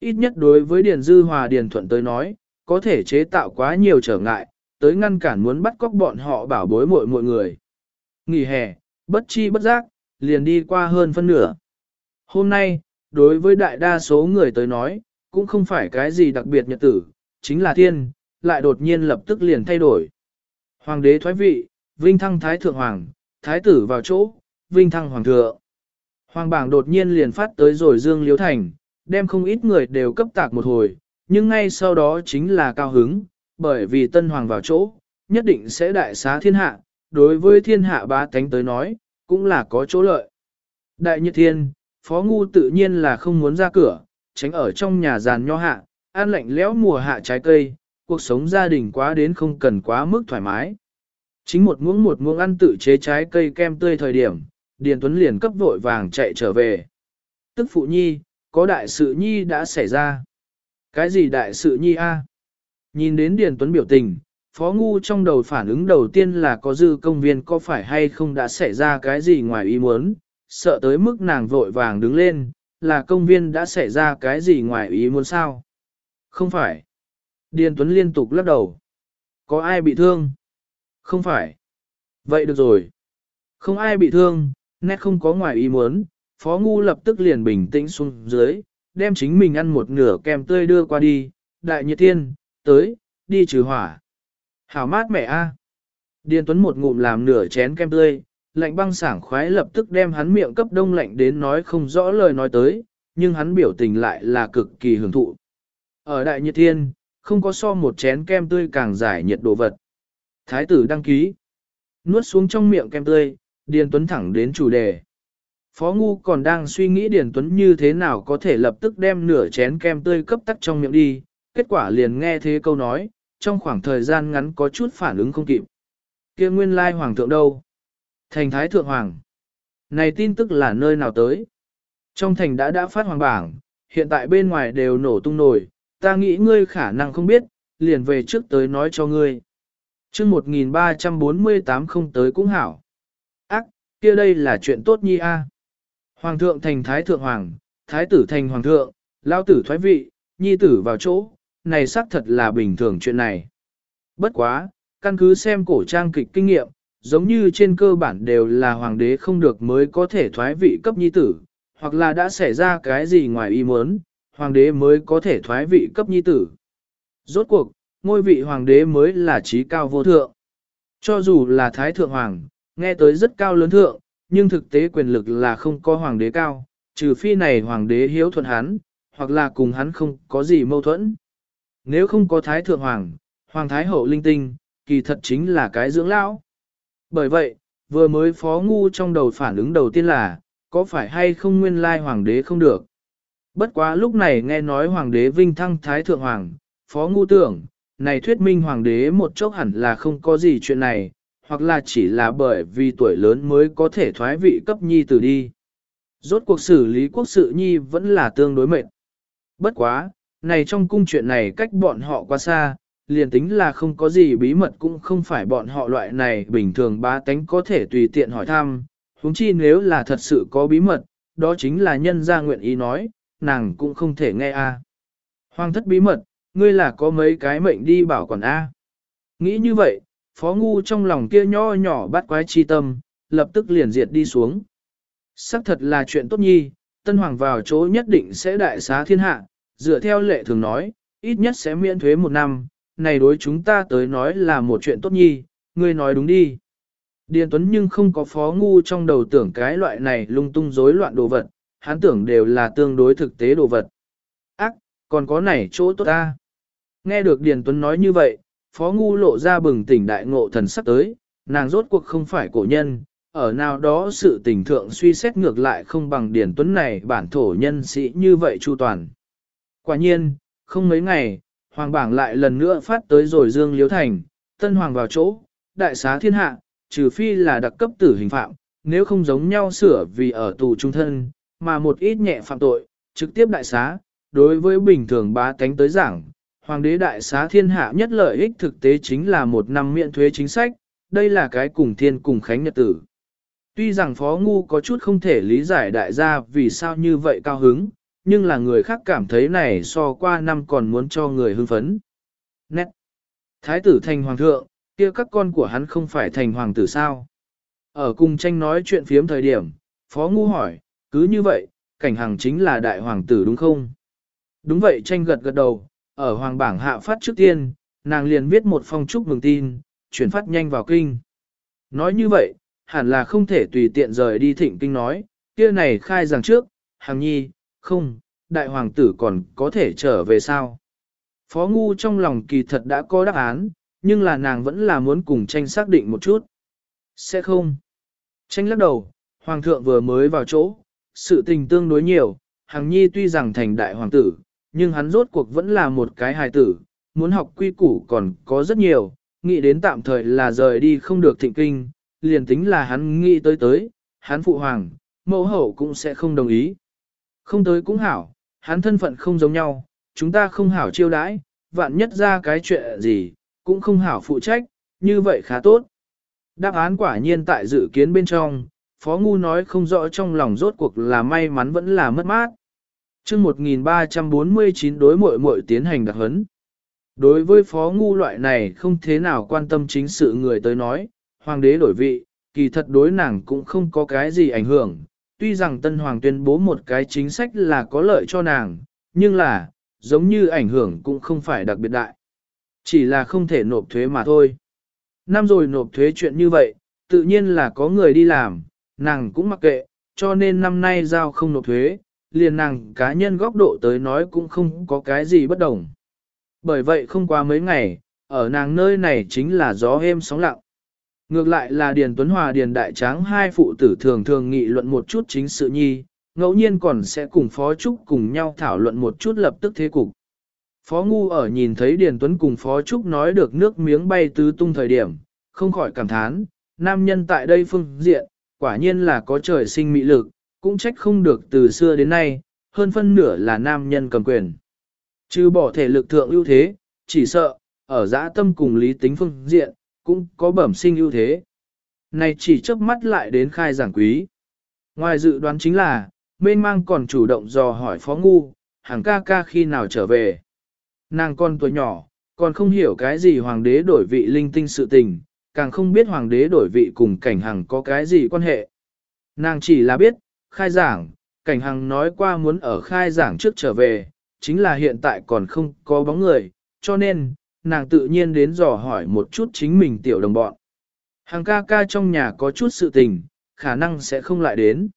Ít nhất đối với Điền Dư Hòa Điền Thuận tới nói, có thể chế tạo quá nhiều trở ngại, tới ngăn cản muốn bắt cóc bọn họ bảo bối mọi mọi người. Nghỉ hè, bất chi bất giác, liền đi qua hơn phân nửa. Hôm nay, đối với đại đa số người tới nói, cũng không phải cái gì đặc biệt nhật tử, chính là thiên, lại đột nhiên lập tức liền thay đổi. Hoàng đế thoái vị, vinh thăng thái thượng hoàng, thái tử vào chỗ, vinh thăng hoàng thượng. Hoàng bảng đột nhiên liền phát tới rồi Dương Liếu Thành, đem không ít người đều cấp tạc một hồi, nhưng ngay sau đó chính là cao hứng, bởi vì tân hoàng vào chỗ, nhất định sẽ đại xá thiên hạ, đối với thiên hạ bá tánh tới nói, cũng là có chỗ lợi. Đại nhiệt thiên, phó ngu tự nhiên là không muốn ra cửa, tránh ở trong nhà giàn nho hạ, an lạnh lẽo mùa hạ trái cây, cuộc sống gia đình quá đến không cần quá mức thoải mái. Chính một muỗng một muỗng ăn tự chế trái cây kem tươi thời điểm, Điền Tuấn liền cấp vội vàng chạy trở về. Tức phụ nhi, có đại sự nhi đã xảy ra. Cái gì đại sự nhi a? Nhìn đến Điền Tuấn biểu tình, Phó Ngu trong đầu phản ứng đầu tiên là có dư công viên có phải hay không đã xảy ra cái gì ngoài ý muốn, sợ tới mức nàng vội vàng đứng lên, là công viên đã xảy ra cái gì ngoài ý muốn sao? Không phải. Điền Tuấn liên tục lắc đầu. Có ai bị thương? Không phải. Vậy được rồi. Không ai bị thương, nét không có ngoài ý muốn, Phó Ngu lập tức liền bình tĩnh xuống dưới, đem chính mình ăn một nửa kem tươi đưa qua đi, đại nhiệt thiên, tới, đi trừ hỏa. Hảo mát mẹ a. Điền Tuấn một ngụm làm nửa chén kem tươi, lạnh băng sảng khoái lập tức đem hắn miệng cấp đông lạnh đến nói không rõ lời nói tới, nhưng hắn biểu tình lại là cực kỳ hưởng thụ. Ở Đại Nhiệt Thiên, không có so một chén kem tươi càng giải nhiệt đồ vật. Thái tử đăng ký. Nuốt xuống trong miệng kem tươi, Điền Tuấn thẳng đến chủ đề. Phó Ngu còn đang suy nghĩ Điền Tuấn như thế nào có thể lập tức đem nửa chén kem tươi cấp tắc trong miệng đi, kết quả liền nghe thế câu nói, trong khoảng thời gian ngắn có chút phản ứng không kịp. kia nguyên lai hoàng thượng đâu? Thành thái thượng hoàng. Này tin tức là nơi nào tới? Trong thành đã đã phát hoàng bảng, hiện tại bên ngoài đều nổ tung nổi, ta nghĩ ngươi khả năng không biết, liền về trước tới nói cho ngươi. chương 1348 không tới cũng hảo. Ác, kia đây là chuyện tốt nhi a. Hoàng thượng thành thái thượng hoàng, thái tử thành hoàng thượng, lao tử thoái vị, nhi tử vào chỗ, này xác thật là bình thường chuyện này. Bất quá, căn cứ xem cổ trang kịch kinh nghiệm, giống như trên cơ bản đều là hoàng đế không được mới có thể thoái vị cấp nhi tử, hoặc là đã xảy ra cái gì ngoài ý muốn, hoàng đế mới có thể thoái vị cấp nhi tử. Rốt cuộc, ngôi vị hoàng đế mới là trí cao vô thượng. Cho dù là thái thượng hoàng, nghe tới rất cao lớn thượng, nhưng thực tế quyền lực là không có hoàng đế cao, trừ phi này hoàng đế hiếu thuận hắn, hoặc là cùng hắn không có gì mâu thuẫn. Nếu không có thái thượng hoàng, hoàng thái hậu linh tinh, kỳ thật chính là cái dưỡng lão. Bởi vậy, vừa mới phó ngu trong đầu phản ứng đầu tiên là, có phải hay không nguyên lai hoàng đế không được. Bất quá lúc này nghe nói hoàng đế vinh thăng thái thượng hoàng, phó ngu tưởng, này thuyết minh hoàng đế một chốc hẳn là không có gì chuyện này, hoặc là chỉ là bởi vì tuổi lớn mới có thể thoái vị cấp nhi từ đi. Rốt cuộc xử lý quốc sự nhi vẫn là tương đối mệt. Bất quá, này trong cung chuyện này cách bọn họ quá xa, liền tính là không có gì bí mật cũng không phải bọn họ loại này bình thường bá tánh có thể tùy tiện hỏi thăm, huống chi nếu là thật sự có bí mật, đó chính là nhân gia nguyện ý nói, nàng cũng không thể nghe a. Hoàng thất bí mật, ngươi là có mấy cái mệnh đi bảo quản a. Nghĩ như vậy, phó ngu trong lòng kia nho nhỏ bắt quái chi tâm, lập tức liền diệt đi xuống. Sắc thật là chuyện tốt nhi, tân hoàng vào chỗ nhất định sẽ đại xá thiên hạ, dựa theo lệ thường nói, ít nhất sẽ miễn thuế một năm, này đối chúng ta tới nói là một chuyện tốt nhi, ngươi nói đúng đi. Điền Tuấn nhưng không có phó ngu trong đầu tưởng cái loại này lung tung rối loạn đồ vật, hắn tưởng đều là tương đối thực tế đồ vật. Ác, còn có này chỗ tốt ta. Nghe được Điền Tuấn nói như vậy, phó ngu lộ ra bừng tỉnh đại ngộ thần sắp tới, nàng rốt cuộc không phải cổ nhân, ở nào đó sự tình thượng suy xét ngược lại không bằng Điền Tuấn này bản thổ nhân sĩ như vậy chu toàn. Quả nhiên, không mấy ngày, Hoàng bảng lại lần nữa phát tới rồi Dương Liếu Thành, Tân Hoàng vào chỗ, đại xá thiên hạ, trừ phi là đặc cấp tử hình phạm, nếu không giống nhau sửa vì ở tù trung thân, mà một ít nhẹ phạm tội, trực tiếp đại xá, đối với bình thường bá tánh tới giảng, Hoàng đế đại xá thiên hạ nhất lợi ích thực tế chính là một năm miễn thuế chính sách, đây là cái cùng thiên cùng khánh nhật tử. Tuy rằng Phó Ngu có chút không thể lý giải đại gia vì sao như vậy cao hứng, nhưng là người khác cảm thấy này so qua năm còn muốn cho người hưng phấn. Nét. Thái tử thành hoàng thượng, kia các con của hắn không phải thành hoàng tử sao? Ở cùng tranh nói chuyện phiếm thời điểm, Phó Ngu hỏi, cứ như vậy, cảnh hàng chính là đại hoàng tử đúng không? Đúng vậy tranh gật gật đầu, ở hoàng bảng hạ phát trước tiên, nàng liền viết một phong chúc mừng tin, chuyển phát nhanh vào kinh. Nói như vậy, hẳn là không thể tùy tiện rời đi thịnh kinh nói, kia này khai rằng trước, hàng nhi, không, đại hoàng tử còn có thể trở về sao? Phó Ngu trong lòng kỳ thật đã có đáp án, nhưng là nàng vẫn là muốn cùng tranh xác định một chút. Sẽ không. Tranh lắc đầu, hoàng thượng vừa mới vào chỗ, sự tình tương đối nhiều, hàng nhi tuy rằng thành đại hoàng tử, nhưng hắn rốt cuộc vẫn là một cái hài tử, muốn học quy củ còn có rất nhiều, nghĩ đến tạm thời là rời đi không được thịnh kinh, liền tính là hắn nghĩ tới tới, hắn phụ hoàng, mẫu hậu cũng sẽ không đồng ý. Không tới cũng hảo, hắn thân phận không giống nhau, chúng ta không hảo chiêu đãi, vạn nhất ra cái chuyện gì, cũng không hảo phụ trách, như vậy khá tốt. Đáp án quả nhiên tại dự kiến bên trong, Phó Ngu nói không rõ trong lòng rốt cuộc là may mắn vẫn là mất mát. chương 1349 đối mội mội tiến hành đặc hấn. Đối với Phó Ngu loại này không thế nào quan tâm chính sự người tới nói, Hoàng đế đổi vị, kỳ thật đối nàng cũng không có cái gì ảnh hưởng, tuy rằng Tân Hoàng tuyên bố một cái chính sách là có lợi cho nàng, nhưng là, giống như ảnh hưởng cũng không phải đặc biệt đại. Chỉ là không thể nộp thuế mà thôi. Năm rồi nộp thuế chuyện như vậy, tự nhiên là có người đi làm, nàng cũng mặc kệ, cho nên năm nay giao không nộp thuế, liền nàng cá nhân góc độ tới nói cũng không có cái gì bất đồng. Bởi vậy không qua mấy ngày, ở nàng nơi này chính là gió êm sóng lặng. Ngược lại là Điền Tuấn Hòa Điền Đại Tráng hai phụ tử thường thường nghị luận một chút chính sự nhi, ngẫu nhiên còn sẽ cùng Phó Trúc cùng nhau thảo luận một chút lập tức thế cục. Phó Ngu ở nhìn thấy Điền Tuấn cùng Phó Trúc nói được nước miếng bay tứ tung thời điểm, không khỏi cảm thán, nam nhân tại đây phương diện, quả nhiên là có trời sinh mị lực, cũng trách không được từ xưa đến nay, hơn phân nửa là nam nhân cầm quyền. Trừ bỏ thể lực thượng ưu thế, chỉ sợ, ở dã tâm cùng lý tính phương diện, cũng có bẩm sinh ưu thế. Này chỉ chớp mắt lại đến khai giảng quý. Ngoài dự đoán chính là, mênh mang còn chủ động dò hỏi phó ngu, hàng ca ca khi nào trở về. Nàng con tuổi nhỏ, còn không hiểu cái gì hoàng đế đổi vị linh tinh sự tình, càng không biết hoàng đế đổi vị cùng cảnh hằng có cái gì quan hệ. Nàng chỉ là biết, khai giảng, cảnh hằng nói qua muốn ở khai giảng trước trở về, chính là hiện tại còn không có bóng người, cho nên, nàng tự nhiên đến dò hỏi một chút chính mình tiểu đồng bọn. Hàng ca ca trong nhà có chút sự tình, khả năng sẽ không lại đến.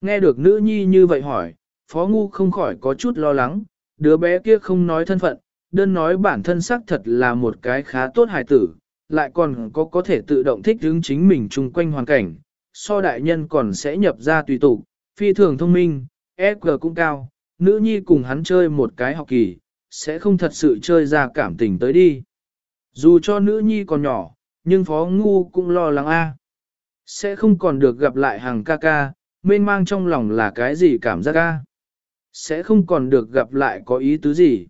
Nghe được nữ nhi như vậy hỏi, phó ngu không khỏi có chút lo lắng, đứa bé kia không nói thân phận, đơn nói bản thân xác thật là một cái khá tốt hài tử, lại còn có có thể tự động thích hướng chính mình chung quanh hoàn cảnh, so đại nhân còn sẽ nhập ra tùy tục, phi thường thông minh, EQ cũng cao, nữ nhi cùng hắn chơi một cái học kỳ, sẽ không thật sự chơi ra cảm tình tới đi. Dù cho nữ nhi còn nhỏ, nhưng phó ngu cũng lo lắng a Sẽ không còn được gặp lại hàng ca ca, mênh mang trong lòng là cái gì cảm giác ca. Sẽ không còn được gặp lại có ý tứ gì.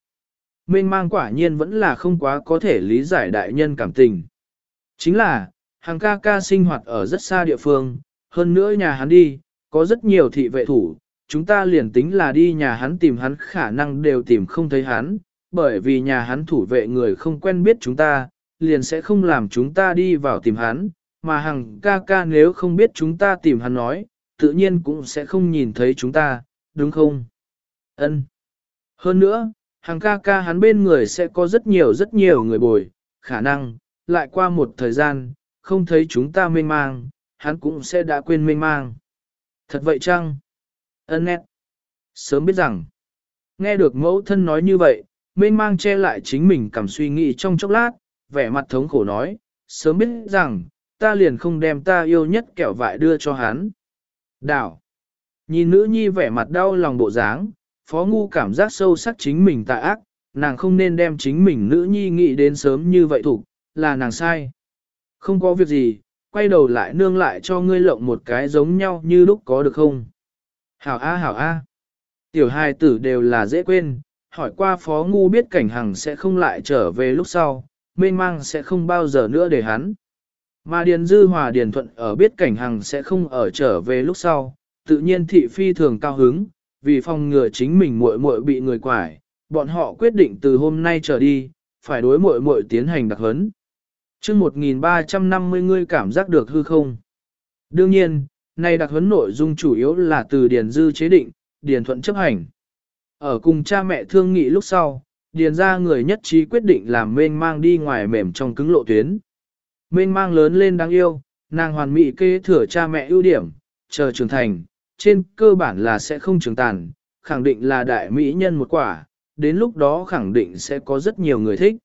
Mênh mang quả nhiên vẫn là không quá có thể lý giải đại nhân cảm tình. Chính là, hàng ca ca sinh hoạt ở rất xa địa phương, hơn nữa nhà hắn đi, có rất nhiều thị vệ thủ, chúng ta liền tính là đi nhà hắn tìm hắn khả năng đều tìm không thấy hắn, bởi vì nhà hắn thủ vệ người không quen biết chúng ta, liền sẽ không làm chúng ta đi vào tìm hắn, mà hằng ca ca nếu không biết chúng ta tìm hắn nói, tự nhiên cũng sẽ không nhìn thấy chúng ta, đúng không? Ân. Hơn nữa, hằng ca ca hắn bên người sẽ có rất nhiều rất nhiều người bồi, khả năng, lại qua một thời gian, không thấy chúng ta mênh mang, hắn cũng sẽ đã quên mênh mang. Thật vậy chăng? Ân nét. Sớm biết rằng, nghe được mẫu thân nói như vậy, mênh mang che lại chính mình cảm suy nghĩ trong chốc lát, vẻ mặt thống khổ nói, sớm biết rằng, ta liền không đem ta yêu nhất kẹo vải đưa cho hắn. Đảo. Nhìn nữ nhi vẻ mặt đau lòng bộ dáng, phó ngu cảm giác sâu sắc chính mình tại ác, nàng không nên đem chính mình nữ nhi nghĩ đến sớm như vậy thủ, là nàng sai. Không có việc gì, quay đầu lại nương lại cho ngươi lộng một cái giống nhau như lúc có được không? Hảo A hảo A. Tiểu hai tử đều là dễ quên, hỏi qua phó ngu biết cảnh hằng sẽ không lại trở về lúc sau, mênh mang sẽ không bao giờ nữa để hắn. Mà Điền Dư Hòa Điền Thuận ở biết cảnh hằng sẽ không ở trở về lúc sau, tự nhiên thị phi thường cao hứng, vì phòng ngừa chính mình muội muội bị người quải, bọn họ quyết định từ hôm nay trở đi, phải đối muội muội tiến hành đặc huấn. Chương 1350 ngươi cảm giác được hư không? Đương nhiên, này đặc huấn nội dung chủ yếu là từ Điền Dư chế định, Điền Thuận chấp hành. Ở cùng cha mẹ thương nghị lúc sau, Điền ra người nhất trí quyết định làm mênh mang đi ngoài mềm trong cứng lộ tuyến. Mênh mang lớn lên đáng yêu, nàng hoàn mỹ kế thừa cha mẹ ưu điểm, chờ trưởng thành, trên cơ bản là sẽ không trưởng tàn, khẳng định là đại mỹ nhân một quả, đến lúc đó khẳng định sẽ có rất nhiều người thích.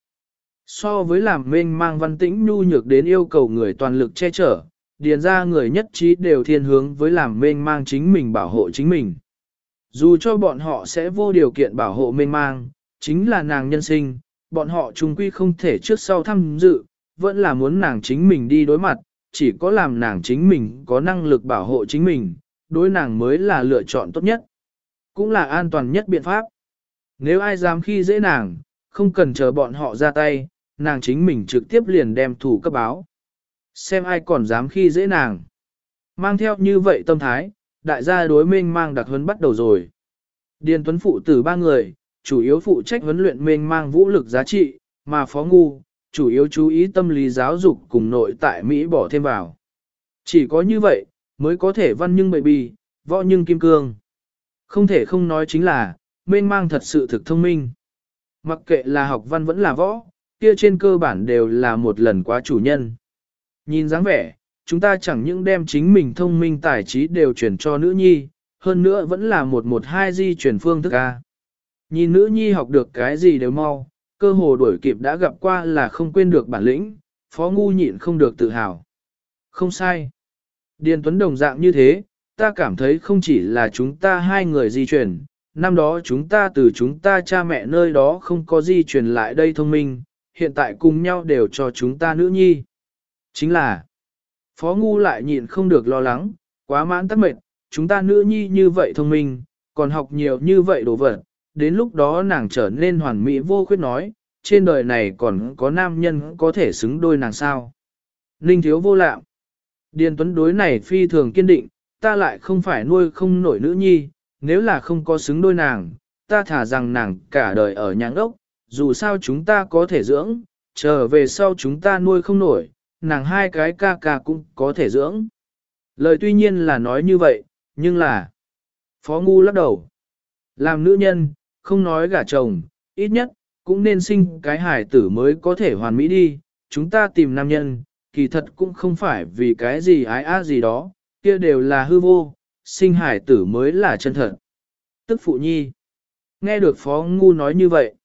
So với làm mênh mang văn tĩnh nhu nhược đến yêu cầu người toàn lực che chở, điền ra người nhất trí đều thiên hướng với làm mênh mang chính mình bảo hộ chính mình. Dù cho bọn họ sẽ vô điều kiện bảo hộ mênh mang, chính là nàng nhân sinh, bọn họ chung quy không thể trước sau tham dự, vẫn là muốn nàng chính mình đi đối mặt, chỉ có làm nàng chính mình có năng lực bảo hộ chính mình, đối nàng mới là lựa chọn tốt nhất, cũng là an toàn nhất biện pháp. Nếu ai dám khi dễ nàng, không cần chờ bọn họ ra tay, nàng chính mình trực tiếp liền đem thủ cấp báo. Xem ai còn dám khi dễ nàng. Mang theo như vậy tâm thái, đại gia đối minh mang đặc huấn bắt đầu rồi. Điền tuấn phụ tử ba người, chủ yếu phụ trách huấn luyện minh mang vũ lực giá trị, mà phó ngu, chủ yếu chú ý tâm lý giáo dục cùng nội tại Mỹ bỏ thêm vào. Chỉ có như vậy, mới có thể văn nhưng bậy bì, võ nhưng kim cương. Không thể không nói chính là, mênh mang thật sự thực thông minh. Mặc kệ là học văn vẫn là võ, kia trên cơ bản đều là một lần quá chủ nhân. Nhìn dáng vẻ, chúng ta chẳng những đem chính mình thông minh tài trí đều chuyển cho nữ nhi, hơn nữa vẫn là một một hai di chuyển phương thức A. Nhìn nữ nhi học được cái gì đều mau, cơ hồ đuổi kịp đã gặp qua là không quên được bản lĩnh, phó ngu nhịn không được tự hào. Không sai. Điền Tuấn đồng dạng như thế, ta cảm thấy không chỉ là chúng ta hai người di chuyển, năm đó chúng ta từ chúng ta cha mẹ nơi đó không có di chuyển lại đây thông minh, hiện tại cùng nhau đều cho chúng ta nữ nhi. Chính là, Phó Ngu lại nhịn không được lo lắng, quá mãn tắc mệt, chúng ta nữ nhi như vậy thông minh, còn học nhiều như vậy đồ vật, đến lúc đó nàng trở nên hoàn mỹ vô khuyết nói, trên đời này còn có nam nhân có thể xứng đôi nàng sao. Ninh thiếu vô lạm. Điền Tuấn đối này phi thường kiên định, ta lại không phải nuôi không nổi nữ nhi, nếu là không có xứng đôi nàng, ta thả rằng nàng cả đời ở nhãn ốc, dù sao chúng ta có thể dưỡng, trở về sau chúng ta nuôi không nổi, nàng hai cái ca ca cũng có thể dưỡng. Lời tuy nhiên là nói như vậy, nhưng là... Phó Ngu lắc đầu. Làm nữ nhân, không nói gả chồng, ít nhất, cũng nên sinh cái hài tử mới có thể hoàn mỹ đi. Chúng ta tìm nam nhân, kỳ thật cũng không phải vì cái gì ái á gì đó, kia đều là hư vô, sinh hải tử mới là chân thật. Tức phụ nhi. Nghe được Phó Ngu nói như vậy.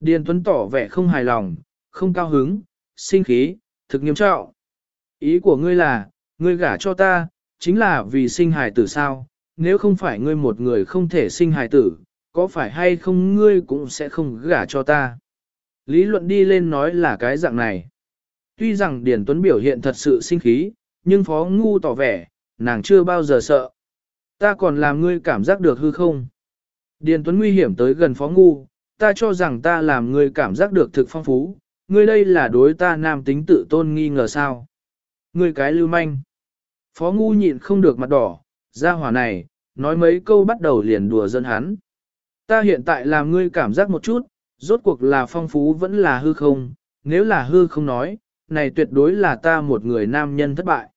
Điền Tuấn tỏ vẻ không hài lòng, không cao hứng, sinh khí, thực nghiêm trọng. Ý của ngươi là, ngươi gả cho ta, chính là vì sinh hài tử sao, nếu không phải ngươi một người không thể sinh hài tử, có phải hay không ngươi cũng sẽ không gả cho ta. Lý luận đi lên nói là cái dạng này. Tuy rằng Điền Tuấn biểu hiện thật sự sinh khí, nhưng Phó Ngu tỏ vẻ, nàng chưa bao giờ sợ. Ta còn làm ngươi cảm giác được hư không? Điền Tuấn nguy hiểm tới gần Phó Ngu, ta cho rằng ta làm ngươi cảm giác được thực phong phú, ngươi đây là đối ta nam tính tự tôn nghi ngờ sao? Ngươi cái lưu manh. Phó Ngu nhịn không được mặt đỏ, ra hỏa này, nói mấy câu bắt đầu liền đùa dân hắn. Ta hiện tại làm ngươi cảm giác một chút, rốt cuộc là phong phú vẫn là hư không, nếu là hư không nói, này tuyệt đối là ta một người nam nhân thất bại.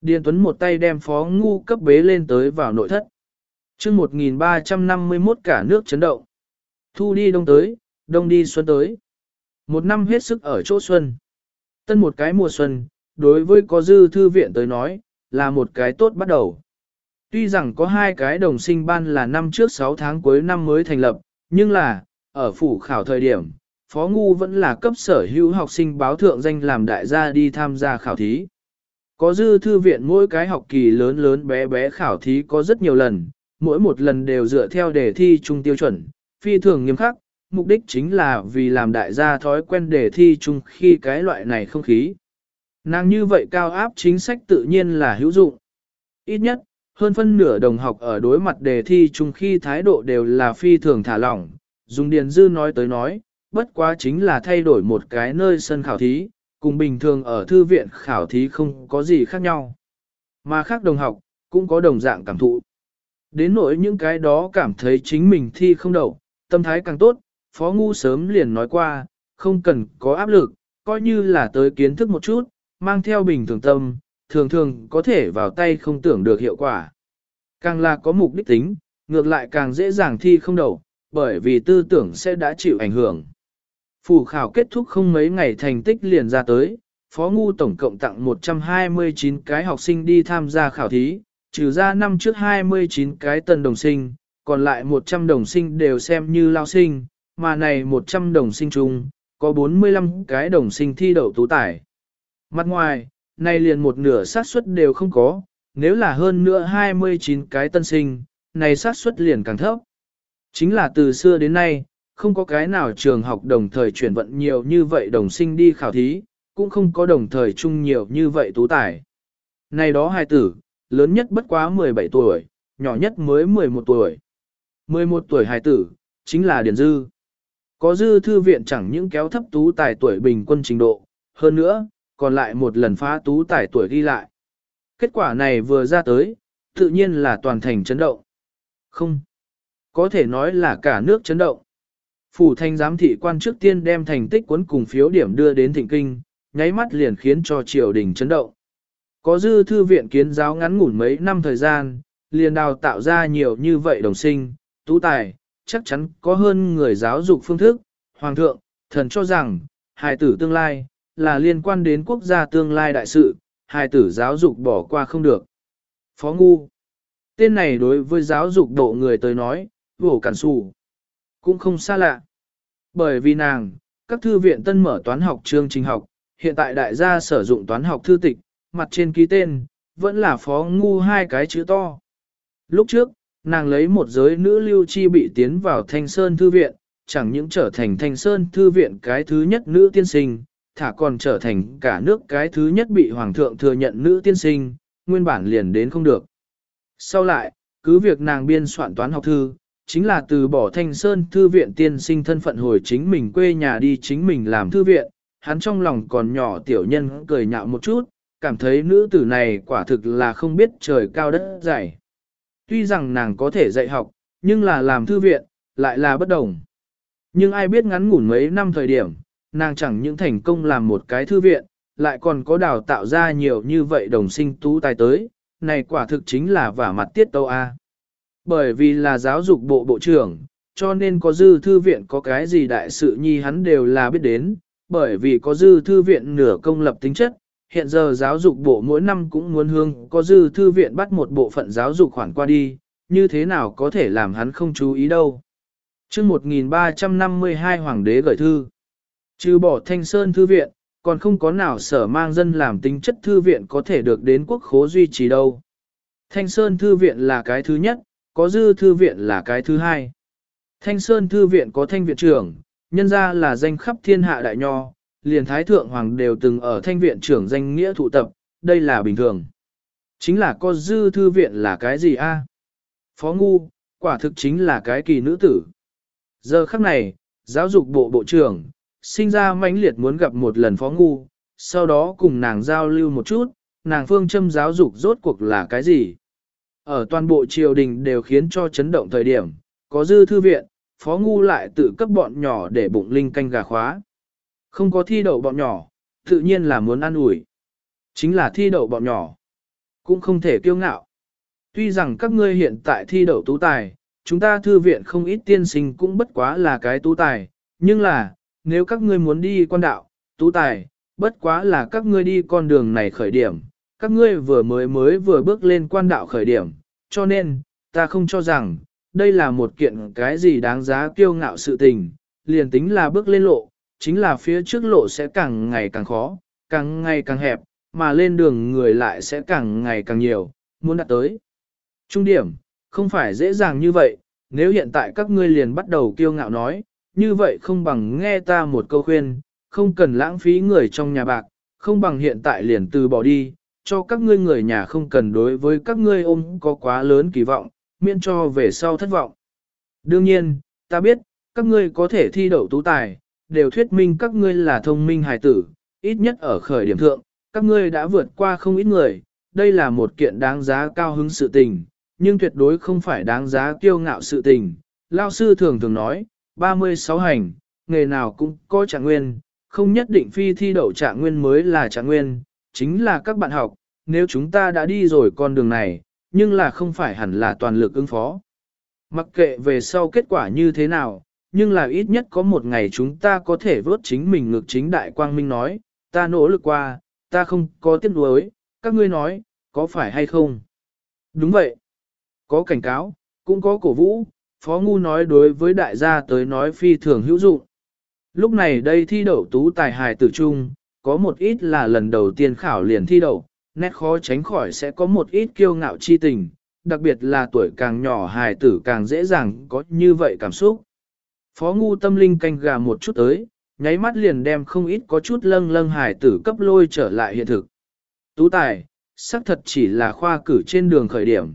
Điền Tuấn một tay đem phó ngu cấp bế lên tới vào nội thất. chương 1351 cả nước chấn động. Thu đi đông tới, đông đi xuân tới. Một năm hết sức ở chỗ xuân. Tân một cái mùa xuân, đối với có dư thư viện tới nói, là một cái tốt bắt đầu. Tuy rằng có hai cái đồng sinh ban là năm trước 6 tháng cuối năm mới thành lập, nhưng là, ở phủ khảo thời điểm, Phó Ngu vẫn là cấp sở hữu học sinh báo thượng danh làm đại gia đi tham gia khảo thí. Có dư thư viện mỗi cái học kỳ lớn lớn bé bé khảo thí có rất nhiều lần, mỗi một lần đều dựa theo đề thi chung tiêu chuẩn, phi thường nghiêm khắc, mục đích chính là vì làm đại gia thói quen đề thi chung khi cái loại này không khí. Nàng như vậy cao áp chính sách tự nhiên là hữu dụng. Ít nhất, hơn phân nửa đồng học ở đối mặt đề thi chung khi thái độ đều là phi thường thả lỏng, dùng điền dư nói tới nói, bất quá chính là thay đổi một cái nơi sân khảo thí, cùng bình thường ở thư viện khảo thí không có gì khác nhau. Mà khác đồng học, cũng có đồng dạng cảm thụ. Đến nỗi những cái đó cảm thấy chính mình thi không đậu, tâm thái càng tốt, Phó Ngu sớm liền nói qua, không cần có áp lực, coi như là tới kiến thức một chút, mang theo bình thường tâm, thường thường có thể vào tay không tưởng được hiệu quả. Càng là có mục đích tính, ngược lại càng dễ dàng thi không đầu, bởi vì tư tưởng sẽ đã chịu ảnh hưởng. Phủ khảo kết thúc không mấy ngày thành tích liền ra tới, Phó Ngu tổng cộng tặng 129 cái học sinh đi tham gia khảo thí, trừ ra năm trước 29 cái tân đồng sinh, còn lại 100 đồng sinh đều xem như lao sinh, mà này 100 đồng sinh chung, có 45 cái đồng sinh thi đậu tú tài. Mặt ngoài, này liền một nửa xác suất đều không có, nếu là hơn nữa 29 cái tân sinh, này xác suất liền càng thấp. Chính là từ xưa đến nay, không có cái nào trường học đồng thời chuyển vận nhiều như vậy đồng sinh đi khảo thí, cũng không có đồng thời chung nhiều như vậy tú tài. Này đó hai tử, lớn nhất bất quá 17 tuổi, nhỏ nhất mới 11 tuổi. 11 tuổi hài tử, chính là Điền Dư. Có Dư thư viện chẳng những kéo thấp tú tài tuổi bình quân trình độ, hơn nữa, còn lại một lần phá tú tài tuổi ghi lại. Kết quả này vừa ra tới, tự nhiên là toàn thành chấn động. Không, có thể nói là cả nước chấn động. Phủ thanh giám thị quan trước tiên đem thành tích cuốn cùng phiếu điểm đưa đến thịnh kinh, nháy mắt liền khiến cho triều đình chấn động. Có dư thư viện kiến giáo ngắn ngủn mấy năm thời gian, liền đào tạo ra nhiều như vậy đồng sinh, tú tài, chắc chắn có hơn người giáo dục phương thức. Hoàng thượng, thần cho rằng, hài tử tương lai, là liên quan đến quốc gia tương lai đại sự, hài tử giáo dục bỏ qua không được. Phó Ngu Tên này đối với giáo dục độ người tới nói, vổ cản xù, Cũng không xa lạ. Bởi vì nàng, các thư viện tân mở toán học chương trình học, hiện tại đại gia sử dụng toán học thư tịch, mặt trên ký tên, vẫn là phó ngu hai cái chữ to. Lúc trước, nàng lấy một giới nữ lưu chi bị tiến vào thanh sơn thư viện, chẳng những trở thành thanh sơn thư viện cái thứ nhất nữ tiên sinh, thả còn trở thành cả nước cái thứ nhất bị hoàng thượng thừa nhận nữ tiên sinh, nguyên bản liền đến không được. Sau lại, cứ việc nàng biên soạn toán học thư, chính là từ bỏ thanh sơn thư viện tiên sinh thân phận hồi chính mình quê nhà đi chính mình làm thư viện, hắn trong lòng còn nhỏ tiểu nhân cười nhạo một chút, cảm thấy nữ tử này quả thực là không biết trời cao đất dày. Tuy rằng nàng có thể dạy học, nhưng là làm thư viện, lại là bất đồng. Nhưng ai biết ngắn ngủn mấy năm thời điểm, nàng chẳng những thành công làm một cái thư viện, lại còn có đào tạo ra nhiều như vậy đồng sinh tú tài tới, này quả thực chính là vả mặt tiết tâu A. Bởi vì là giáo dục bộ bộ trưởng, cho nên có dư thư viện có cái gì đại sự nhi hắn đều là biết đến, bởi vì có dư thư viện nửa công lập tính chất, hiện giờ giáo dục bộ mỗi năm cũng muốn hương có dư thư viện bắt một bộ phận giáo dục khoản qua đi, như thế nào có thể làm hắn không chú ý đâu. chương 1352 Hoàng đế gửi thư, trừ bỏ thanh sơn thư viện, còn không có nào sở mang dân làm tính chất thư viện có thể được đến quốc khố duy trì đâu. Thanh Sơn Thư Viện là cái thứ nhất, có dư thư viện là cái thứ hai. Thanh Sơn Thư Viện có thanh viện trưởng, nhân ra là danh khắp thiên hạ đại nho, liền Thái Thượng Hoàng đều từng ở thanh viện trưởng danh nghĩa thụ tập, đây là bình thường. Chính là có dư thư viện là cái gì a? Phó Ngu, quả thực chính là cái kỳ nữ tử. Giờ khắc này, giáo dục bộ bộ trưởng, sinh ra mãnh liệt muốn gặp một lần Phó Ngu, sau đó cùng nàng giao lưu một chút, nàng phương châm giáo dục rốt cuộc là cái gì. Ở toàn bộ triều đình đều khiến cho chấn động thời điểm, có dư thư viện, Phó Ngu lại tự cấp bọn nhỏ để bụng linh canh gà khóa. Không có thi đậu bọn nhỏ, tự nhiên là muốn ăn ủi. Chính là thi đậu bọn nhỏ. Cũng không thể kiêu ngạo. Tuy rằng các ngươi hiện tại thi đậu tú tài, chúng ta thư viện không ít tiên sinh cũng bất quá là cái tú tài, nhưng là, nếu các ngươi muốn đi con đạo, tú tài, bất quá là các ngươi đi con đường này khởi điểm, các ngươi vừa mới mới vừa bước lên quan đạo khởi điểm, cho nên, ta không cho rằng, đây là một kiện cái gì đáng giá kiêu ngạo sự tình, liền tính là bước lên lộ, chính là phía trước lộ sẽ càng ngày càng khó, càng ngày càng hẹp, mà lên đường người lại sẽ càng ngày càng nhiều, muốn đạt tới. Trung điểm, không phải dễ dàng như vậy, nếu hiện tại các ngươi liền bắt đầu kiêu ngạo nói, như vậy không bằng nghe ta một câu khuyên, không cần lãng phí người trong nhà bạc, không bằng hiện tại liền từ bỏ đi, cho các ngươi người nhà không cần đối với các ngươi ôm có quá lớn kỳ vọng, miễn cho về sau thất vọng. Đương nhiên, ta biết, các ngươi có thể thi đậu tú tài, đều thuyết minh các ngươi là thông minh hài tử, ít nhất ở khởi điểm thượng, các ngươi đã vượt qua không ít người, đây là một kiện đáng giá cao hứng sự tình, nhưng tuyệt đối không phải đáng giá kiêu ngạo sự tình. Lao sư thường thường nói, 36 hành, nghề nào cũng có trạng nguyên, không nhất định phi thi đậu trạng nguyên mới là trạng nguyên, chính là các bạn học, nếu chúng ta đã đi rồi con đường này, nhưng là không phải hẳn là toàn lực ứng phó. Mặc kệ về sau kết quả như thế nào, nhưng là ít nhất có một ngày chúng ta có thể vớt chính mình ngược chính đại quang minh nói, ta nỗ lực qua, ta không có tiếc nuối, các ngươi nói, có phải hay không? Đúng vậy. Có cảnh cáo, cũng có cổ vũ, Phó Ngu nói đối với đại gia tới nói phi thường hữu dụng. Lúc này đây thi đậu tú tài hài tử trung, có một ít là lần đầu tiên khảo liền thi đậu, nét khó tránh khỏi sẽ có một ít kiêu ngạo chi tình, đặc biệt là tuổi càng nhỏ hài tử càng dễ dàng có như vậy cảm xúc. Phó ngu tâm linh canh gà một chút tới, nháy mắt liền đem không ít có chút lâng lâng hài tử cấp lôi trở lại hiện thực. Tú tài, xác thật chỉ là khoa cử trên đường khởi điểm.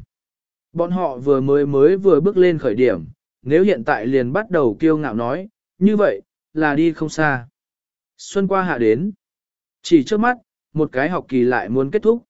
Bọn họ vừa mới mới vừa bước lên khởi điểm, nếu hiện tại liền bắt đầu kiêu ngạo nói, như vậy, là đi không xa. Xuân qua hạ đến. Chỉ trước mắt, một cái học kỳ lại muốn kết thúc.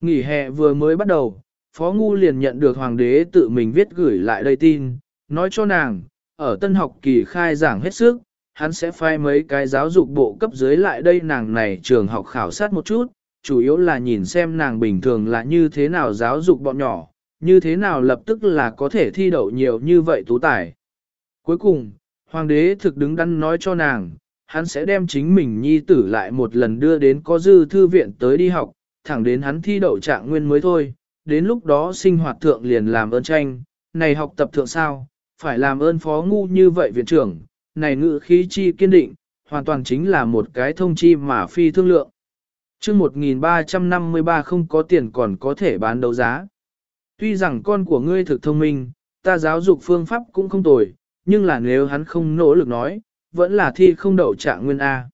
Nghỉ hè vừa mới bắt đầu, Phó Ngu liền nhận được Hoàng đế tự mình viết gửi lại đây tin, nói cho nàng, ở tân học kỳ khai giảng hết sức, hắn sẽ phai mấy cái giáo dục bộ cấp dưới lại đây nàng này trường học khảo sát một chút, chủ yếu là nhìn xem nàng bình thường là như thế nào giáo dục bọn nhỏ, như thế nào lập tức là có thể thi đậu nhiều như vậy tú tài. Cuối cùng, Hoàng đế thực đứng đắn nói cho nàng, hắn sẽ đem chính mình nhi tử lại một lần đưa đến có dư thư viện tới đi học, thẳng đến hắn thi đậu trạng nguyên mới thôi, đến lúc đó sinh hoạt thượng liền làm ơn tranh, này học tập thượng sao, phải làm ơn phó ngu như vậy viện trưởng, này ngự khí chi kiên định, hoàn toàn chính là một cái thông chi mà phi thương lượng. chương 1353 không có tiền còn có thể bán đấu giá. Tuy rằng con của ngươi thực thông minh, ta giáo dục phương pháp cũng không tồi, nhưng là nếu hắn không nỗ lực nói, vẫn là thi không đậu trạng nguyên A.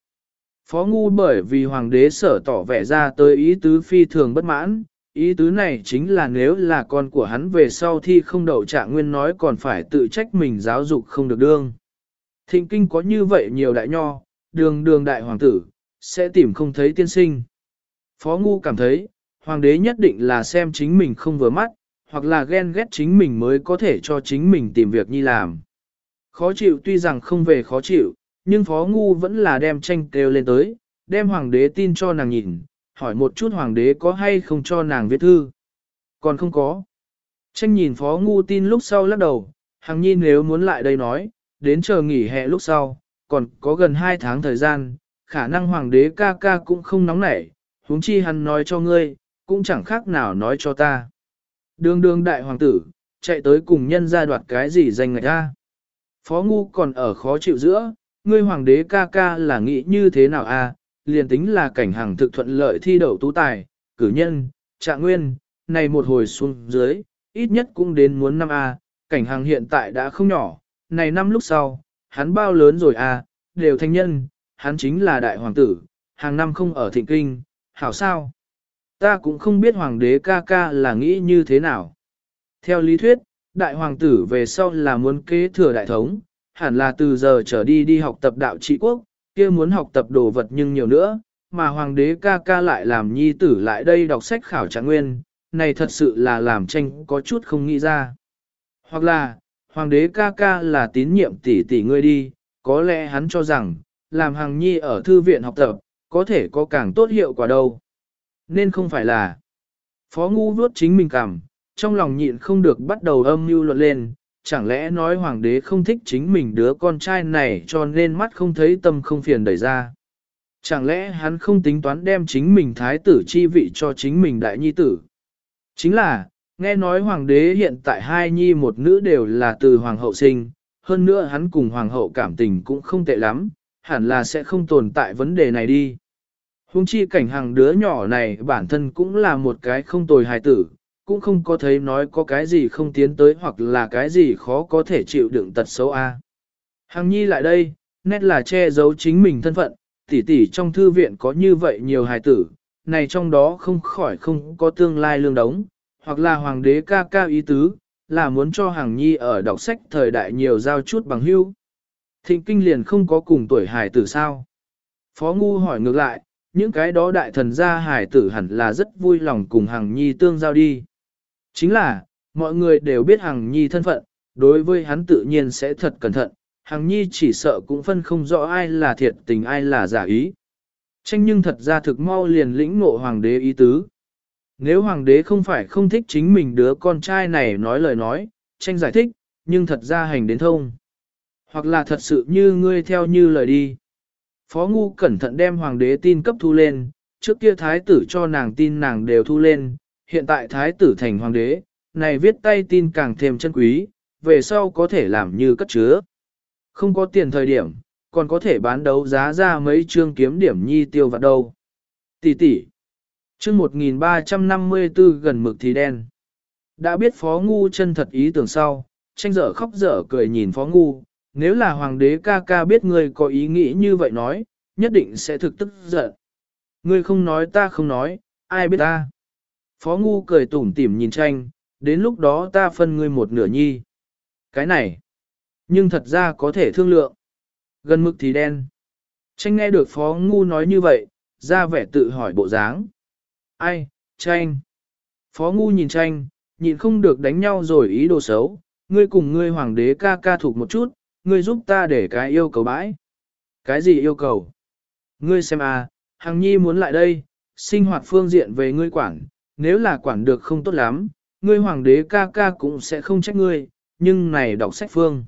Phó ngu bởi vì hoàng đế sở tỏ vẻ ra tới ý tứ phi thường bất mãn, ý tứ này chính là nếu là con của hắn về sau thi không đậu trạng nguyên nói còn phải tự trách mình giáo dục không được đương. Thịnh kinh có như vậy nhiều đại nho, đường đường đại hoàng tử, sẽ tìm không thấy tiên sinh. Phó Ngu cảm thấy, hoàng đế nhất định là xem chính mình không vừa mắt, hoặc là ghen ghét chính mình mới có thể cho chính mình tìm việc nhi làm. Khó chịu tuy rằng không về khó chịu, nhưng Phó Ngu vẫn là đem tranh kêu lên tới, đem hoàng đế tin cho nàng nhìn, hỏi một chút hoàng đế có hay không cho nàng viết thư. Còn không có. Tranh nhìn Phó Ngu tin lúc sau lắc đầu, hàng nhi nếu muốn lại đây nói, đến chờ nghỉ hè lúc sau, còn có gần 2 tháng thời gian, khả năng hoàng đế ca ca cũng không nóng nảy, huống chi hắn nói cho ngươi, cũng chẳng khác nào nói cho ta. Đường đường đại hoàng tử, chạy tới cùng nhân ra đoạt cái gì danh ngạch ta? Phó ngu còn ở khó chịu giữa, ngươi hoàng đế ca ca là nghĩ như thế nào a? À? Liền tính là cảnh hàng thực thuận lợi thi đậu tú tài, cử nhân, trạng nguyên, này một hồi xuống dưới, ít nhất cũng đến muốn năm A, cảnh hàng hiện tại đã không nhỏ, này năm lúc sau, hắn bao lớn rồi A, đều thanh nhân, hắn chính là đại hoàng tử, hàng năm không ở thịnh kinh, hảo sao? Ta cũng không biết hoàng đế ca ca là nghĩ như thế nào. Theo lý thuyết, đại hoàng tử về sau là muốn kế thừa đại thống, hẳn là từ giờ trở đi đi học tập đạo trị quốc, kia muốn học tập đồ vật nhưng nhiều nữa, mà hoàng đế ca ca lại làm nhi tử lại đây đọc sách khảo trạng nguyên, này thật sự là làm tranh có chút không nghĩ ra. Hoặc là, hoàng đế ca ca là tín nhiệm tỷ tỷ ngươi đi, có lẽ hắn cho rằng, làm hàng nhi ở thư viện học tập, có thể có càng tốt hiệu quả đâu. Nên không phải là. Phó ngu vuốt chính mình cảm, trong lòng nhịn không được bắt đầu âm mưu luận lên, chẳng lẽ nói hoàng đế không thích chính mình đứa con trai này cho nên mắt không thấy tâm không phiền đẩy ra. Chẳng lẽ hắn không tính toán đem chính mình thái tử chi vị cho chính mình đại nhi tử? Chính là, nghe nói hoàng đế hiện tại hai nhi một nữ đều là từ hoàng hậu sinh, hơn nữa hắn cùng hoàng hậu cảm tình cũng không tệ lắm, hẳn là sẽ không tồn tại vấn đề này đi. Hùng chi cảnh hàng đứa nhỏ này bản thân cũng là một cái không tồi hài tử, cũng không có thấy nói có cái gì không tiến tới hoặc là cái gì khó có thể chịu đựng tật xấu a. À. Hằng nhi lại đây, nét là che giấu chính mình thân phận, tỷ tỷ trong thư viện có như vậy nhiều hài tử, này trong đó không khỏi không có tương lai lương đống, hoặc là hoàng đế ca ca ý tứ, là muốn cho Hằng nhi ở đọc sách thời đại nhiều giao chút bằng hữu. Thịnh kinh liền không có cùng tuổi hài tử sao? Phó Ngu hỏi ngược lại, những cái đó đại thần gia hài tử hẳn là rất vui lòng cùng Hằng nhi tương giao đi. Chính là, mọi người đều biết Hằng Nhi thân phận, đối với hắn tự nhiên sẽ thật cẩn thận, Hằng Nhi chỉ sợ cũng phân không rõ ai là thiệt tình ai là giả ý. Tranh nhưng thật ra thực mau liền lĩnh ngộ hoàng đế ý tứ. Nếu hoàng đế không phải không thích chính mình đứa con trai này nói lời nói, tranh giải thích, nhưng thật ra hành đến thông. Hoặc là thật sự như ngươi theo như lời đi. Phó Ngu cẩn thận đem hoàng đế tin cấp thu lên, trước kia thái tử cho nàng tin nàng đều thu lên, hiện tại thái tử thành hoàng đế, này viết tay tin càng thêm chân quý, về sau có thể làm như cất chứa. Không có tiền thời điểm, còn có thể bán đấu giá ra mấy chương kiếm điểm nhi tiêu vặt đâu. Tỷ tỷ. Chương 1354 gần mực thì đen. Đã biết Phó Ngu chân thật ý tưởng sau, tranh dở khóc dở cười nhìn Phó Ngu, nếu là hoàng đế ca ca biết ngươi có ý nghĩ như vậy nói, nhất định sẽ thực tức giận. Ngươi không nói ta không nói, ai biết ta. Phó Ngu cười tủm tỉm nhìn tranh, đến lúc đó ta phân ngươi một nửa nhi. Cái này, nhưng thật ra có thể thương lượng. Gần mực thì đen. Tranh nghe được Phó Ngu nói như vậy, ra vẻ tự hỏi bộ dáng. Ai, tranh. Phó Ngu nhìn tranh, nhịn không được đánh nhau rồi ý đồ xấu. Ngươi cùng ngươi hoàng đế ca ca thuộc một chút, ngươi giúp ta để cái yêu cầu bãi. Cái gì yêu cầu? Ngươi xem à, Hằng Nhi muốn lại đây, sinh hoạt phương diện về ngươi quản, nếu là quản được không tốt lắm, ngươi hoàng đế ca ca cũng sẽ không trách ngươi, nhưng này đọc sách phương.